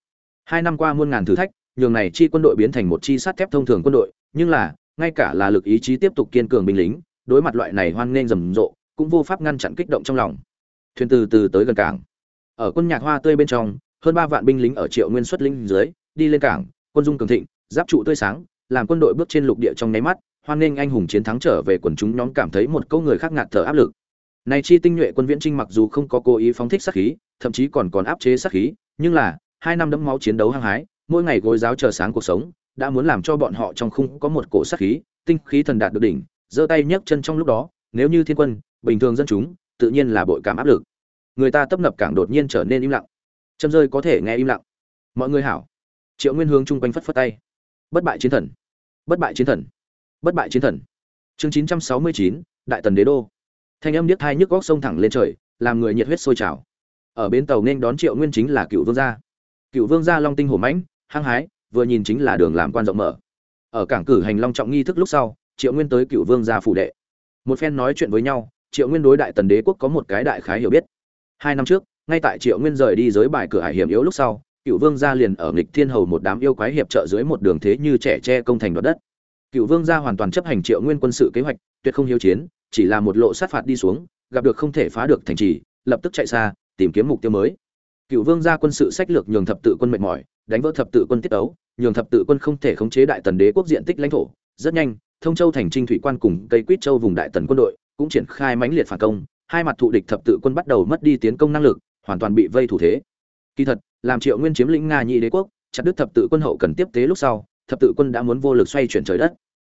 Hai năm qua muôn ngàn thử thách, nhường này chi quân đội biến thành một chi sắt thép thông thường quân đội, nhưng là, ngay cả là lực ý chí tiếp tục kiên cường binh lính, đối mặt loại này hoan nghênh rầm rộ, cũng vô pháp ngăn chặn kích động trong lòng. Thuyền từ từ tới gần cảng. Ở quân nhạc hoa tươi bên trong, hơn ba vạn binh lính ở triệu nguyên xuất linh dưới, đi lên cảng, quân dung cường thịnh, giáp trụ tươi sáng, làm quân đội bước trên lục địa trong nháy mắt hoan nghênh anh hùng chiến thắng trở về quần chúng nhóm cảm thấy một câu người khác ngạt thở áp lực. Này chi tinh nhuệ quân viễn trinh mặc dù không có cố ý phóng thích sát khí, thậm chí còn còn áp chế sát khí, nhưng là, hai năm đẫm máu chiến đấu hăng hái, mỗi ngày gối giáo chờ sáng cuộc sống, đã muốn làm cho bọn họ trong khung có một cổ sát khí, tinh khí thần đạt được đỉnh, giơ tay nhấc chân trong lúc đó, nếu như thiên quân, bình thường dân chúng, tự nhiên là bội cảm áp lực. Người ta tấp nập càng đột nhiên trở nên im lặng. Châm rơi có thể nghe im lặng. Mọi người hảo. Triệu nguyên hướng chung quanh phất phất tay. Bất bại chiến thần. Bất bại chiến thần bất bại chiến thần. Chương chín trăm sáu mươi chín, đại tần đế đô. Thanh âm điếc thai nhức góc sông thẳng lên trời, làm người nhiệt huyết sôi trào. Ở bến tàu nên đón triệu nguyên chính là cựu vương gia. Cựu vương gia long tinh hổ mãnh, hăng hái, vừa nhìn chính là đường làm quan rộng mở. Ở cảng cử hành long trọng nghi thức lúc sau, triệu nguyên tới cựu vương gia phủ đệ. Một phen nói chuyện với nhau, triệu nguyên đối đại tần đế quốc có một cái đại khái hiểu biết. Hai năm trước, ngay tại triệu nguyên rời đi giới bài cửa hải hiểm yếu lúc sau, cựu vương gia liền ở nghịch thiên hầu một đám yêu quái hiệp trợ dưới một đường thế như trẻ tre công thành đoạt đất cựu vương gia hoàn toàn chấp hành triệu nguyên quân sự kế hoạch, tuyệt không hiếu chiến, chỉ là một lộ sát phạt đi xuống, gặp được không thể phá được thành trì, lập tức chạy xa, tìm kiếm mục tiêu mới. Cựu vương gia quân sự sách lược nhường thập tự quân mệt mỏi, đánh vỡ thập tự quân tiết ấu, nhường thập tự quân không thể khống chế đại tần đế quốc diện tích lãnh thổ. Rất nhanh, thông châu thành trinh thủy quan cùng cây quýt châu vùng đại tần quân đội cũng triển khai mãnh liệt phản công, hai mặt thụ địch thập tự quân bắt đầu mất đi tiến công năng lực, hoàn toàn bị vây thủ thế. Kỳ thật, làm triệu nguyên chiếm lĩnh nga nhị đế quốc, chặt đứt thập tự quân hậu cần tiếp tế lúc sau thập tự quân đã muốn vô lực xoay chuyển trời đất.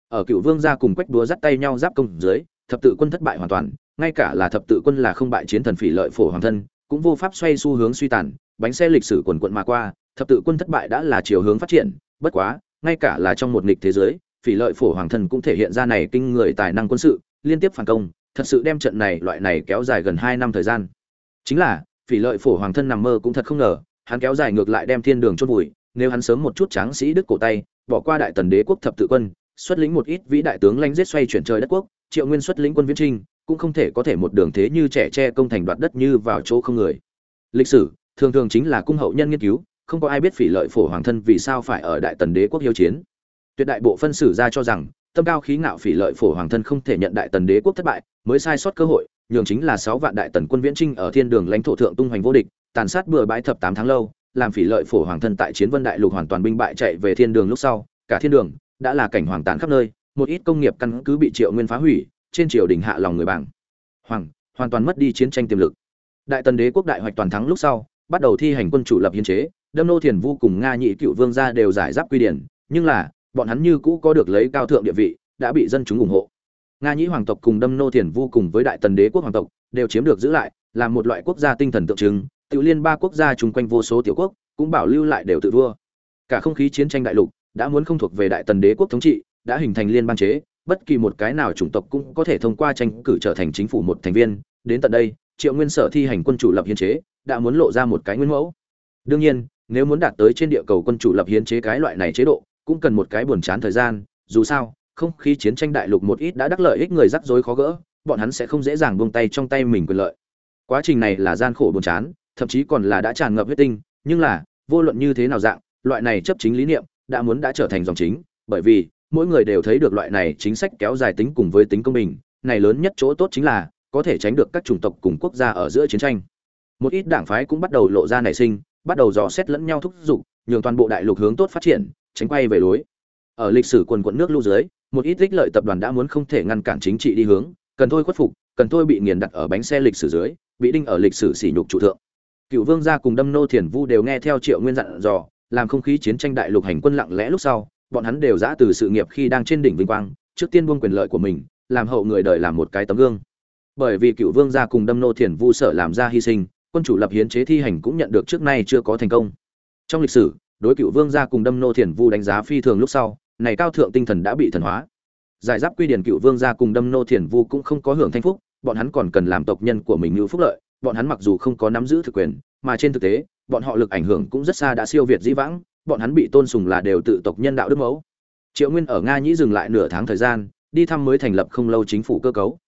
Ở cựu vương gia cùng quách đúa dắt tay nhau giáp công dưới, thập tự quân thất bại hoàn toàn, ngay cả là thập tự quân là không bại chiến thần phỉ lợi phổ hoàng thân, cũng vô pháp xoay xu hướng suy tàn, bánh xe lịch sử quần quận mà qua, thập tự quân thất bại đã là chiều hướng phát triển, bất quá, ngay cả là trong một nghịch thế giới, phỉ lợi phổ hoàng thân cũng thể hiện ra này kinh người tài năng quân sự, liên tiếp phản công, thật sự đem trận này, loại này kéo dài gần hai năm thời gian. Chính là, phỉ lợi phổ hoàng thân nằm mơ cũng thật không ngờ, hắn kéo dài ngược lại đem thiên đường chôn vùi, nếu hắn sớm một chút tráng sĩ đứt cổ tay bỏ qua đại tần đế quốc thập tự quân, xuất lĩnh một ít vĩ đại tướng lãnh giết xoay chuyển trời đất quốc, triệu nguyên xuất lĩnh quân viễn trinh, cũng không thể có thể một đường thế như trẻ tre công thành đoạt đất như vào chỗ không người. Lịch sử, thường thường chính là cung hậu nhân nghiên cứu, không có ai biết phỉ lợi phổ hoàng thân vì sao phải ở đại tần đế quốc hiếu chiến. Tuyệt đại bộ phân sử ra cho rằng, tâm cao khí ngạo phỉ lợi phổ hoàng thân không thể nhận đại tần đế quốc thất bại, mới sai sót cơ hội, nhường chính là sáu vạn đại tần quân viễn trinh ở thiên đường lãnh thổ thượng tung hoành vô địch, tàn sát bừa bãi thập tám tháng lâu làm phỉ lợi phổ hoàng thân tại chiến vân đại lục hoàn toàn binh bại chạy về thiên đường lúc sau, cả thiên đường đã là cảnh hoàng tàn khắp nơi, một ít công nghiệp căn cứ bị triệu nguyên phá hủy, trên triều đình hạ lòng người bảng hoàng, hoàn toàn mất đi chiến tranh tiềm lực. Đại tần đế quốc đại hoạch toàn thắng lúc sau, bắt đầu thi hành quân chủ lập hiến chế, đâm nô thiền vu cùng nga nhị cựu vương gia đều giải giáp quy điển, nhưng là, bọn hắn như cũ có được lấy cao thượng địa vị, đã bị dân chúng ủng hộ. Nga nhĩ hoàng tộc cùng đâm nô thiền vu cùng với đại tần đế quốc hoàng tộc, đều chiếm được giữ lại làm một loại quốc gia tinh thần tượng trưng tự liên ba quốc gia chung quanh vô số tiểu quốc, cũng bảo lưu lại đều tự vua. Cả không khí chiến tranh đại lục đã muốn không thuộc về đại tần đế quốc thống trị, đã hình thành liên bang chế, bất kỳ một cái nào chủng tộc cũng có thể thông qua tranh cử trở thành chính phủ một thành viên. Đến tận đây, triệu nguyên sở thi hành quân chủ lập hiến chế, đã muốn lộ ra một cái nguyên mẫu. Đương nhiên, nếu muốn đạt tới trên địa cầu quân chủ lập hiến chế cái loại này chế độ, cũng cần một cái buồn chán thời gian. Dù sao, không khí chiến tranh đại lục một ít đã đắc lợi ích người rắc rối khó gỡ, bọn hắn sẽ không dễ dàng buông tay trong tay mình quyền lợi. Quá trình này là gian khổ buồn chán thậm chí còn là đã tràn ngập huyết tinh, nhưng là, vô luận như thế nào dạng, loại này chấp chính lý niệm đã muốn đã trở thành dòng chính, bởi vì, mỗi người đều thấy được loại này chính sách kéo dài tính cùng với tính công bình, này lớn nhất chỗ tốt chính là, có thể tránh được các chủng tộc cùng quốc gia ở giữa chiến tranh. Một ít đảng phái cũng bắt đầu lộ ra nảy sinh, bắt đầu dò xét lẫn nhau thúc giục, nhường toàn bộ đại lục hướng tốt phát triển, tránh quay về lối. Ở lịch sử quần quận nước lưu dưới, một ít ích lợi tập đoàn đã muốn không thể ngăn cản chính trị đi hướng, cần thôi khuất phục, cần thôi bị nghiền đặt ở bánh xe lịch sử dưới, bị đinh ở lịch sử sỉ nhục trụ thượng cựu vương gia cùng đâm nô thiền vu đều nghe theo triệu nguyên dặn dò, làm không khí chiến tranh đại lục hành quân lặng lẽ lúc sau, bọn hắn đều giã từ sự nghiệp khi đang trên đỉnh vinh quang, trước tiên buông quyền lợi của mình, làm hậu người đời làm một cái tấm gương. Bởi vì cựu vương gia cùng đâm nô thiền vu sở làm ra hy sinh, quân chủ lập hiến chế thi hành cũng nhận được trước nay chưa có thành công. Trong lịch sử, đối cựu vương gia cùng đâm nô thiền vu đánh giá phi thường lúc sau, này cao thượng tinh thần đã bị thần hóa. Giải giáp quy điển cựu vương gia cùng đâm nô thiền vu cũng không có hưởng thanh phúc, bọn hắn còn cần làm tộc nhân của mình như phúc lợi bọn hắn mặc dù không có nắm giữ thực quyền, mà trên thực tế, bọn họ lực ảnh hưởng cũng rất xa đã siêu việt dĩ vãng, bọn hắn bị tôn sùng là đều tự tộc nhân đạo đức mẫu. Triệu nguyên ở nga nhĩ dừng lại nửa tháng thời gian, đi thăm mới thành lập không lâu chính phủ cơ cấu.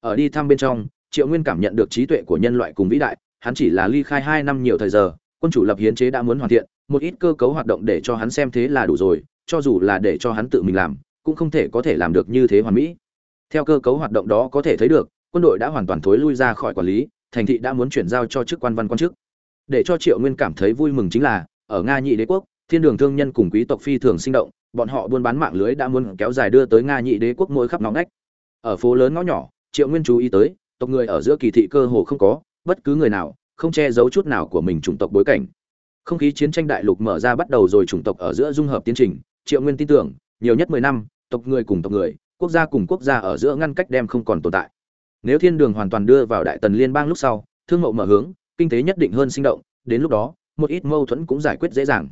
Ở đi thăm bên trong, triệu nguyên cảm nhận được trí tuệ của nhân loại cùng vĩ đại, hắn chỉ là ly khai hai năm nhiều thời giờ, quân chủ lập hiến chế đã muốn hoàn thiện, một ít cơ cấu hoạt động để cho hắn xem thế là đủ rồi, cho dù là để cho hắn tự mình làm, cũng không thể có thể làm được như thế hoàn mỹ. Theo cơ cấu hoạt động đó có thể thấy được, quân đội đã hoàn toàn thối lui ra khỏi quản lý thành thị đã muốn chuyển giao cho chức quan văn quan chức. Để cho triệu nguyên cảm thấy vui mừng chính là, ở nga nhị đế quốc, thiên đường thương nhân cùng quý tộc phi thường sinh động, bọn họ buôn bán mạng lưới đã muốn kéo dài đưa tới nga nhị đế quốc mỗi khắp nóng ngách. Ở phố lớn ngõ nhỏ, triệu nguyên chú ý tới, tộc người ở giữa kỳ thị cơ hồ không có, bất cứ người nào, không che giấu chút nào của mình chủng tộc bối cảnh. Không khí chiến tranh đại lục mở ra bắt đầu rồi chủng tộc ở giữa dung hợp tiến trình, triệu nguyên tin tưởng, nhiều nhất mười năm, tộc người cùng tộc người, quốc gia cùng quốc gia ở giữa ngăn cách đem không còn tồn tại nếu thiên đường hoàn toàn đưa vào đại tần liên bang lúc sau, thương mậu mở hướng, kinh tế nhất định hơn sinh động, đến lúc đó, một ít mâu thuẫn cũng giải quyết dễ dàng.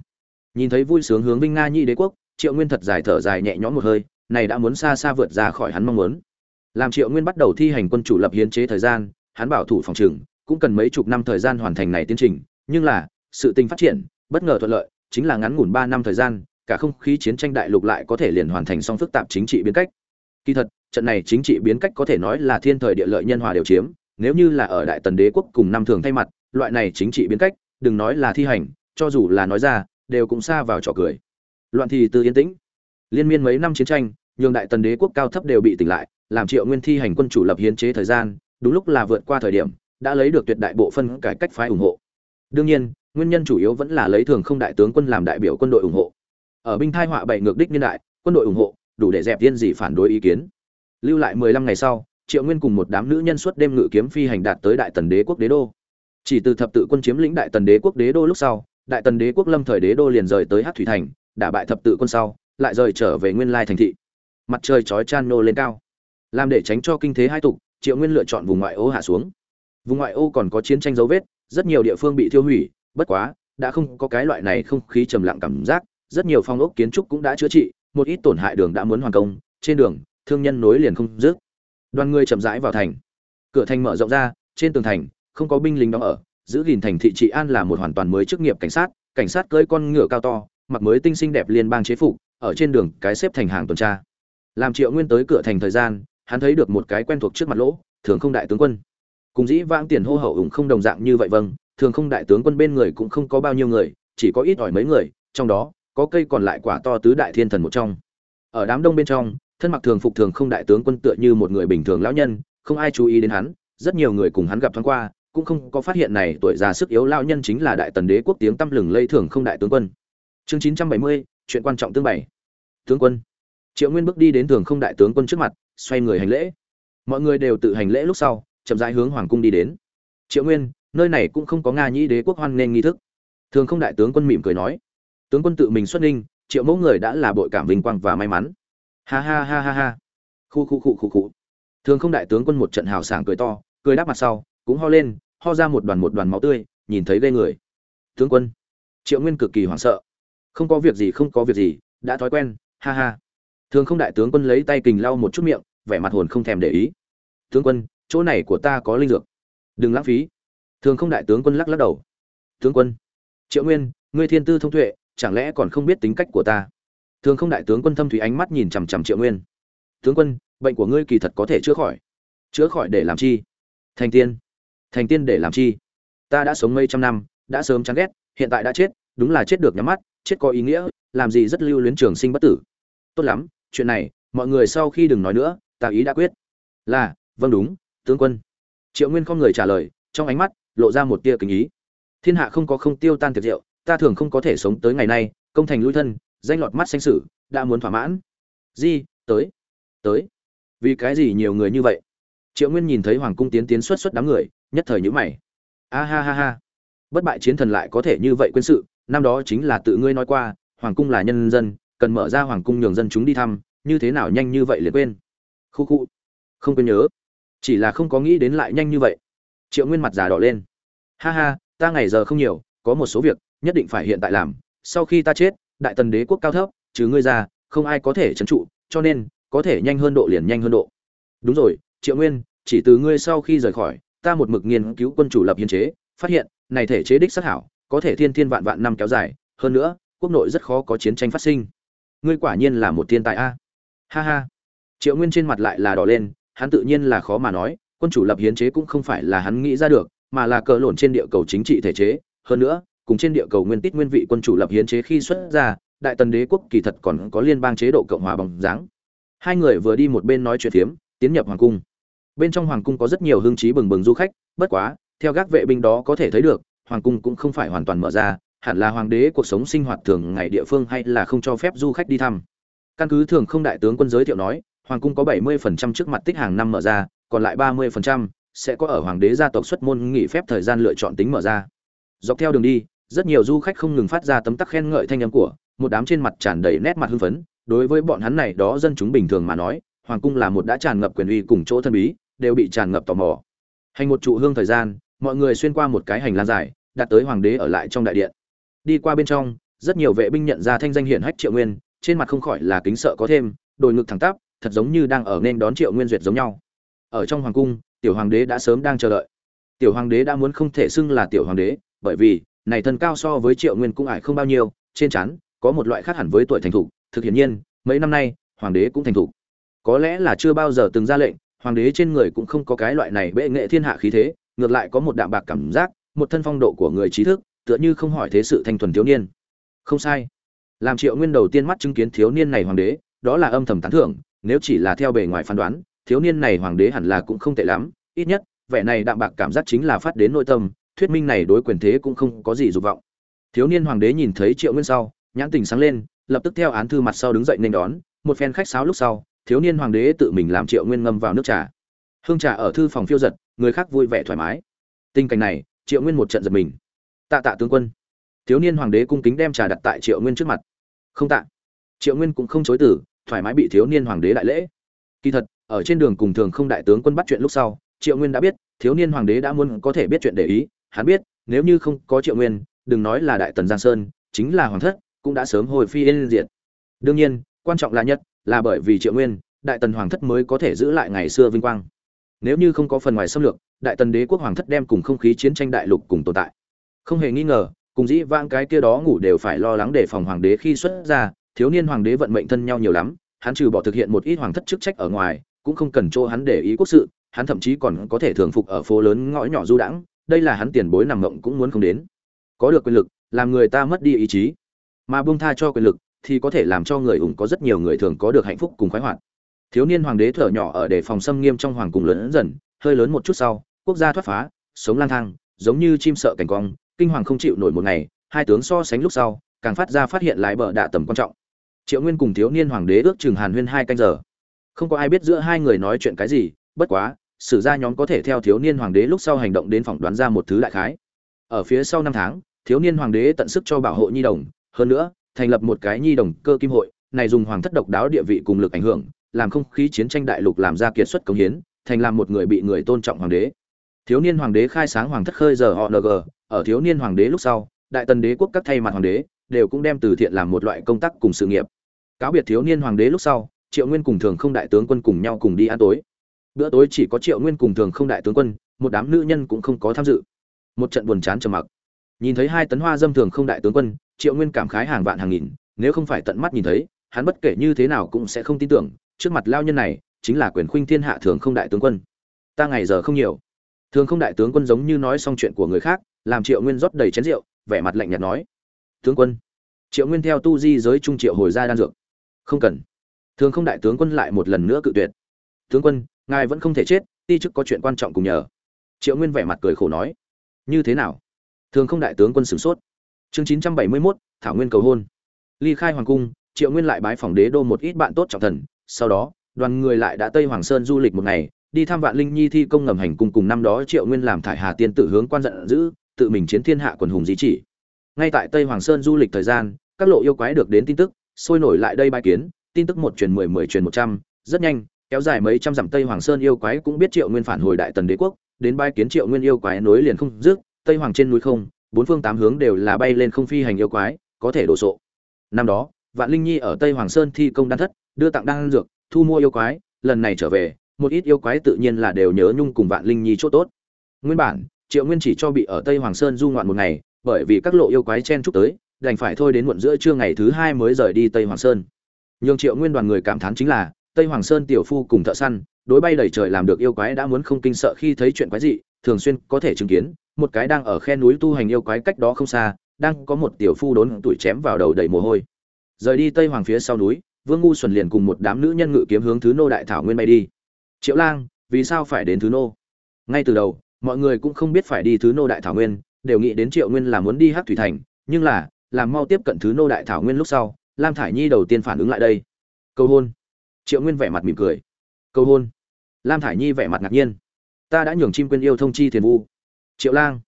Nhìn thấy vui sướng hướng vinh nga nhi đế quốc, triệu nguyên thật dài thở dài nhẹ nhõm một hơi, này đã muốn xa xa vượt ra khỏi hắn mong muốn. Làm triệu nguyên bắt đầu thi hành quân chủ lập hiến chế thời gian, hắn bảo thủ phòng trừng cũng cần mấy chục năm thời gian hoàn thành này tiến trình, nhưng là, sự tình phát triển, bất ngờ thuận lợi, chính là ngắn ngủn ba năm thời gian, cả không khí chiến tranh đại lục lại có thể liền hoàn thành xong phức tạp chính trị biến cách. Kỳ thật trận này chính trị biến cách có thể nói là thiên thời địa lợi nhân hòa đều chiếm, nếu như là ở đại tần đế quốc cùng năm thường thay mặt, loại này chính trị biến cách, đừng nói là thi hành, cho dù là nói ra, đều cũng xa vào trò cười. Loạn thì từ yên tĩnh. Liên miên mấy năm chiến tranh, nhường đại tần đế quốc cao thấp đều bị tỉnh lại, làm triệu nguyên thi hành quân chủ lập hiến chế thời gian, đúng lúc là vượt qua thời điểm, đã lấy được tuyệt đại bộ phân cải cách phái ủng hộ. Đương nhiên, nguyên nhân chủ yếu vẫn là lấy thường không đại tướng quân làm đại biểu quân đội ủng hộ. Ở binh thai họa bảy ngược đích niên đại, quân đội ủng hộ, đủ để dẹp tiên gì phản đối ý kiến lưu lại mười lăm ngày sau, triệu nguyên cùng một đám nữ nhân suốt đêm ngự kiếm phi hành đạt tới đại tần đế quốc đế đô. Chỉ từ thập tự quân chiếm lĩnh đại tần đế quốc đế đô lúc sau, đại tần đế quốc lâm thời đế đô liền rời tới hát thủy thành, đả bại thập tự quân sau, lại rời trở về nguyên lai thành thị. Mặt trời chói chan nô lên cao. Làm để tránh cho kinh thế hai tục, triệu nguyên lựa chọn vùng ngoại ô hạ xuống. Vùng ngoại ô còn có chiến tranh dấu vết, rất nhiều địa phương bị thiêu hủy, bất quá, đã không có cái loại này không khí trầm lặng cảm giác, rất nhiều phong ốc kiến trúc cũng đã chữa trị, một ít tổn hại đường đã muốn hoàn công, trên đường thương nhân nối liền không dứt. Đoàn người chậm rãi vào thành. Cửa thành mở rộng ra, trên tường thành, không có binh lính đóng ở, giữ gìn thành thị trị an là một hoàn toàn mới chức nghiệp cảnh sát cảnh sát cưỡi con ngựa cao to, mặc mới tinh xinh đẹp liên bang chế phục, ở trên đường cái xếp thành hàng tuần tra. Làm triệu nguyên tới cửa thành thời gian, hắn thấy được một cái quen thuộc trước mặt lỗ, thường không đại tướng quân. Cùng dĩ vãng tiền hô hậu ủng không đồng dạng như vậy vâng thường không đại tướng quân bên người cũng không có bao nhiêu người, chỉ có ít ỏi mấy người, trong đó, có cây còn lại quả to tứ đại thiên thần một trong. Ở đám đông bên trong thân mặc thường phục thường không đại tướng quân tựa như một người bình thường lão nhân, không ai chú ý đến hắn, rất nhiều người cùng hắn gặp thoáng qua, cũng không có phát hiện này tuổi già sức yếu lão nhân chính là đại tần đế quốc tiếng tăm lừng lây thường không đại tướng quân. Chương chín trăm bảy mươi, chuyện quan trọng tương bảy. Tướng quân. Triệu nguyên bước đi đến thường không đại tướng quân trước mặt, xoay người hành lễ. Mọi người đều tự hành lễ lúc sau, chậm rãi hướng hoàng cung đi đến. Triệu nguyên, nơi này cũng không có nga nhĩ đế quốc hoan nên nghi thức. Thường không đại tướng quân mỉm cười nói. Tướng quân tự mình xuất ninh triệu mẫu người đã là bội cảm vinh quang và may mắn ha ha ha ha ha. Khu khu khu khu khu. Thường không đại tướng quân một trận hào sảng cười to, cười đáp mặt sau, cũng ho lên, ho ra một đoàn một đoàn máu tươi, nhìn thấy ghê người. Tướng quân. Triệu nguyên cực kỳ hoảng sợ. Không có việc gì, không có việc gì, đã thói quen, ha ha. Thường không đại tướng quân lấy tay kình lau một chút miệng, vẻ mặt hồn không thèm để ý. Tướng quân, chỗ này của ta có linh dược. Đừng lãng phí. Thường không đại tướng quân lắc lắc đầu. Tướng quân. Triệu nguyên, ngươi thiên tư thông tuệ, chẳng lẽ còn không biết tính cách của ta? Thường không đại tướng quân thâm thủy ánh mắt nhìn chằm chằm triệu nguyên. Tướng quân, bệnh của ngươi kỳ thật có thể chữa khỏi. Chữa khỏi để làm chi? Thành tiên. Thành tiên để làm chi? Ta đã sống mấy trăm năm, đã sớm chán ghét, hiện tại đã chết, đúng là chết được nhắm mắt, chết có ý nghĩa, làm gì rất lưu luyến trường sinh bất tử. Tốt lắm, chuyện này, mọi người sau khi đừng nói nữa, ta ý đã quyết. Là vâng đúng, tướng quân. Triệu nguyên không người trả lời, trong ánh mắt lộ ra một tia kính ý. Thiên hạ không có không tiêu tan tiệc rượu ta thường không có thể sống tới ngày nay, công thành lui thân danh lọt mắt xanh sử, đã muốn thỏa mãn. Di, tới tới. Vì cái gì nhiều người như vậy? Triệu nguyên nhìn thấy hoàng cung tiến tiến xuất xuất đám người, nhất thời nhữ mày. A ha ha ha. Bất bại chiến thần lại có thể như vậy quân sự, năm đó chính là tự ngươi nói qua, hoàng cung là nhân dân, cần mở ra hoàng cung nhường dân chúng đi thăm, như thế nào nhanh như vậy liền quên. Khu khu. Không quên nhớ. Chỉ là không có nghĩ đến lại nhanh như vậy. Triệu nguyên mặt già đỏ lên. Ha ha, ta ngày giờ không nhiều, có một số việc, nhất định phải hiện tại làm, sau khi ta chết đại tần đế quốc cao thấp, trừ ngươi ra, không ai có thể trấn trụ, cho nên, có thể nhanh hơn độ liền nhanh hơn độ. Đúng rồi, triệu nguyên, chỉ từ ngươi sau khi rời khỏi, ta một mực nghiên cứu quân chủ lập hiến chế, phát hiện, này thể chế đích sắc hảo, có thể thiên thiên vạn vạn năm kéo dài, hơn nữa, quốc nội rất khó có chiến tranh phát sinh. Ngươi quả nhiên là một thiên tài a. Ha ha. Triệu nguyên trên mặt lại là đỏ lên, hắn tự nhiên là khó mà nói, quân chủ lập hiến chế cũng không phải là hắn nghĩ ra được, mà là cờ lộn trên địa cầu chính trị thể chế, hơn nữa cùng trên địa cầu nguyên tít nguyên vị quân chủ lập hiến chế khi xuất ra, đại tần đế quốc kỳ thật còn có liên bang chế độ cộng hòa bằng dáng. Hai người vừa đi một bên nói chuyện phiếm, tiến nhập hoàng cung. Bên trong hoàng cung có rất nhiều hương trí bừng bừng du khách, bất quá, theo các vệ binh đó có thể thấy được, hoàng cung cũng không phải hoàn toàn mở ra, hẳn là hoàng đế cuộc sống sinh hoạt thường ngày địa phương hay là không cho phép du khách đi thăm. Căn cứ thường không đại tướng quân giới thiệu nói, hoàng cung có 70% trước mặt tích hàng năm mở ra, còn lại 30% sẽ có ở hoàng đế gia tộc xuất môn nghỉ phép thời gian lựa chọn tính mở ra. Dọc theo đường đi rất nhiều du khách không ngừng phát ra tấm tắc khen ngợi thanh âm của, một đám trên mặt tràn đầy nét mặt hưng phấn. Đối với bọn hắn này, đó dân chúng bình thường mà nói, hoàng cung là một đã tràn ngập quyền uy cùng chỗ thân bí, đều bị tràn ngập tò mò. Hành một trụ hương thời gian, mọi người xuyên qua một cái hành lang dài đạt tới hoàng đế ở lại trong đại điện. Đi qua bên trong, rất nhiều vệ binh nhận ra thanh danh hiển hách triệu nguyên, trên mặt không khỏi là kính sợ có thêm, đồi ngực thẳng tắp, thật giống như đang ở nên đón triệu nguyên duyệt giống nhau. Ở trong hoàng cung, tiểu hoàng đế đã sớm đang chờ đợi. Tiểu hoàng đế đã muốn không thể xưng là tiểu hoàng đế, bởi vì này thân cao so với triệu nguyên cũng ải không bao nhiêu, trên chắn có một loại khác hẳn với tuổi thành thục, thực hiện nhiên, mấy năm nay, hoàng đế cũng thành thục. Có lẽ là chưa bao giờ từng ra lệnh, hoàng đế trên người cũng không có cái loại này bệ nghệ thiên hạ khí thế, ngược lại có một đạm bạc cảm giác, một thân phong độ của người trí thức, tựa như không hỏi thế sự thanh thuần thiếu niên. Không sai. Làm triệu nguyên đầu tiên mắt chứng kiến thiếu niên này hoàng đế, đó là âm thầm tán thưởng, nếu chỉ là theo bề ngoài phán đoán, thiếu niên này hoàng đế hẳn là cũng không tệ lắm, ít nhất, vẻ này đạm bạc cảm giác chính là phát đến nội tâm thuyết minh này đối quyền thế cũng không có gì dục vọng. Thiếu niên hoàng đế nhìn thấy triệu nguyên sau, nhãn tình sáng lên, lập tức theo án thư mặt sau đứng dậy nên đón, một phen khách sáo lúc sau, thiếu niên hoàng đế tự mình làm triệu nguyên ngâm vào nước trà. Hương trà ở thư phòng phiêu giật, người khác vui vẻ thoải mái. Tình cảnh này, triệu nguyên một trận giật mình. Tạ tạ tướng quân. Thiếu niên hoàng đế cung kính đem trà đặt tại triệu nguyên trước mặt. Không tạ. Triệu nguyên cũng không chối từ, thoải mái bị thiếu niên hoàng đế đại lễ. Kỳ thật, ở trên đường cùng thường không đại tướng quân bắt chuyện lúc sau, triệu nguyên đã biết, thiếu niên hoàng đế đã muốn có thể biết chuyện để ý hắn biết, nếu như không có triệu nguyên, đừng nói là đại tần giang sơn, chính là hoàng thất, cũng đã sớm hồi phi yên diệt. Đương nhiên, quan trọng là nhất, là bởi vì triệu nguyên, đại tần hoàng thất mới có thể giữ lại ngày xưa vinh quang. Nếu như không có phần ngoài xâm lược, đại tần đế quốc hoàng thất đem cùng không khí chiến tranh đại lục cùng tồn tại. Không hề nghi ngờ, cùng dĩ vãng cái kia đó ngủ đều phải lo lắng để phòng hoàng đế khi xuất ra, thiếu niên hoàng đế vận mệnh thân nhau nhiều lắm, hắn trừ bỏ thực hiện một ít hoàng thất chức trách ở ngoài, cũng không cần cho hắn để ý quốc sự, hắn thậm chí còn có thể thường phục ở phố lớn ngõ nhỏ du đãng đây là hắn tiền bối nằm ngộng cũng muốn không đến. Có được quyền lực, làm người ta mất đi ý chí. Mà buông tha cho quyền lực, thì có thể làm cho người ủng có rất nhiều người thường có được hạnh phúc cùng khoái hoạt. Thiếu niên hoàng đế thở nhỏ ở để phòng xâm nghiêm trong hoàng cung lớn dần, hơi lớn một chút sau, quốc gia thoát phá, sống lang thang, giống như chim sợ cảnh cong, kinh hoàng không chịu nổi một ngày, hai tướng so sánh lúc sau, càng phát ra phát hiện lại bờ đạ tầm quan trọng. Triệu nguyên cùng thiếu niên hoàng đế ước chừng hàn huyên hai canh giờ. Không có ai biết giữa hai người nói chuyện cái gì, bất quá sử gia nhóm có thể theo thiếu niên hoàng đế lúc sau hành động đến phỏng đoán ra một thứ đại khái. Ở phía sau năm tháng, thiếu niên hoàng đế tận sức cho bảo hộ nhi đồng, hơn nữa, thành lập một cái nhi đồng cơ kim hội, này dùng hoàng thất độc đáo địa vị cùng lực ảnh hưởng, làm không khí chiến tranh đại lục làm ra kiệt xuất công hiến, thành làm một người bị người tôn trọng hoàng đế. Thiếu niên hoàng đế khai sáng hoàng thất khơi giờ họ ng ở thiếu niên hoàng đế lúc sau, đại tần đế quốc các thay mặt hoàng đế đều cũng đem từ thiện làm một loại công tác cùng sự nghiệp. Cáo biệt thiếu niên hoàng đế lúc sau, triệu nguyên cùng thường không đại tướng quân cùng nhau cùng đi ăn tối bữa tối chỉ có triệu nguyên cùng thường không đại tướng quân, một đám nữ nhân cũng không có tham dự. Một trận buồn chán trầm mặc. Nhìn thấy hai tấn hoa dâm thường không đại tướng quân, triệu nguyên cảm khái hàng vạn hàng nghìn, nếu không phải tận mắt nhìn thấy, hắn bất kể như thế nào cũng sẽ không tin tưởng, trước mặt lao nhân này chính là quyền khuynh thiên hạ thường không đại tướng quân. Ta ngày giờ không nhiều. Thường không đại tướng quân giống như nói xong chuyện của người khác, làm triệu nguyên rót đầy chén rượu, vẻ mặt lạnh nhạt nói. Tướng quân. Triệu nguyên theo tu di giới trung triệu hồi ra đan dược. Không cần. Thường không đại tướng quân lại một lần nữa cự tuyệt. Tướng quân ngài vẫn không thể chết, ti chức có chuyện quan trọng cùng nhờ. Triệu nguyên vẻ mặt cười khổ nói. Như thế nào? Thường không đại tướng quân sửng sốt. Chương chín trăm bảy mươi mốt, thảo nguyên cầu hôn. Ly khai hoàng cung, triệu nguyên lại bái phòng đế đô một ít bạn tốt trọng thần. Sau đó, đoàn người lại đã tây hoàng sơn du lịch một ngày, đi thăm vạn linh nhi thi công ngầm hành cung cùng năm đó triệu nguyên làm thải hà tiên tử hướng quan giận giữ, tự mình chiến thiên hạ quần hùng di chỉ. Ngay tại tây hoàng sơn du lịch thời gian, các lộ yêu quái được đến tin tức, sôi nổi lại đây bãi kiến, tin tức một truyền mười mười truyền một trăm, rất nhanh kéo dài mấy trăm dặm tây hoàng sơn yêu quái cũng biết triệu nguyên phản hồi đại tần đế quốc, đến bay kiến triệu nguyên yêu quái nối liền không dứt, tây hoàng trên núi không, bốn phương tám hướng đều là bay lên không phi hành yêu quái, có thể đổ sộ. Năm đó, vạn linh nhi ở tây hoàng sơn thi công đan thất, đưa tặng đan dược, thu mua yêu quái, lần này trở về, một ít yêu quái tự nhiên là đều nhớ nhung cùng vạn linh nhi chỗ tốt. Nguyên bản, triệu nguyên chỉ cho bị ở tây hoàng sơn du ngoạn một ngày, bởi vì các lộ yêu quái chen chúc tới, đành phải thôi đến muộn giữa trưa ngày thứ hai mới rời đi tây hoàng sơn. Nhường triệu nguyên đoàn người cảm thán chính là tây hoàng sơn tiểu phu cùng thợ săn, đối bay đầy trời làm được yêu quái đã muốn không kinh sợ khi thấy chuyện quái dị, thường xuyên có thể chứng kiến, một cái đang ở khe núi tu hành yêu quái cách đó không xa, đang có một tiểu phu đốn tuổi chém vào đầu đầy mồ hôi. Rời đi tây hoàng phía sau núi, vương ngu xuẩn liền cùng một đám nữ nhân ngự kiếm hướng thứ nô đại thảo nguyên bay đi. Triệu lang, vì sao phải đến thứ nô? Ngay từ đầu, mọi người cũng không biết phải đi thứ nô đại thảo nguyên, đều nghĩ đến triệu nguyên là muốn đi hát thủy thành, nhưng là, làm mau tiếp cận thứ nô đại thảo nguyên lúc sau, lam thải nhi đầu tiên phản ứng lại đây. Câu hôn triệu nguyên vẻ mặt mỉm cười. Cầu hôn. Lam thải nhi vẻ mặt ngạc nhiên. Ta đã nhường chim quên yêu thông chi thiền vu. Triệu lang.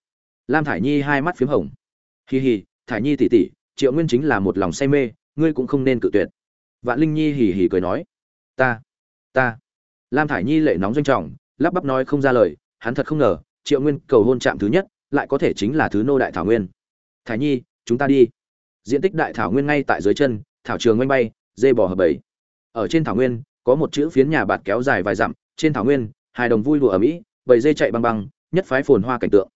Lam thải nhi hai mắt p h í m hồng. Hì hì thải nhi tỉ tỉ, triệu nguyên chính là một lòng say mê, ngươi cũng không nên cự tuyệt. Vạn linh nhi hì hì cười nói. Ta ta. Lam thải nhi lệ nóng doanh trọng, lắp bắp nói không ra lời, hắn thật không ngờ, triệu nguyên cầu hôn trạm thứ nhất, lại có thể chính là thứ nô đại thảo nguyên. Thải nhi, chúng ta đi. Diện tích đại thảo nguyên ngay tại dưới chân, thảo trường oanh bay, dê bò hợp bảy ở trên thảo nguyên, có một chữ phiến nhà bạt kéo dài vài dặm, trên thảo nguyên, hai đồng vui đùa ở mỹ, bầy dê chạy băng băng, nhất phái phồn hoa cảnh tượng.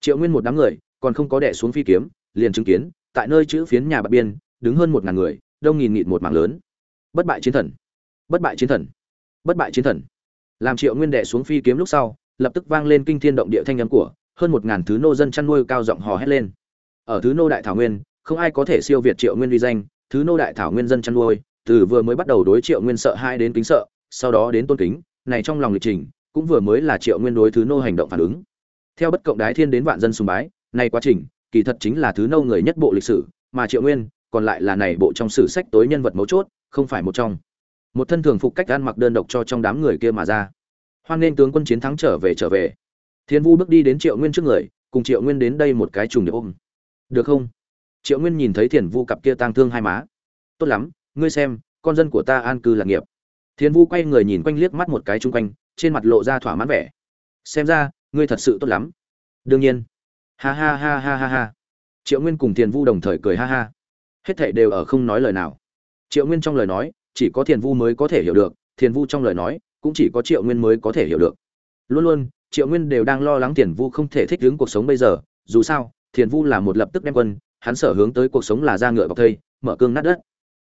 Triệu nguyên một đám người, còn không có đẻ xuống phi kiếm, liền chứng kiến, tại nơi chữ phiến nhà bạt biên, đứng hơn một ngàn người, đông nghìn nghịt một mảng lớn. Bất bại chiến thần. Bất bại chiến thần. Bất bại chiến thần. Làm triệu nguyên đẻ xuống phi kiếm lúc sau, lập tức vang lên kinh thiên động địa thanh âm của, hơn một ngàn thứ nô dân chăn nuôi cao giọng hò hét lên. Ở thứ nô đại thảo nguyên, không ai có thể siêu việt triệu nguyên uy danh, thứ nô đại thảo nguyên dân chăn nuôi từ vừa mới bắt đầu đối triệu nguyên sợ hai đến kính sợ, sau đó đến tôn kính, này trong lòng lịch trình, cũng vừa mới là triệu nguyên đối thứ nô hành động phản ứng. Theo bất cộng đái thiên đến vạn dân sùng bái, này quá trình, kỳ thật chính là thứ nô người nhất bộ lịch sử, mà triệu nguyên, còn lại là này bộ trong sử sách tối nhân vật mấu chốt, không phải một trong. Một thân thường phục cách ăn mặc đơn độc cho trong đám người kia mà ra. Hoan nên tướng quân chiến thắng trở về trở về. Thiên vu bước đi đến triệu nguyên trước người, cùng triệu nguyên đến đây một cái trùng để ôm. Được không? Triệu nguyên nhìn thấy thiền vu cặp kia tang thương hai má. Tốt lắm ngươi xem, con dân của ta an cư lạc nghiệp. Thiên vu quay người nhìn quanh liếc mắt một cái chung quanh, trên mặt lộ ra thỏa mãn vẻ. Xem ra, ngươi thật sự tốt lắm. Đương nhiên. Ha ha ha ha ha ha. Triệu nguyên cùng thiền vu đồng thời cười ha ha. Hết thảy đều ở không nói lời nào. Triệu nguyên trong lời nói, chỉ có thiền vu mới có thể hiểu được, thiền vu trong lời nói, cũng chỉ có triệu nguyên mới có thể hiểu được. Luôn luôn, triệu nguyên đều đang lo lắng thiền vu không thể thích ứng cuộc sống bây giờ, dù sao, thiền vu là một lập tức đem quân, hắn sở hướng tới cuộc sống là ra ngựa bọc thây, mở cương nát đất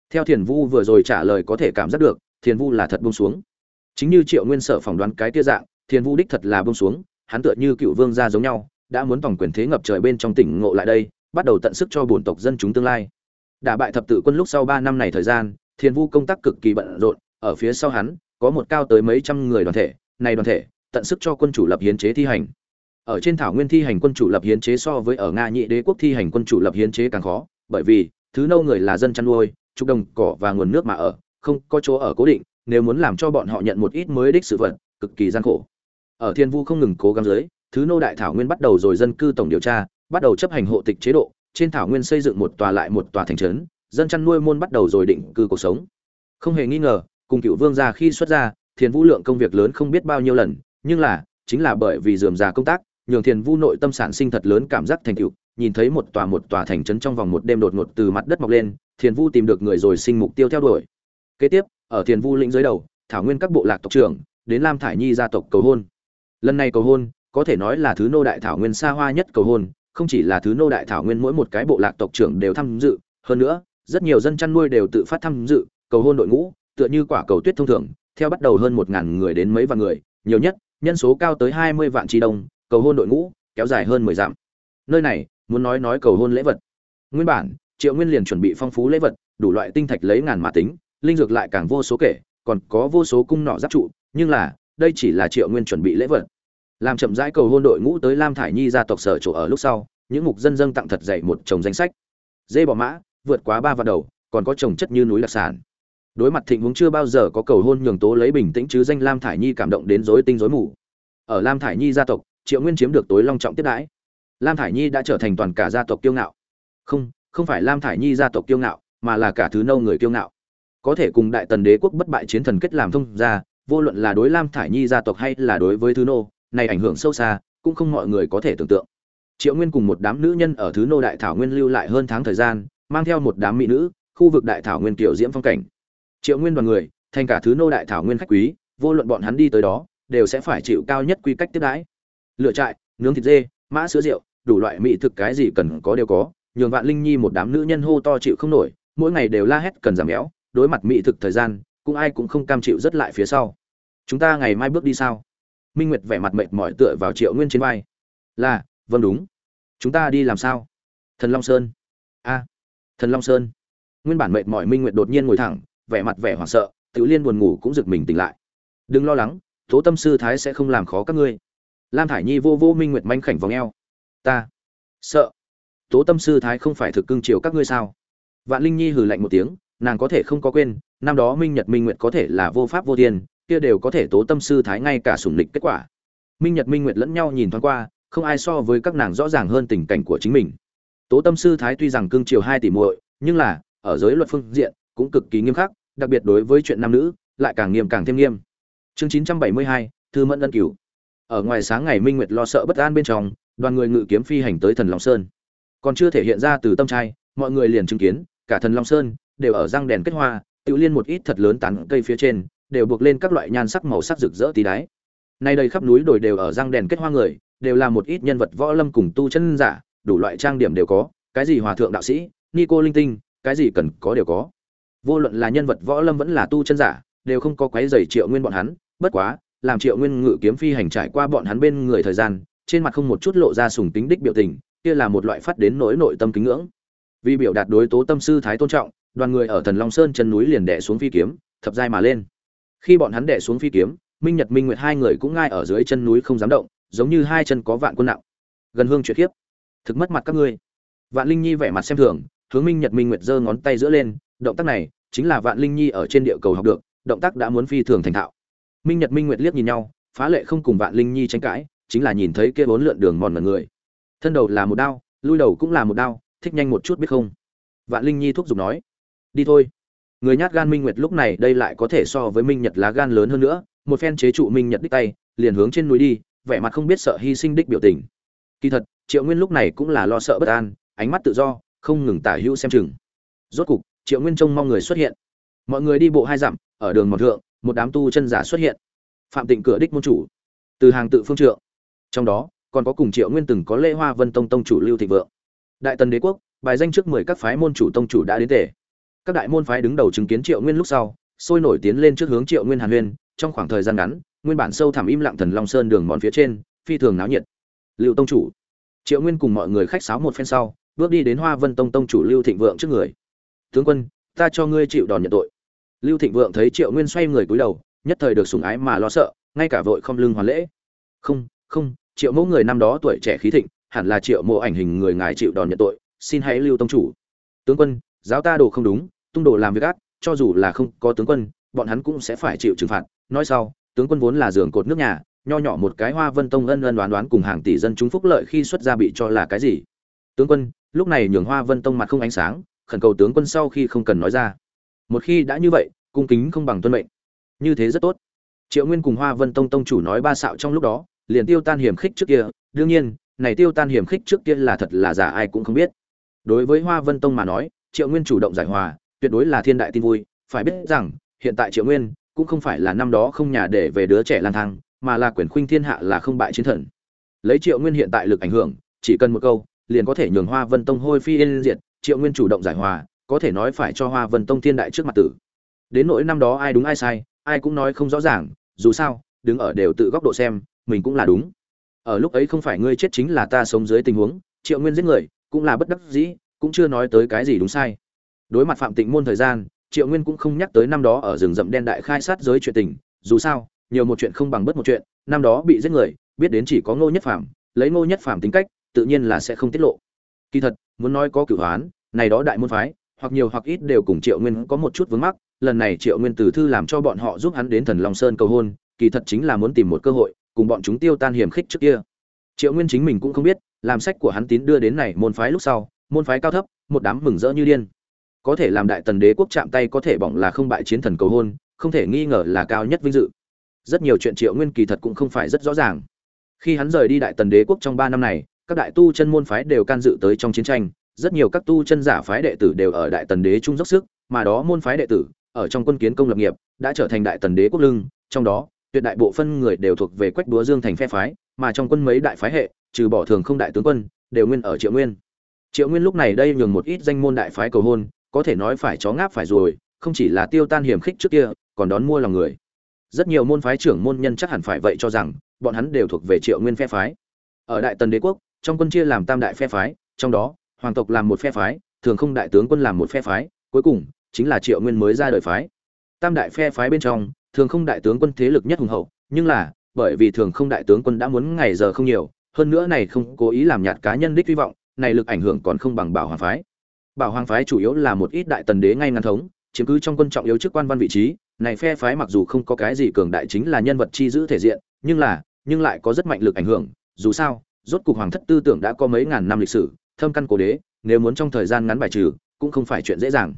theo thiền vu vừa rồi trả lời có thể cảm giác được, thiền vu là thật bông xuống. Chính như triệu nguyên sở phỏng đoán cái tia dạng, thiền vu đích thật là bông xuống, hắn tựa như cựu vương gia giống nhau, đã muốn tổng quyền thế ngập trời bên trong tỉnh ngộ lại đây, bắt đầu tận sức cho bổn tộc dân chúng tương lai. Đả bại thập tự quân lúc sau ba năm này thời gian, thiền vu công tác cực kỳ bận rộn, ở phía sau hắn, có một cao tới mấy trăm người đoàn thể, này đoàn thể, tận sức cho quân chủ lập hiến chế thi hành. Ở trên thảo nguyên thi hành quân chủ lập hiến chế so với ở nga nhị đế quốc thi hành quân chủ lập hiến chế càng khó, bởi vì, thứ nâu người là dân chăn nuôi trục đồng cỏ và nguồn nước mà ở, không có chỗ ở cố định, nếu muốn làm cho bọn họ nhận một ít mới đích sự vật, cực kỳ gian khổ. Ở thiên vu không ngừng cố gắng dưới, thứ nô đại thảo nguyên bắt đầu rồi dân cư tổng điều tra, bắt đầu chấp hành hộ tịch chế độ, trên thảo nguyên xây dựng một tòa lại một tòa thành trấn, dân chăn nuôi môn bắt đầu rồi định cư cuộc sống. Không hề nghi ngờ, cùng cựu vương gia khi xuất ra, thiên vũ lượng công việc lớn không biết bao nhiêu lần, nhưng là, chính là bởi vì dườm già công tác, nhường thiên vũ nội tâm sản sinh thật lớn cảm giác thành cựu nhìn thấy một tòa một tòa thành trấn trong vòng một đêm đột ngột từ mặt đất mọc lên, thiền vu tìm được người rồi sinh mục tiêu theo đuổi. Kế tiếp, ở thiền vu lĩnh dưới đầu, thảo nguyên các bộ lạc tộc trưởng, đến lam thải nhi gia tộc cầu hôn. Lần này cầu hôn, có thể nói là thứ nô đại thảo nguyên xa hoa nhất cầu hôn, không chỉ là thứ nô đại thảo nguyên mỗi một cái bộ lạc tộc trưởng đều tham dự, hơn nữa, rất nhiều dân chăn nuôi đều tự phát tham dự, cầu hôn đội ngũ, tựa như quả cầu tuyết thông thường, theo bắt đầu hơn một ngàn người đến mấy vạn người, nhiều nhất, nhân số cao tới hai mươi vạn chi đông, cầu hôn đội ngũ, kéo dài hơn mười dặm. Nơi này muốn nói nói cầu hôn lễ vật. Nguyên bản, triệu nguyên liền chuẩn bị phong phú lễ vật, đủ loại tinh thạch lấy ngàn mà tính, linh dược lại càng vô số kể, còn có vô số cung nọ giáp trụ, nhưng là, đây chỉ là triệu nguyên chuẩn bị lễ vật. Làm chậm rãi cầu hôn đội ngũ tới lam thải nhi gia tộc sở chỗ ở lúc sau, những mục dân dân tặng thật dạy một chồng danh sách. Dê bỏ mã, vượt quá ba vạn đầu, còn có trồng chất như núi đặc sản. Đối mặt thịnh huống chưa bao giờ có cầu hôn nhường tố lấy bình tĩnh chứ danh lam thải nhi cảm động đến rối tinh rối mù. Ở lam thải nhi gia tộc, triệu nguyên chiếm được tối long trọng tiếp đãi lam thải nhi đã trở thành toàn cả gia tộc kiêu ngạo. Không không phải lam thải nhi gia tộc kiêu ngạo, mà là cả thứ nâu người kiêu ngạo. Có thể cùng đại tần đế quốc bất bại chiến thần kết làm thông ra vô luận là đối lam thải nhi gia tộc hay là đối với thứ nô này ảnh hưởng sâu xa, cũng không mọi người có thể tưởng tượng. Triệu nguyên cùng một đám nữ nhân ở thứ nô đại thảo nguyên lưu lại hơn tháng thời gian, mang theo một đám mỹ nữ, khu vực đại thảo nguyên kiểu diễm phong cảnh. Triệu nguyên đoàn người, thành cả thứ nô đại thảo nguyên khách quý, vô luận bọn hắn đi tới đó, đều sẽ phải chịu cao nhất quy cách tiếp đãi. Lựa trại, nướng thịt dê, mã sữa rượu đủ loại mỹ thực cái gì cần có đều có, nhường vạn linh nhi một đám nữ nhân hô to chịu không nổi, mỗi ngày đều la hét cần giảm béo, đối mặt mỹ thực thời gian, cũng ai cũng không cam chịu rất lại phía sau. Chúng ta ngày mai bước đi sao? Minh nguyệt vẻ mặt mệt mỏi tựa vào triệu nguyên trên vai. Là vâng đúng. Chúng ta đi làm sao? Thần long sơn. A, thần long sơn. Nguyên bản mệt mỏi minh nguyệt đột nhiên ngồi thẳng, vẻ mặt vẻ hoảng sợ tự liên buồn ngủ cũng giật mình tỉnh lại. Đừng lo lắng, tố tâm sư thái sẽ không làm khó các ngươi. Lam thải nhi vô vô minh nguyệt manh khảnh vòng eo ta. Sợ. Tố tâm sư thái không phải thực cưng chiều các ngươi sao? Vạn linh nhi hừ lạnh một tiếng nàng có thể không có quên năm đó minh nhật minh nguyệt có thể là vô pháp vô thiên kia đều có thể tố tâm sư thái ngay cả sủng lịch kết quả. Minh nhật minh nguyệt lẫn nhau nhìn thoáng qua không ai so với các nàng rõ ràng hơn tình cảnh của chính mình. Tố tâm sư thái tuy rằng cương triều hai tỷ muội nhưng là ở giới luật phương diện cũng cực kỳ nghiêm khắc đặc biệt đối với chuyện nam nữ lại càng nghiêm càng thêm nghiêm. Chương 972, thư mẫn ân cửu. Ở ngoài sáng ngày minh nguyệt lo sợ bất an bên trong đoàn người ngự kiếm phi hành tới thần long sơn còn chưa thể hiện ra từ tâm trai mọi người liền chứng kiến cả thần long sơn đều ở răng đèn kết hoa tự liên một ít thật lớn tán cây phía trên đều buộc lên các loại nhan sắc màu sắc rực rỡ tí đáy nay đây khắp núi đồi đều ở răng đèn kết hoa người đều là một ít nhân vật võ lâm cùng tu chân giả đủ loại trang điểm đều có cái gì hòa thượng đạo sĩ ni cô linh tinh cái gì cần có đều có vô luận là nhân vật võ lâm vẫn là tu chân giả đều không có quái dày triệu nguyên bọn hắn bất quá làm triệu nguyên ngự kiếm phi hành trải qua bọn hắn bên người thời gian trên mặt không một chút lộ ra sùng tính đích biểu tình, kia là một loại phát đến nỗi nội tâm kính ngưỡng. Vì biểu đạt đối tố tâm sư thái tôn trọng, đoàn người ở thần long sơn chân núi liền đẻ xuống phi kiếm, thập giai mà lên. Khi bọn hắn đẻ xuống phi kiếm, minh nhật, minh nguyệt hai người cũng ngay ở dưới chân núi không dám động, giống như hai chân có vạn quân nặng. Gần hương chuyện khiếp. Thực mất mặt các ngươi. Vạn linh nhi vẻ mặt xem thường, hướng minh nhật, minh nguyệt giơ ngón tay giữa lên, động tác này chính là vạn linh nhi ở trên địa cầu học được, động tác đã muốn phi thường thành thạo. Minh nhật, minh nguyệt liếc nhìn nhau, phá lệ không cùng vạn linh nhi tranh cãi chính là nhìn thấy kia bốn lượn đường mòn mật người. Thân đầu là một đao, lui đầu cũng là một đao, thích nhanh một chút biết không? Vạn linh nhi thúc giục nói, đi thôi. Người nhát gan minh nguyệt lúc này đây lại có thể so với minh nhật lá gan lớn hơn nữa, một phen chế trụ minh nhật đích tay, liền hướng trên núi đi, vẻ mặt không biết sợ hy sinh đích biểu tình. Kỳ thật, triệu nguyên lúc này cũng là lo sợ bất an, ánh mắt tự do, không ngừng tả hữu xem chừng. Rốt cục, triệu nguyên trông mong người xuất hiện. Mọi người đi bộ hai dặm, ở đường mòn thượng, một đám tu chân giả xuất hiện. Phạm tịnh cửa đích môn chủ. Từ hàng tự phương trượng trong đó, còn có cùng triệu nguyên từng có lễ hoa vân tông tông chủ lưu thị vượng. Đại tần đế quốc, bài danh trước mười các phái môn chủ tông chủ đã đến tể các đại môn phái đứng đầu chứng kiến triệu nguyên lúc sau, sôi nổi tiến lên trước hướng triệu nguyên hàn huyên, trong khoảng thời gian ngắn, nguyên bản sâu thẳm im lặng thần long sơn đường mòn phía trên, phi thường náo nhiệt. Lưu tông chủ. Triệu nguyên cùng mọi người khách sáo một phen sau, bước đi đến hoa vân tông tông chủ lưu thịnh vượng trước người. Tướng quân, ta cho ngươi chịu đòn nhận tội. Lưu thịnh vượng thấy triệu nguyên xoay người cúi đầu, nhất thời được sủng ái mà lo sợ, ngay cả vội không lưng hoàn lễ. Không không triệu mẫu người năm đó tuổi trẻ khí thịnh, hẳn là triệu mộ ảnh hình người ngài chịu đòn nhận tội, xin hãy lưu tông chủ. Tướng quân, giáo ta đồ không đúng, tung đồ làm việc ác, cho dù là không có tướng quân, bọn hắn cũng sẽ phải chịu trừng phạt. Nói sau, tướng quân vốn là giường cột nước nhà, nho nhỏ một cái hoa vân tông ân ân đoán đoán cùng hàng tỷ dân chúng phúc lợi khi xuất ra bị cho là cái gì? Tướng quân, lúc này nhường hoa vân tông mặt không ánh sáng, khẩn cầu tướng quân sau khi không cần nói ra. Một khi đã như vậy, cung kính không bằng tuân mệnh. Như thế rất tốt. Triệu nguyên cùng hoa vân tông tông chủ nói ba xạo trong lúc đó liền tiêu tan hiểm khích trước kia, đương nhiên, này tiêu tan hiểm khích trước kia là thật là giả ai cũng không biết. Đối với hoa vân tông mà nói, triệu nguyên chủ động giải hòa, tuyệt đối là thiên đại tin vui, phải biết rằng, hiện tại triệu nguyên cũng không phải là năm đó không nhà để về đứa trẻ lang thang, mà là quyền khuynh thiên hạ là không bại chiến thần. Lấy triệu nguyên hiện tại lực ảnh hưởng, chỉ cần một câu, liền có thể nhường hoa vân tông hôi phi yên diệt, triệu nguyên chủ động giải hòa, có thể nói phải cho hoa vân tông thiên đại trước mặt tử. Đến nỗi năm đó ai đúng ai sai, ai cũng nói không rõ ràng, dù sao, đứng ở đều tự góc độ xem mình cũng là đúng. Ở lúc ấy không phải ngươi chết chính là ta sống dưới tình huống, triệu nguyên giết người, cũng là bất đắc dĩ, cũng chưa nói tới cái gì đúng sai. Đối mặt phạm tịnh môn thời gian, triệu nguyên cũng không nhắc tới năm đó ở rừng rậm đen đại khai sát giới chuyện tình, dù sao, nhiều một chuyện không bằng bất một chuyện, năm đó bị giết người, biết đến chỉ có ngô nhất phạm lấy ngô nhất phạm tính cách, tự nhiên là sẽ không tiết lộ. Kỳ thật, muốn nói có cửu hoán, này đó đại môn phái, hoặc nhiều hoặc ít đều cùng triệu nguyên có một chút vướng mắc, lần này triệu nguyên từ thư làm cho bọn họ giúp hắn đến thần long sơn cầu hôn, kỳ thật chính là muốn tìm một cơ hội cùng bọn chúng tiêu tan hiểm khích trước kia. Triệu nguyên chính mình cũng không biết, làm sách của hắn tín đưa đến này môn phái lúc sau, môn phái cao thấp, một đám mừng rỡ như điên. Có thể làm đại tần đế quốc chạm tay có thể bỏng là không bại chiến thần cầu hôn, không thể nghi ngờ là cao nhất vinh dự. Rất nhiều chuyện triệu nguyên kỳ thật cũng không phải rất rõ ràng. Khi hắn rời đi đại tần đế quốc trong ba năm này, các đại tu chân môn phái đều can dự tới trong chiến tranh, rất nhiều các tu chân giả phái đệ tử đều ở đại tần đế trung dốc sức, mà đó môn phái đệ tử, ở trong quân kiến công lập nghiệp, đã trở thành đại tần đế quốc lưng, trong đó tuyệt đại bộ phân người đều thuộc về quách đúa dương thành phe phái, mà trong quân mấy đại phái hệ, trừ bỏ thường không đại tướng quân, đều nguyên ở triệu nguyên. Triệu nguyên lúc này đây nhường một ít danh môn đại phái cầu hôn, có thể nói phải chó ngáp phải rồi không chỉ là tiêu tan hiểm khích trước kia, còn đón mua lòng người. Rất nhiều môn phái trưởng môn nhân chắc hẳn phải vậy cho rằng, bọn hắn đều thuộc về triệu nguyên phe phái. Ở đại tần đế quốc, trong quân chia làm tam đại phe phái, trong đó, hoàng tộc làm một phe phái, thường không đại tướng quân làm một phe phái, cuối cùng, chính là triệu nguyên mới ra đời phái. Tam đại phe phái bên trong thường không đại tướng quân thế lực nhất hùng hậu, nhưng là, bởi vì thường không đại tướng quân đã muốn ngày giờ không nhiều, hơn nữa này không cố ý làm nhạt cá nhân đích hy vọng, này lực ảnh hưởng còn không bằng bảo hoàng phái. Bảo hoàng phái chủ yếu là một ít đại tần đế ngay ngắn thống, chiếm cứ trong quân trọng yếu chức quan văn vị trí, này phe phái mặc dù không có cái gì cường đại chính là nhân vật chi giữ thể diện, nhưng là, nhưng lại có rất mạnh lực ảnh hưởng, dù sao, rốt cục hoàng thất tư tưởng đã có mấy ngàn năm lịch sử, thâm căn cố đế, nếu muốn trong thời gian ngắn bài trừ, cũng không phải chuyện dễ dàng.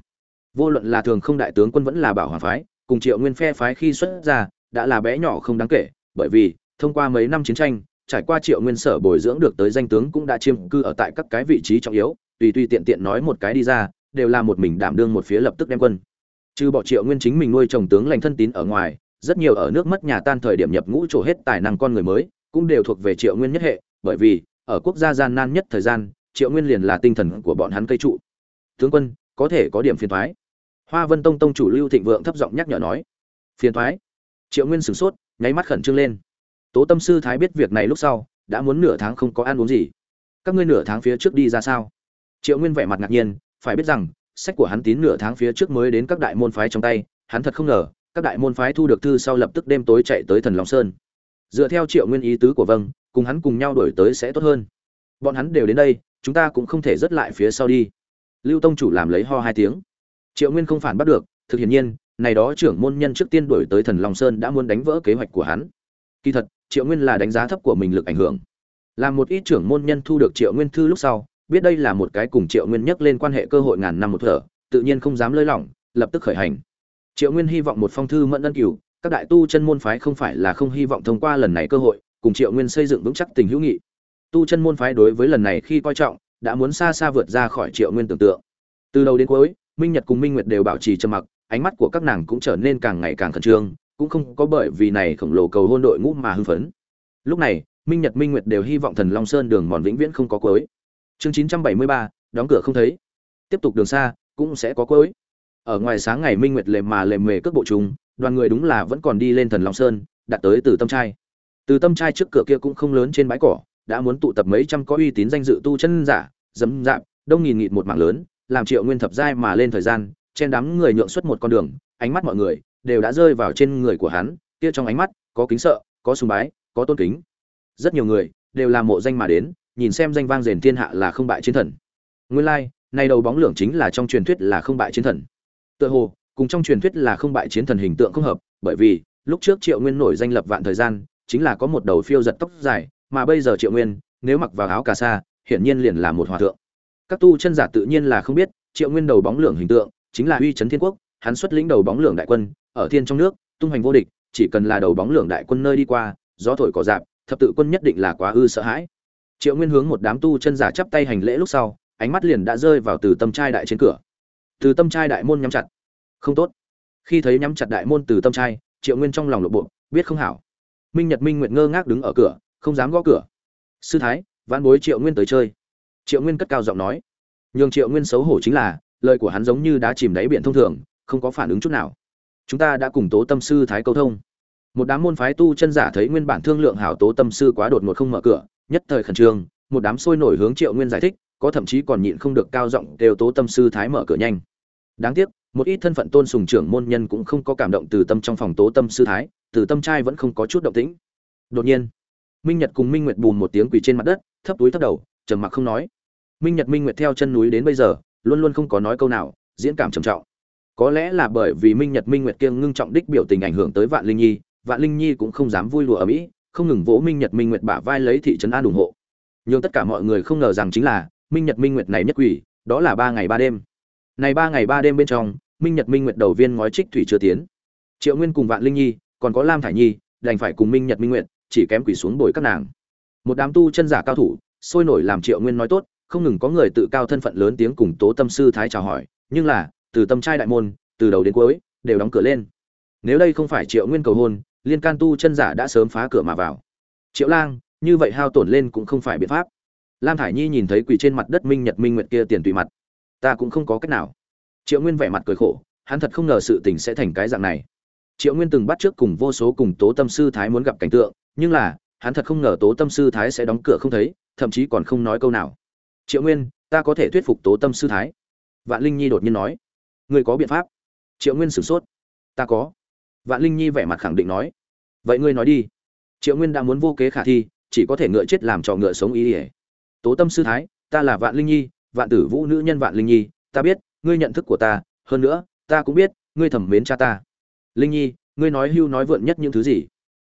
Vô luận là thường không đại tướng quân vẫn là bảo hoàng phái cùng triệu nguyên phe phái khi xuất ra, đã là bé nhỏ không đáng kể, bởi vì, thông qua mấy năm chiến tranh, trải qua triệu nguyên sở bồi dưỡng được tới danh tướng cũng đã chiêm cư ở tại các cái vị trí trọng yếu, tùy tùy tiện tiện nói một cái đi ra, đều là một mình đảm đương một phía lập tức đem quân. Trừ bỏ triệu nguyên chính mình nuôi chồng tướng lành thân tín ở ngoài, rất nhiều ở nước mất nhà tan thời điểm nhập ngũ trổ hết tài năng con người mới, cũng đều thuộc về triệu nguyên nhất hệ, bởi vì, ở quốc gia gian nan nhất thời gian, triệu nguyên liền là tinh thần của bọn hắn cây trụ. Tướng quân, có thể có điểm phiền thoái hoa vân tông tông chủ lưu thịnh vượng thấp giọng nhắc nhở nói. Phiền thoái. Triệu nguyên sửng sốt, nháy mắt khẩn trương lên. Tố tâm sư thái biết việc này lúc sau, đã muốn nửa tháng không có ăn uống gì. Các ngươi nửa tháng phía trước đi ra sao? Triệu nguyên vẻ mặt ngạc nhiên, phải biết rằng, sách của hắn tín nửa tháng phía trước mới đến các đại môn phái trong tay, hắn thật không ngờ, các đại môn phái thu được thư sau lập tức đêm tối chạy tới thần long sơn. Dựa theo triệu nguyên ý tứ của vâng cùng hắn cùng nhau đổi tới sẽ tốt hơn. Bọn hắn đều đến đây, chúng ta cũng không thể rớt lại phía sau đi. Lưu tông chủ làm lấy ho hai tiếng triệu nguyên không phản bắt được, thực hiện nhiên, này đó trưởng môn nhân trước tiên đổi tới thần long sơn đã muốn đánh vỡ kế hoạch của hắn. Kỳ thật, triệu nguyên là đánh giá thấp của mình lực ảnh hưởng. Làm một ít trưởng môn nhân thu được triệu nguyên thư lúc sau, biết đây là một cái cùng triệu nguyên nhắc lên quan hệ cơ hội ngàn năm một thở, tự nhiên không dám lơi lỏng, lập tức khởi hành. Triệu nguyên hy vọng một phong thư mẫn ân cửu, các đại tu chân môn phái không phải là không hy vọng thông qua lần này cơ hội, cùng triệu nguyên xây dựng vững chắc tình hữu nghị. Tu chân môn phái đối với lần này khi coi trọng, đã muốn xa xa vượt ra khỏi triệu nguyên tưởng tượng. Từ đầu đến cuối minh nhật cùng minh nguyệt đều bảo trì trầm mặc, ánh mắt của các nàng cũng trở nên càng ngày càng khẩn trương, cũng không có bởi vì này khổng lồ cầu hôn đội ngũ mà hưng phấn. Lúc này, minh nhật, minh nguyệt đều hy vọng thần long sơn đường mòn vĩnh viễn không có cuối. Chương chín trăm bảy mươi ba, đóng cửa không thấy. Tiếp tục đường xa, cũng sẽ có cuối. Ở ngoài sáng ngày minh nguyệt lề mà lề mề cước bộ chúng đoàn người đúng là vẫn còn đi lên thần long sơn đạt tới từ tâm trai. Từ tâm trai trước cửa kia cũng không lớn trên bãi cỏ, đã muốn tụ tập mấy trăm có uy tín danh dự tu chân giả dấm dạp, đông nghìn nghịt một mạng lớn làm triệu nguyên thập giai mà lên thời gian trên đám người nhượng xuất một con đường ánh mắt mọi người đều đã rơi vào trên người của hắn kia trong ánh mắt có kính sợ có sùng bái có tôn kính. Rất nhiều người đều là mộ danh mà đến nhìn xem danh vang rền thiên hạ là không bại chiến thần. Nguyên lai like, này đầu bóng lưỡng chính là trong truyền thuyết là không bại chiến thần. Tựa hồ cùng trong truyền thuyết là không bại chiến thần hình tượng không hợp bởi vì lúc trước triệu nguyên nổi danh lập vạn thời gian chính là có một đầu phiêu giật tóc dài mà bây giờ triệu nguyên nếu mặc vào áo cà sa hiển nhiên liền là một hòa thượng các tu chân giả tự nhiên là không biết, triệu nguyên đầu bóng lưỡng hình tượng, chính là uy chấn thiên quốc, hắn xuất lĩnh đầu bóng lưỡng đại quân, ở thiên trong nước, tung hoành vô địch, chỉ cần là đầu bóng lưỡng đại quân nơi đi qua, gió thổi cỏ dạp thập tự quân nhất định là quá ư sợ hãi. Triệu nguyên hướng một đám tu chân giả chắp tay hành lễ lúc sau, ánh mắt liền đã rơi vào từ tâm trai đại trên cửa. Từ tâm trai đại môn nhắm chặt. Không tốt. Khi thấy nhắm chặt đại môn từ tâm trai, triệu nguyên trong lòng lộ bộ, biết không hảo. Minh nhật minh nguyện ngơ ngác đứng ở cửa, không dám gõ cửa. Sư thái văn bối triệu nguyên tới chơi triệu nguyên cất cao giọng nói. Nhường triệu nguyên xấu hổ chính là, lời của hắn giống như đã chìm đáy biển thông thường, không có phản ứng chút nào. Chúng ta đã cùng tố tâm sư thái câu thông. Một đám môn phái tu chân giả thấy nguyên bản thương lượng hảo tố tâm sư quá đột ngột không mở cửa, nhất thời khẩn trương, một đám sôi nổi hướng triệu nguyên giải thích, có thậm chí còn nhịn không được cao giọng đều tố tâm sư thái mở cửa nhanh. Đáng tiếc, một ít thân phận tôn sùng trưởng môn nhân cũng không có cảm động từ tâm trong phòng tố tâm sư thái, từ tâm trai vẫn không có chút động tĩnh. Đột nhiên, minh nhật cùng minh nguyệt bùn một tiếng quỳ trên mặt đất, thấp túi thấp đầu trầm mặc không nói. Minh nhật minh nguyệt theo chân núi đến bây giờ, luôn luôn không có nói câu nào, diễn cảm trầm trọng. Có lẽ là bởi vì minh nhật minh nguyệt kiêng ngưng trọng đích biểu tình ảnh hưởng tới vạn linh nhi, vạn linh nhi cũng không dám vui lùa ở mỹ, không ngừng vỗ minh nhật minh nguyệt bả vai lấy thị trấn an ủng hộ. Nhưng tất cả mọi người không ngờ rằng chính là, minh nhật minh nguyệt này nhất quỷ, đó là ba ngày ba đêm. Này ba ngày ba đêm bên trong, minh nhật minh nguyệt đầu viên ngói trích thủy chưa tiến. Triệu nguyên cùng vạn linh nhi, còn có lam thải nhi, đành phải cùng minh nhật minh nguyệt, chỉ kém quỷ xuống bồi các nàng. Một đám tu chân giả cao thủ sôi nổi làm triệu nguyên nói tốt, không ngừng có người tự cao thân phận lớn tiếng cùng tố tâm sư thái chào hỏi, nhưng là, từ tâm trai đại môn, từ đầu đến cuối, đều đóng cửa lên. Nếu đây không phải triệu nguyên cầu hôn, liên can tu chân giả đã sớm phá cửa mà vào. Triệu lang, như vậy hao tổn lên cũng không phải biện pháp. Lam thải nhi nhìn thấy quỳ trên mặt đất minh nhật minh nguyệt kia tiền tùy mặt. Ta cũng không có cách nào. Triệu nguyên vẻ mặt cười khổ, hắn thật không ngờ sự tình sẽ thành cái dạng này. Triệu nguyên từng bắt trước cùng vô số cùng tố tâm sư thái muốn gặp cảnh tượng, nhưng là, hắn thật không ngờ tố tâm sư thái sẽ đóng cửa không thấy thậm chí còn không nói câu nào. Triệu nguyên, ta có thể thuyết phục tố tâm sư thái. Vạn linh nhi đột nhiên nói. Ngươi có biện pháp? Triệu nguyên sửng sốt. Ta có. Vạn linh nhi vẻ mặt khẳng định nói. Vậy ngươi nói đi. Triệu nguyên đã muốn vô kế khả thi, chỉ có thể ngựa chết làm trò ngựa sống ý ỉa. Tố tâm sư thái, ta là vạn linh nhi, vạn tử vũ nữ nhân vạn linh nhi, ta biết, ngươi nhận thức của ta, hơn nữa, ta cũng biết, ngươi thẩm mến cha ta. Linh nhi, ngươi nói hưu nói vượn nhất những thứ gì?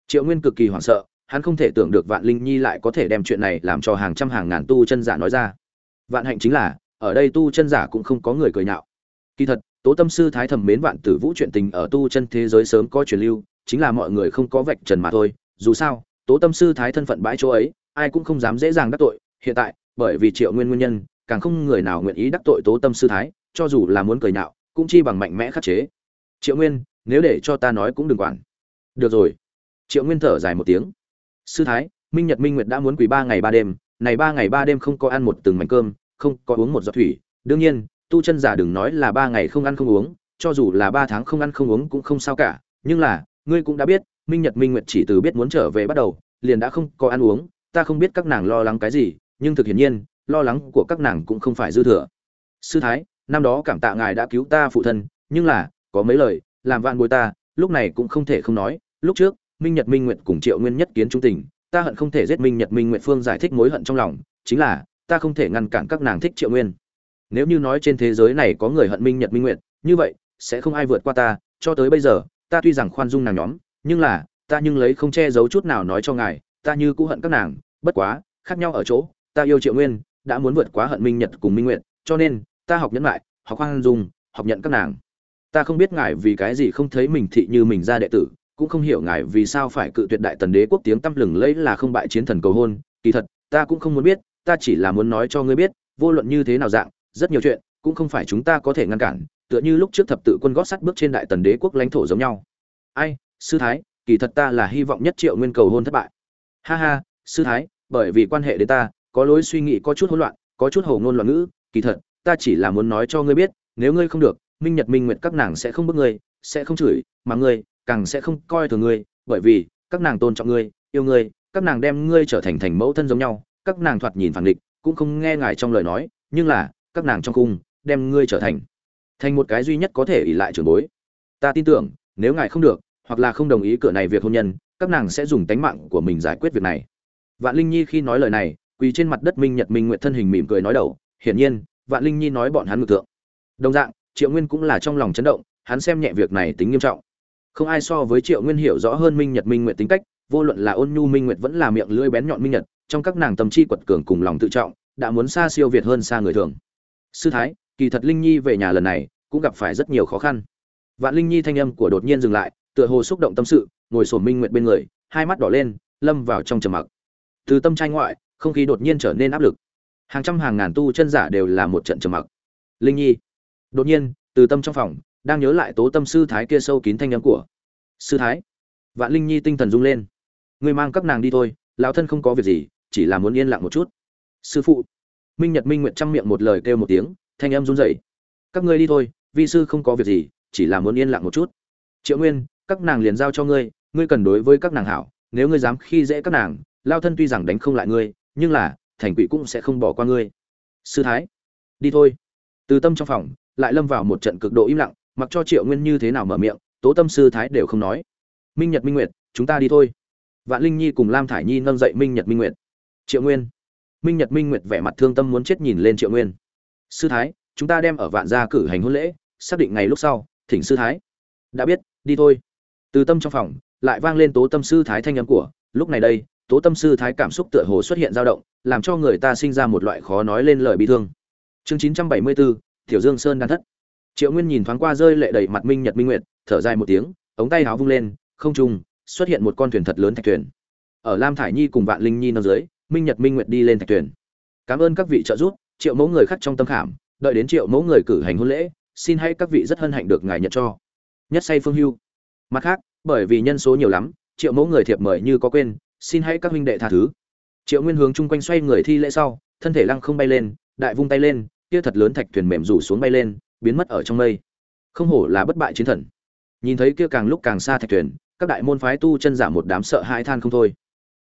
Triệu nguyên cực kỳ hoảng sợ hắn không thể tưởng được vạn linh nhi lại có thể đem chuyện này làm cho hàng trăm hàng ngàn tu chân giả nói ra. Vạn hạnh chính là, ở đây tu chân giả cũng không có người cười nhạo. Kỳ thật, tố tâm sư thái thầm mến vạn tử vũ chuyện tình ở tu chân thế giới sớm có truyền lưu, chính là mọi người không có vạch trần mà thôi. Dù sao, tố tâm sư thái thân phận bãi chỗ ấy, ai cũng không dám dễ dàng đắc tội. Hiện tại, bởi vì triệu nguyên nguyên nhân, càng không người nào nguyện ý đắc tội tố tâm sư thái, cho dù là muốn cười nhạo, cũng chi bằng mạnh mẽ khắc chế. Triệu nguyên, nếu để cho ta nói cũng đừng quản. Được rồi. Triệu nguyên thở dài một tiếng sư thái, minh nhật, minh nguyệt đã muốn quỳ ba ngày ba đêm, này ba ngày ba đêm không có ăn một từng mảnh cơm, không có uống một giọt thủy. Đương nhiên, tu chân giả đừng nói là ba ngày không ăn không uống, cho dù là ba tháng không ăn không uống cũng không sao cả. Nhưng là, ngươi cũng đã biết, minh nhật, minh nguyệt chỉ từ biết muốn trở về bắt đầu, liền đã không có ăn uống. Ta không biết các nàng lo lắng cái gì, nhưng thực hiển nhiên, lo lắng của các nàng cũng không phải dư thừa. Sư thái, năm đó cảm tạ ngài đã cứu ta phụ thân, nhưng là, có mấy lời, làm vạn bồi ta, lúc này cũng không thể không nói. Lúc trước minh nhật minh nguyệt cùng triệu nguyên nhất kiến trung tình, ta hận không thể giết minh nhật minh nguyệt phương giải thích mối hận trong lòng, chính là, ta không thể ngăn cản các nàng thích triệu nguyên. Nếu như nói trên thế giới này có người hận minh nhật minh nguyệt, như vậy, sẽ không ai vượt qua ta, cho tới bây giờ, ta tuy rằng khoan dung nàng nhóm, nhưng là, ta nhưng lấy không che giấu chút nào nói cho ngài, ta như cũ hận các nàng, bất quá, khác nhau ở chỗ, ta yêu triệu nguyên, đã muốn vượt quá hận minh nhật cùng minh nguyệt, cho nên, ta học nhẫn lại học khoan dung, học nhận các nàng. Ta không biết ngài vì cái gì không thấy mình thị như mình ra đệ tử cũng không hiểu ngài vì sao phải cự tuyệt đại tần đế quốc tiếng tăm lừng lẫy là không bại chiến thần cầu hôn. Kỳ thật, ta cũng không muốn biết, ta chỉ là muốn nói cho ngươi biết, vô luận như thế nào dạng, rất nhiều chuyện, cũng không phải chúng ta có thể ngăn cản, tựa như lúc trước thập tự quân gót sắt bước trên đại tần đế quốc lãnh thổ giống nhau. Ai, sư thái, kỳ thật ta là hy vọng nhất triệu nguyên cầu hôn thất bại. Ha ha, sư thái, bởi vì quan hệ đến ta, có lối suy nghĩ, có chút hỗn loạn, có chút hồ ngôn loạn ngữ, kỳ thật, ta chỉ là muốn nói cho ngươi biết, nếu ngươi không được, minh nhật minh nguyệt các nàng sẽ không bức ngươi, sẽ không chửi, mà ngươi càng sẽ không coi thường ngươi, bởi vì, các nàng tôn trọng ngươi, yêu ngươi, các nàng đem ngươi trở thành thành mẫu thân giống nhau, các nàng thoạt nhìn phản địch cũng không nghe ngài trong lời nói, nhưng là, các nàng trong cung, đem ngươi trở thành thành một cái duy nhất có thể ỷ lại trưởng bối. Ta tin tưởng, nếu ngài không được, hoặc là không đồng ý cửa này việc hôn nhân, các nàng sẽ dùng tánh mạng của mình giải quyết việc này. Vạn linh nhi khi nói lời này, quỳ trên mặt đất minh nhật minh nguyện thân hình mỉm cười nói đầu, hiển nhiên, vạn linh nhi nói bọn hắn ngược tượng. đồng dạng, triệu nguyên cũng là trong lòng chấn động, hắn xem nhẹ việc này tính nghiêm trọng không ai so với triệu nguyên hiểu rõ hơn minh nhật minh nguyệt tính cách, vô luận là ôn nhu minh nguyệt vẫn là miệng lưỡi bén nhọn minh nhật, trong các nàng tâm chi quật cường cùng lòng tự trọng, đã muốn xa siêu việt hơn xa người thường. Sư thái, kỳ thật linh nhi về nhà lần này cũng gặp phải rất nhiều khó khăn. Vạn linh nhi thanh âm của đột nhiên dừng lại, tựa hồ xúc động tâm sự, ngồi sổm minh nguyệt bên người, hai mắt đỏ lên, lâm vào trong trầm mặc. Từ tâm trai ngoại, không khí đột nhiên trở nên áp lực. Hàng trăm hàng ngàn tu chân giả đều là một trận trầm mặc. Linh nhi, đột nhiên, từ tâm trong phòng đang nhớ lại tố tâm sư thái kia sâu kín thanh âm của. Sư thái, vạn linh nhi tinh thần rung lên. Ngươi mang các nàng đi thôi, lão thân không có việc gì, chỉ là muốn yên lặng một chút. Sư phụ, minh nhật minh nguyện chăm miệng một lời kêu một tiếng, thanh âm run rẩy. Các ngươi đi thôi, vi sư không có việc gì, chỉ là muốn yên lặng một chút. Triệu nguyên, các nàng liền giao cho ngươi ngươi cần đối với các nàng hảo, nếu ngươi dám khi dễ các nàng lao thân tuy rằng đánh không lại ngươi, nhưng là, thành quỷ cũng sẽ không bỏ qua ngươi. Sư thái, đi thôi. Từ tâm trong phòng, lại lâm vào một trận cực độ im lặng mặc cho triệu nguyên như thế nào mở miệng, tố tâm sư thái đều không nói. Minh nhật minh nguyệt, chúng ta đi thôi. Vạn linh nhi cùng lam thải nhi nâng dậy minh nhật minh nguyệt. Triệu nguyên. Minh nhật minh nguyệt vẻ mặt thương tâm muốn chết nhìn lên triệu nguyên. Sư thái, chúng ta đem ở vạn gia cử hành hôn lễ, xác định ngày lúc sau, thỉnh sư thái. Đã biết, đi thôi. Từ tâm trong phòng, lại vang lên tố tâm sư thái thanh âm của, lúc này đây, tố tâm sư thái cảm xúc tựa hồ xuất hiện dao động, làm cho người ta sinh ra một loại khó nói lên lời bị thương. Chương chín trăm bảy mươi bốn, tiểu dương sơn đan thất triệu nguyên nhìn thoáng qua rơi lệ đầy mặt minh nhật minh nguyệt, thở dài một tiếng, ống tay áo vung lên, không trung, xuất hiện một con thuyền thật lớn thạch thuyền. Ở lam thải nhi cùng vạn linh nhi nằm dưới, minh nhật minh nguyệt đi lên thạch thuyền. Cảm ơn các vị trợ giúp, triệu mẫu người khắc trong tâm khảm, đợi đến triệu mẫu người cử hành hôn lễ, xin hãy các vị rất hân hạnh được ngài nhận cho. Nhất say phương hưu. Mặt khác, bởi vì nhân số nhiều lắm, triệu mẫu người thiệp mời như có quên, xin hãy các huynh đệ tha thứ. Triệu nguyên hướng chung quanh xoay người thi lễ sau, thân thể lăng không bay lên, đại vung tay lên, kia thật lớn thạch thuyền mềm rủ xuống bay lên biến mất ở trong mây. Không hổ là bất bại chiến thần. Nhìn thấy kia càng lúc càng xa thạch thuyền, các đại môn phái tu chân giả một đám sợ hãi than không thôi.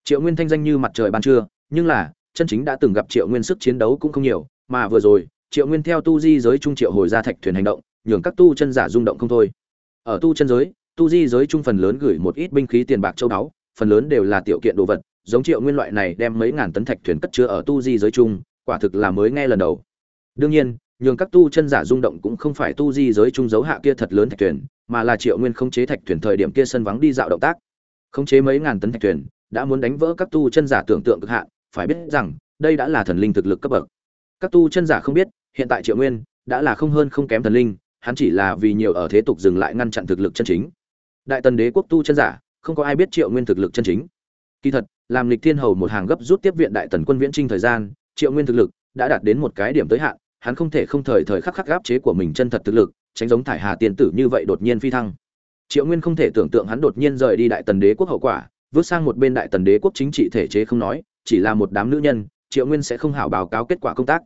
Triệu nguyên thanh danh như mặt trời ban trưa, nhưng là, chân chính đã từng gặp triệu nguyên sức chiến đấu cũng không nhiều, mà vừa rồi, triệu nguyên theo tu di giới trung triệu hồi ra thạch thuyền hành động, nhường các tu chân giả rung động không thôi. Ở tu chân giới, tu di giới trung phần lớn gửi một ít binh khí tiền bạc châu báu, phần lớn đều là tiểu kiện đồ vật, giống triệu nguyên loại này đem mấy ngàn tấn thạch thuyền cất chứa ở tu di giới trung, quả thực là mới nghe lần đầu. Đương nhiên nhường các tu chân giả rung động cũng không phải tu di giới trung dấu hạ kia thật lớn thạch thuyền, mà là triệu nguyên khống chế thạch thuyền thời điểm kia sân vắng đi dạo động tác. Khống chế mấy ngàn tấn thạch thuyền, đã muốn đánh vỡ các tu chân giả tưởng tượng cực hạn, phải biết rằng, đây đã là thần linh thực lực cấp bậc. Các tu chân giả không biết, hiện tại triệu nguyên đã là không hơn không kém thần linh, hắn chỉ là vì nhiều ở thế tục dừng lại ngăn chặn thực lực chân chính. Đại tần đế quốc tu chân giả, không có ai biết triệu nguyên thực lực chân chính. Kỳ thật, làm lịch thiên hầu một hàng gấp rút tiếp viện đại tần quân viễn trinh thời gian, triệu nguyên thực lực đã đạt đến một cái điểm tới hạn hắn không thể không thời thời khắc khắc gáp chế của mình chân thật thực lực, tránh giống thải hà tiên tử như vậy đột nhiên phi thăng. Triệu nguyên không thể tưởng tượng hắn đột nhiên rời đi đại tần đế quốc hậu quả vượt sang một bên đại tần đế quốc chính trị thể chế không nói, chỉ là một đám nữ nhân, triệu nguyên sẽ không hảo báo cáo kết quả công tác.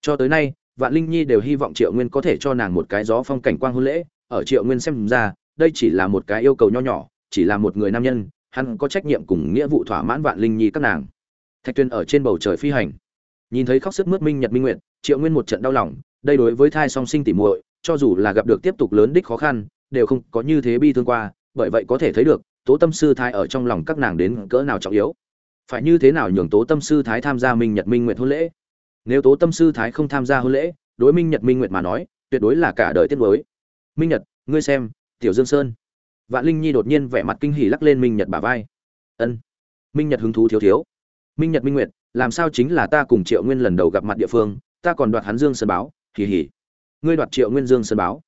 Cho tới nay, vạn linh nhi đều hy vọng triệu nguyên có thể cho nàng một cái gió phong cảnh quang hôn lễ, ở triệu nguyên xem ra, đây chỉ là một cái yêu cầu nho nhỏ, chỉ là một người nam nhân, hắn có trách nhiệm cùng nghĩa vụ thỏa mãn vạn linh nhi các nàng. Thạch tuyên ở trên bầu trời phi hành. Nhìn thấy khóc sức mướt minh nhật minh nguyện triệu nguyên một trận đau lòng, đây đối với thai song sinh tỉ muội, cho dù là gặp được tiếp tục lớn đích khó khăn, đều không có như thế bi thương qua, bởi vậy có thể thấy được, tố tâm sư thái ở trong lòng các nàng đến cỡ nào trọng yếu. Phải như thế nào nhường tố tâm sư thái tham gia minh nhật minh nguyện hôn lễ? Nếu tố tâm sư thái không tham gia hôn lễ, đối minh nhật minh nguyện mà nói, tuyệt đối là cả đời tiết mới minh nhật, ngươi xem, tiểu dương sơn. Vạn linh nhi đột nhiên vẻ mặt kinh hỉ lắc lên minh nhật bả vai. Ân. Minh nhật hứng thú thiếu thiếu. Minh nhật minh nguyệt, làm sao chính là ta cùng triệu nguyên lần đầu gặp mặt địa phương ta còn đoạt hắn dương sơn báo, hì hì. Ngươi đoạt triệu nguyên dương sơn báo.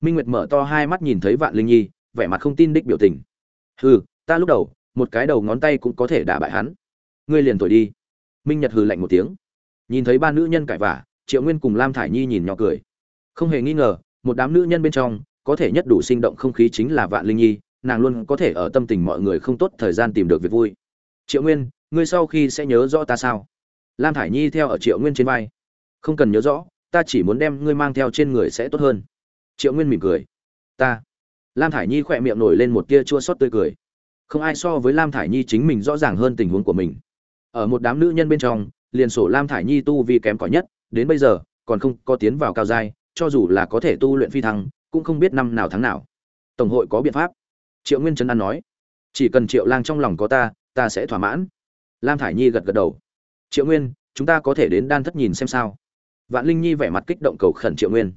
Minh nguyệt mở to hai mắt nhìn thấy vạn linh nhi, vẻ mặt không tin đích biểu tình. Hừ, ta lúc đầu, một cái đầu ngón tay cũng có thể đả bại hắn. Ngươi liền tuổi đi. Minh nhật hừ lạnh một tiếng. Nhìn thấy ba nữ nhân cãi vả triệu nguyên cùng lam thải nhi nhìn nhỏ cười. Không hề nghi ngờ, một đám nữ nhân bên trong, có thể nhất đủ sinh động không khí chính là vạn linh nhi, nàng luôn có thể ở tâm tình mọi người không tốt thời gian tìm được việc vui. Triệu nguyên, ngươi sau khi sẽ nhớ rõ ta sao? Lam thải nhi theo ở triệu nguyên trên vai không cần nhớ rõ, ta chỉ muốn đem ngươi mang theo trên người sẽ tốt hơn. Triệu nguyên mỉm cười. Ta. Lam thải nhi khỏe miệng nổi lên một tia chua xót tươi cười. Không ai so với lam thải nhi chính mình rõ ràng hơn tình huống của mình. Ở một đám nữ nhân bên trong, liền sổ lam thải nhi tu vi kém cỏi nhất, đến bây giờ, còn không có tiến vào cao giai, cho dù là có thể tu luyện phi thăng, cũng không biết năm nào tháng nào. Tổng hội có biện pháp. Triệu nguyên trấn an nói. Chỉ cần triệu lang trong lòng có ta ta sẽ thỏa mãn. Lam thải nhi gật gật đầu. Triệu nguyên, chúng ta có thể đến đan thất nhìn xem sao vạn linh nhi vẻ mặt kích động cầu khẩn triệu nguyên.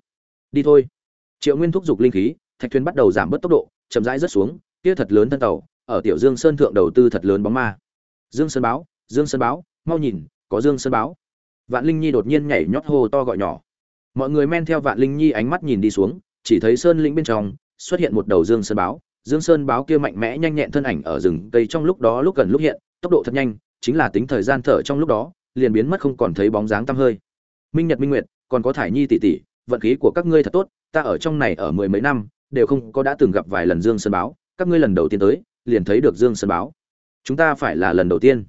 Đi thôi. Triệu nguyên thúc giục linh khí, thạch thuyền bắt đầu giảm bớt tốc độ, chậm rãi rớt xuống, kia thật lớn thân tàu, ở tiểu dương sơn thượng đầu tư thật lớn bóng ma. Dương sơn báo, dương sơn báo, mau nhìn, có dương sơn báo. Vạn linh nhi đột nhiên nhảy nhót hô to gọi nhỏ. Mọi người men theo vạn linh nhi ánh mắt nhìn đi xuống, chỉ thấy sơn lĩnh bên trong xuất hiện một đầu dương sơn báo. Dương sơn báo kia mạnh mẽ nhanh nhẹn thân ảnh ở rừng cây trong lúc đó lúc gần lúc hiện, tốc độ thật nhanh, chính là tính thời gian thở trong lúc đó, liền biến mất không còn thấy bóng dáng tăm hơi minh nhật minh nguyệt, còn có thải nhi tỷ tỷ, vận khí của các ngươi thật tốt, ta ở trong này ở mười mấy năm, đều không có đã từng gặp vài lần dương sơn báo, các ngươi lần đầu tiên tới, liền thấy được dương sơn báo. Chúng ta phải là lần đầu tiên.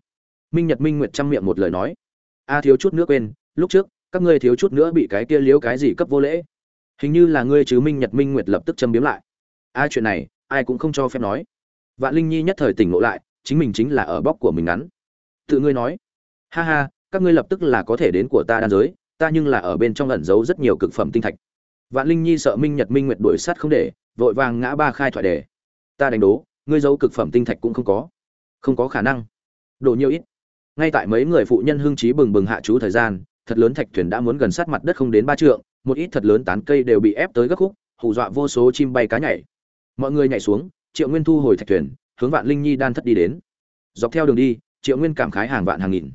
Minh nhật minh nguyệt chăm miệng một lời nói. A thiếu chút nữa quên, lúc trước, các ngươi thiếu chút nữa bị cái kia liếu cái gì cấp vô lễ. Hình như là ngươi chứ minh nhật minh nguyệt lập tức châm biếm lại. A chuyện này, ai cũng không cho phép nói. Vạn linh nhi nhất thời tỉnh ngộ lại, chính mình chính là ở bóc của mình ngắn. Tự ngươi nói. Ha ha, các ngươi lập tức là có thể đến của ta đan giới ta nhưng là ở bên trong ẩn giấu rất nhiều cực phẩm tinh thạch. Vạn linh nhi sợ minh nhật minh nguyệt đuổi sát không để, vội vàng ngã ba khai thoại đề. Ta đánh đố, ngươi giấu cực phẩm tinh thạch cũng không có. Không có khả năng. Độ nhiều ít. Ngay tại mấy người phụ nhân hưng trí bừng bừng hạ chú thời gian, thật lớn thạch thuyền đã muốn gần sát mặt đất không đến ba trượng, một ít thật lớn tán cây đều bị ép tới gấp khúc, hù dọa vô số chim bay cá nhảy. Mọi người nhảy xuống, triệu nguyên thu hồi thạch thuyền, hướng vạn linh nhi đan thất đi đến. Dọc theo đường đi, triệu nguyên cảm khái hàng vạn hàng nghìn.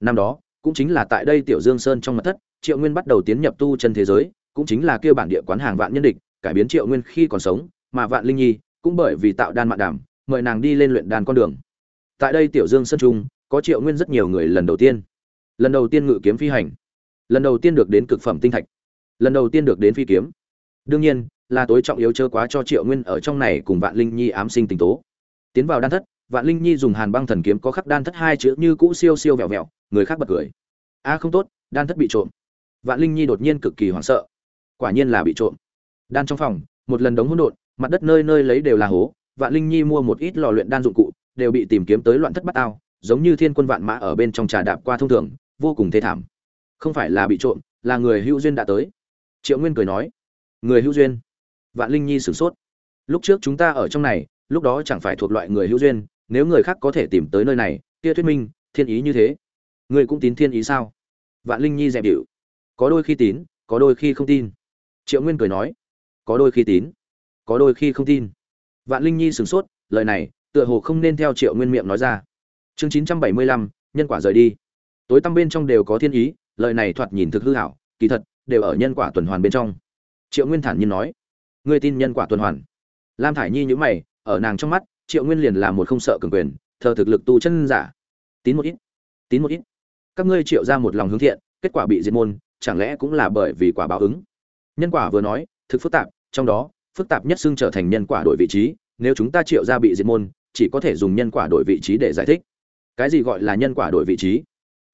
Năm đó cũng chính là tại đây tiểu dương sơn trong mật thất, triệu nguyên bắt đầu tiến nhập tu chân thế giới, cũng chính là kêu bản địa quán hàng vạn nhân địch, cải biến triệu nguyên khi còn sống, mà vạn linh nhi cũng bởi vì tạo đan mạn đảm mời nàng đi lên luyện đàn con đường. Tại đây tiểu dương sơn trung, có triệu nguyên rất nhiều người lần đầu tiên. Lần đầu tiên ngự kiếm phi hành. Lần đầu tiên được đến cực phẩm tinh thạch. Lần đầu tiên được đến phi kiếm. Đương nhiên, là tối trọng yếu chớ quá cho triệu nguyên ở trong này cùng vạn linh nhi ám sinh tình tố. Tiến vào đan thất vạn linh nhi dùng hàn băng thần kiếm có khắc đan thất hai chữ như cũ siêu siêu vẹo vẹo, người khác bật cười. A, không tốt, đan thất bị trộm. Vạn linh nhi đột nhiên cực kỳ hoảng sợ. Quả nhiên là bị trộm. Đan trong phòng, một lần đống hỗn độn, mặt đất nơi nơi lấy đều là hố, vạn linh nhi mua một ít lò luyện đan dụng cụ, đều bị tìm kiếm tới loạn thất bát ao, giống như thiên quân vạn mã ở bên trong trà đạp qua thông thường, vô cùng thê thảm. Không phải là bị trộm, là người hữu duyên đã tới. Triệu nguyên cười nói, người hữu duyên. Vạn linh nhi sửng sốt. Lúc trước chúng ta ở trong này, lúc đó chẳng phải thuộc loại người hữu duyên nếu người khác có thể tìm tới nơi này, kia thuyết minh, thiên ý như thế. Người cũng tín thiên ý sao? Vạn linh nhi dẹp điệu. Có đôi khi tín, có đôi khi không tin. Triệu nguyên cười nói. Có đôi khi tín, có đôi khi không tin. Vạn linh nhi sửng sốt, lời này, tựa hồ không nên theo triệu nguyên miệng nói ra. Chương chín trăm bảy mươi lăm, nhân quả rời đi. Tối tăm bên trong đều có thiên ý, lời này thoạt nhìn thực hư hảo, kỳ thật, đều ở nhân quả tuần hoàn bên trong. Triệu nguyên thản nhiên nói. Ngươi tin nhân quả tuần hoàn. Lam thải nhi nhữ mày, ở nàng trong mắt triệu nguyên liền là một không sợ cường quyền, thờ thực lực tu chân giả. Tín một ít, tín một ít. Các ngươi triệu ra một lòng hướng thiện, kết quả bị diệt môn, chẳng lẽ cũng là bởi vì quả báo ứng? Nhân quả vừa nói, thực phức tạp, trong đó, phức tạp nhất xưng trở thành nhân quả đổi vị trí, nếu chúng ta triệu ra bị diệt môn, chỉ có thể dùng nhân quả đổi vị trí để giải thích. Cái gì gọi là nhân quả đổi vị trí?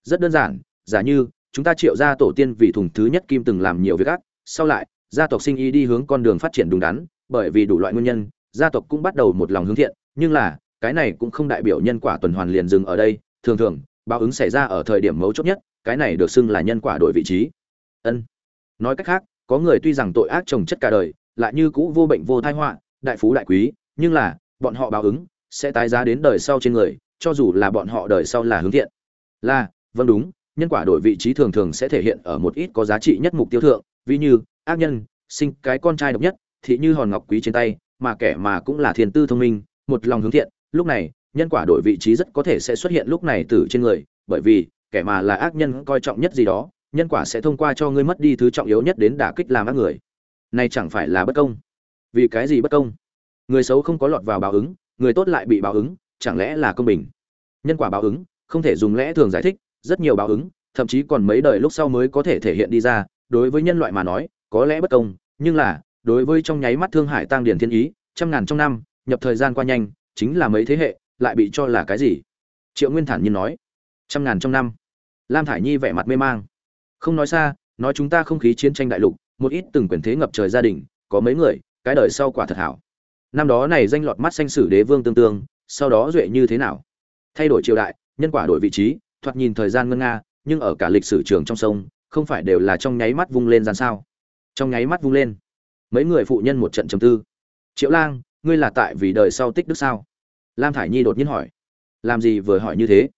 Rất đơn giản, giả như, chúng ta triệu ra tổ tiên vì thùng thứ nhất kim từng làm nhiều việc ác, sau lại, gia tộc sinh y đi hướng con đường phát triển đúng đắn, bởi vì đủ loại nguyên nhân, gia tộc cũng bắt đầu một lòng hướng thiện nhưng là, cái này cũng không đại biểu nhân quả tuần hoàn liền dừng ở đây. Thường thường, báo ứng xảy ra ở thời điểm mấu chốt nhất, cái này được xưng là nhân quả đổi vị trí. Ân. Nói cách khác, có người tuy rằng tội ác trồng chất cả đời, lại như cũ vô bệnh vô thai họa, đại phú đại quý, nhưng là, bọn họ báo ứng sẽ tái giá đến đời sau trên người, cho dù là bọn họ đời sau là hướng thiện. Là vâng đúng, nhân quả đổi vị trí thường thường sẽ thể hiện ở một ít có giá trị nhất mục tiêu thượng, ví như, ác nhân, sinh cái con trai độc nhất thì như hòn ngọc quý trên tay, mà kẻ mà cũng là thiền tư thông minh một lòng hướng thiện, lúc này, nhân quả đổi vị trí rất có thể sẽ xuất hiện lúc này từ trên người, bởi vì, kẻ mà là ác nhân coi trọng nhất gì đó, nhân quả sẽ thông qua cho ngươi mất đi thứ trọng yếu nhất đến đả kích làm ác người. Này chẳng phải là bất công. Vì cái gì bất công? Người xấu không có lọt vào báo ứng, người tốt lại bị báo ứng, chẳng lẽ là công bình? Nhân quả báo ứng, không thể dùng lẽ thường giải thích, rất nhiều báo ứng, thậm chí còn mấy đời lúc sau mới có thể thể hiện đi ra, đối với nhân loại mà nói, có lẽ bất công, nhưng là, đối với trong nháy mắt thương hải tăng điển thiên ý, trăm ngàn trong năm nhập thời gian qua nhanh, chính là mấy thế hệ, lại bị cho là cái gì? Triệu nguyên thản nhiên nói. Trăm ngàn trong năm. Lam thải nhi vẻ mặt mê mang. Không nói xa, nói chúng ta không khí chiến tranh đại lục, một ít từng quyền thế ngập trời gia đình, có mấy người, cái đời sau quả thật hảo. Năm đó này danh lọt mắt xanh sử đế vương tương tương, sau đó duệ như thế nào? Thay đổi triều đại, nhân quả đổi vị trí, thoạt nhìn thời gian ngân nga, nhưng ở cả lịch sử trường trong sông, không phải đều là trong nháy mắt vung lên gian sao? Trong nháy mắt vung lên. Mấy người phụ nhân một trận trầm tư. Triệu lang ngươi là tại vì đời sau tích đức sao? Lam thải nhi đột nhiên hỏi. Làm gì vừa hỏi như thế?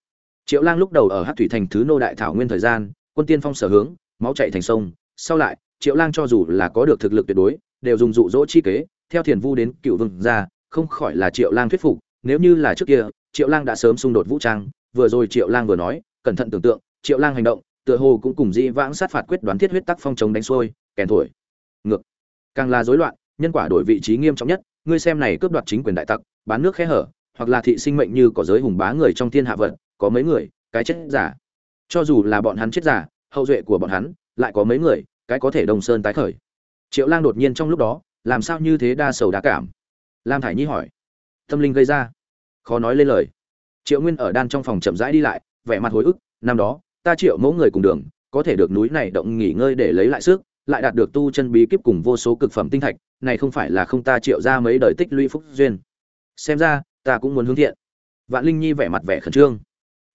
Triệu lang lúc đầu ở hát thủy thành thứ nô đại thảo nguyên thời gian, quân tiên phong sở hướng, máu chạy thành sông. Sau lại, triệu lang cho dù là có được thực lực tuyệt đối, đều dùng dụ dỗ chi kế, theo thiền vu đến cựu vương ra không khỏi là triệu lang thuyết phục. Nếu như là trước kia, triệu lang đã sớm xung đột vũ trang, vừa rồi triệu lang vừa nói, cẩn thận tưởng tượng, triệu lang hành động, tựa hồ cũng cùng dĩ vãng sát phạt quyết đoán thiết huyết tắc phong chống đánh xuôi, kèn thổi. Ngược. Càng là rối loạn, nhân quả đổi vị trí nghiêm trọng nhất ngươi xem này cướp đoạt chính quyền đại tặc, bán nước khe hở, hoặc là thị sinh mệnh như có giới hùng bá người trong thiên hạ vật, có mấy người, cái chết giả. Cho dù là bọn hắn chết giả, hậu duệ của bọn hắn, lại có mấy người, cái có thể đồng sơn tái khởi. Triệu lang đột nhiên trong lúc đó, làm sao như thế đa sầu đa cảm? Lam thải nhi hỏi. Tâm linh gây ra. Khó nói lên lời. Triệu nguyên ở đan trong phòng chậm rãi đi lại, vẻ mặt hồi ức, năm đó, ta triệu mẫu người cùng đường, có thể được núi này động nghỉ ngơi để lấy lại sức lại đạt được tu chân bí kíp cùng vô số cực phẩm tinh thạch, này không phải là không ta triệu ra mấy đời tích lũy phúc duyên. Xem ra, ta cũng muốn hướng thiện. Vạn linh nhi vẻ mặt vẻ khẩn trương.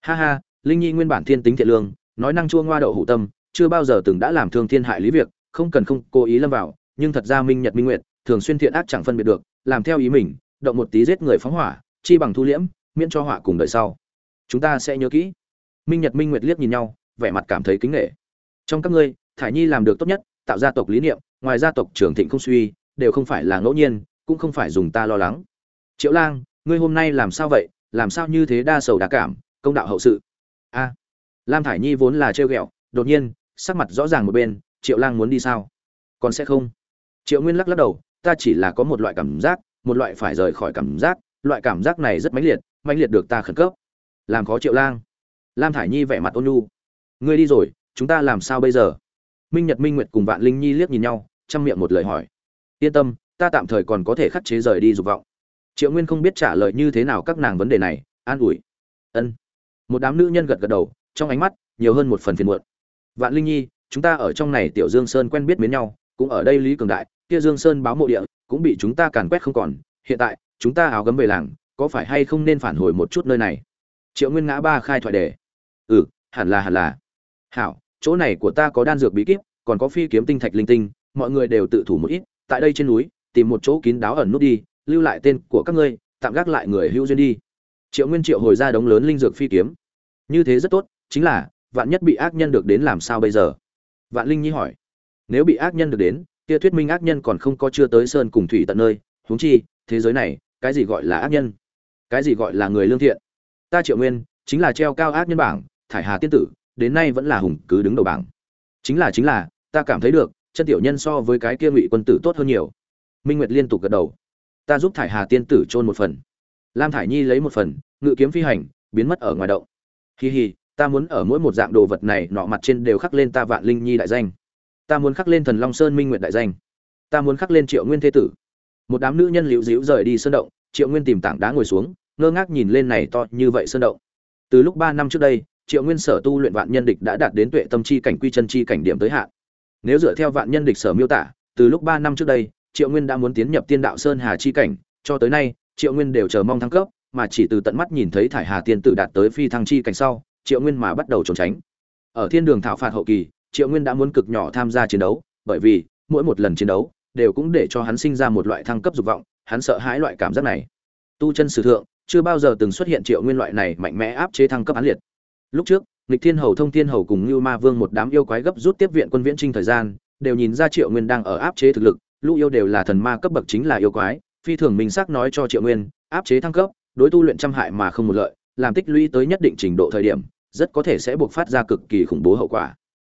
Ha ha, linh nhi nguyên bản thiên tính thiện lương, nói năng chua ngoa đậu hủ tâm, chưa bao giờ từng đã làm thương thiên hại lý việc, không cần không cố ý lâm vào, nhưng thật ra minh nhật minh nguyệt, thường xuyên thiện ác chẳng phân biệt được, làm theo ý mình, động một tí giết người phóng hỏa, chi bằng thu liễm, miễn cho họa cùng đời sau. Chúng ta sẽ nhớ kỹ. Minh nhật minh nguyệt liếc nhìn nhau, vẻ mặt cảm thấy kính nể. Trong các ngươi, thải nhi làm được tốt nhất tạo gia tộc lý niệm, ngoài gia tộc trưởng thịnh không suy, đều không phải là ngẫu nhiên, cũng không phải dùng ta lo lắng. Triệu lang, ngươi hôm nay làm sao vậy? Làm sao như thế đa sầu đa cảm, công đạo hậu sự? A. Lam thải nhi vốn là trêu ghẹo, đột nhiên, sắc mặt rõ ràng một bên, triệu lang muốn đi sao? Còn sẽ không? Triệu nguyên lắc lắc đầu, ta chỉ là có một loại cảm giác, một loại phải rời khỏi cảm giác, loại cảm giác này rất mãnh liệt mãnh liệt được ta khẩn cấp. Làm khó triệu lang. Lam thải nhi vẻ mặt ôn nhu, ngươi đi rồi, chúng ta làm sao bây giờ? Minh nhật, minh nguyệt cùng vạn linh nhi liếc nhìn nhau, chăm miệng một lời hỏi. Yên tâm, ta tạm thời còn có thể khắc chế rời đi dục vọng. Triệu nguyên không biết trả lời như thế nào các nàng vấn đề này, an ủi. Ân. Một đám nữ nhân gật gật đầu, trong ánh mắt nhiều hơn một phần phiền muộn. Vạn linh nhi, chúng ta ở trong này tiểu dương sơn quen biết miến nhau, cũng ở đây lý cường đại, kia dương sơn báo mộ địa, cũng bị chúng ta càn quét không còn. Hiện tại, chúng ta áo gấm về làng, có phải hay không nên phản hồi một chút nơi này? Triệu nguyên ngã ba khai thoại đề. Ừ hẳn là hẳn là. Hảo chỗ này của ta có đan dược bí kíp, còn có phi kiếm tinh thạch linh tinh, mọi người đều tự thủ một ít, tại đây trên núi, tìm một chỗ kín đáo ẩn nút đi, lưu lại tên của các ngươi, tạm gác lại người hữu duyên đi. Triệu nguyên triệu hồi ra đống lớn linh dược phi kiếm. Như thế rất tốt, chính là, vạn nhất bị ác nhân được đến làm sao bây giờ? Vạn linh nhi hỏi. Nếu bị ác nhân được đến, kia thuyết minh ác nhân còn không có chưa tới sơn cùng thủy tận nơi, huống chi, thế giới này, cái gì gọi là ác nhân? Cái gì gọi là người lương thiện? Ta triệu nguyên, chính là treo cao ác nhân bảng, thải hà tiên tử đến nay vẫn là hùng cứ đứng đầu bảng. Chính là chính là, ta cảm thấy được chân tiểu nhân so với cái kia ngụy quân tử tốt hơn nhiều. Minh nguyệt liên tục gật đầu. Ta giúp thải hà tiên tử trôn một phần. Lam thải nhi lấy một phần, ngự kiếm phi hành, biến mất ở ngoài động. Hi hi, ta muốn ở mỗi một dạng đồ vật này nọ mặt trên đều khắc lên ta vạn linh nhi đại danh. Ta muốn khắc lên thần long sơn minh Nguyệt đại danh. Ta muốn khắc lên triệu nguyên thế tử. Một đám nữ nhân liễu dĩu rời đi sơn động, triệu nguyên tìm tảng đá ngồi xuống, ngơ ngác nhìn lên này to như vậy sơn động. Từ lúc ba năm trước đây triệu nguyên sở tu luyện vạn nhân địch đã đạt đến tuệ tâm chi cảnh, quy chân chi cảnh điểm tới hạn. Nếu dựa theo vạn nhân địch sở miêu tả, từ lúc ba năm trước đây, triệu nguyên đã muốn tiến nhập tiên đạo sơn hà chi cảnh, cho tới nay, triệu nguyên đều chờ mong thăng cấp, mà chỉ từ tận mắt nhìn thấy thải hà tiên tử đạt tới phi thăng chi cảnh sau, triệu nguyên mà bắt đầu trốn tránh. Ở thiên đường thảo phạt hậu kỳ, triệu nguyên đã muốn cực nhỏ tham gia chiến đấu, bởi vì, mỗi một lần chiến đấu, đều cũng để cho hắn sinh ra một loại thăng cấp dục vọng, hắn sợ hãi loại cảm giác này. Tu chân sử thượng, chưa bao giờ từng xuất hiện triệu nguyên loại này mạnh mẽ áp chế thăng cấp án liệt lúc trước, nghịch thiên hầu thông thiên hầu cùng như ma vương một đám yêu quái gấp rút tiếp viện quân viễn trinh thời gian, đều nhìn ra triệu nguyên đang ở áp chế thực lực, lũ yêu đều là thần ma cấp bậc chính là yêu quái, phi thường minh xác nói cho triệu nguyên, áp chế thăng cấp, đối tu luyện trăm hại mà không một lợi, làm tích lũy tới nhất định trình độ thời điểm, rất có thể sẽ buộc phát ra cực kỳ khủng bố hậu quả.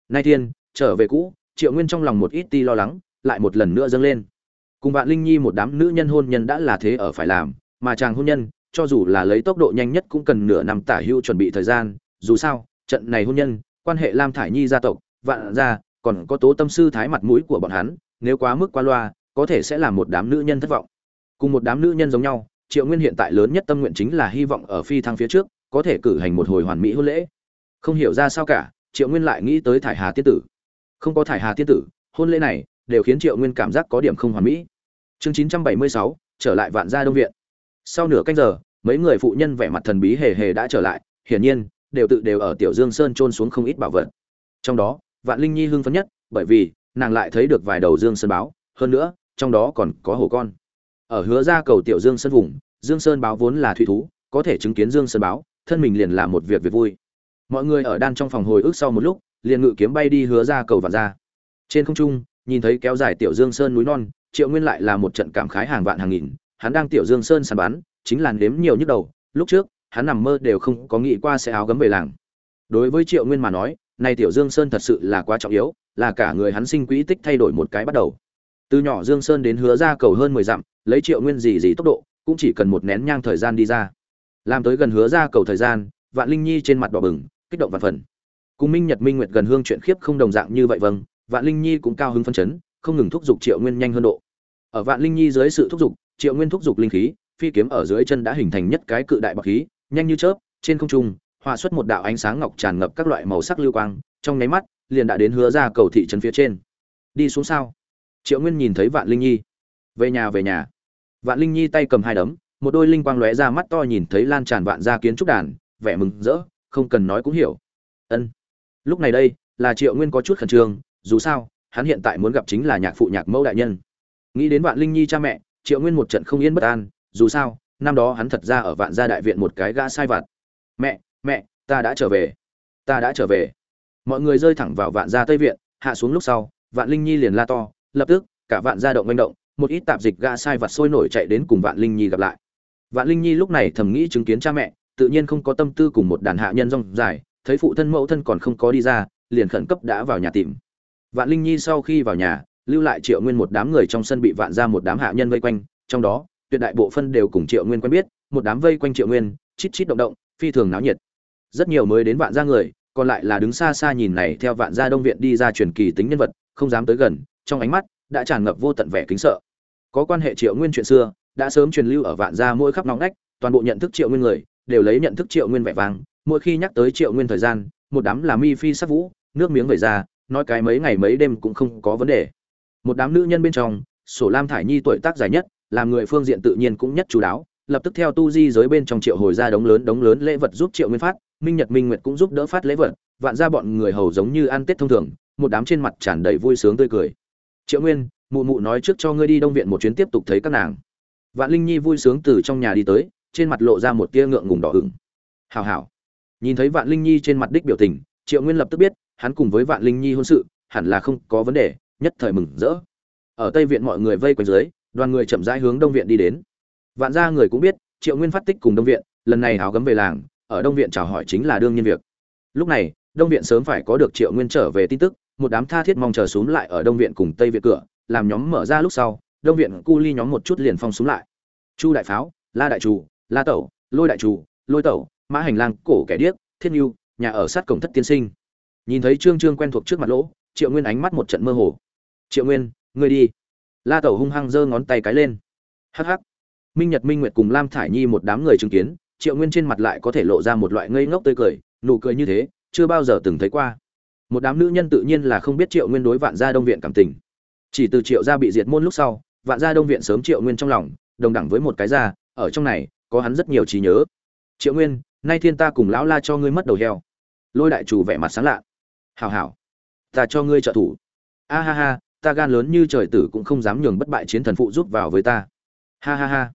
Nay thiên, trở về cũ, triệu nguyên trong lòng một ít ti lo lắng, lại một lần nữa dâng lên. Cùng bạn linh nhi một đám nữ nhân hôn nhân đã là thế ở phải làm, mà chàng hôn nhân, cho dù là lấy tốc độ nhanh nhất cũng cần nửa năm tả hưu chuẩn bị thời gian dù sao, trận này hôn nhân, quan hệ lam thải nhi gia tộc, vạn gia còn có tố tâm sư thái mặt mũi của bọn hắn, nếu quá mức qua loa, có thể sẽ làm một đám nữ nhân thất vọng. Cùng một đám nữ nhân giống nhau, triệu nguyên hiện tại lớn nhất tâm nguyện chính là hy vọng ở phi thăng phía trước, có thể cử hành một hồi hoàn mỹ hôn lễ. Không hiểu ra sao cả, triệu nguyên lại nghĩ tới thải hà tiên tử. Không có thải hà tiên tử, hôn lễ này đều khiến triệu nguyên cảm giác có điểm không hoàn mỹ. Chương chín trăm bảy mươi sáu, trở lại vạn gia đông viện. Sau nửa canh giờ, mấy người phụ nhân vẻ mặt thần bí hề hề đã trở lại, hiển nhiên đều tự đều ở tiểu dương sơn trôn xuống không ít bảo vật. Trong đó, vạn linh nhi hưng phấn nhất, bởi vì nàng lại thấy được vài đầu dương sơn báo, hơn nữa, trong đó còn có hổ con. Ở hứa ra cầu tiểu dương sơn vùng, dương sơn báo vốn là thủy thú, có thể chứng kiến dương sơn báo, thân mình liền là một việc việc vui. Mọi người ở đan trong phòng hồi ức sau một lúc, liền ngự kiếm bay đi hứa ra cầu vạn ra. Trên không trung, nhìn thấy kéo dài tiểu dương sơn núi non, triệu nguyên lại là một trận cảm khái hàng vạn hàng nghìn, hắn đang tiểu dương sơn sàn bán chính là nếm nhiều nhức đầu, lúc trước hắn nằm mơ đều không có nghĩ qua sẽ áo gấm về làng. Đối với triệu nguyên mà nói, nay tiểu dương sơn thật sự là quá trọng yếu, là cả người hắn sinh quỹ tích thay đổi một cái bắt đầu. Từ nhỏ dương sơn đến hứa ra cầu hơn mười dặm, lấy triệu nguyên gì gì tốc độ, cũng chỉ cần một nén nhang thời gian đi ra. Làm tới gần hứa ra cầu thời gian, vạn linh nhi trên mặt đỏ bừng, kích động vạn phần. Cùng minh nhật minh nguyệt gần hương chuyện khiếp không đồng dạng như vậy vâng vạn linh nhi cũng cao hứng phân chấn, không ngừng thúc giục triệu nguyên nhanh hơn độ. Ở vạn linh nhi dưới sự thúc giục, triệu nguyên thúc giục linh khí, phi kiếm ở dưới chân đã hình thành nhất cái cự đại bọc khí nhanh như chớp, trên không trung, hòa xuất một đạo ánh sáng ngọc tràn ngập các loại màu sắc lưu quang, trong nháy mắt, liền đã đến hứa ra cầu thị trấn phía trên. Đi xuống sao? Triệu nguyên nhìn thấy vạn linh nhi. Về nhà về nhà. Vạn linh nhi tay cầm hai đấm, một đôi linh quang lóe ra mắt to nhìn thấy lan tràn vạn gia kiến trúc đàn, vẻ mừng rỡ, không cần nói cũng hiểu. Ân. Lúc này đây, là triệu nguyên có chút khẩn trương, dù sao, hắn hiện tại muốn gặp chính là nhạc phụ nhạc mẫu đại nhân. Nghĩ đến vạn linh nhi cha mẹ, triệu nguyên một trận không yên bất an, dù sao năm đó hắn thật ra ở vạn gia đại viện một cái gã sai vặt. Mẹ mẹ, ta đã trở về. Ta đã trở về. Mọi người rơi thẳng vào vạn gia tây viện, hạ xuống lúc sau, vạn linh nhi liền la to, lập tức, cả vạn gia động manh động, một ít tạp dịch gã sai vặt sôi nổi chạy đến cùng vạn linh nhi gặp lại. Vạn linh nhi lúc này thầm nghĩ chứng kiến cha mẹ, tự nhiên không có tâm tư cùng một đàn hạ nhân rong dài, thấy phụ thân mẫu thân còn không có đi ra, liền khẩn cấp đã vào nhà tìm. Vạn linh nhi sau khi vào nhà, lưu lại triệu nguyên một đám người trong sân bị vạn ra một đám hạ nhân vây quanh, trong đó tuyệt đại bộ phân đều cùng triệu nguyên quen biết, một đám vây quanh triệu nguyên, chít chít động động, phi thường náo nhiệt. Rất nhiều mới đến vạn gia người, còn lại là đứng xa xa nhìn này theo vạn gia đông viện đi ra truyền kỳ tính nhân vật, không dám tới gần, trong ánh mắt đã tràn ngập vô tận vẻ kính sợ. Có quan hệ triệu nguyên chuyện xưa, đã sớm truyền lưu ở vạn gia mỗi khắp nóng nách toàn bộ nhận thức triệu nguyên người, đều lấy nhận thức triệu nguyên vẻ vàng mỗi khi nhắc tới triệu nguyên thời gian, một đám là mi phi sắc vũ, nước miếng vẩy ra, nói cái mấy ngày mấy đêm cũng không có vấn đề. Một đám nữ nhân bên trong, sổ lam thải nhi tuổi tác dài nhất làm người phương diện tự nhiên cũng nhất chú đáo, lập tức theo tu di giới bên trong triệu hồi ra đống lớn đống lớn lễ vật giúp triệu nguyên phát, minh nhật minh nguyệt cũng giúp đỡ phát lễ vật, vạn ra bọn người hầu giống như ăn tết thông thường, một đám trên mặt tràn đầy vui sướng tươi cười. Triệu nguyên, mụ mụ nói trước cho ngươi đi đông viện một chuyến tiếp tục thấy các nàng. Vạn linh nhi vui sướng từ trong nhà đi tới, trên mặt lộ ra một tia ngượng ngùng đỏ ửng. Hào hào nhìn thấy vạn linh nhi trên mặt đích biểu tình, triệu nguyên lập tức biết, hắn cùng với vạn linh nhi hôn sự, hẳn là không có vấn đề, nhất thời mừng rỡ. Ở tây viện mọi người vây quanh dưới đoàn người chậm rãi hướng đông viện đi đến. Vạn gia người cũng biết, triệu nguyên phát tích cùng đông viện, lần này háo gấm về làng, ở đông viện chào hỏi chính là đương nhiên việc. Lúc này, đông viện sớm phải có được triệu nguyên trở về tin tức, một đám tha thiết mong chờ xuống lại ở đông viện cùng tây viện cửa, làm nhóm mở ra lúc sau, đông viện cu ly nhóm một chút liền phong xuống lại. Chu đại pháo, la đại chủ, la tẩu, lôi đại chủ, lôi tẩu, mã hành lang, cổ kẻ điếc thiên nhu nhà ở sát cổng thất tiên sinh. Nhìn thấy trương trương quen thuộc trước mặt lỗ, triệu nguyên ánh mắt một trận mơ hồ. Triệu nguyên, ngươi đi la tẩu hung hăng giơ ngón tay cái lên. Hắc hắc. Minh nhật, minh nguyệt cùng lam thải nhi một đám người chứng kiến, triệu nguyên trên mặt lại có thể lộ ra một loại ngây ngốc tươi cười, nụ cười như thế, chưa bao giờ từng thấy qua. Một đám nữ nhân tự nhiên là không biết triệu nguyên đối vạn gia đông viện cảm tình. Chỉ từ triệu gia bị diệt môn lúc sau, vạn gia đông viện sớm triệu nguyên trong lòng, đồng đẳng với một cái gia, ở trong này, có hắn rất nhiều trí nhớ. Triệu nguyên, nay thiên ta cùng lão la cho ngươi mất đầu heo. Lôi đại chủ vẻ mặt sáng lạ. Hào hào ta cho ngươi trợ thủ. A ha ha ta gan lớn như trời tử cũng không dám nhường bất bại chiến thần phụ giúp vào với ta. Ha ha ha.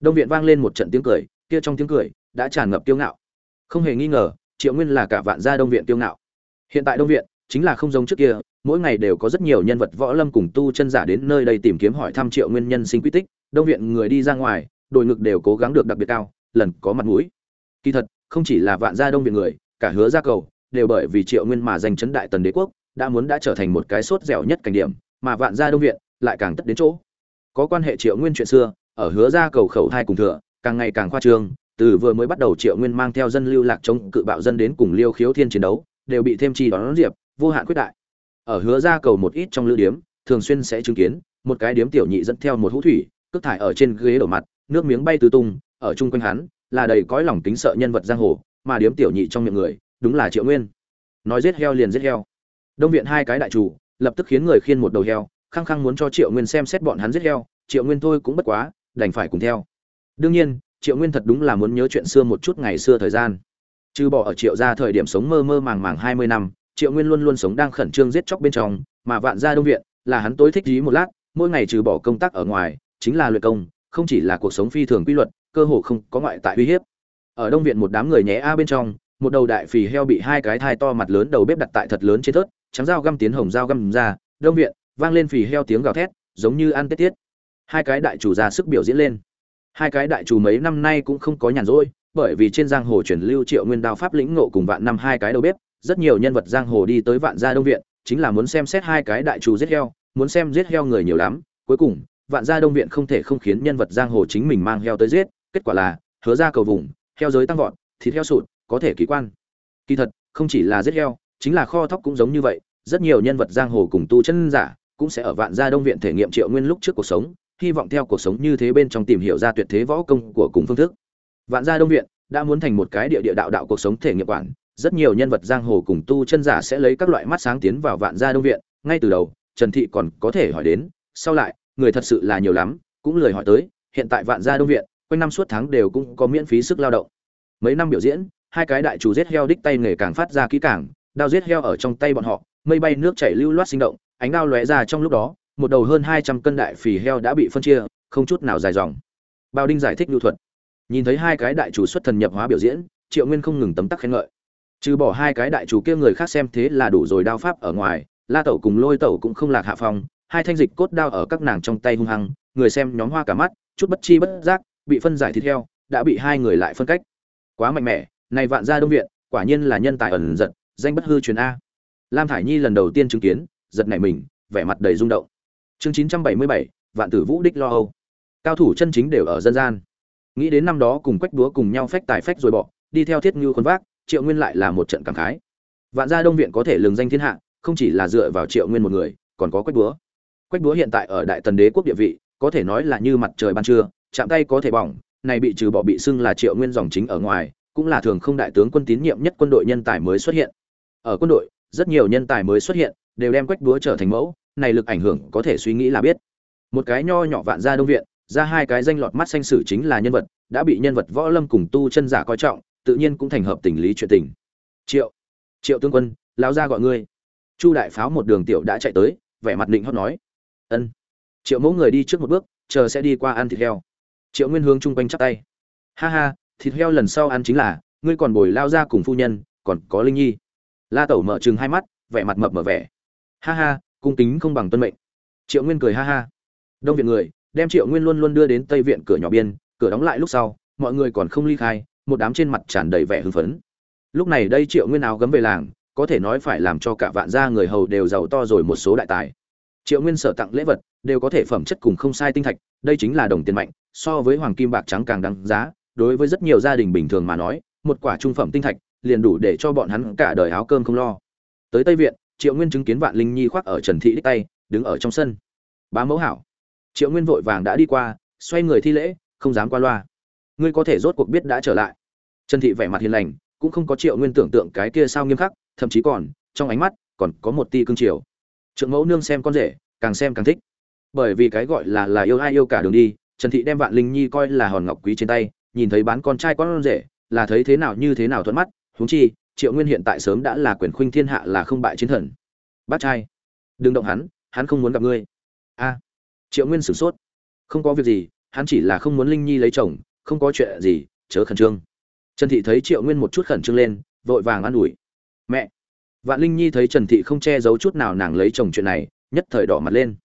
Đông viện vang lên một trận tiếng cười, kia trong tiếng cười đã tràn ngập kiêu ngạo. Không hề nghi ngờ, triệu nguyên là cả vạn gia đông viện kiêu ngạo. Hiện tại đông viện chính là không giống trước kia, mỗi ngày đều có rất nhiều nhân vật võ lâm cùng tu chân giả đến nơi đây tìm kiếm hỏi thăm triệu nguyên nhân sinh quy tích. Đông viện người đi ra ngoài, đội ngực đều cố gắng được đặc biệt cao, lần có mặt mũi. Kỳ thật, không chỉ là vạn gia đông viện người, cả hứa gia cầu đều bởi vì triệu nguyên mà giành chấn đại tần đế quốc, đã muốn đã trở thành một cái sốt dẻo nhất cảnh điểm mà vạn gia đông viện lại càng tất đến chỗ. Có quan hệ triệu nguyên chuyện xưa, ở hứa gia cầu khẩu hai cùng thừa càng ngày càng khoa trương, từ vừa mới bắt đầu triệu nguyên mang theo dân lưu lạc chống cự bạo dân đến cùng liêu khiếu thiên chiến đấu, đều bị thêm chi đón diệp, vô hạn quyết đại. Ở hứa gia cầu một ít trong lữ điếm, thường xuyên sẽ chứng kiến, một cái điếm tiểu nhị dẫn theo một hũ thủy, cước thải ở trên ghế đổ mặt, nước miếng bay tứ tung, ở chung quanh hắn, là đầy cõi lòng kính sợ nhân vật giang hồ, mà điếm tiểu nhị trong miệng người, đúng là triệu nguyên. Nói giết heo liền giết heo. Đông viện hai cái đại chủ lập tức khiến người khiên một đầu heo, khăng khăng muốn cho triệu nguyên xem xét bọn hắn giết heo, triệu nguyên thôi cũng bất quá, đành phải cùng theo. Đương nhiên, triệu nguyên thật đúng là muốn nhớ chuyện xưa một chút ngày xưa thời gian. Trừ bỏ ở triệu gia thời điểm sống mơ mơ màng màng hai mươi năm, triệu nguyên luôn luôn sống đang khẩn trương giết chóc bên trong, mà vạn gia đông viện là hắn tối thích ý một lát, mỗi ngày trừ bỏ công tác ở ngoài, chính là luyện công, không chỉ là cuộc sống phi thường quy luật, cơ hồ không có ngoại tại uy hiếp. Ở đông viện một đám người nhé a bên trong, một đầu đại phì heo bị hai cái thai to mặt lớn đầu bếp đặt tại thật lớn trên thớt trắng dao găm tiến hồng dao găm ra, đông viện, vang lên phì heo tiếng gào thét, giống như ăn tết tiết. Hai cái đại chủ ra sức biểu diễn lên. Hai cái đại chủ mấy năm nay cũng không có nhàn rỗi, bởi vì trên giang hồ truyền lưu triệu nguyên đao pháp lĩnh ngộ cùng vạn năm hai cái đầu bếp, rất nhiều nhân vật giang hồ đi tới vạn gia đông viện, chính là muốn xem xét hai cái đại chủ giết heo, muốn xem giết heo người nhiều lắm, cuối cùng, vạn gia đông viện không thể không khiến nhân vật giang hồ chính mình mang heo tới giết, kết quả là, hứa ra cầu vùng, heo giới tăng vọt, thịt heo sụt, có thể kỳ quan. Kỳ thật, không chỉ là giết heo chính là kho thóc cũng giống như vậy, rất nhiều nhân vật giang hồ cùng tu chân giả cũng sẽ ở vạn gia đông viện thể nghiệm triệu nguyên lúc trước cuộc sống, hy vọng theo cuộc sống như thế bên trong tìm hiểu ra tuyệt thế võ công của cùng phương thức. Vạn gia đông viện đã muốn thành một cái địa địa đạo đạo cuộc sống thể nghiệm quản, rất nhiều nhân vật giang hồ cùng tu chân giả sẽ lấy các loại mắt sáng tiến vào vạn gia đông viện, ngay từ đầu, trần thị còn có thể hỏi đến, sau lại, người thật sự là nhiều lắm, cũng lời hỏi tới, hiện tại vạn gia đông viện, quanh năm suốt tháng đều cũng có miễn phí sức lao động. Mấy năm biểu diễn, hai cái đại chủ giết heo đích tay nghề càng phát ra kỹ càng đao giết heo ở trong tay bọn họ, mây bay nước chảy lưu loát sinh động, ánh đao lóe ra trong lúc đó, một đầu hơn hai trăm cân đại phì heo đã bị phân chia, không chút nào dài dòng. Bao đinh giải thích lưu thuật. Nhìn thấy hai cái đại chủ xuất thần nhập hóa biểu diễn, triệu nguyên không ngừng tấm tắc khen ngợi. Trừ bỏ hai cái đại chủ kia người khác xem thế là đủ rồi đao pháp ở ngoài, la tẩu cùng lôi tẩu cũng không lạc hạ phong, hai thanh dịch cốt đao ở các nàng trong tay hung hăng, người xem nhóm hoa cả mắt, chút bất chi bất giác, bị phân giải thịt heo, đã bị hai người lại phân cách. Quá mạnh mẽ, này vạn gia đông viện, quả nhiên là nhân tài ẩn giật danh bất hư truyền a. Lam thải nhi lần đầu tiên chứng kiến, giật nảy mình, vẻ mặt đầy rung động. Chương chín trăm bảy mươi bảy, vạn tử vũ đích lo âu. Cao thủ chân chính đều ở dân gian. Nghĩ đến năm đó cùng quách đúa cùng nhau phách tài phách rồi bỏ, đi theo thiết ngưu khuôn vác, triệu nguyên lại là một trận cảm khái. Vạn gia đông viện có thể lừng danh thiên hạ, không chỉ là dựa vào triệu nguyên một người, còn có quách đúa quách đúa hiện tại ở đại tần đế quốc địa vị, có thể nói là như mặt trời ban trưa, chạm tay có thể bỏng, này bị trừ bỏ bị xưng là triệu nguyên dòng chính ở ngoài, cũng là thường không đại tướng quân tín nhiệm nhất quân đội nhân tài mới xuất hiện ở quân đội, rất nhiều nhân tài mới xuất hiện, đều đem quách búa trở thành mẫu, này lực ảnh hưởng có thể suy nghĩ là biết. Một cái nho nhỏ vạn gia đông viện, ra hai cái danh lọt mắt xanh sử chính là nhân vật, đã bị nhân vật võ lâm cùng tu chân giả coi trọng, tự nhiên cũng thành hợp tình lý chuyện tình. Triệu triệu tướng quân, lão gia gọi ngươi. Chu đại pháo một đường tiểu đã chạy tới, vẻ mặt định hót nói. Ân. Triệu mẫu người đi trước một bước, chờ sẽ đi qua ăn thịt heo. Triệu nguyên hướng chung quanh chắp tay. Ha ha, thịt heo lần sau ăn chính là, ngươi còn bồi lao ra cùng phu nhân, còn có linh nhi la tẩu mở chừng hai mắt, vẻ mặt mập mở vẻ. Ha ha, cung kính không bằng tuân mệnh. Triệu nguyên cười ha ha. Đông viện người, đem triệu nguyên luôn luôn đưa đến tây viện cửa nhỏ biên, cửa đóng lại lúc sau, mọi người còn không ly khai, một đám trên mặt tràn đầy vẻ hưng phấn. Lúc này đây triệu nguyên áo gấm về làng, có thể nói phải làm cho cả vạn gia người hầu đều giàu to rồi một số đại tài. Triệu nguyên sở tặng lễ vật, đều có thể phẩm chất cùng không sai tinh thạch, đây chính là đồng tiền mạnh, so với hoàng kim bạc trắng càng đáng giá, đối với rất nhiều gia đình bình thường mà nói, một quả trung phẩm tinh thạch liền đủ để cho bọn hắn cả đời áo cơm không lo. Tới tây viện, triệu nguyên chứng kiến vạn linh nhi khoác ở trần thị đích tay, đứng ở trong sân. Bá mẫu hảo. Triệu nguyên vội vàng đã đi qua, xoay người thi lễ, không dám qua loa. Ngươi có thể rốt cuộc biết đã trở lại. Trần thị vẻ mặt hiền lành, cũng không có triệu nguyên tưởng tượng cái kia sao nghiêm khắc, thậm chí còn, trong ánh mắt, còn có một ti cương triều. Trượng mẫu nương xem con rể, càng xem càng thích. Bởi vì cái gọi là là yêu ai yêu cả đường đi, trần thị đem vạn linh nhi coi là hòn ngọc quý trên tay, nhìn thấy bán con trai con rể, là thấy thế nào như thế nào thuận mắt huống chi, triệu nguyên hiện tại sớm đã là quyền khuynh thiên hạ là không bại chiến thần. Bác trai, đừng động hắn hắn không muốn gặp ngươi. A. Triệu nguyên sửng sốt. Không có việc gì, hắn chỉ là không muốn linh nhi lấy chồng, không có chuyện gì, chớ khẩn trương. Trần thị thấy triệu nguyên một chút khẩn trương lên, vội vàng an ủi. Mẹ. Vạn linh nhi thấy trần thị không che giấu chút nào nàng lấy chồng chuyện này, nhất thời đỏ mặt lên.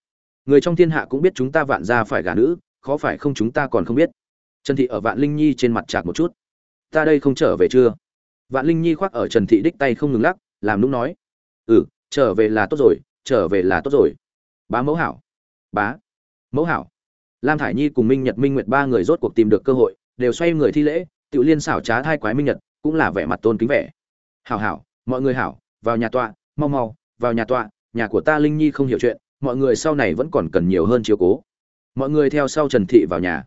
Người trong thiên hạ cũng biết chúng ta vạn ra phải gả nữ, khó phải không chúng ta còn không biết. Trần thị ở vạn linh nhi trên mặt chạc một chút. Ta đây không trở về chưa? Vạn linh nhi khoác ở trần thị đích tay không ngừng lắc, làm nũng nói ừ trở về là tốt rồi, trở về là tốt rồi. Bá mẫu hảo, bá mẫu hảo. Lam thải nhi cùng minh nhật, minh nguyệt ba người rốt cuộc tìm được cơ hội, đều xoay người thi lễ tự liên xảo trá thai quái minh nhật, cũng là vẻ mặt tôn kính vẻ. Hảo hảo, mọi người hảo, vào nhà tọa, mau mau, vào nhà tọa, nhà của ta linh nhi không hiểu chuyện, mọi người sau này vẫn còn cần nhiều hơn chiếu cố. Mọi người theo sau trần thị vào nhà.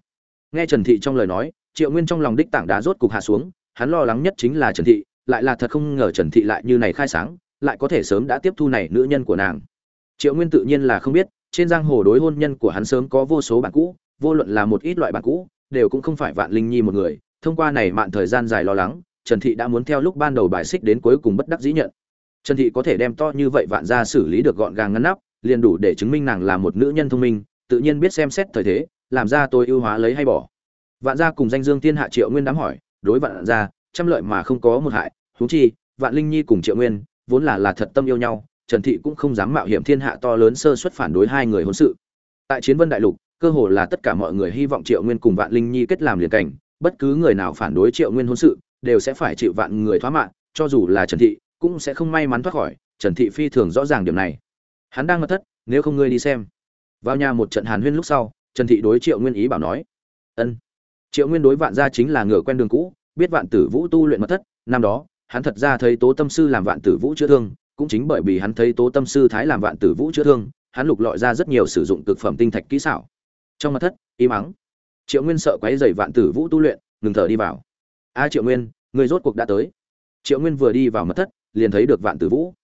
Nghe trần thị trong lời nói, triệu nguyên trong lòng đích tảng đá rốt cục hạ xuống hắn lo lắng nhất chính là trần thị, lại là thật không ngờ trần thị lại như này khai sáng, lại có thể sớm đã tiếp thu này nữ nhân của nàng. Triệu nguyên tự nhiên là không biết, trên giang hồ đối hôn nhân của hắn sớm có vô số bạn cũ, vô luận là một ít loại bạn cũ, đều cũng không phải vạn linh nhi một người. Thông qua này mạn thời gian dài lo lắng, trần thị đã muốn theo lúc ban đầu bài xích đến cuối cùng bất đắc dĩ nhận. Trần thị có thể đem to như vậy vạn gia xử lý được gọn gàng ngăn nắp, liền đủ để chứng minh nàng là một nữ nhân thông minh, tự nhiên biết xem xét thời thế, làm ra tôi ưu hóa lấy hay bỏ. Vạn gia cùng danh dương thiên hạ triệu nguyên đám hỏi đối vạn gia trăm lợi mà không có một hại, huống chi, vạn linh nhi cùng triệu nguyên, vốn là là thật tâm yêu nhau, trần thị cũng không dám mạo hiểm thiên hạ to lớn sơ xuất phản đối hai người hôn sự. Tại chiến vân đại lục, cơ hồ là tất cả mọi người hy vọng triệu nguyên cùng vạn linh nhi kết làm liền cảnh, bất cứ người nào phản đối triệu nguyên hôn sự, đều sẽ phải chịu vạn người thoá mạng, cho dù là trần thị, cũng sẽ không may mắn thoát khỏi, trần thị phi thường rõ ràng điểm này. Hắn đang mất thất, nếu không ngươi đi xem. Vào nhà một trận hàn huyên lúc sau, trần thị đối triệu nguyên ý bảo nói, ân triệu nguyên đối vạn gia chính là ngựa quen đường cũ, biết vạn tử vũ tu luyện mật thất, năm đó, hắn thật ra thấy tố tâm sư làm vạn tử vũ chữa thương, cũng chính bởi vì hắn thấy tố tâm sư thái làm vạn tử vũ chữa thương, hắn lục lọi ra rất nhiều sử dụng cực phẩm tinh thạch kỹ xảo. Trong mật thất, im ắng. Triệu nguyên sợ quấy dày vạn tử vũ tu luyện, ngừng thở đi vào. A triệu nguyên người rốt cuộc đã tới. Triệu nguyên vừa đi vào mật thất, liền thấy được vạn tử vũ.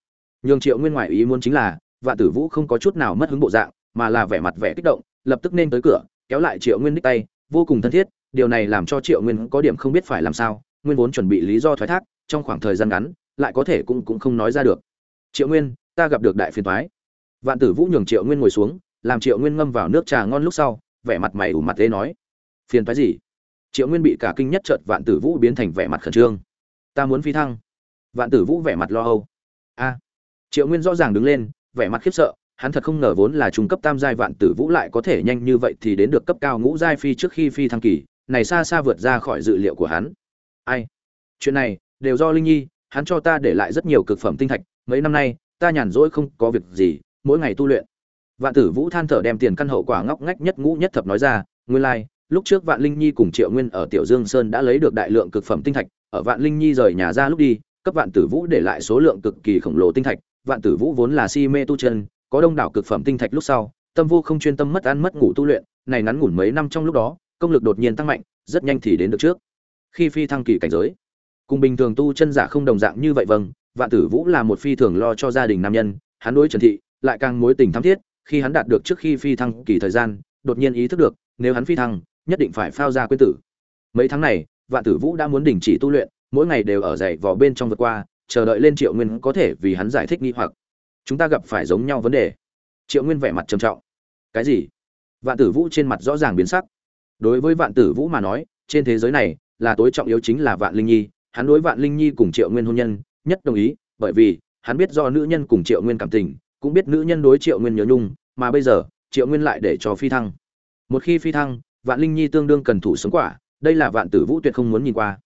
Nhường triệu nguyên ngoại ý muốn chính là, vạn tử vũ không có chút nào mất hứng bộ dạng, mà là vẻ mặt vẻ kích động, lập tức nên tới cửa, kéo lại triệu nguyên đích tay, vô cùng thân thiết điều này làm cho triệu nguyên có điểm không biết phải làm sao, nguyên vốn chuẩn bị lý do thoái thác, trong khoảng thời gian ngắn, lại có thể cũng cũng không nói ra được. Triệu nguyên, ta gặp được đại phiền thoái vạn tử vũ nhường triệu nguyên ngồi xuống, làm triệu nguyên ngâm vào nước trà ngon lúc sau, vẻ mặt mày ủ mặt thế nói, phiền thoái gì? Triệu nguyên bị cả kinh nhất chợt vạn tử vũ biến thành vẻ mặt khẩn trương. Ta muốn phi thăng. Vạn tử vũ vẻ mặt lo âu. A. Triệu nguyên rõ ràng đứng lên, vẻ mặt khiếp sợ, hắn thật không ngờ vốn là trung cấp tam giai vạn tử vũ lại có thể nhanh như vậy thì đến được cấp cao ngũ giai phi trước khi phi thăng kỳ này xa xa vượt ra khỏi dự liệu của hắn. Ai? Chuyện này đều do linh nhi hắn cho ta để lại rất nhiều cực phẩm tinh thạch mấy năm nay ta nhàn rỗi không có việc gì mỗi ngày tu luyện. Vạn tử vũ than thở đem tiền căn hậu quả ngóc ngách nhất ngũ nhất thập nói ra nguyên lai like, lúc trước vạn linh nhi cùng triệu nguyên ở tiểu dương sơn đã lấy được đại lượng cực phẩm tinh thạch ở vạn linh nhi rời nhà ra lúc đi cấp vạn tử vũ để lại số lượng cực kỳ khổng lồ tinh thạch vạn tử vũ vốn là si mê tu chân có đông đảo cực phẩm tinh thạch lúc sau tâm vô không chuyên tâm mất ăn mất ngủ tu luyện này ngắn ngủn mấy năm trong lúc đó công lực đột nhiên tăng mạnh, rất nhanh thì đến được trước. Khi phi thăng kỳ cảnh giới, cùng bình thường tu chân giả không đồng dạng như vậy vâng vạn tử vũ là một phi thường lo cho gia đình nam nhân, hắn đối trần thị lại càng mối tình thắm thiết, khi hắn đạt được trước khi phi thăng kỳ thời gian, đột nhiên ý thức được, nếu hắn phi thăng, nhất định phải phao ra quyên tử. Mấy tháng này, vạn tử vũ đã muốn đình chỉ tu luyện, mỗi ngày đều ở dậy vò bên trong vượt qua, chờ đợi lên triệu nguyên có thể vì hắn giải thích nghi hoặc. Chúng ta gặp phải giống nhau vấn đề. Triệu nguyên vẻ mặt trầm trọng. Cái gì? Vạn tử vũ trên mặt rõ ràng biến sắc đối với vạn tử vũ mà nói, trên thế giới này là tối trọng yếu chính là vạn linh nhi. Hắn đối vạn linh nhi cùng triệu nguyên hôn nhân nhất đồng ý, bởi vì hắn biết do nữ nhân cùng triệu nguyên cảm tình, cũng biết nữ nhân đối triệu nguyên nhớ nhung, mà bây giờ, triệu nguyên lại để cho phi thăng. Một khi phi thăng, vạn linh nhi tương đương cần thủ sống quả, đây là vạn tử vũ tuyệt không muốn nhìn qua.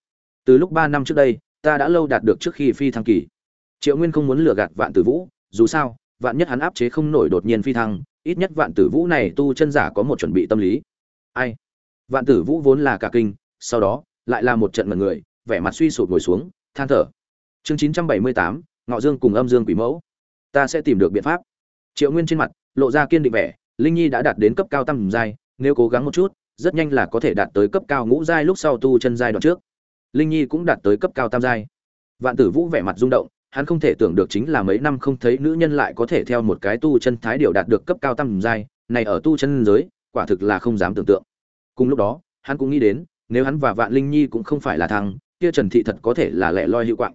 Từ lúc ba năm trước đây, ta đã lâu đạt được trước khi phi thăng kỳ. Triệu nguyên không muốn lừa gạt vạn tử vũ, dù sao, vạn nhất hắn áp chế không nổi đột nhiên phi thăng, ít nhất vạn tử vũ này tu chân giả có một chuẩn bị tâm lý. Ai? Vạn tử vũ vốn là cả kinh, sau đó, lại là một trận mật người, vẻ mặt suy sụp ngồi xuống, than thở. Chương chín trăm bảy mươi tám, ngọ dương cùng âm dương quỷ mẫu. Ta sẽ tìm được biện pháp. Triệu nguyên trên mặt, lộ ra kiên định vẻ, linh nhi đã đạt đến cấp cao tam giai, nếu cố gắng một chút, rất nhanh là có thể đạt tới cấp cao ngũ giai lúc sau tu chân giai đoạn trước. Linh nhi cũng đạt tới cấp cao tam giai. Vạn tử vũ vẻ mặt rung động, hắn không thể tưởng được chính là mấy năm không thấy nữ nhân lại có thể theo một cái tu chân thái điều đạt được cấp cao tam giai, này ở tu chân giới, quả thực là không dám tưởng tượng cùng lúc đó, hắn cũng nghĩ đến, nếu hắn và vạn linh nhi cũng không phải là thằng, kia trần thị thật có thể là lẻ loi hữu quạng.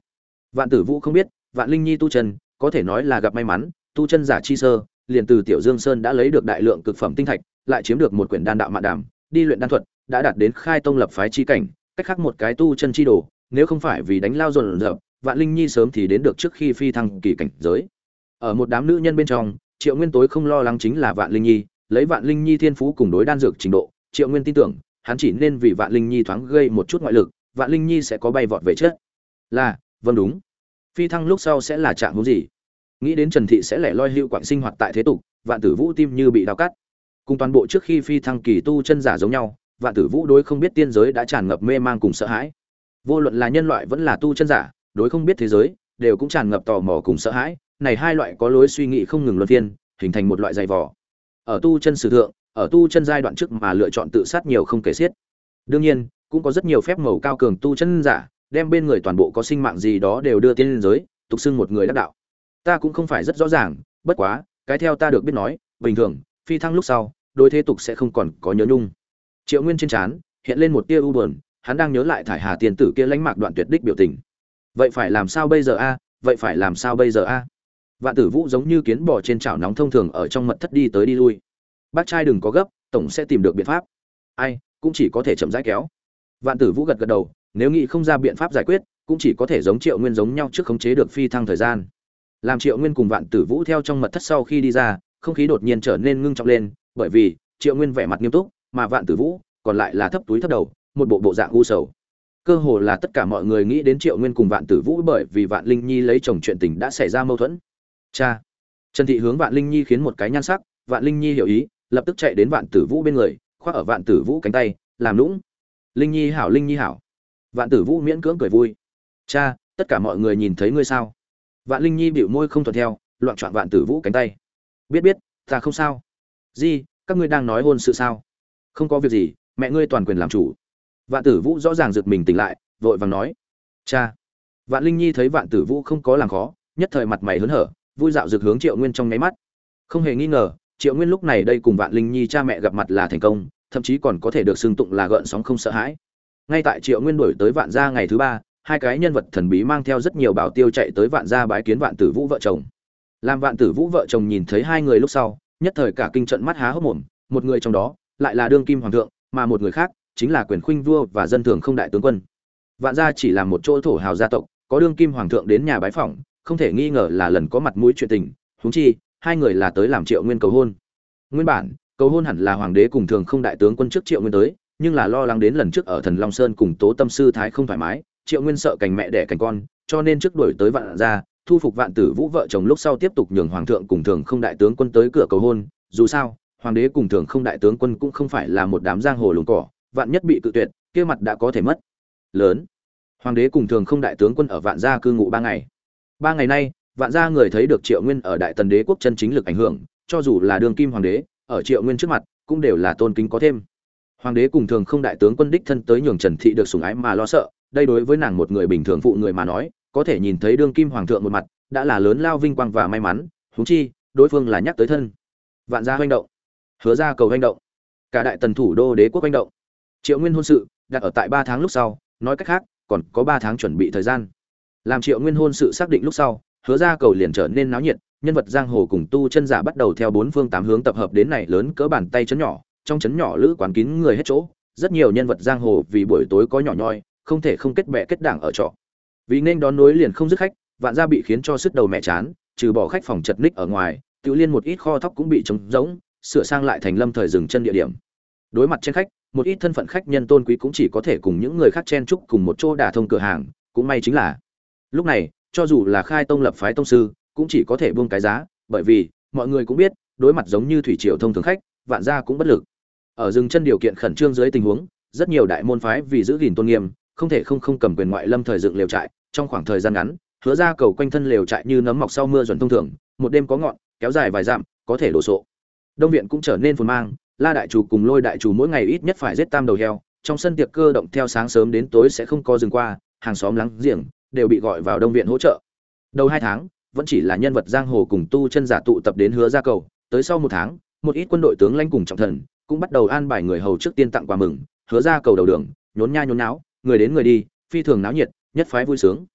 Vạn tử vũ không biết, vạn linh nhi tu chân, có thể nói là gặp may mắn, tu chân giả chi sơ, liền từ tiểu dương sơn đã lấy được đại lượng cực phẩm tinh thạch, lại chiếm được một quyển đan đạo mạn đàm, đi luyện đan thuật, đã đạt đến khai tông lập phái chi cảnh, cách khác một cái tu chân chi đồ, nếu không phải vì đánh lao dồn dập, vạn linh nhi sớm thì đến được trước khi phi thăng kỳ cảnh giới. Ở một đám nữ nhân bên trong, triệu nguyên tối không lo lắng chính là vạn linh nhi, lấy vạn linh nhi thiên phú cùng đối đan dược trình độ triệu nguyên tin tưởng, hắn chỉ nên vì vạn linh nhi thoáng gây một chút ngoại lực, vạn linh nhi sẽ có bay vọt về chết là vâng đúng. Phi thăng lúc sau sẽ là trạng hướng gì? Nghĩ đến trần thị sẽ lẻ loi hữu quảng sinh hoạt tại thế tục, vạn tử vũ tim như bị đau cắt. Cùng toàn bộ trước khi phi thăng kỳ tu chân giả giống nhau, vạn tử vũ đối không biết tiên giới đã tràn ngập mê mang cùng sợ hãi. Vô luận là nhân loại vẫn là tu chân giả, đối không biết thế giới, đều cũng tràn ngập tò mò cùng sợ hãi. Này hai loại có lối suy nghĩ không ngừng luân phiên, hình thành một loại dày vò. Ở tu chân sử thượng ở tu chân giai đoạn trước mà lựa chọn tự sát nhiều không kể xiết. Đương nhiên, cũng có rất nhiều phép màu cao cường tu chân giả, đem bên người toàn bộ có sinh mạng gì đó đều đưa tiên lên giới, tục xưng một người đắc đạo. Ta cũng không phải rất rõ ràng, bất quá, cái theo ta được biết nói, bình thường, phi thăng lúc sau, đối thế tục sẽ không còn có nhớ nhung. Triệu nguyên trên trán, hiện lên một tia u buồn, hắn đang nhớ lại thải hà tiền tử kia lãnh mạc đoạn tuyệt đích biểu tình. Vậy phải làm sao bây giờ a? Vậy phải làm sao bây giờ a? Vạn tử vũ giống như kiến bò trên chảo nóng thông thường ở trong mật thất đi tới đi lui bác trai đừng có gấp, tổng sẽ tìm được biện pháp. Ai, cũng chỉ có thể chậm rãi kéo. Vạn tử vũ gật gật đầu, nếu nghĩ không ra biện pháp giải quyết, cũng chỉ có thể giống triệu nguyên giống nhau trước khống chế được phi thăng thời gian. Làm triệu nguyên cùng vạn tử vũ theo trong mật thất sau khi đi ra, không khí đột nhiên trở nên ngưng trọng lên, bởi vì, triệu nguyên vẻ mặt nghiêm túc, mà vạn tử vũ còn lại là thấp túi thấp đầu, một bộ bộ dạng u sầu. Cơ hồ là tất cả mọi người nghĩ đến triệu nguyên cùng vạn tử vũ bởi vì vạn linh nhi lấy chồng chuyện tình đã xảy ra mâu thuẫn. Cha! Trần thị hướng vạn linh nhi khiến một cái nhan sắc, vạn linh nhi hiểu ý lập tức chạy đến vạn tử vũ bên người, khoác ở vạn tử vũ cánh tay, làm lũng linh nhi hảo, linh nhi hảo. Vạn tử vũ miễn cưỡng cười vui. Cha, tất cả mọi người nhìn thấy ngươi sao? Vạn linh nhi bịu môi không thuận theo, loạn trọn vạn tử vũ cánh tay. Biết biết, ta không sao. Di, các ngươi đang nói hôn sự sao? Không có việc gì, mẹ ngươi toàn quyền làm chủ. Vạn tử vũ rõ ràng giật mình tỉnh lại, vội vàng nói. Cha. Vạn linh nhi thấy vạn tử vũ không có làm khó, nhất thời mặt mày hớn hở, vui dạo rực hướng triệu nguyên trong nháy mắt. Không hề nghi ngờ triệu nguyên lúc này đây cùng vạn linh nhi cha mẹ gặp mặt là thành công, thậm chí còn có thể được xưng tụng là gợn sóng không sợ hãi. Ngay tại triệu nguyên đổi tới vạn gia ngày thứ ba, hai cái nhân vật thần bí mang theo rất nhiều bảo tiêu chạy tới vạn gia bái kiến vạn tử vũ vợ chồng. Làm vạn tử vũ vợ chồng nhìn thấy hai người lúc sau, nhất thời cả kinh trận mắt há hốc mồm, một người trong đó lại là đương kim hoàng thượng, mà một người khác chính là quyền khuynh vua và dân thường không đại tướng quân. Vạn gia chỉ là một chỗ thổ hào gia tộc, có đương kim hoàng thượng đến nhà bái phỏng, không thể nghi ngờ là lần có mặt mũi chuyện tình, huống chi hai người là tới làm triệu nguyên cầu hôn. Nguyên bản, cầu hôn hẳn là hoàng đế cùng thường không đại tướng quân trước triệu nguyên tới, nhưng là lo lắng đến lần trước ở thần long sơn cùng tố tâm sư thái không thoải mái, triệu nguyên sợ cành mẹ đẻ cành con, cho nên trước đuổi tới vạn gia, thu phục vạn tử vũ vợ chồng lúc sau tiếp tục nhường hoàng thượng cùng thường không đại tướng quân tới cửa cầu hôn. Dù sao, hoàng đế cùng thường không đại tướng quân cũng không phải là một đám giang hồ lùng cỏ, vạn nhất bị cự tuyệt, kia mặt đã có thể mất. Lớn. Hoàng đế cùng thường không đại tướng quân ở vạn gia cư ngụ ba ngày. Ba ngày nay vạn gia người thấy được triệu nguyên ở đại tần đế quốc chân chính lực ảnh hưởng, cho dù là đường kim hoàng đế, ở triệu nguyên trước mặt, cũng đều là tôn kính có thêm. Hoàng đế cùng thường không đại tướng quân đích thân tới nhường trần thị được sủng ái mà lo sợ, đây đối với nàng một người bình thường phụ người mà nói, có thể nhìn thấy đương kim hoàng thượng một mặt, đã là lớn lao vinh quang và may mắn, huống chi, đối phương là nhắc tới thân. Vạn gia hoành động. Hứa ra cầu hoành động. Cả đại tần thủ đô đế quốc hoành động. Triệu nguyên hôn sự, đặt ở tại ba tháng lúc sau, nói cách khác, còn có ba tháng chuẩn bị thời gian. Làm triệu nguyên hôn sự xác định lúc sau hứa ra cầu liền trở nên náo nhiệt, nhân vật giang hồ cùng tu chân giả bắt đầu theo bốn phương tám hướng tập hợp đến này lớn cỡ bàn tay chấn nhỏ, trong chấn nhỏ lữ quán kín người hết chỗ, rất nhiều nhân vật giang hồ vì buổi tối có nhỏ nhoi, không thể không kết bè kết đảng ở trọ. Vì nên đón nối liền không dứt khách, vạn gia bị khiến cho sức đầu mẹ chán, trừ bỏ khách phòng chật ních ở ngoài, tự liên một ít kho thóc cũng bị trống rỗng, sửa sang lại thành lâm thời dừng chân địa điểm. Đối mặt trên khách, một ít thân phận khách nhân tôn quý cũng chỉ có thể cùng những người khác chen chúc cùng một chỗ đả thông cửa hàng, cũng may chính là. Lúc này cho dù là khai tông lập phái tông sư, cũng chỉ có thể buông cái giá, bởi vì, mọi người cũng biết, đối mặt giống như thủy triều thông thường khách, vạn gia cũng bất lực. Ở dừng chân điều kiện khẩn trương dưới tình huống, rất nhiều đại môn phái vì giữ gìn tôn nghiêm, không thể không không cầm quyền ngoại lâm thời dựng lều trại, trong khoảng thời gian ngắn, hứa ra cầu quanh thân lều trại như nấm mọc sau mưa dần thông thường, một đêm có ngọn, kéo dài vài dặm, có thể đổ sộ. Đông viện cũng trở nên phồn mang, la đại chủ cùng lôi đại chủ mỗi ngày ít nhất phải giết tam đầu heo, trong sân tiệc cơ động theo sáng sớm đến tối sẽ không có dừng qua, hàng xóm láng giềng đều bị gọi vào đông viện hỗ trợ. Đầu hai tháng, vẫn chỉ là nhân vật giang hồ cùng tu chân giả tụ tập đến hứa ra cầu, tới sau một tháng, một ít quân đội tướng lãnh cùng trọng thần cũng bắt đầu an bài người hầu trước tiên tặng quà mừng, hứa ra cầu đầu đường, nhốn nha nhốn náo người đến người đi, phi thường náo nhiệt, nhất phái vui sướng.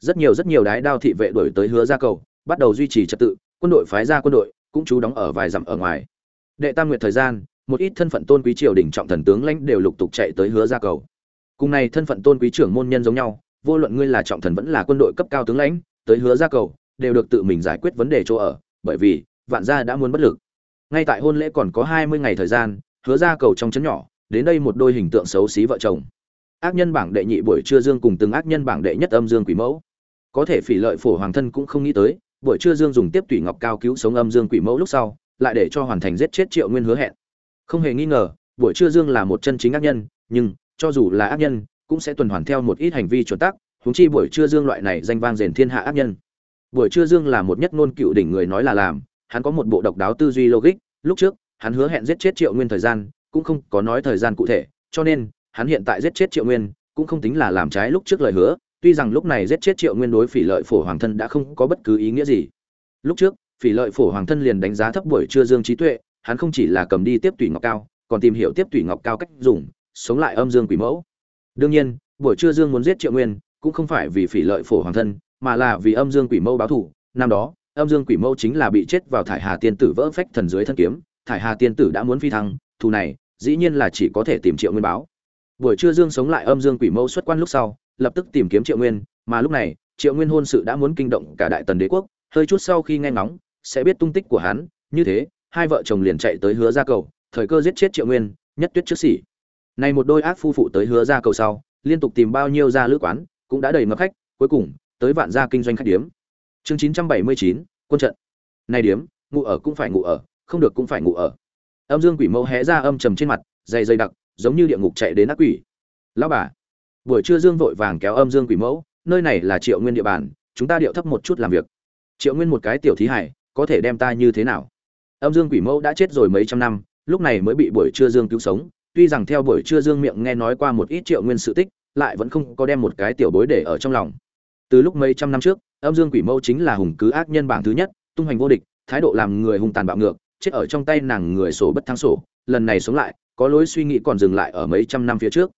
Rất nhiều rất nhiều đái đao thị vệ đổi tới hứa ra cầu, bắt đầu duy trì trật tự, quân đội phái ra quân đội cũng trú đóng ở vài dặm ở ngoài. Đệ tam nguyệt thời gian, một ít thân phận tôn quý triều đình trọng thần tướng lãnh đều lục tục chạy tới hứa ra cầu. Cùng này thân phận tôn quý trưởng môn nhân giống nhau vô luận ngươi là trọng thần vẫn là quân đội cấp cao tướng lãnh, tới hứa ra cầu, đều được tự mình giải quyết vấn đề chỗ ở, bởi vì, vạn gia đã muốn bất lực. Ngay tại hôn lễ còn có hai mươi ngày thời gian, hứa ra cầu trong chấn nhỏ, đến đây một đôi hình tượng xấu xí vợ chồng. Ác nhân bảng đệ nhị buổi trưa dương cùng từng ác nhân bảng đệ nhất âm dương quỷ mẫu. Có thể phỉ lợi phổ hoàng thân cũng không nghĩ tới, buổi trưa dương dùng tiếp tùy ngọc cao cứu sống âm dương quỷ mẫu lúc sau, lại để cho hoàn thành giết chết triệu nguyên hứa hẹn. Không hề nghi ngờ, buổi trưa dương là một chân chính ác nhân, nhưng, cho dù là ác nhân cũng sẽ tuần hoàn theo một ít hành vi chuẩn tắc, huống chi buổi trưa dương loại này danh vang rền thiên hạ ác nhân. Buổi trưa dương là một nhất ngôn cựu đỉnh người nói là làm, hắn có một bộ độc đáo tư duy logic, lúc trước, hắn hứa hẹn giết chết triệu nguyên thời gian, cũng không có nói thời gian cụ thể, cho nên, hắn hiện tại giết chết triệu nguyên, cũng không tính là làm trái lúc trước lời hứa, tuy rằng lúc này giết chết triệu nguyên đối phỉ lợi phổ hoàng thân đã không có bất cứ ý nghĩa gì. Lúc trước, phỉ lợi phổ hoàng thân liền đánh giá thấp buổi trưa dương trí tuệ, hắn không chỉ là cầm đi tiếp tủy ngọc cao, còn tìm hiểu tiếp tủy ngọc cao cách dùng, sống lại âm dương quỷ mẫu đương nhiên, buổi trưa dương muốn giết triệu nguyên, cũng không phải vì phỉ lợi phổ hoàng thân, mà là vì âm dương quỷ mâu báo thù. Năm đó, âm dương quỷ mâu chính là bị chết vào thải hà tiên tử vỡ phách thần dưới thân kiếm. Thải hà tiên tử đã muốn phi thăng, thù này, dĩ nhiên là chỉ có thể tìm triệu nguyên báo. Buổi trưa dương sống lại âm dương quỷ mâu xuất quan lúc sau, lập tức tìm kiếm triệu nguyên, mà lúc này, triệu nguyên hôn sự đã muốn kinh động cả đại tần đế quốc. Hơi chút sau khi nghe ngóng, sẽ biết tung tích của hắn. Như thế, hai vợ chồng liền chạy tới hứa ra cầu, thời cơ giết chết triệu nguyên, nhất tuyết trước xỉ này một đôi ác phu phụ tới hứa ra cầu sau, liên tục tìm bao nhiêu gia lữ quán, cũng đã đầy ngập khách, cuối cùng, tới vạn gia kinh doanh khách điếm. Chương chín trăm bảy mươi chín, quân trận. Này điếm, ngủ ở cũng phải ngủ ở, không được cũng phải ngủ ở. Âm dương quỷ mẫu hé ra âm trầm trên mặt, dày dày đặc, giống như địa ngục chạy đến ác quỷ. Lão bà, buổi trưa dương vội vàng kéo âm dương quỷ mẫu, nơi này là triệu nguyên địa bàn, chúng ta điệu thấp một chút làm việc. Triệu nguyên một cái tiểu thí hải, có thể đem ta như thế nào? Âm dương quỷ mẫu đã chết rồi mấy trăm năm, lúc này mới bị buổi trưa dương cứu sống tuy rằng theo buổi trưa dương miệng nghe nói qua một ít triệu nguyên sự tích, lại vẫn không có đem một cái tiểu bối để ở trong lòng. Từ lúc mấy trăm năm trước, âm dương quỷ mẫu chính là hùng cứ ác nhân bảng thứ nhất, tung hoành vô địch, thái độ làm người hung tàn bạo ngược, chết ở trong tay nàng người sổ bất thắng sổ, lần này sống lại, có lối suy nghĩ còn dừng lại ở mấy trăm năm phía trước.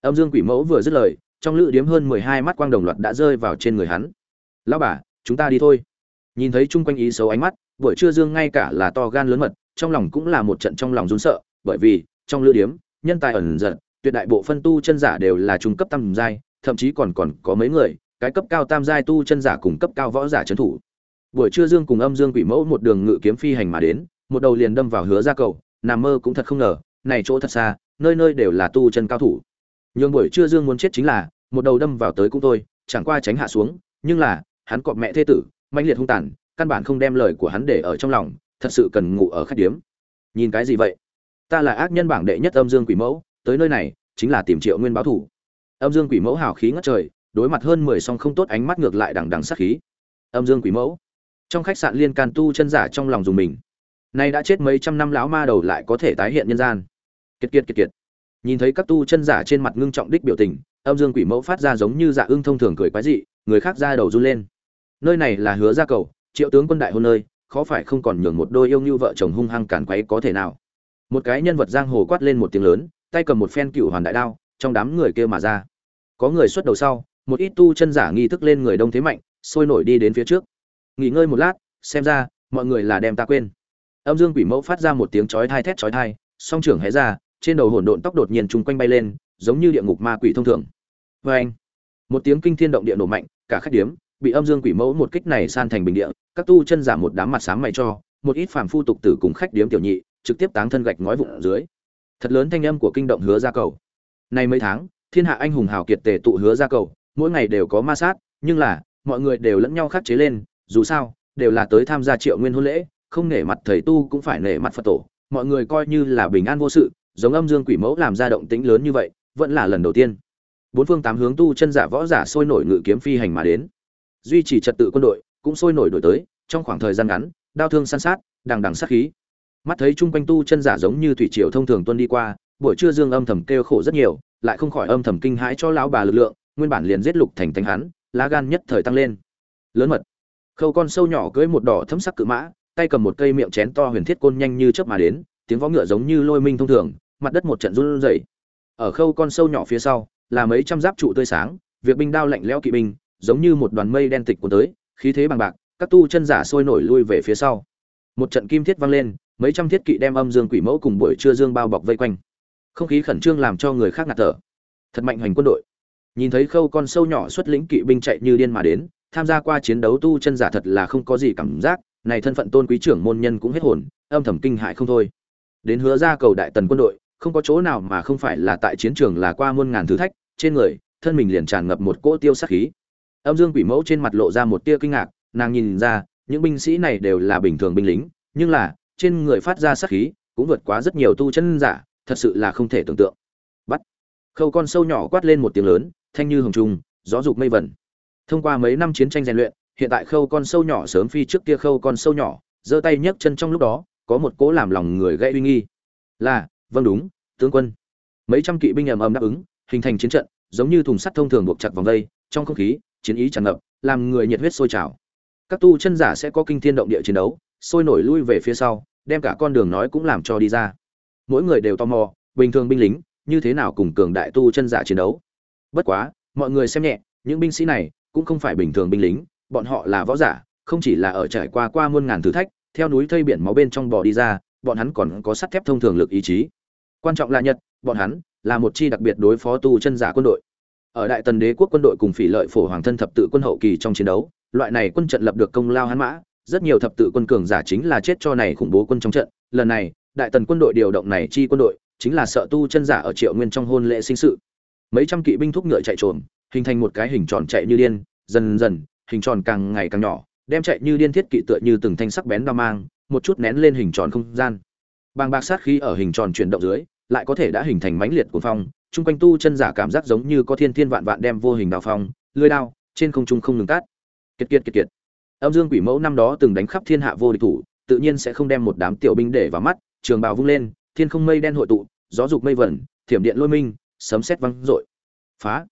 Âm dương quỷ mẫu vừa dứt lời, trong lữ điếm hơn mười hai mắt quang đồng loạt đã rơi vào trên người hắn. Lão bà, chúng ta đi thôi. Nhìn thấy chung quanh ý xấu ánh mắt, buổi trưa dương ngay cả là to gan lớn mật, trong lòng cũng là một trận trong lòng run sợ, bởi vì, trong lữ điếm nhân tài ẩn giật, tuyệt đại bộ phân tu chân giả đều là trung cấp tam giai, thậm chí còn còn có mấy người, cái cấp cao tam giai tu chân giả cùng cấp cao võ giả trấn thủ. Buổi trưa dương cùng âm dương quỷ mẫu một đường ngự kiếm phi hành mà đến, một đầu liền đâm vào hứa ra cầu, nằm mơ cũng thật không ngờ, này chỗ thật xa, nơi nơi đều là tu chân cao thủ. Nhưng buổi trưa dương muốn chết chính là, một đầu đâm vào tới cũng thôi, chẳng qua tránh hạ xuống, nhưng là, hắn cọp mẹ thế tử, mãnh liệt hung tàn, căn bản không đem lời của hắn để ở trong lòng, thật sự cần ngủ ở khách điếm. Nhìn cái gì vậy? Ta là ác nhân bảng đệ nhất âm dương quỷ mẫu, tới nơi này, chính là tìm triệu nguyên báo thủ. Âm dương quỷ mẫu hào khí ngất trời, đối mặt hơn mười song không tốt ánh mắt ngược lại đằng đằng sát khí. Âm dương quỷ mẫu. Trong khách sạn liên can tu, chân giả trong lòng dùng mình. Nay đã chết mấy trăm năm lão ma đầu lại có thể tái hiện nhân gian. Kiệt kiệt kiệt kiệt. Nhìn thấy các tu chân giả trên mặt ngưng trọng đích biểu tình, âm dương quỷ mẫu phát ra giống như dạ ưng thông thường cười quái dị, người khác ra đầu run lên. Nơi này là hứa gia cầu, triệu tướng quân đại hôn nơi, khó phải không còn nhường một đôi yêu như vợ chồng hung hăng cản quấy có thể nào một cái nhân vật giang hồ quát lên một tiếng lớn, tay cầm một phen cựu hoàn đại đao, trong đám người kia mà ra. Có người xuất đầu sau, một ít tu chân giả nghi thức lên người đông thế mạnh, sôi nổi đi đến phía trước. Nghỉ ngơi một lát, xem ra, mọi người là đem ta quên. Âm dương quỷ mẫu phát ra một tiếng chói thai thét chói thai song trưởng hé ra, trên đầu hỗn độn tóc đột nhiên chung quanh bay lên, giống như địa ngục ma quỷ thông thường. Vê anh một tiếng kinh thiên động địa nổ mạnh, cả khách điếm, bị âm dương quỷ mẫu một kích này san thành bình địa, các tu chân giả một đám mặt sáng mày cho, một ít phàm phu tục tử cùng khách điếm tiểu nhị trực tiếp táng thân gạch ngói vụn dưới. Thật lớn thanh âm của kinh động hứa gia cầu. Nay mấy tháng, thiên hạ anh hùng hào kiệt tề tụ hứa gia cầu, mỗi ngày đều có ma sát, nhưng là, mọi người đều lẫn nhau khắc chế lên, dù sao, đều là tới tham gia triệu nguyên hôn lễ, không nể mặt thầy tu cũng phải nể mặt phật tổ. Mọi người coi như là bình an vô sự, giống âm dương quỷ mẫu làm ra động tĩnh lớn như vậy, vẫn là lần đầu tiên. Bốn phương tám hướng tu chân giả võ giả sôi nổi ngự kiếm phi hành mà đến. Duy trì trật tự quân đội, cũng sôi nổi đổi tới, trong khoảng thời gian ngắn, đao thương săn sát, đằng đằng sát khí mắt thấy chung quanh tu chân giả giống như thủy triều thông thường tuân đi qua, buổi trưa dương âm thầm kêu khổ rất nhiều, lại không khỏi âm thầm kinh hãi cho lão bà lực lượng, nguyên bản liền giết lục thành thánh hắn, lá gan nhất thời tăng lên. Lớn mật. Khâu con sâu nhỏ cưỡi một đỏ thấm sắc cự mã, tay cầm một cây miệng chén to huyền thiết côn nhanh như chớp mà đến, tiếng vó ngựa giống như lôi minh thông thường, mặt đất một trận run rẩy. Ở khâu con sâu nhỏ phía sau, là mấy trăm giáp trụ tươi sáng, việc binh đao lạnh lẽo kỵ binh, giống như một đoàn mây đen tịch cuốn tới, khí thế bằng bạc, các tu chân giả sôi nổi lui về phía sau. Một trận kim thiết vang lên mấy trăm thiết kỵ đem âm dương quỷ mẫu cùng buổi trưa dương bao bọc vây quanh. Không khí khẩn trương làm cho người khác ngạt thở. Thật mạnh hoành quân đội. Nhìn thấy khâu con sâu nhỏ xuất lĩnh kỵ binh chạy như điên mà đến, tham gia qua chiến đấu tu chân giả thật là không có gì cảm giác, này thân phận tôn quý trưởng môn nhân cũng hết hồn, âm thầm kinh hại không thôi. Đến hứa ra cầu đại tần quân đội, không có chỗ nào mà không phải là tại chiến trường là qua muôn ngàn thử thách, trên người, thân mình liền tràn ngập một cỗ tiêu sát khí. Âm dương quỷ mẫu trên mặt lộ ra một tia kinh ngạc, nàng nhìn ra, những binh sĩ này đều là bình thường binh lính, nhưng là trên người phát ra sát khí, cũng vượt quá rất nhiều tu chân giả, thật sự là không thể tưởng tượng. Bắt. Khâu con sâu nhỏ quát lên một tiếng lớn, thanh như hồng trung gió dục mây vẩn thông qua mấy năm chiến tranh rèn luyện, hiện tại khâu con sâu nhỏ sớm phi trước kia khâu con sâu nhỏ, giơ tay nhấc chân trong lúc đó, có một cố làm lòng người gây uy nghi. Là vâng đúng, tướng quân. Mấy trăm kỵ binh ầm ầm đáp ứng, hình thành chiến trận, giống như thùng sắt thông thường buộc chặt vòng dây trong không khí, chiến ý tràn ngập, làm người nhiệt huyết sôi trào. Các tu chân giả sẽ có kinh thiên động địa chiến đấu sôi nổi lui về phía sau, đem cả con đường nói cũng làm cho đi ra. Mỗi người đều tò mò, bình thường binh lính, như thế nào cùng cường đại tu chân giả chiến đấu. Bất quá, mọi người xem nhẹ, những binh sĩ này cũng không phải bình thường binh lính, bọn họ là võ giả, không chỉ là ở trải qua qua muôn ngàn thử thách, theo núi thây biển máu bên trong bò đi ra, bọn hắn còn có sắt thép thông thường lực ý chí. Quan trọng là nhật, bọn hắn là một chi đặc biệt đối phó tu chân giả quân đội. Ở đại tần đế quốc quân đội cùng phỉ lợi phổ hoàng thân thập tự quân hậu kỳ trong chiến đấu, loại này quân trận lập được công lao hắn mã rất nhiều thập tự quân cường giả chính là chết cho này khủng bố quân trong trận. Lần này, đại tần quân đội điều động này chi quân đội, chính là sợ tu chân giả ở triệu nguyên trong hôn lễ sinh sự. Mấy trăm kỵ binh thúc ngựa chạy trộm hình thành một cái hình tròn chạy như điên, dần dần, hình tròn càng ngày càng nhỏ, đem chạy như điên thiết kỵ tựa như từng thanh sắc bén đao mang, một chút nén lên hình tròn không gian. Bàng bạc sát khí ở hình tròn chuyển động dưới, lại có thể đã hình thành mãnh liệt của phong, chung quanh tu chân giả cảm giác giống như có thiên thiên vạn vạn đem vô hình đào phong lưới đao, trên không trung không ngừng tát. Kiệt kiệt kiệt kiệt âm dương quỷ mẫu năm đó từng đánh khắp thiên hạ vô địch thủ, tự nhiên sẽ không đem một đám tiểu binh để vào mắt, trường bào vung lên, thiên không mây đen hội tụ, gió dục mây vẩn, thiểm điện lôi minh, sấm sét vang dội. Phá!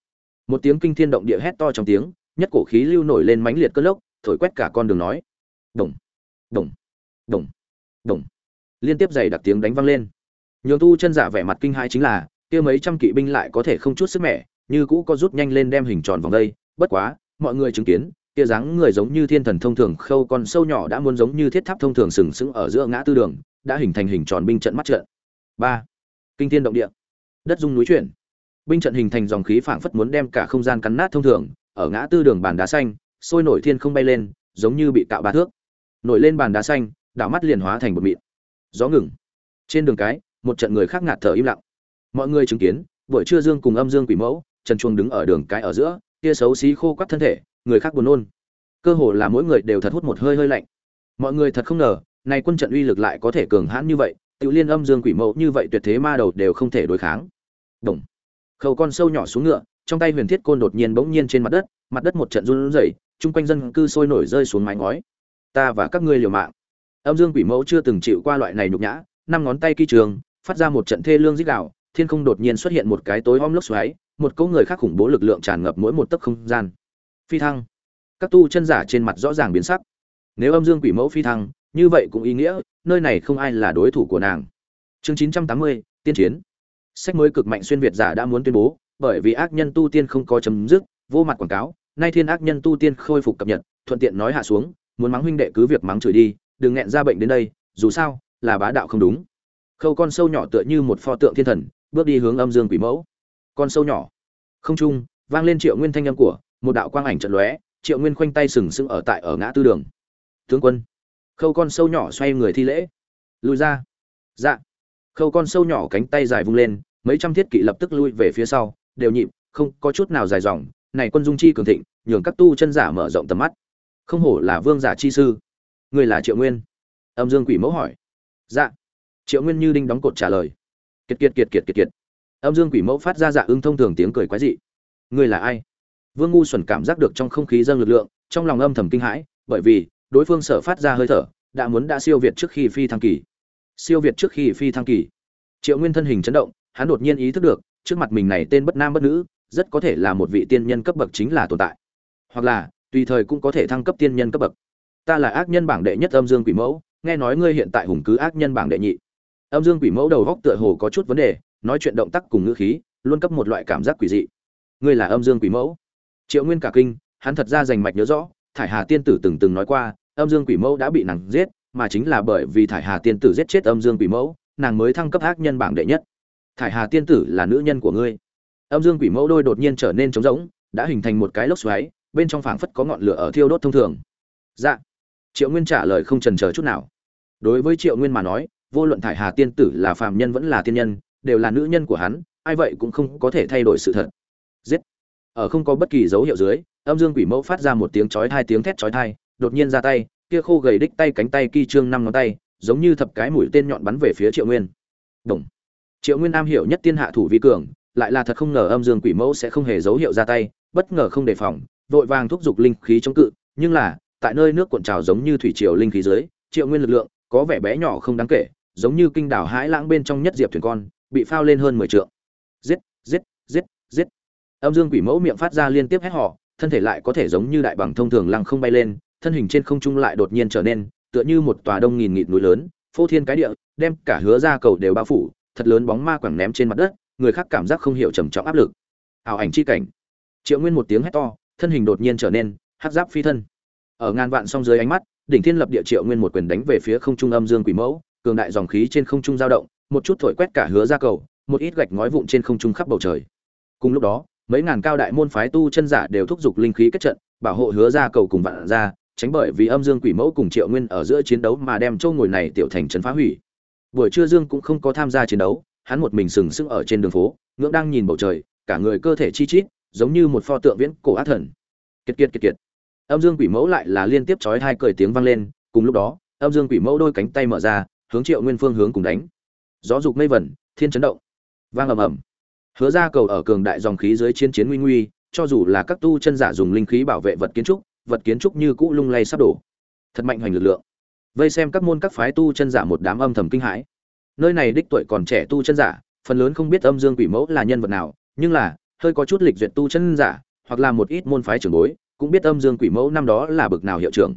Một tiếng kinh thiên động địa hét to trong tiếng, nhất cổ khí lưu nổi lên mãnh liệt cơn lốc, thổi quét cả con đường nói. Đồng! Đồng! Đồng! Đồng! Liên tiếp dày đặc tiếng đánh vang lên. Nhường tu chân giả vẻ mặt kinh hãi chính là, kia mấy trăm kỵ binh lại có thể không chút sức mẻ, như cũ có rút nhanh lên đem hình tròn vòng đây. Bất quá, mọi người chứng kiến kia dáng người giống như thiên thần thông thường, khâu con sâu nhỏ đã muốn giống như thiết tháp thông thường sừng sững ở giữa ngã tư đường, đã hình thành hình tròn binh trận mắt trận. Ba. Kinh thiên động địa. Đất dung núi chuyển. Binh trận hình thành dòng khí phảng phất muốn đem cả không gian cắn nát thông thường, ở ngã tư đường bàn đá xanh, sôi nổi thiên không bay lên, giống như bị cạo ba thước. Nổi lên bàn đá xanh, đảo mắt liền hóa thành một mịn. Gió ngừng. Trên đường cái, một trận người khác ngạt thở im lặng. Mọi người chứng kiến, buổi trưa dương cùng âm dương quỷ mẫu, trần chuông đứng ở đường cái ở giữa, kia xấu xí khô quắt thân thể người khác buồn nôn. Cơ hồ là mỗi người đều thật hút một hơi hơi lạnh. Mọi người thật không ngờ này quân trận uy lực lại có thể cường hãn như vậy tự liên âm dương quỷ mẫu như vậy tuyệt thế ma đầu đều không thể đối kháng. Đồng khâu con sâu nhỏ xuống ngựa, trong tay huyền thiết côn đột nhiên bỗng nhiên trên mặt đất mặt đất một trận run rẩy, chung quanh dân cư sôi nổi rơi xuống mái ngói. Ta và các ngươi liều mạng. Âm dương quỷ mẫu chưa từng chịu qua loại này nhục nhã, năm ngón tay kỳ trường, phát ra một trận thê lương dích đạo thiên không đột nhiên xuất hiện một cái tối om lốc xoáy, một cỗ người khác khủng bố lực lượng tràn ngập mỗi một tấc không gian phi thăng. Các tu chân giả trên mặt rõ ràng biến sắc. Nếu âm dương quỷ mẫu phi thăng, như vậy cũng ý nghĩa, nơi này không ai là đối thủ của nàng. Chương chín trăm tám mươi, tiên chiến. Sách mới cực mạnh xuyên việt giả đã muốn tuyên bố, bởi vì ác nhân tu tiên không có chấm dứt, vô mặt quảng cáo, nay thiên ác nhân tu tiên khôi phục cập nhật, thuận tiện nói hạ xuống, muốn mắng huynh đệ cứ việc mắng chửi đi, đừng nghẹn ra bệnh đến đây, dù sao, là bá đạo không đúng. Khâu con sâu nhỏ tựa như một pho tượng thiên thần, bước đi hướng âm dương quỷ mẫu. Con sâu nhỏ. Không trung, vang lên triệu nguyên thanh âm của một đạo quang ảnh trận lóe, triệu nguyên khoanh tay sừng sững ở tại ở ngã tư đường. Tướng quân. Khâu con sâu nhỏ xoay người thi lễ. Lùi ra. Dạ. Khâu con sâu nhỏ cánh tay dài vung lên, mấy trăm thiết kỵ lập tức lui về phía sau, đều nhịp, không có chút nào dài dòng. Này quân dung chi cường thịnh, nhường các tu chân giả mở rộng tầm mắt. Không hổ là vương giả chi sư. Người là triệu nguyên? Âm dương quỷ mẫu hỏi. Dạ. Triệu nguyên như đinh đóng cột trả lời. Kiệt kiệt kiệt kiệt kiệt kiệt. Âm dương quỷ mẫu phát ra dạ ưng thông thường tiếng cười quái dị. Người là ai? Vương ngu xuẩn cảm giác được trong không khí dâng lực lượng, trong lòng âm thầm kinh hãi, bởi vì, đối phương sở phát ra hơi thở, đã muốn đã siêu việt trước khi phi thăng kỳ. Siêu việt trước khi phi thăng kỳ. Triệu nguyên thân hình chấn động, hắn đột nhiên ý thức được, trước mặt mình này tên bất nam bất nữ, rất có thể là một vị tiên nhân cấp bậc chính là tồn tại. Hoặc là, tùy thời cũng có thể thăng cấp tiên nhân cấp bậc. Ta là ác nhân bảng đệ nhất âm dương quỷ mẫu, nghe nói ngươi hiện tại hùng cứ ác nhân bảng đệ nhị. Âm dương quỷ mẫu đầu góc tựa hồ có chút vấn đề, nói chuyện động tác cùng ngữ khí, luôn cấp một loại cảm giác quỷ dị. Ngươi là âm dương quỷ mẫu triệu nguyên cả kinh, hắn thật ra rành mạch nhớ rõ, thải hà tiên tử từng từng nói qua, âm dương quỷ mẫu đã bị nàng giết, mà chính là bởi vì thải hà tiên tử giết chết âm dương quỷ mẫu, nàng mới thăng cấp ác nhân bảng đệ nhất. Thải hà tiên tử là nữ nhân của ngươi. Âm dương quỷ mẫu đôi đột nhiên trở nên trống rỗng, đã hình thành một cái lốc xoáy, bên trong phảng phất có ngọn lửa ở thiêu đốt thông thường. Dạ. Triệu nguyên trả lời không trần chờ chút nào. Đối với triệu nguyên mà nói, vô luận thải hà tiên tử là phàm nhân vẫn là tiên nhân, đều là nữ nhân của hắn, ai vậy cũng không có thể thay đổi sự thật. Giết ở không có bất kỳ dấu hiệu dưới, âm dương quỷ mẫu phát ra một tiếng chói hai tiếng thét chói thai đột nhiên ra tay, kia khô gầy đích tay cánh tay kỳ trương năm ngón tay, giống như thập cái mũi tên nhọn bắn về phía triệu nguyên. Đồng. triệu nguyên am hiểu nhất tiên hạ thủ vi cường, lại là thật không ngờ âm dương quỷ mẫu sẽ không hề dấu hiệu ra tay, bất ngờ không đề phòng, vội vàng thúc giục linh khí chống cự, nhưng là, tại nơi nước cuộn trào giống như thủy triều linh khí dưới, triệu nguyên lực lượng có vẻ bé nhỏ không đáng kể, giống như kinh đảo hãi lãng bên trong nhất diệp thuyền con, bị phao lên hơn mười trượng. Giết giết giết giết âm dương quỷ mẫu miệng phát ra liên tiếp hét họ thân thể lại có thể giống như đại bằng thông thường lăng không bay lên, thân hình trên không trung lại đột nhiên trở nên, tựa như một tòa đông nghìn nghịt núi lớn, phô thiên cái địa, đem cả hứa ra cầu đều bao phủ, thật lớn bóng ma quẳng ném trên mặt đất, người khác cảm giác không hiểu trầm trọng áp lực. Ảo ảnh chi cảnh. Triệu nguyên một tiếng hét to, thân hình đột nhiên trở nên hát giáp phi thân. Ở ngàn vạn song dưới ánh mắt, đỉnh thiên lập địa triệu nguyên một quyền đánh về phía không trung âm dương quỷ mẫu, cường đại dòng khí trên không trung dao động, một chút thổi quét cả hứa ra cầu, một ít gạch ngói vụn trên không trung khắp bầu trời. Cùng lúc đó mấy ngàn cao đại môn phái tu chân giả đều thúc giục linh khí kết trận, bảo hộ hứa ra cầu cùng vạn ra tránh bởi vì âm dương quỷ mẫu cùng triệu nguyên ở giữa chiến đấu mà đem châu ngồi này tiểu thành trấn phá hủy. Buổi trưa dương cũng không có tham gia chiến đấu, hắn một mình sừng sững ở trên đường phố, ngưỡng đang nhìn bầu trời, cả người cơ thể chi chít, giống như một pho tượng viễn cổ ác thần. Kiệt kiệt kiệt kiệt. Âm dương quỷ mẫu lại là liên tiếp chói hai cười tiếng vang lên, cùng lúc đó, âm dương quỷ mẫu đôi cánh tay mở ra, hướng triệu nguyên phương hướng cùng đánh. Gió dục mây vẩn, thiên chấn động. Vang ầm ầm hứa ra cầu ở cường đại dòng khí dưới chiến chiến nguy nguy, cho dù là các tu chân giả dùng linh khí bảo vệ vật kiến trúc, vật kiến trúc như cũ lung lay sắp đổ. Thật mạnh hoành lực lượng. Vây xem các môn các phái tu chân giả một đám âm thầm kinh hãi. Nơi này đích tuổi còn trẻ tu chân giả, phần lớn không biết âm dương quỷ mẫu là nhân vật nào, nhưng là, hơi có chút lịch duyệt tu chân giả, hoặc là một ít môn phái trưởng bối, cũng biết âm dương quỷ mẫu năm đó là bực nào hiệu trưởng.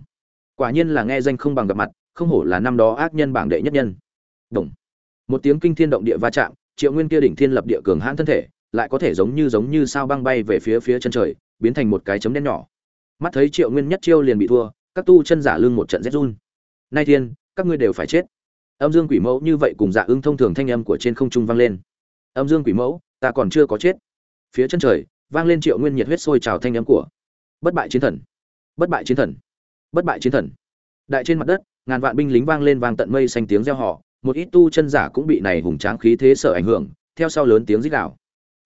Quả nhiên là nghe danh không bằng gặp mặt, không hổ là năm đó ác nhân bảng đệ nhất nhân. Đồng. một tiếng kinh thiên động địa va chạm triệu nguyên kia đỉnh thiên lập địa cường hãn thân thể, lại có thể giống như giống như sao băng bay về phía phía chân trời, biến thành một cái chấm đen nhỏ. Mắt thấy triệu nguyên nhất chiêu liền bị thua, các tu chân giả lưng một trận rét run. Nay thiên, các ngươi đều phải chết. Âm dương quỷ mẫu như vậy cùng dạ ưng thông thường thanh âm của trên không trung vang lên. Âm dương quỷ mẫu, ta còn chưa có chết. Phía chân trời, vang lên triệu nguyên nhiệt huyết sôi trào thanh âm của bất bại chiến thần. Bất bại chiến thần. Bất bại chiến thần. Đại trên mặt đất, ngàn vạn binh lính vang lên vang tận mây xanh tiếng reo họ một ít tu chân giả cũng bị này hùng tráng khí thế sở ảnh hưởng, theo sau lớn tiếng rít gào.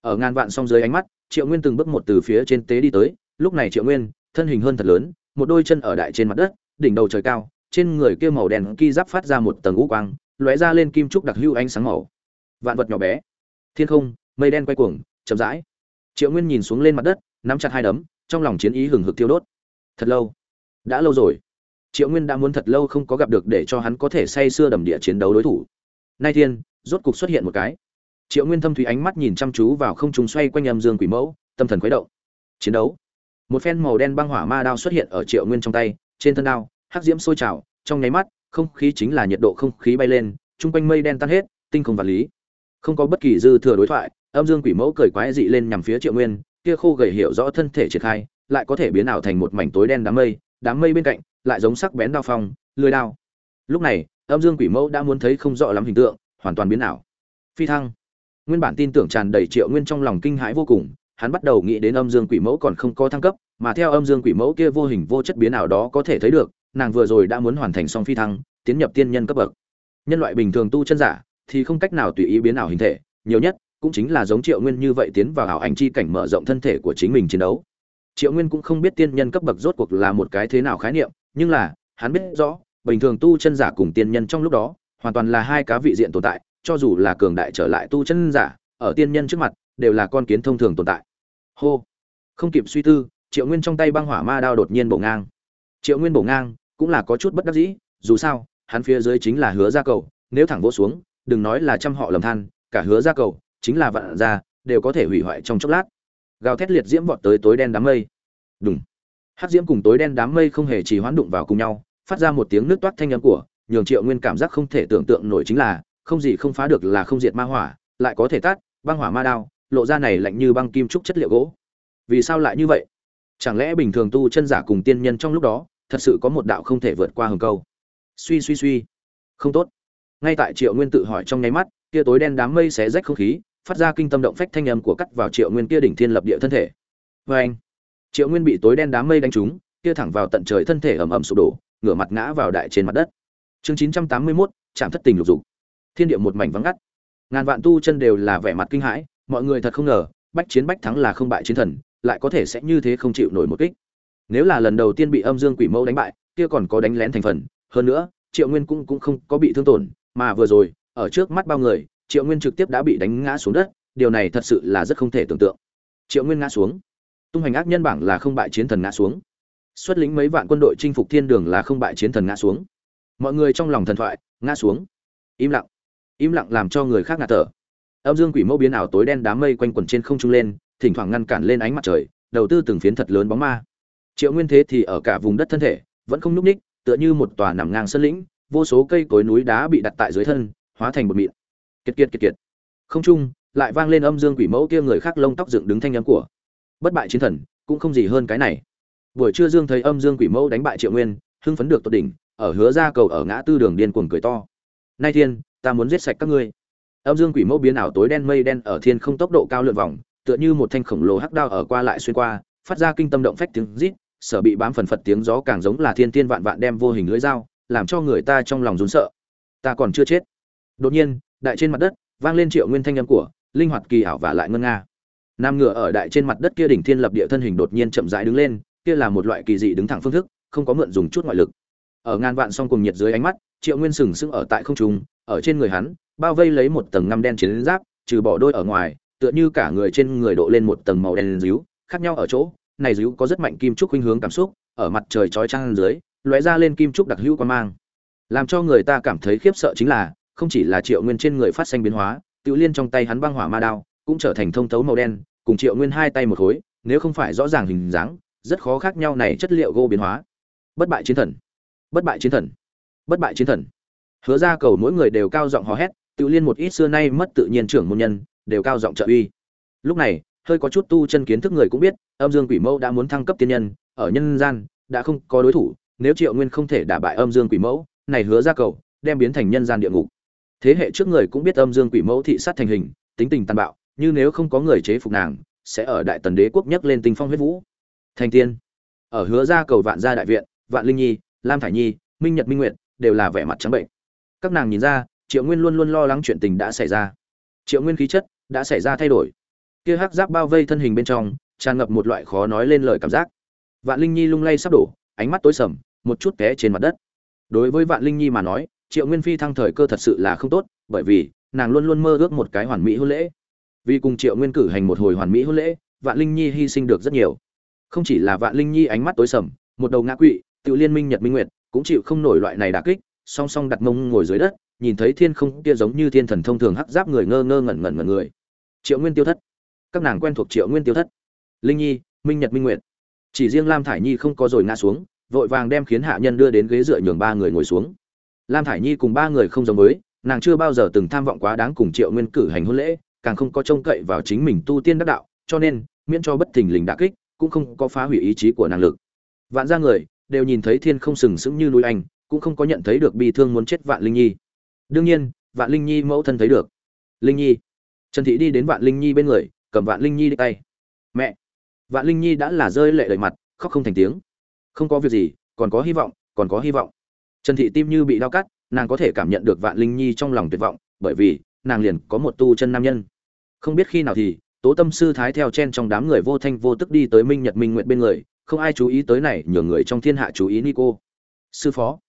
Ở ngàn vạn song dưới ánh mắt, triệu nguyên từng bước một từ phía trên tế đi tới, lúc này triệu nguyên, thân hình hơn thật lớn, một đôi chân ở đại trên mặt đất, đỉnh đầu trời cao, trên người kia màu đen ki giáp phát ra một tầng ngũ quang, lóe ra lên kim trúc đặc hữu ánh sáng màu. Vạn vật nhỏ bé. Thiên không, mây đen quay cuồng, chậm rãi. Triệu nguyên nhìn xuống lên mặt đất, nắm chặt hai đấm, trong lòng chiến ý hừng hực thiêu đốt. Thật lâu. Đã lâu rồi triệu nguyên đã muốn thật lâu không có gặp được để cho hắn có thể say sưa đầm địa chiến đấu đối thủ. Nay thiên, rốt cục xuất hiện một cái. Triệu nguyên thâm thủy ánh mắt nhìn chăm chú vào không trung xoay quanh âm dương quỷ mẫu, tâm thần khuấy động. Chiến đấu. Một phen màu đen băng hỏa ma đao xuất hiện ở triệu nguyên trong tay, trên thân đao, hắc diễm sôi trào, trong nháy mắt, không khí chính là nhiệt độ không khí bay lên, chung quanh mây đen tan hết, tinh không vật lý. Không có bất kỳ dư thừa đối thoại, âm dương quỷ mẫu cười quái dị lên nhằm phía triệu nguyên, kia khô gầy hiểu rõ thân thể triển khai, lại có thể biến ảo thành một mảnh tối đen đám mây đám mây bên cạnh, lại giống sắc bén đao phong lưới đao. Lúc này, âm dương quỷ mẫu đã muốn thấy không rõ lắm hình tượng, hoàn toàn biến ảo. Phi thăng. Nguyên bản tin tưởng tràn đầy triệu nguyên trong lòng kinh hãi vô cùng, hắn bắt đầu nghĩ đến âm dương quỷ mẫu còn không có thăng cấp, mà theo âm dương quỷ mẫu kia vô hình vô chất biến ảo đó có thể thấy được, nàng vừa rồi đã muốn hoàn thành xong phi thăng, tiến nhập tiên nhân cấp bậc. Nhân loại bình thường tu chân giả, thì không cách nào tùy ý biến ảo hình thể, nhiều nhất cũng chính là giống triệu nguyên như vậy tiến vào ảo ảnh chi cảnh mở rộng thân thể của chính mình chiến đấu triệu nguyên cũng không biết tiên nhân cấp bậc rốt cuộc là một cái thế nào khái niệm, nhưng là, hắn biết rõ, bình thường tu chân giả cùng tiên nhân trong lúc đó, hoàn toàn là hai cá vị diện tồn tại, cho dù là cường đại trở lại tu chân giả, ở tiên nhân trước mặt, đều là con kiến thông thường tồn tại. Hô! Không kịp suy tư, triệu nguyên trong tay băng hỏa ma đao đột nhiên bổ ngang. Triệu nguyên bổ ngang, cũng là có chút bất đắc dĩ, dù sao, hắn phía dưới chính là hứa gia cầu, nếu thẳng vỗ xuống, đừng nói là trăm họ lầm than, cả hứa gia cầu, chính là vạn gia, đều có thể hủy hoại trong chốc lát gào thét liệt diễm vọt tới tối đen đám mây. Đúng hát diễm cùng tối đen đám mây không hề chỉ hoán đụng vào cùng nhau, phát ra một tiếng nước toát thanh âm của, nhường triệu nguyên cảm giác không thể tưởng tượng nổi chính là, không gì không phá được là không diệt ma hỏa, lại có thể tát, băng hỏa ma đao, lộ ra này lạnh như băng kim trúc chất liệu gỗ. Vì sao lại như vậy? Chẳng lẽ bình thường tu chân giả cùng tiên nhân trong lúc đó, thật sự có một đạo không thể vượt qua hừng câu? Suy suy suy. Không tốt. Ngay tại triệu nguyên tự hỏi trong nháy mắt kia tối đen đám mây xé rách không khí phát ra kinh tâm động phách thanh âm của cắt vào triệu nguyên kia đỉnh thiên lập địa thân thể. Vê anh, triệu nguyên bị tối đen đám mây đánh trúng, kia thẳng vào tận trời thân thể ầm ầm sụp đổ, ngửa mặt ngã vào đại trên mặt đất. Chương chín trăm tám mươi mốt, trạm thất tình lục dục. Thiên địa một mảnh vắng ngắt. Ngàn vạn tu chân đều là vẻ mặt kinh hãi, mọi người thật không ngờ, bách chiến bách thắng là không bại chiến thần, lại có thể sẽ như thế không chịu nổi một kích. Nếu là lần đầu tiên bị âm dương quỷ mẫu đánh bại, kia còn có đánh lén thành phần. Hơn nữa, triệu nguyên cũng cũng không có bị thương tổn, mà vừa rồi, ở trước mắt bao người triệu nguyên trực tiếp đã bị đánh ngã xuống đất, điều này thật sự là rất không thể tưởng tượng. Triệu nguyên ngã xuống. Tung hành ác nhân bảng là không bại chiến thần ngã xuống. Xuất lĩnh mấy vạn quân đội chinh phục thiên đường là không bại chiến thần ngã xuống. Mọi người trong lòng thần thoại, ngã xuống. Im lặng. Im lặng làm cho người khác ngạt thở. Âm dương quỷ mẫu biến ảo tối đen đám mây quanh quẩn trên không trung lên, thỉnh thoảng ngăn cản lên ánh mặt trời, đầu tư từng phiến thật lớn bóng ma. Triệu nguyên thế thì ở cả vùng đất thân thể, vẫn không nhúc ních, tựa như một tòa nằm ngang sân lĩnh, vô số cây cối núi đá bị đặt tại dưới thân, hóa thành một mịn kiệt kiệt kiệt kiệt. Không trung lại vang lên âm dương quỷ mẫu kia người khác lông tóc dựng đứng thanh âm của. Bất bại chiến thần, cũng không gì hơn cái này. Buổi trưa dương thấy âm dương quỷ mẫu đánh bại triệu nguyên, hưng phấn được tột đỉnh, ở hứa ra cầu ở ngã tư đường điên cuồng cười to. Nay thiên, ta muốn giết sạch các ngươi. Âm dương quỷ mẫu biến ảo tối đen mây đen ở thiên không tốc độ cao lượn vòng, tựa như một thanh khổng lồ hắc đao ở qua lại xuyên qua, phát ra kinh tâm động phách tiếng rít, sở bị bám phần phật tiếng gió càng giống là thiên tiên vạn vạn đem vô hình lưỡi dao, làm cho người ta trong lòng run sợ. Ta còn chưa chết. Đột nhiên đại trên mặt đất, vang lên triệu nguyên thanh âm của, linh hoạt kỳ ảo và lại ngân nga. Nam ngựa ở đại trên mặt đất kia đỉnh thiên lập địa thân hình đột nhiên chậm rãi đứng lên, kia là một loại kỳ dị đứng thẳng phương thức, không có mượn dùng chút ngoại lực. Ở ngàn vạn song cùng nhiệt dưới ánh mắt, triệu nguyên sừng sững ở tại không trung, ở trên người hắn, bao vây lấy một tầng ngăm đen chiến giáp, trừ bỏ đôi ở ngoài, tựa như cả người trên người độ lên một tầng màu đen díu, khác nhau ở chỗ, này díu có rất mạnh kim trúc khuynh hướng cảm xúc, ở mặt trời chói chang dưới, lóe ra lên kim trúc đặc hữu quan mang. Làm cho người ta cảm thấy khiếp sợ chính là không chỉ là triệu nguyên trên người phát sinh biến hóa, tự liên trong tay hắn băng hỏa ma đao cũng trở thành thông thấu màu đen, cùng triệu nguyên hai tay một khối, nếu không phải rõ ràng hình dáng, rất khó khác nhau này chất liệu gỗ biến hóa. Bất bại chiến thần, bất bại chiến thần, bất bại chiến thần. Hứa ra cầu mỗi người đều cao giọng hò hét, tự liên một ít xưa nay mất tự nhiên trưởng môn nhân, đều cao giọng trợ uy. Lúc này, hơi có chút tu chân kiến thức người cũng biết, âm dương quỷ mẫu đã muốn thăng cấp tiên nhân, ở nhân gian, đã không có đối thủ, nếu triệu nguyên không thể đả bại âm dương quỷ mẫu, này hứa ra cầu, đem biến thành nhân gian địa ngục thế hệ trước người cũng biết âm dương quỷ mẫu thị sát thành hình, tính tình tàn bạo, như nếu không có người chế phục nàng, sẽ ở đại tần đế quốc nhấc lên tinh phong huyết vũ. Thành tiên, ở hứa ra cầu vạn gia đại viện, vạn linh nhi, lam thải nhi, minh nhật minh nguyện đều là vẻ mặt trắng bệnh. Các nàng nhìn ra, triệu nguyên luôn luôn lo lắng chuyện tình đã xảy ra. Triệu nguyên khí chất đã xảy ra thay đổi. Kia hắc giáp bao vây thân hình bên trong, tràn ngập một loại khó nói lên lời cảm giác. Vạn linh nhi lung lay sắp đổ, ánh mắt tối sầm, một chút té trên mặt đất. Đối với vạn linh nhi mà nói triệu nguyên phi thăng thời cơ thật sự là không tốt, bởi vì nàng luôn luôn mơ ước một cái hoàn mỹ hôn lễ. Vì cùng triệu nguyên cử hành một hồi hoàn mỹ hôn lễ, vạn linh nhi hy sinh được rất nhiều. Không chỉ là vạn linh nhi ánh mắt tối sầm, một đầu ngã quỵ tự liên minh, nhật minh nguyệt cũng chịu không nổi loại này đà kích, song song đặt mông ngồi dưới đất, nhìn thấy thiên không kia giống như thiên thần thông thường hắc giáp người ngơ ngơ ngẩn ngẩn ngẩn người. Triệu nguyên tiêu thất. Các nàng quen thuộc triệu nguyên tiêu thất. Linh nhi, minh, nhật minh nguyệt. Chỉ riêng lam thải nhi không có rồi ngã xuống, vội vàng đem khiến hạ nhân đưa đến ghế dựa nhường ba người ngồi xuống lam thải nhi cùng ba người không giống với, nàng chưa bao giờ từng tham vọng quá đáng cùng triệu nguyên cử hành hôn lễ, càng không có trông cậy vào chính mình tu tiên đắc đạo, cho nên, miễn cho bất thình lình đả kích, cũng không có phá hủy ý chí của nàng lực. Vạn ra người, đều nhìn thấy thiên không sừng sững như núi anh, cũng không có nhận thấy được bi thương muốn chết vạn linh nhi. Đương nhiên, vạn linh nhi mẫu thân thấy được. Linh nhi. Trần thị đi đến vạn linh nhi bên người, cầm vạn linh nhi đi tay. Mẹ! Vạn linh nhi đã là rơi lệ đầy mặt, khóc không thành tiếng. Không có việc gì, còn có hy vọng, còn có hy vọng trần thị tim như bị đau cắt, nàng có thể cảm nhận được vạn linh nhi trong lòng tuyệt vọng, bởi vì nàng liền có một tu chân nam nhân. Không biết khi nào thì, tố tâm sư thái theo chen trong đám người vô thanh vô tức đi tới minh nhật minh nguyện bên người, không ai chú ý tới này nhường người trong thiên hạ chú ý nico. Sư phó.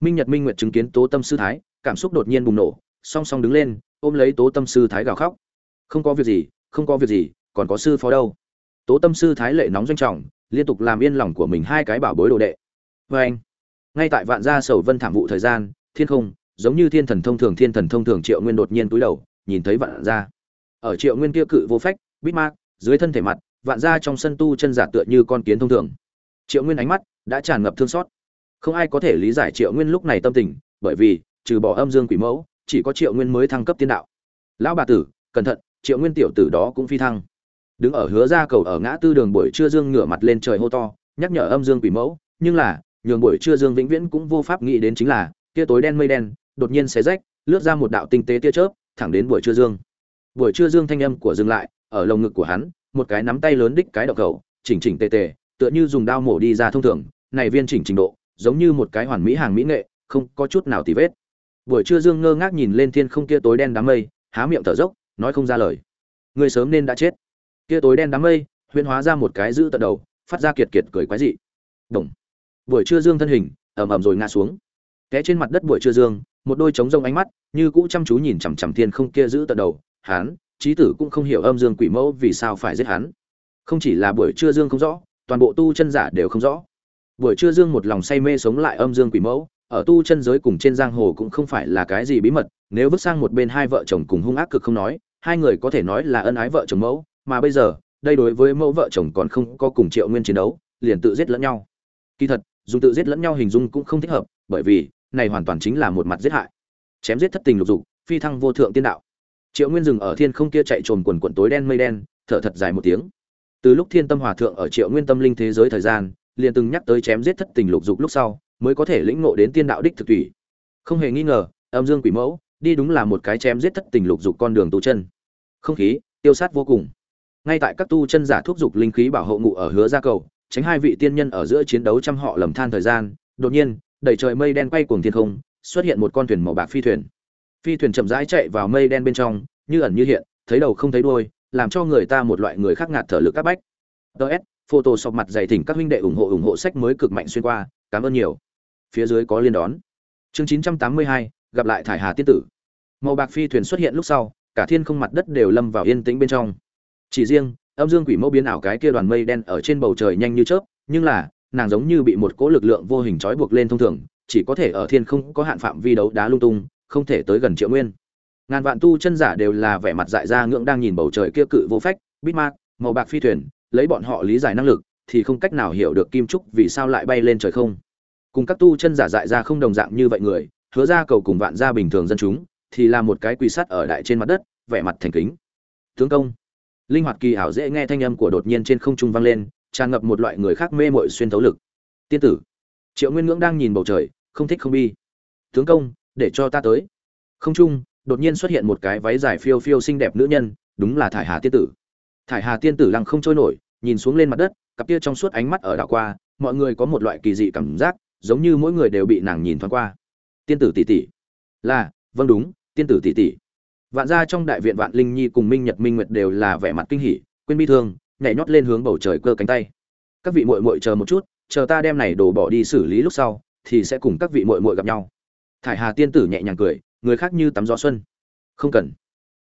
Minh nhật minh nguyện chứng kiến tố tâm sư thái, cảm xúc đột nhiên bùng nổ, song song đứng lên, ôm lấy tố tâm sư thái gào khóc. Không có việc gì, không có việc gì, còn có sư phó đâu. Tố tâm sư thái lệ nóng doanh trọng, liên tục làm yên lòng của mình hai cái bảo bối đồ đệ. Vê anh ngay tại vạn gia sầu vân thảm vụ thời gian, thiên không, giống như thiên thần thông thường, thiên thần thông thường triệu nguyên đột nhiên túi đầu, nhìn thấy vạn gia. Ở triệu nguyên kia cự vô phách bít mát dưới thân thể mặt, vạn gia trong sân tu chân giả tựa như con kiến thông thường. Triệu nguyên ánh mắt đã tràn ngập thương xót. Không ai có thể lý giải triệu nguyên lúc này tâm tình, bởi vì, trừ bỏ âm dương quỷ mẫu, chỉ có triệu nguyên mới thăng cấp tiên đạo. Lão bà tử, cẩn thận, triệu nguyên tiểu tử đó cũng phi thăng. Đứng ở hứa ra cầu ở ngã tư đường buổi trưa dương ngửa mặt lên trời hô to, nhắc nhở âm dương quỷ mẫu, nhưng là nhường buổi trưa dương vĩnh viễn cũng vô pháp nghĩ đến chính là, kia tối đen mây đen, đột nhiên xé rách, lướt ra một đạo tinh tế tia chớp, thẳng đến buổi trưa dương. Buổi trưa dương thanh âm của dừng lại, ở lồng ngực của hắn, một cái nắm tay lớn đích cái độc cầu chỉnh chỉnh tề tề, tựa như dùng dao mổ đi ra thông thường, này viên chỉnh trình độ, giống như một cái hoàn mỹ hàng mỹ nghệ, không có chút nào tì vết. Buổi trưa dương ngơ ngác nhìn lên thiên không kia tối đen đám mây, há miệng thở dốc, nói không ra lời. Người sớm nên đã chết. Kia tối đen đám mây, huyễn hóa ra một cái giữ tận đầu, phát ra kiệt kiệt cười quái dị. Đồng buổi trưa dương thân hình, ầm ầm rồi ngã xuống. Té trên mặt đất buổi trưa dương, một đôi trống rông ánh mắt, như cũ chăm chú nhìn chằm chằm thiên không kia giữ tận đầu. Hắn trí tử cũng không hiểu âm dương quỷ mẫu vì sao phải giết hắn. Không chỉ là buổi trưa dương không rõ, toàn bộ tu chân giả đều không rõ. Buổi trưa dương một lòng say mê sống lại âm dương quỷ mẫu, ở tu chân giới cùng trên giang hồ cũng không phải là cái gì bí mật, nếu vứt sang một bên hai vợ chồng cùng hung ác cực không nói, hai người có thể nói là ân ái vợ chồng mẫu, mà bây giờ, đây đối với mẫu vợ chồng còn không có cùng triệu nguyên chiến đấu, liền tự giết lẫn nhau. Kỳ thật dùng tự giết lẫn nhau hình dung cũng không thích hợp, bởi vì, này hoàn toàn chính là một mặt giết hại. Chém giết thất tình lục dục, phi thăng vô thượng tiên đạo. Triệu nguyên dừng ở thiên không kia chạy trồn quần quần tối đen mây đen, thở thật dài một tiếng. Từ lúc thiên tâm hòa thượng ở triệu nguyên tâm linh thế giới thời gian, liền từng nhắc tới chém giết thất tình lục dục lúc sau, mới có thể lĩnh ngộ đến tiên đạo đích thực thủy không hề nghi ngờ, âm dương quỷ mẫu, đi đúng là một cái chém giết thất tình lục dục con đường tu chân. Không khí, tiêu sát vô cùng. Ngay tại các tu chân giả thúc dục linh khí bảo hộ ngụ ở hứa gia cầu tránh hai vị tiên nhân ở giữa chiến đấu trăm họ lầm than thời gian đột nhiên đẩy trời mây đen quay cuồng thiên không xuất hiện một con thuyền màu bạc phi thuyền. Phi thuyền chậm rãi chạy vào mây đen bên trong như ẩn như hiện thấy đầu không thấy đuôi làm cho người ta một loại người khác ngạt thở lực các bách. Ts photo sọc mặt dày thỉnh các huynh đệ ủng hộ ủng hộ sách mới cực mạnh xuyên qua cảm ơn nhiều. Phía dưới có liên đón. Chương 982, gặp lại thải hà tiên tử. Màu bạc phi thuyền xuất hiện lúc sau cả thiên không mặt đất đều lâm vào yên tĩnh bên trong. Chỉ riêng âm dương quỷ mẫu biến ảo cái kia đoàn mây đen ở trên bầu trời nhanh như chớp, nhưng là, nàng giống như bị một cỗ lực lượng vô hình trói buộc lên thông thường, chỉ có thể ở thiên không có hạn phạm vi đấu đá lung tung, không thể tới gần triệu nguyên. Ngàn vạn tu chân giả đều là vẻ mặt dại ra ngưỡng đang nhìn bầu trời kia cự vô phách bít mát màu bạc phi thuyền, lấy bọn họ lý giải năng lực, thì không cách nào hiểu được kim trúc vì sao lại bay lên trời không. Cùng các tu chân giả dại ra không đồng dạng như vậy người, hứa ra cầu cùng vạn gia bình thường dân chúng, thì là một cái quỳ sắt ở đại trên mặt đất, vẻ mặt thành kính. Tướng công linh hoạt kỳ ảo dễ nghe thanh âm của đột nhiên trên không trung vang lên, tràn ngập một loại người khác mê mội xuyên thấu lực. Tiên tử, triệu nguyên ngưỡng đang nhìn bầu trời, không thích không bi. Tướng công, để cho ta tới. Không trung, đột nhiên xuất hiện một cái váy dài phiêu phiêu xinh đẹp nữ nhân, đúng là thải hà tiên tử. Thải hà tiên tử lăng không trôi nổi, nhìn xuống lên mặt đất, cặp kia trong suốt ánh mắt ở đảo qua, mọi người có một loại kỳ dị cảm giác, giống như mỗi người đều bị nàng nhìn thoáng qua. Tiên tử tỷ tỷ. Là vâng đúng, tiên tử tỷ tỷ vạn gia trong đại viện vạn linh nhi cùng minh nhật minh nguyệt đều là vẻ mặt kinh hỉ, quên bi thương, nhảy nhót lên hướng bầu trời cơ cánh tay. Các vị muội muội chờ một chút, chờ ta đem này đồ bỏ đi xử lý lúc sau, thì sẽ cùng các vị muội muội gặp nhau. Thải hà tiên tử nhẹ nhàng cười, người khác như tắm gió xuân. Không cần.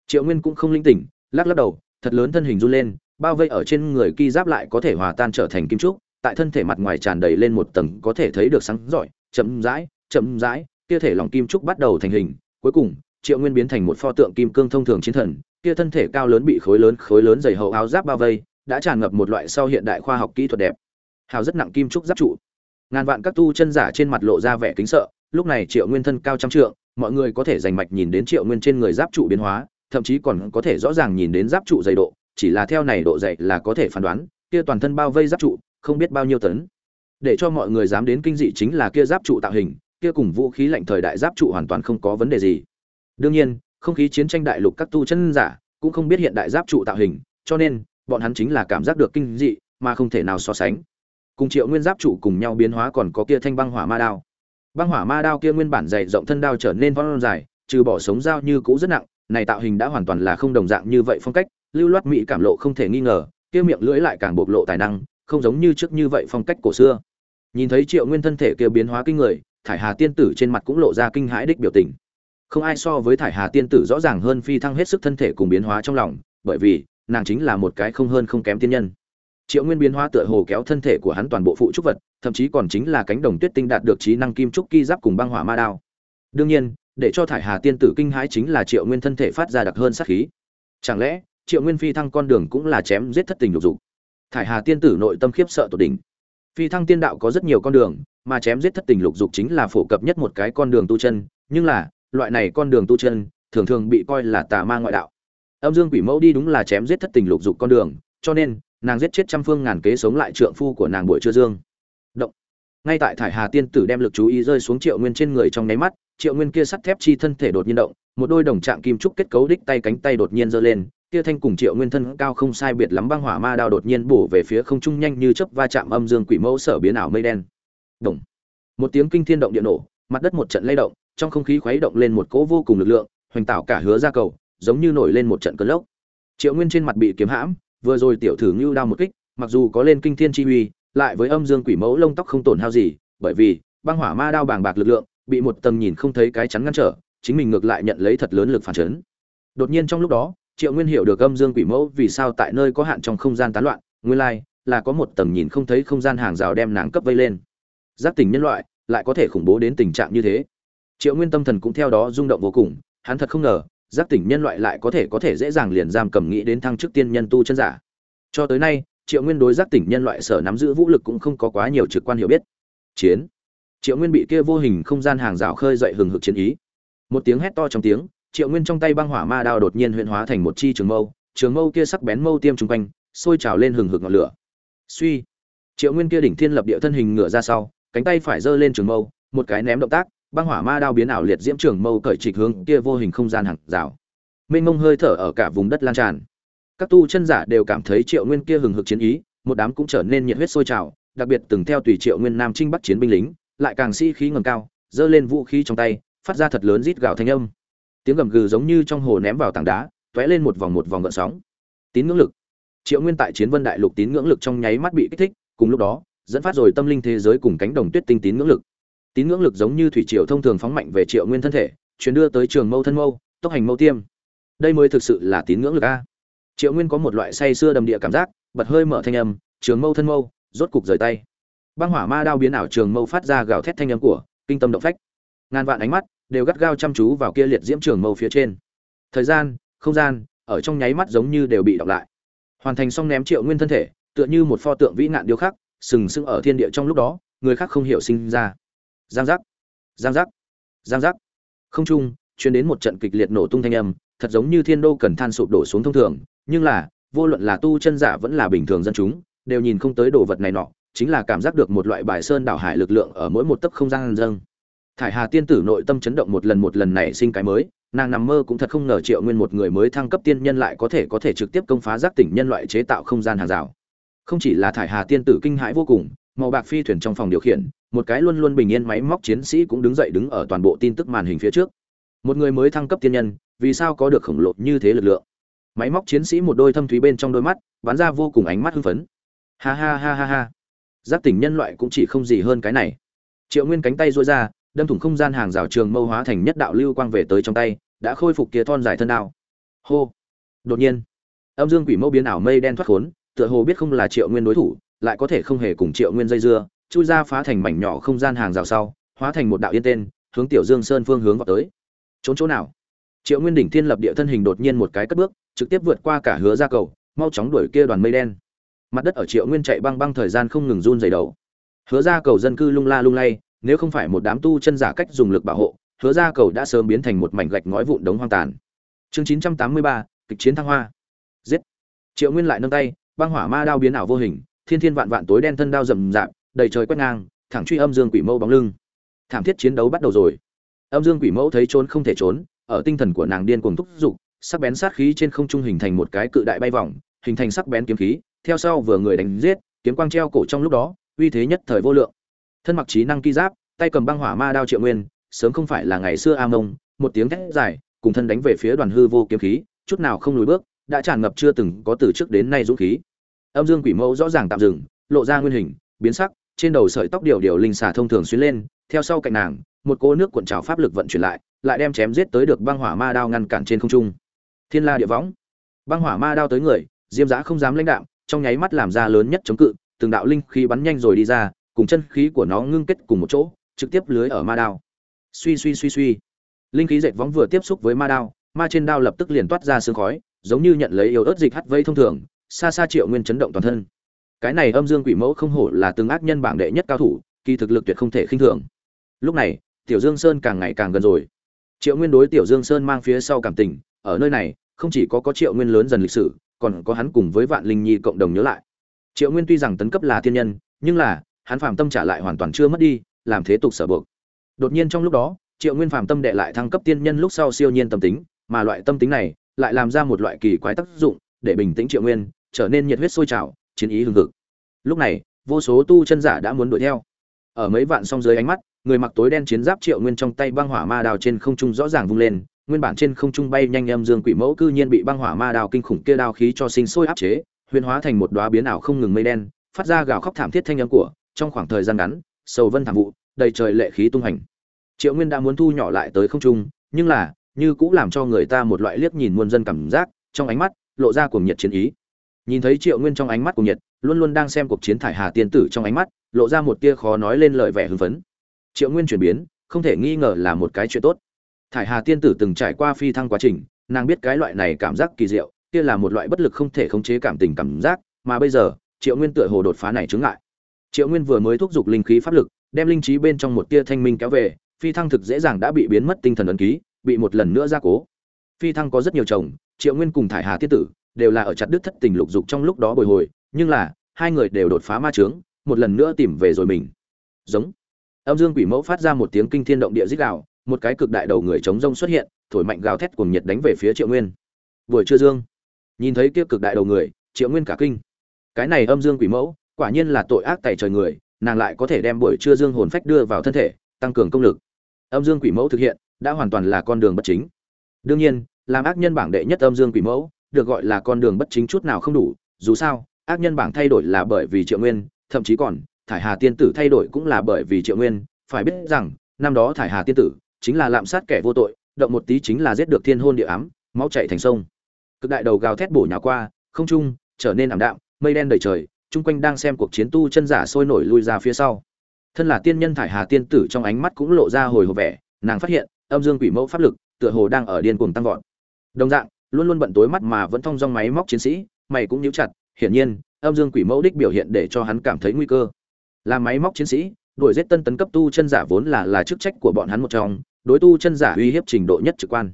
Triệu nguyên cũng không linh tỉnh, lắc lắc đầu, thật lớn thân hình run lên, bao vây ở trên người kỳ giáp lại có thể hòa tan trở thành kim trúc, tại thân thể mặt ngoài tràn đầy lên một tầng có thể thấy được sáng rọi chậm rãi chậm rãi, kia thể lòng kim trúc bắt đầu thành hình, cuối cùng triệu nguyên biến thành một pho tượng kim cương thông thường chiến thần, kia thân thể cao lớn bị khối lớn khối lớn dày hậu áo giáp bao vây, đã tràn ngập một loại sau hiện đại khoa học kỹ thuật đẹp. Hào rất nặng kim trúc giáp trụ. Ngàn vạn các tu chân giả trên mặt lộ ra vẻ kính sợ, lúc này triệu nguyên thân cao trăm trượng, mọi người có thể dành mạch nhìn đến triệu nguyên trên người giáp trụ biến hóa, thậm chí còn có thể rõ ràng nhìn đến giáp trụ dày độ, chỉ là theo này độ dày là có thể phán đoán, kia toàn thân bao vây giáp trụ, không biết bao nhiêu tấn. Để cho mọi người dám đến kinh dị chính là kia giáp trụ tạo hình, kia cùng vũ khí lạnh thời đại giáp trụ hoàn toàn không có vấn đề gì đương nhiên, không khí chiến tranh đại lục các tu chân giả cũng không biết hiện đại giáp trụ tạo hình, cho nên bọn hắn chính là cảm giác được kinh dị mà không thể nào so sánh. Cùng triệu nguyên giáp trụ cùng nhau biến hóa còn có kia thanh băng hỏa ma đao. Băng hỏa ma đao kia nguyên bản dày rộng thân đao trở nên vón dài, trừ bỏ sống dao như cũ rất nặng, này tạo hình đã hoàn toàn là không đồng dạng như vậy phong cách, lưu loát mỹ cảm lộ không thể nghi ngờ, kia miệng lưỡi lại càng bộc lộ tài năng, không giống như trước như vậy phong cách cổ xưa. Nhìn thấy triệu nguyên thân thể kia biến hóa kinh người, thải hà tiên tử trên mặt cũng lộ ra kinh hãi đích biểu tình không ai so với thải hà tiên tử rõ ràng hơn phi thăng hết sức thân thể cùng biến hóa trong lòng, bởi vì, nàng chính là một cái không hơn không kém tiên nhân. Triệu nguyên biến hóa tựa hồ kéo thân thể của hắn toàn bộ phụ trúc vật, thậm chí còn chính là cánh đồng tuyết tinh đạt được trí năng kim trúc ki giáp cùng băng hỏa ma đao. Đương nhiên, để cho thải hà tiên tử kinh hãi chính là triệu nguyên thân thể phát ra đặc hơn sát khí. Chẳng lẽ, triệu nguyên phi thăng con đường cũng là chém giết thất tình lục dục? Thải hà tiên tử nội tâm khiếp sợ tột đỉnh. Phi thăng tiên đạo có rất nhiều con đường, mà chém giết thất tình lục dục chính là phổ cập nhất một cái con đường tu chân, nhưng là loại này con đường tu chân, thường thường bị coi là tà ma ngoại đạo. Âm dương quỷ mẫu đi đúng là chém giết thất tình lục dục con đường, cho nên, nàng giết chết trăm phương ngàn kế sống lại trượng phu của nàng buổi trưa dương. Động. Ngay tại thải hà tiên tử đem lực chú ý rơi xuống triệu nguyên trên người trong nháy mắt, triệu nguyên kia sắt thép chi thân thể đột nhiên động, một đôi đồng trạng kim trúc kết cấu đích tay cánh tay đột nhiên giơ lên, kia thanh cùng triệu nguyên thân cao không sai biệt lắm băng hỏa ma đao đột nhiên bổ về phía không trung nhanh như chớp va chạm âm dương quỷ mẫu sở biến ảo mây đen. Động. một tiếng kinh thiên động địa nổ, mặt đất một trận lay động trong không khí khuấy động lên một cỗ vô cùng lực lượng, hoành tạo cả hứa ra cầu, giống như nổi lên một trận cơn lốc. Triệu nguyên trên mặt bị kiếm hãm, vừa rồi tiểu thử ngưu đao một kích, mặc dù có lên kinh thiên chi uy, lại với âm dương quỷ mẫu lông tóc không tổn hao gì, bởi vì, băng hỏa ma đao bàng bạc lực lượng, bị một tầng nhìn không thấy cái chắn ngăn trở, chính mình ngược lại nhận lấy thật lớn lực phản chấn. Đột nhiên trong lúc đó, triệu nguyên hiểu được âm dương quỷ mẫu vì sao tại nơi có hạn trong không gian tán loạn, nguyên lai, là có một tầng nhìn không thấy không gian hàng rào đem nàng cấp vây lên. Giác tỉnh nhân loại, lại có thể khủng bố đến tình trạng như thế triệu nguyên tâm thần cũng theo đó rung động vô cùng, hắn thật không ngờ, giác tỉnh nhân loại lại có thể có thể dễ dàng liền giam cầm nghĩ đến thăng chức tiên nhân tu chân giả. Cho tới nay, triệu nguyên đối giác tỉnh nhân loại sở nắm giữ vũ lực cũng không có quá nhiều trực quan hiểu biết. Chiến. Triệu nguyên bị kia vô hình không gian hàng rào khơi dậy hừng hực chiến ý. Một tiếng hét to trong tiếng, triệu nguyên trong tay băng hỏa ma đao đột nhiên huyện hóa thành một chi trường mâu trường mâu kia sắc bén mâu tiêm chung quanh, sôi trào lên hừng hực ngọn lửa. Suy. Triệu nguyên kia đỉnh thiên lập địa thân hình ngửa ra sau, cánh tay phải giơ lên trường mâu, một cái ném động tác băng hỏa ma đao biến ảo liệt diễm trường mâu cởi trịch hướng kia vô hình không gian hàng rào. Mênh mông hơi thở ở cả vùng đất lan tràn. Các tu chân giả đều cảm thấy triệu nguyên kia hừng hực chiến ý, một đám cũng trở nên nhiệt huyết sôi trào, đặc biệt từng theo tùy triệu nguyên nam trinh bắt chiến binh lính, lại càng sĩ khí ngầm cao, giơ lên vũ khí trong tay, phát ra thật lớn rít gào thanh âm. Tiếng gầm gừ giống như trong hồ ném vào tảng đá, tóe lên một vòng một vòng gợn sóng. Tín ngưỡng lực. Triệu nguyên tại chiến vân đại lục tín ngưỡng lực trong nháy mắt bị kích thích, cùng lúc đó, dẫn phát rồi tâm linh thế giới cùng cánh đồng tuyết tinh tín ngưỡng lực tín ngưỡng lực giống như thủy triều thông thường phóng mạnh về triệu nguyên thân thể, chuyển đưa tới trường mâu thân mâu, tốc hành mâu tiêm. Đây mới thực sự là tín ngưỡng lực a. Triệu nguyên có một loại say sưa đầm địa cảm giác, bật hơi mở thanh âm, trường mâu thân mâu, rốt cục rời tay. Băng hỏa ma đao biến ảo trường mâu phát ra gào thét thanh âm của, kinh tâm động phách. Ngàn vạn ánh mắt đều gắt gao chăm chú vào kia liệt diễm trường mâu phía trên. Thời gian, không gian, ở trong nháy mắt giống như đều bị đọc lại. Hoàn thành xong ném triệu nguyên thân thể, tựa như một pho tượng vĩ nạn điêu khắc, sừng sững ở thiên địa trong lúc đó, người khác không hiểu sinh ra giang giác. Giang giác. Giang giác. Không trung chuyến đến một trận kịch liệt nổ tung thanh âm, thật giống như thiên đô cần than sụp đổ xuống thông thường, nhưng là, vô luận là tu chân giả vẫn là bình thường dân chúng, đều nhìn không tới đồ vật này nọ, chính là cảm giác được một loại bài sơn đảo hải lực lượng ở mỗi một tấc không gian dâng. Thải hà tiên tử nội tâm chấn động một lần một lần này sinh cái mới, nàng nằm mơ cũng thật không ngờ triệu nguyên một người mới thăng cấp tiên nhân lại có thể có thể trực tiếp công phá giác tỉnh nhân loại chế tạo không gian hàng rào. Không chỉ là thải hà tiên tử kinh hãi vô cùng màu bạc phi thuyền trong phòng điều khiển, một cái luôn luôn bình yên máy móc chiến sĩ cũng đứng dậy đứng ở toàn bộ tin tức màn hình phía trước. Một người mới thăng cấp tiên nhân, vì sao có được khổng lồ như thế lực lượng? Máy móc chiến sĩ một đôi thâm thúy bên trong đôi mắt, bắn ra vô cùng ánh mắt hưng phấn. Ha ha ha ha ha. Giáp tỉnh nhân loại cũng chỉ không gì hơn cái này. Triệu nguyên cánh tay dối ra, đâm thủng không gian hàng rào trường mâu hóa thành nhất đạo lưu quang về tới trong tay, đã khôi phục kia thon dài thân đao. Hô. Đột nhiên, âm dương quỷ mâu biến ảo mây đen thoát khốn, tựa hồ biết không là triệu nguyên đối thủ lại có thể không hề cùng triệu nguyên dây dưa, chui ra phá thành mảnh nhỏ không gian hàng rào sau, hóa thành một đạo yên tên, hướng tiểu dương sơn phương hướng vào tới. Trốn chỗ nào? Triệu nguyên đỉnh thiên lập địa thân hình đột nhiên một cái cất bước, trực tiếp vượt qua cả hứa ra cầu, mau chóng đuổi kia đoàn mây đen. Mặt đất ở triệu nguyên chạy băng băng thời gian không ngừng run dày đầu. Hứa ra cầu dân cư lung la lung lay, nếu không phải một đám tu chân giả cách dùng lực bảo hộ, hứa ra cầu đã sớm biến thành một mảnh gạch ngói vụn đống hoang tàn. Chương chín trăm tám mươi ba, kịch chiến thăng hoa. Giết. Triệu nguyên lại nâng tay, băng hỏa ma đao biến ảo vô hình thiên thiên vạn vạn tối đen thân đao rầm rạp, đầy trời quét ngang, thẳng truy âm dương quỷ mâu bóng lưng. Thảm thiết chiến đấu bắt đầu rồi. Âm dương quỷ mẫu thấy trốn không thể trốn, ở tinh thần của nàng điên cuồng thúc giục, sắc bén sát khí trên không trung hình thành một cái cự đại bay vòng, hình thành sắc bén kiếm khí, theo sau vừa người đánh giết, kiếm quang treo cổ trong lúc đó, uy thế nhất thời vô lượng. Thân mặc trí năng ki giáp, tay cầm băng hỏa ma đao triệu nguyên, sớm không phải là ngày xưa a mông, một tiếng thét dài, cùng thân đánh về phía đoàn hư vô kiếm khí, chút nào không lùi bước, đã tràn ngập chưa từng có từ trước đến nay dũng khí âm dương quỷ mẫu rõ ràng tạm dừng, lộ ra nguyên hình, biến sắc, trên đầu sợi tóc điều điều linh xà thông thường xuyên lên, theo sau cạnh nàng, một cô nước cuộn trào pháp lực vận chuyển lại lại đem chém giết tới được băng hỏa ma đao ngăn cản trên không trung. Thiên la địa võng. Băng hỏa ma đao tới người, diêm giã không dám lãnh đạm, trong nháy mắt làm ra lớn nhất chống cự, từng đạo linh khí bắn nhanh rồi đi ra, cùng chân khí của nó ngưng kết cùng một chỗ, trực tiếp lưới ở ma đao. Suy suy suy suy. Linh khí dệt võng vừa tiếp xúc với ma đao, ma trên đao lập tức liền toát ra sương khói, giống như nhận lấy yếu ớt dịch hắt vây thông thường xa xa triệu nguyên chấn động toàn thân. Cái này âm dương quỷ mẫu không hổ là từng ác nhân bảng đệ nhất cao thủ, kỳ thực lực tuyệt không thể khinh thường. Lúc này, tiểu dương sơn càng ngày càng gần rồi. Triệu nguyên đối tiểu dương sơn mang phía sau cảm tình, ở nơi này, không chỉ có có triệu nguyên lớn dần lịch sử, còn có hắn cùng với vạn linh nhi cộng đồng nhớ lại. Triệu nguyên tuy rằng tấn cấp là thiên nhân, nhưng là, hắn phàm tâm trả lại hoàn toàn chưa mất đi, làm thế tục sở buộc. Đột nhiên trong lúc đó, triệu nguyên phàm tâm đệ lại thăng cấp tiên nhân lúc sau siêu nhiên tâm tính, mà loại tâm tính này, lại làm ra một loại kỳ quái tác dụng, để bình tĩnh triệu nguyên trở nên nhiệt huyết sôi trào, chiến ý hừng hực. Lúc này, vô số tu chân giả đã muốn đuổi theo. Ở mấy vạn song dưới ánh mắt, người mặc tối đen chiến giáp triệu nguyên trong tay băng hỏa ma đào trên không trung rõ ràng vung lên, nguyên bản trên không trung bay nhanh âm dương quỷ mẫu cư nhiên bị băng hỏa ma đào kinh khủng kia đao khí cho sinh sôi áp chế, huyền hóa thành một đóa biến ảo không ngừng mây đen, phát ra gào khóc thảm thiết thanh âm của, trong khoảng thời gian ngắn, sầu vân thảm vụ, đầy trời lệ khí tung hành. Triệu nguyên đã muốn thu nhỏ lại tới không trung, nhưng là, như cũng làm cho người ta một loại liếc nhìn muôn dân cảm giác, trong ánh mắt, lộ ra cuồng nhiệt chiến ý nhìn thấy triệu nguyên trong ánh mắt của nhiệt, luôn luôn đang xem cuộc chiến thải hà tiên tử trong ánh mắt, lộ ra một tia khó nói lên lời vẻ hưng phấn. Triệu nguyên chuyển biến, không thể nghi ngờ là một cái chuyện tốt. Thải hà tiên tử từng trải qua phi thăng quá trình, nàng biết cái loại này cảm giác kỳ diệu, kia là một loại bất lực không thể khống chế cảm tình cảm giác, mà bây giờ, triệu nguyên tựa hồ đột phá này chứng ngại. Triệu nguyên vừa mới thúc giục linh khí pháp lực, đem linh trí bên trong một tia thanh minh kéo về, phi thăng thực dễ dàng đã bị biến mất tinh thần ấn ký, bị một lần nữa gia cố. Phi thăng có rất nhiều chồng, triệu nguyên cùng thải hà tiết tử đều là ở chặt đứt thất tình lục dục trong lúc đó bồi hồi, nhưng là, hai người đều đột phá ma trướng một lần nữa tìm về rồi mình. Giống. Âm dương quỷ mẫu phát ra một tiếng kinh thiên động địa rít gào, một cái cực đại đầu người chống rông xuất hiện, thổi mạnh gào thét cuồng nhiệt đánh về phía triệu nguyên. Buổi trưa dương. Nhìn thấy kia cực đại đầu người, triệu nguyên cả kinh. Cái này âm dương quỷ mẫu, quả nhiên là tội ác tại trời người, nàng lại có thể đem buổi trưa dương hồn phách đưa vào thân thể, tăng cường công lực. Âm dương quỷ mẫu thực hiện, đã hoàn toàn là con đường bất chính. Đương nhiên, làm ác nhân bảng đệ nhất âm dương quỷ mẫu được gọi là con đường bất chính chút nào không đủ, dù sao, ác nhân bảng thay đổi là bởi vì triệu nguyên, thậm chí còn, thải hà tiên tử thay đổi cũng là bởi vì triệu nguyên, phải biết rằng, năm đó thải hà tiên tử chính là lạm sát kẻ vô tội, động một tí chính là giết được thiên hôn địa ám, máu chảy thành sông. Cực đại đầu gào thét bổ nhào qua, không trung, trở nên ảm đạm, mây đen đầy trời, chung quanh đang xem cuộc chiến tu chân giả sôi nổi lui ra phía sau. Thân là tiên nhân thải hà tiên tử trong ánh mắt cũng lộ ra hồi hộp vẻ, nàng phát hiện, âm dương quỷ mẫu pháp lực, tựa hồ đang ở điên cuồng tăng vọt. Đồng dạng luôn luôn bận tối mắt mà vẫn thông dong máy móc chiến sĩ, mày cũng nhíu chặt, hiển nhiên, âm dương quỷ mẫu đích biểu hiện để cho hắn cảm thấy nguy cơ. Là máy móc chiến sĩ, đuổi giết tân tấn cấp tu chân giả vốn là là chức trách của bọn hắn một trong, đối tu chân giả uy hiếp trình độ nhất trực quan.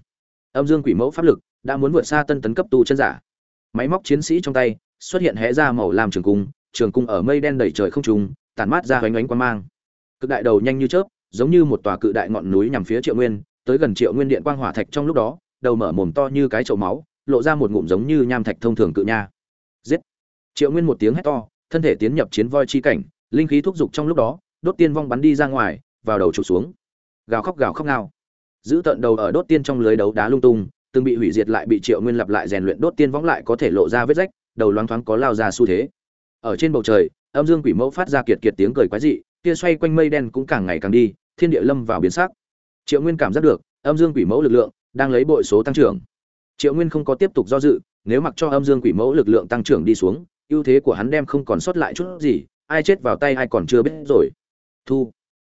Âm dương quỷ mẫu pháp lực đã muốn vượt xa tân tấn cấp tu chân giả. Máy móc chiến sĩ trong tay xuất hiện hé ra màu làm trường cung trường cung ở mây đen đầy trời không trùng tản mát ra hoành ánh quan mang. Cực đại đầu nhanh như chớp, giống như một tòa cự đại ngọn núi nhằm phía triệu nguyên, tới gần triệu nguyên điện quang hỏa thạch trong lúc đó đầu mở mồm to như cái chậu máu, lộ ra một ngụm giống như nham thạch thông thường cự nha. Giết. Triệu nguyên một tiếng hét to, thân thể tiến nhập chiến voi chi cảnh, linh khí thúc giục trong lúc đó, đốt tiên vong bắn đi ra ngoài, vào đầu trục xuống. Gào khóc gào khóc ngao. Giữ tận đầu ở đốt tiên trong lưới đấu đá lung tung, từng bị hủy diệt lại bị triệu nguyên lặp lại rèn luyện đốt tiên vong lại có thể lộ ra vết rách, đầu loáng thoáng có lao ra xu thế. Ở trên bầu trời, âm dương quỷ mẫu phát ra kiệt kiệt tiếng cười quái dị kia xoay quanh mây đen cũng càng ngày càng đi, thiên địa lâm vào biến sắc. Triệu nguyên cảm giác được, âm dương quỷ mẫu lực lượng đang lấy bội số tăng trưởng. Triệu nguyên không có tiếp tục do dự, nếu mặc cho âm dương quỷ mẫu lực lượng tăng trưởng đi xuống, ưu thế của hắn đem không còn sót lại chút gì, ai chết vào tay ai còn chưa biết rồi. Thu.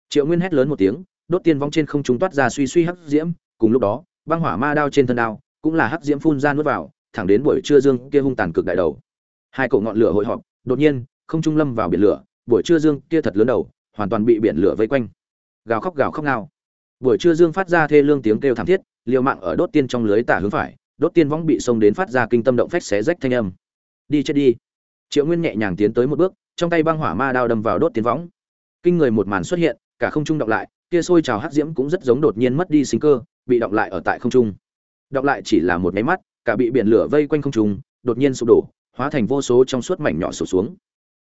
Triệu nguyên hét lớn một tiếng, đốt tiên vong trên không trung toát ra suy suy hắc diễm, cùng lúc đó, băng hỏa ma đao trên thân đao cũng là hắc diễm phun ra nuốt vào, thẳng đến buổi trưa dương kia hung tàn cực đại đầu. Hai cột ngọn lửa hội họp, đột nhiên, không trung lâm vào biển lửa, buổi trưa dương kia thật lớn đầu, hoàn toàn bị biển lửa vây quanh. Gào khóc gào khóc ngao. Buổi trưa dương phát ra thê lương tiếng kêu thảm thiết liều mạng ở đốt tiên trong lưới tả hướng phải, đốt tiên võng bị xông đến phát ra kinh tâm động phách xé rách thanh âm. Đi chết đi. Triệu nguyên nhẹ nhàng tiến tới một bước, trong tay băng hỏa ma đao đâm vào đốt tiên võng. Kinh người một màn xuất hiện, cả không trung động lại, kia sôi trào hắc diễm cũng rất giống đột nhiên mất đi sinh cơ, bị động lại ở tại không trung. Động lại chỉ là một máy mắt, cả bị biển lửa vây quanh không trung, đột nhiên sụp đổ, hóa thành vô số trong suốt mảnh nhỏ sụp xuống.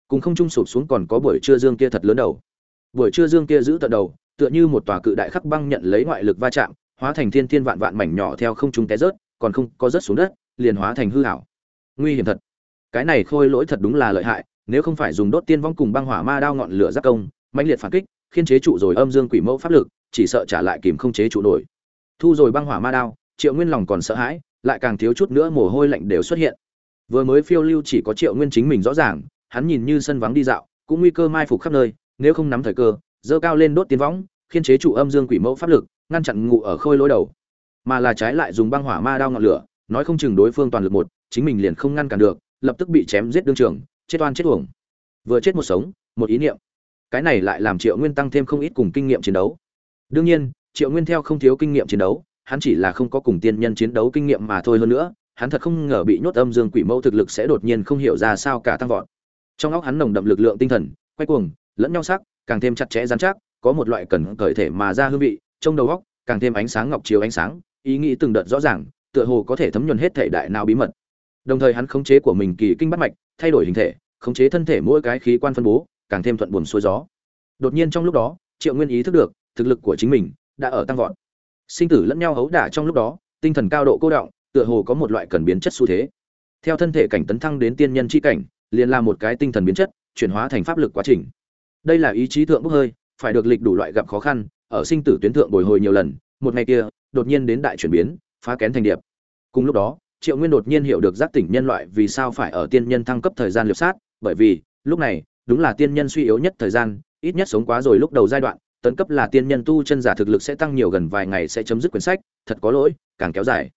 Cùng không trung sụp xuống còn có buổi trưa dương kia thật lớn đầu. Buổi trưa dương kia giữ tận đầu, tựa như một tòa cự đại khắc băng nhận lấy ngoại lực va chạm hóa thành thiên thiên vạn vạn mảnh nhỏ theo không trung té rớt, còn không có rớt xuống đất, liền hóa thành hư ảo. Nguy hiểm thật. Cái này khôi lỗi thật đúng là lợi hại, nếu không phải dùng đốt tiên vong cùng băng hỏa ma đao ngọn lửa giáp công, mãnh liệt phản kích, khiên chế trụ rồi âm dương quỷ mẫu pháp lực, chỉ sợ trả lại kìm không chế trụ nổi. Thu rồi băng hỏa ma đao, triệu nguyên lòng còn sợ hãi, lại càng thiếu chút nữa mồ hôi lạnh đều xuất hiện. Vừa mới phiêu lưu chỉ có triệu nguyên chính mình rõ ràng, hắn nhìn như sân vắng đi dạo, cũng nguy cơ mai phục khắp nơi, nếu không nắm thời cơ dơ cao lên đốt tiến võng khiên chế trụ âm dương quỷ mẫu pháp lực ngăn chặn ngụ ở khôi lối đầu. Mà là trái lại dùng băng hỏa ma đao ngọn lửa, nói không chừng đối phương toàn lực một, chính mình liền không ngăn cản được, lập tức bị chém giết đương trường, chết oan chết uổng. Vừa chết một sống, một ý niệm. Cái này lại làm triệu nguyên tăng thêm không ít cùng kinh nghiệm chiến đấu. Đương nhiên, triệu nguyên theo không thiếu kinh nghiệm chiến đấu, hắn chỉ là không có cùng tiên nhân chiến đấu kinh nghiệm mà thôi hơn nữa, hắn thật không ngờ bị nhốt âm dương quỷ mẫu thực lực sẽ đột nhiên không hiểu ra sao cả tăng vọt. Trong óc hắn nồng đậm lực lượng tinh thần, quay cuồng, lẫn nhau sắc, càng thêm chặt chẽ dán chắc, có một loại cần cởi thể mà ra hương vị trong đầu óc càng thêm ánh sáng ngọc chiếu ánh sáng, ý nghĩ từng đợt rõ ràng, tựa hồ có thể thấm nhuần hết thể đại nào bí mật. Đồng thời hắn khống chế của mình kỳ kinh bắt mạch, thay đổi hình thể, khống chế thân thể mỗi cái khí quan phân bố, càng thêm thuận buồm xuôi gió. Đột nhiên trong lúc đó, triệu nguyên ý thức được, thực lực của chính mình đã ở tăng vọt. Sinh tử lẫn nhau hấu đả trong lúc đó, tinh thần cao độ cô động, tựa hồ có một loại cần biến chất xu thế. Theo thân thể cảnh tấn thăng đến tiên nhân chi cảnh, liền là một cái tinh thần biến chất, chuyển hóa thành pháp lực quá trình. Đây là ý chí thượng bốc hơi, phải được lịch đủ loại gặp khó khăn ở sinh tử tuyến thượng bồi hồi nhiều lần, một ngày kia, đột nhiên đến đại chuyển biến, phá kén thành điệp. Cùng lúc đó, triệu nguyên đột nhiên hiểu được giác tỉnh nhân loại vì sao phải ở tiên nhân thăng cấp thời gian liệp sát, bởi vì, lúc này, đúng là tiên nhân suy yếu nhất thời gian, ít nhất sống quá rồi lúc đầu giai đoạn, tấn cấp là tiên nhân tu chân giả thực lực sẽ tăng nhiều gần vài ngày sẽ chấm dứt quyển sách, thật có lỗi, càng kéo dài.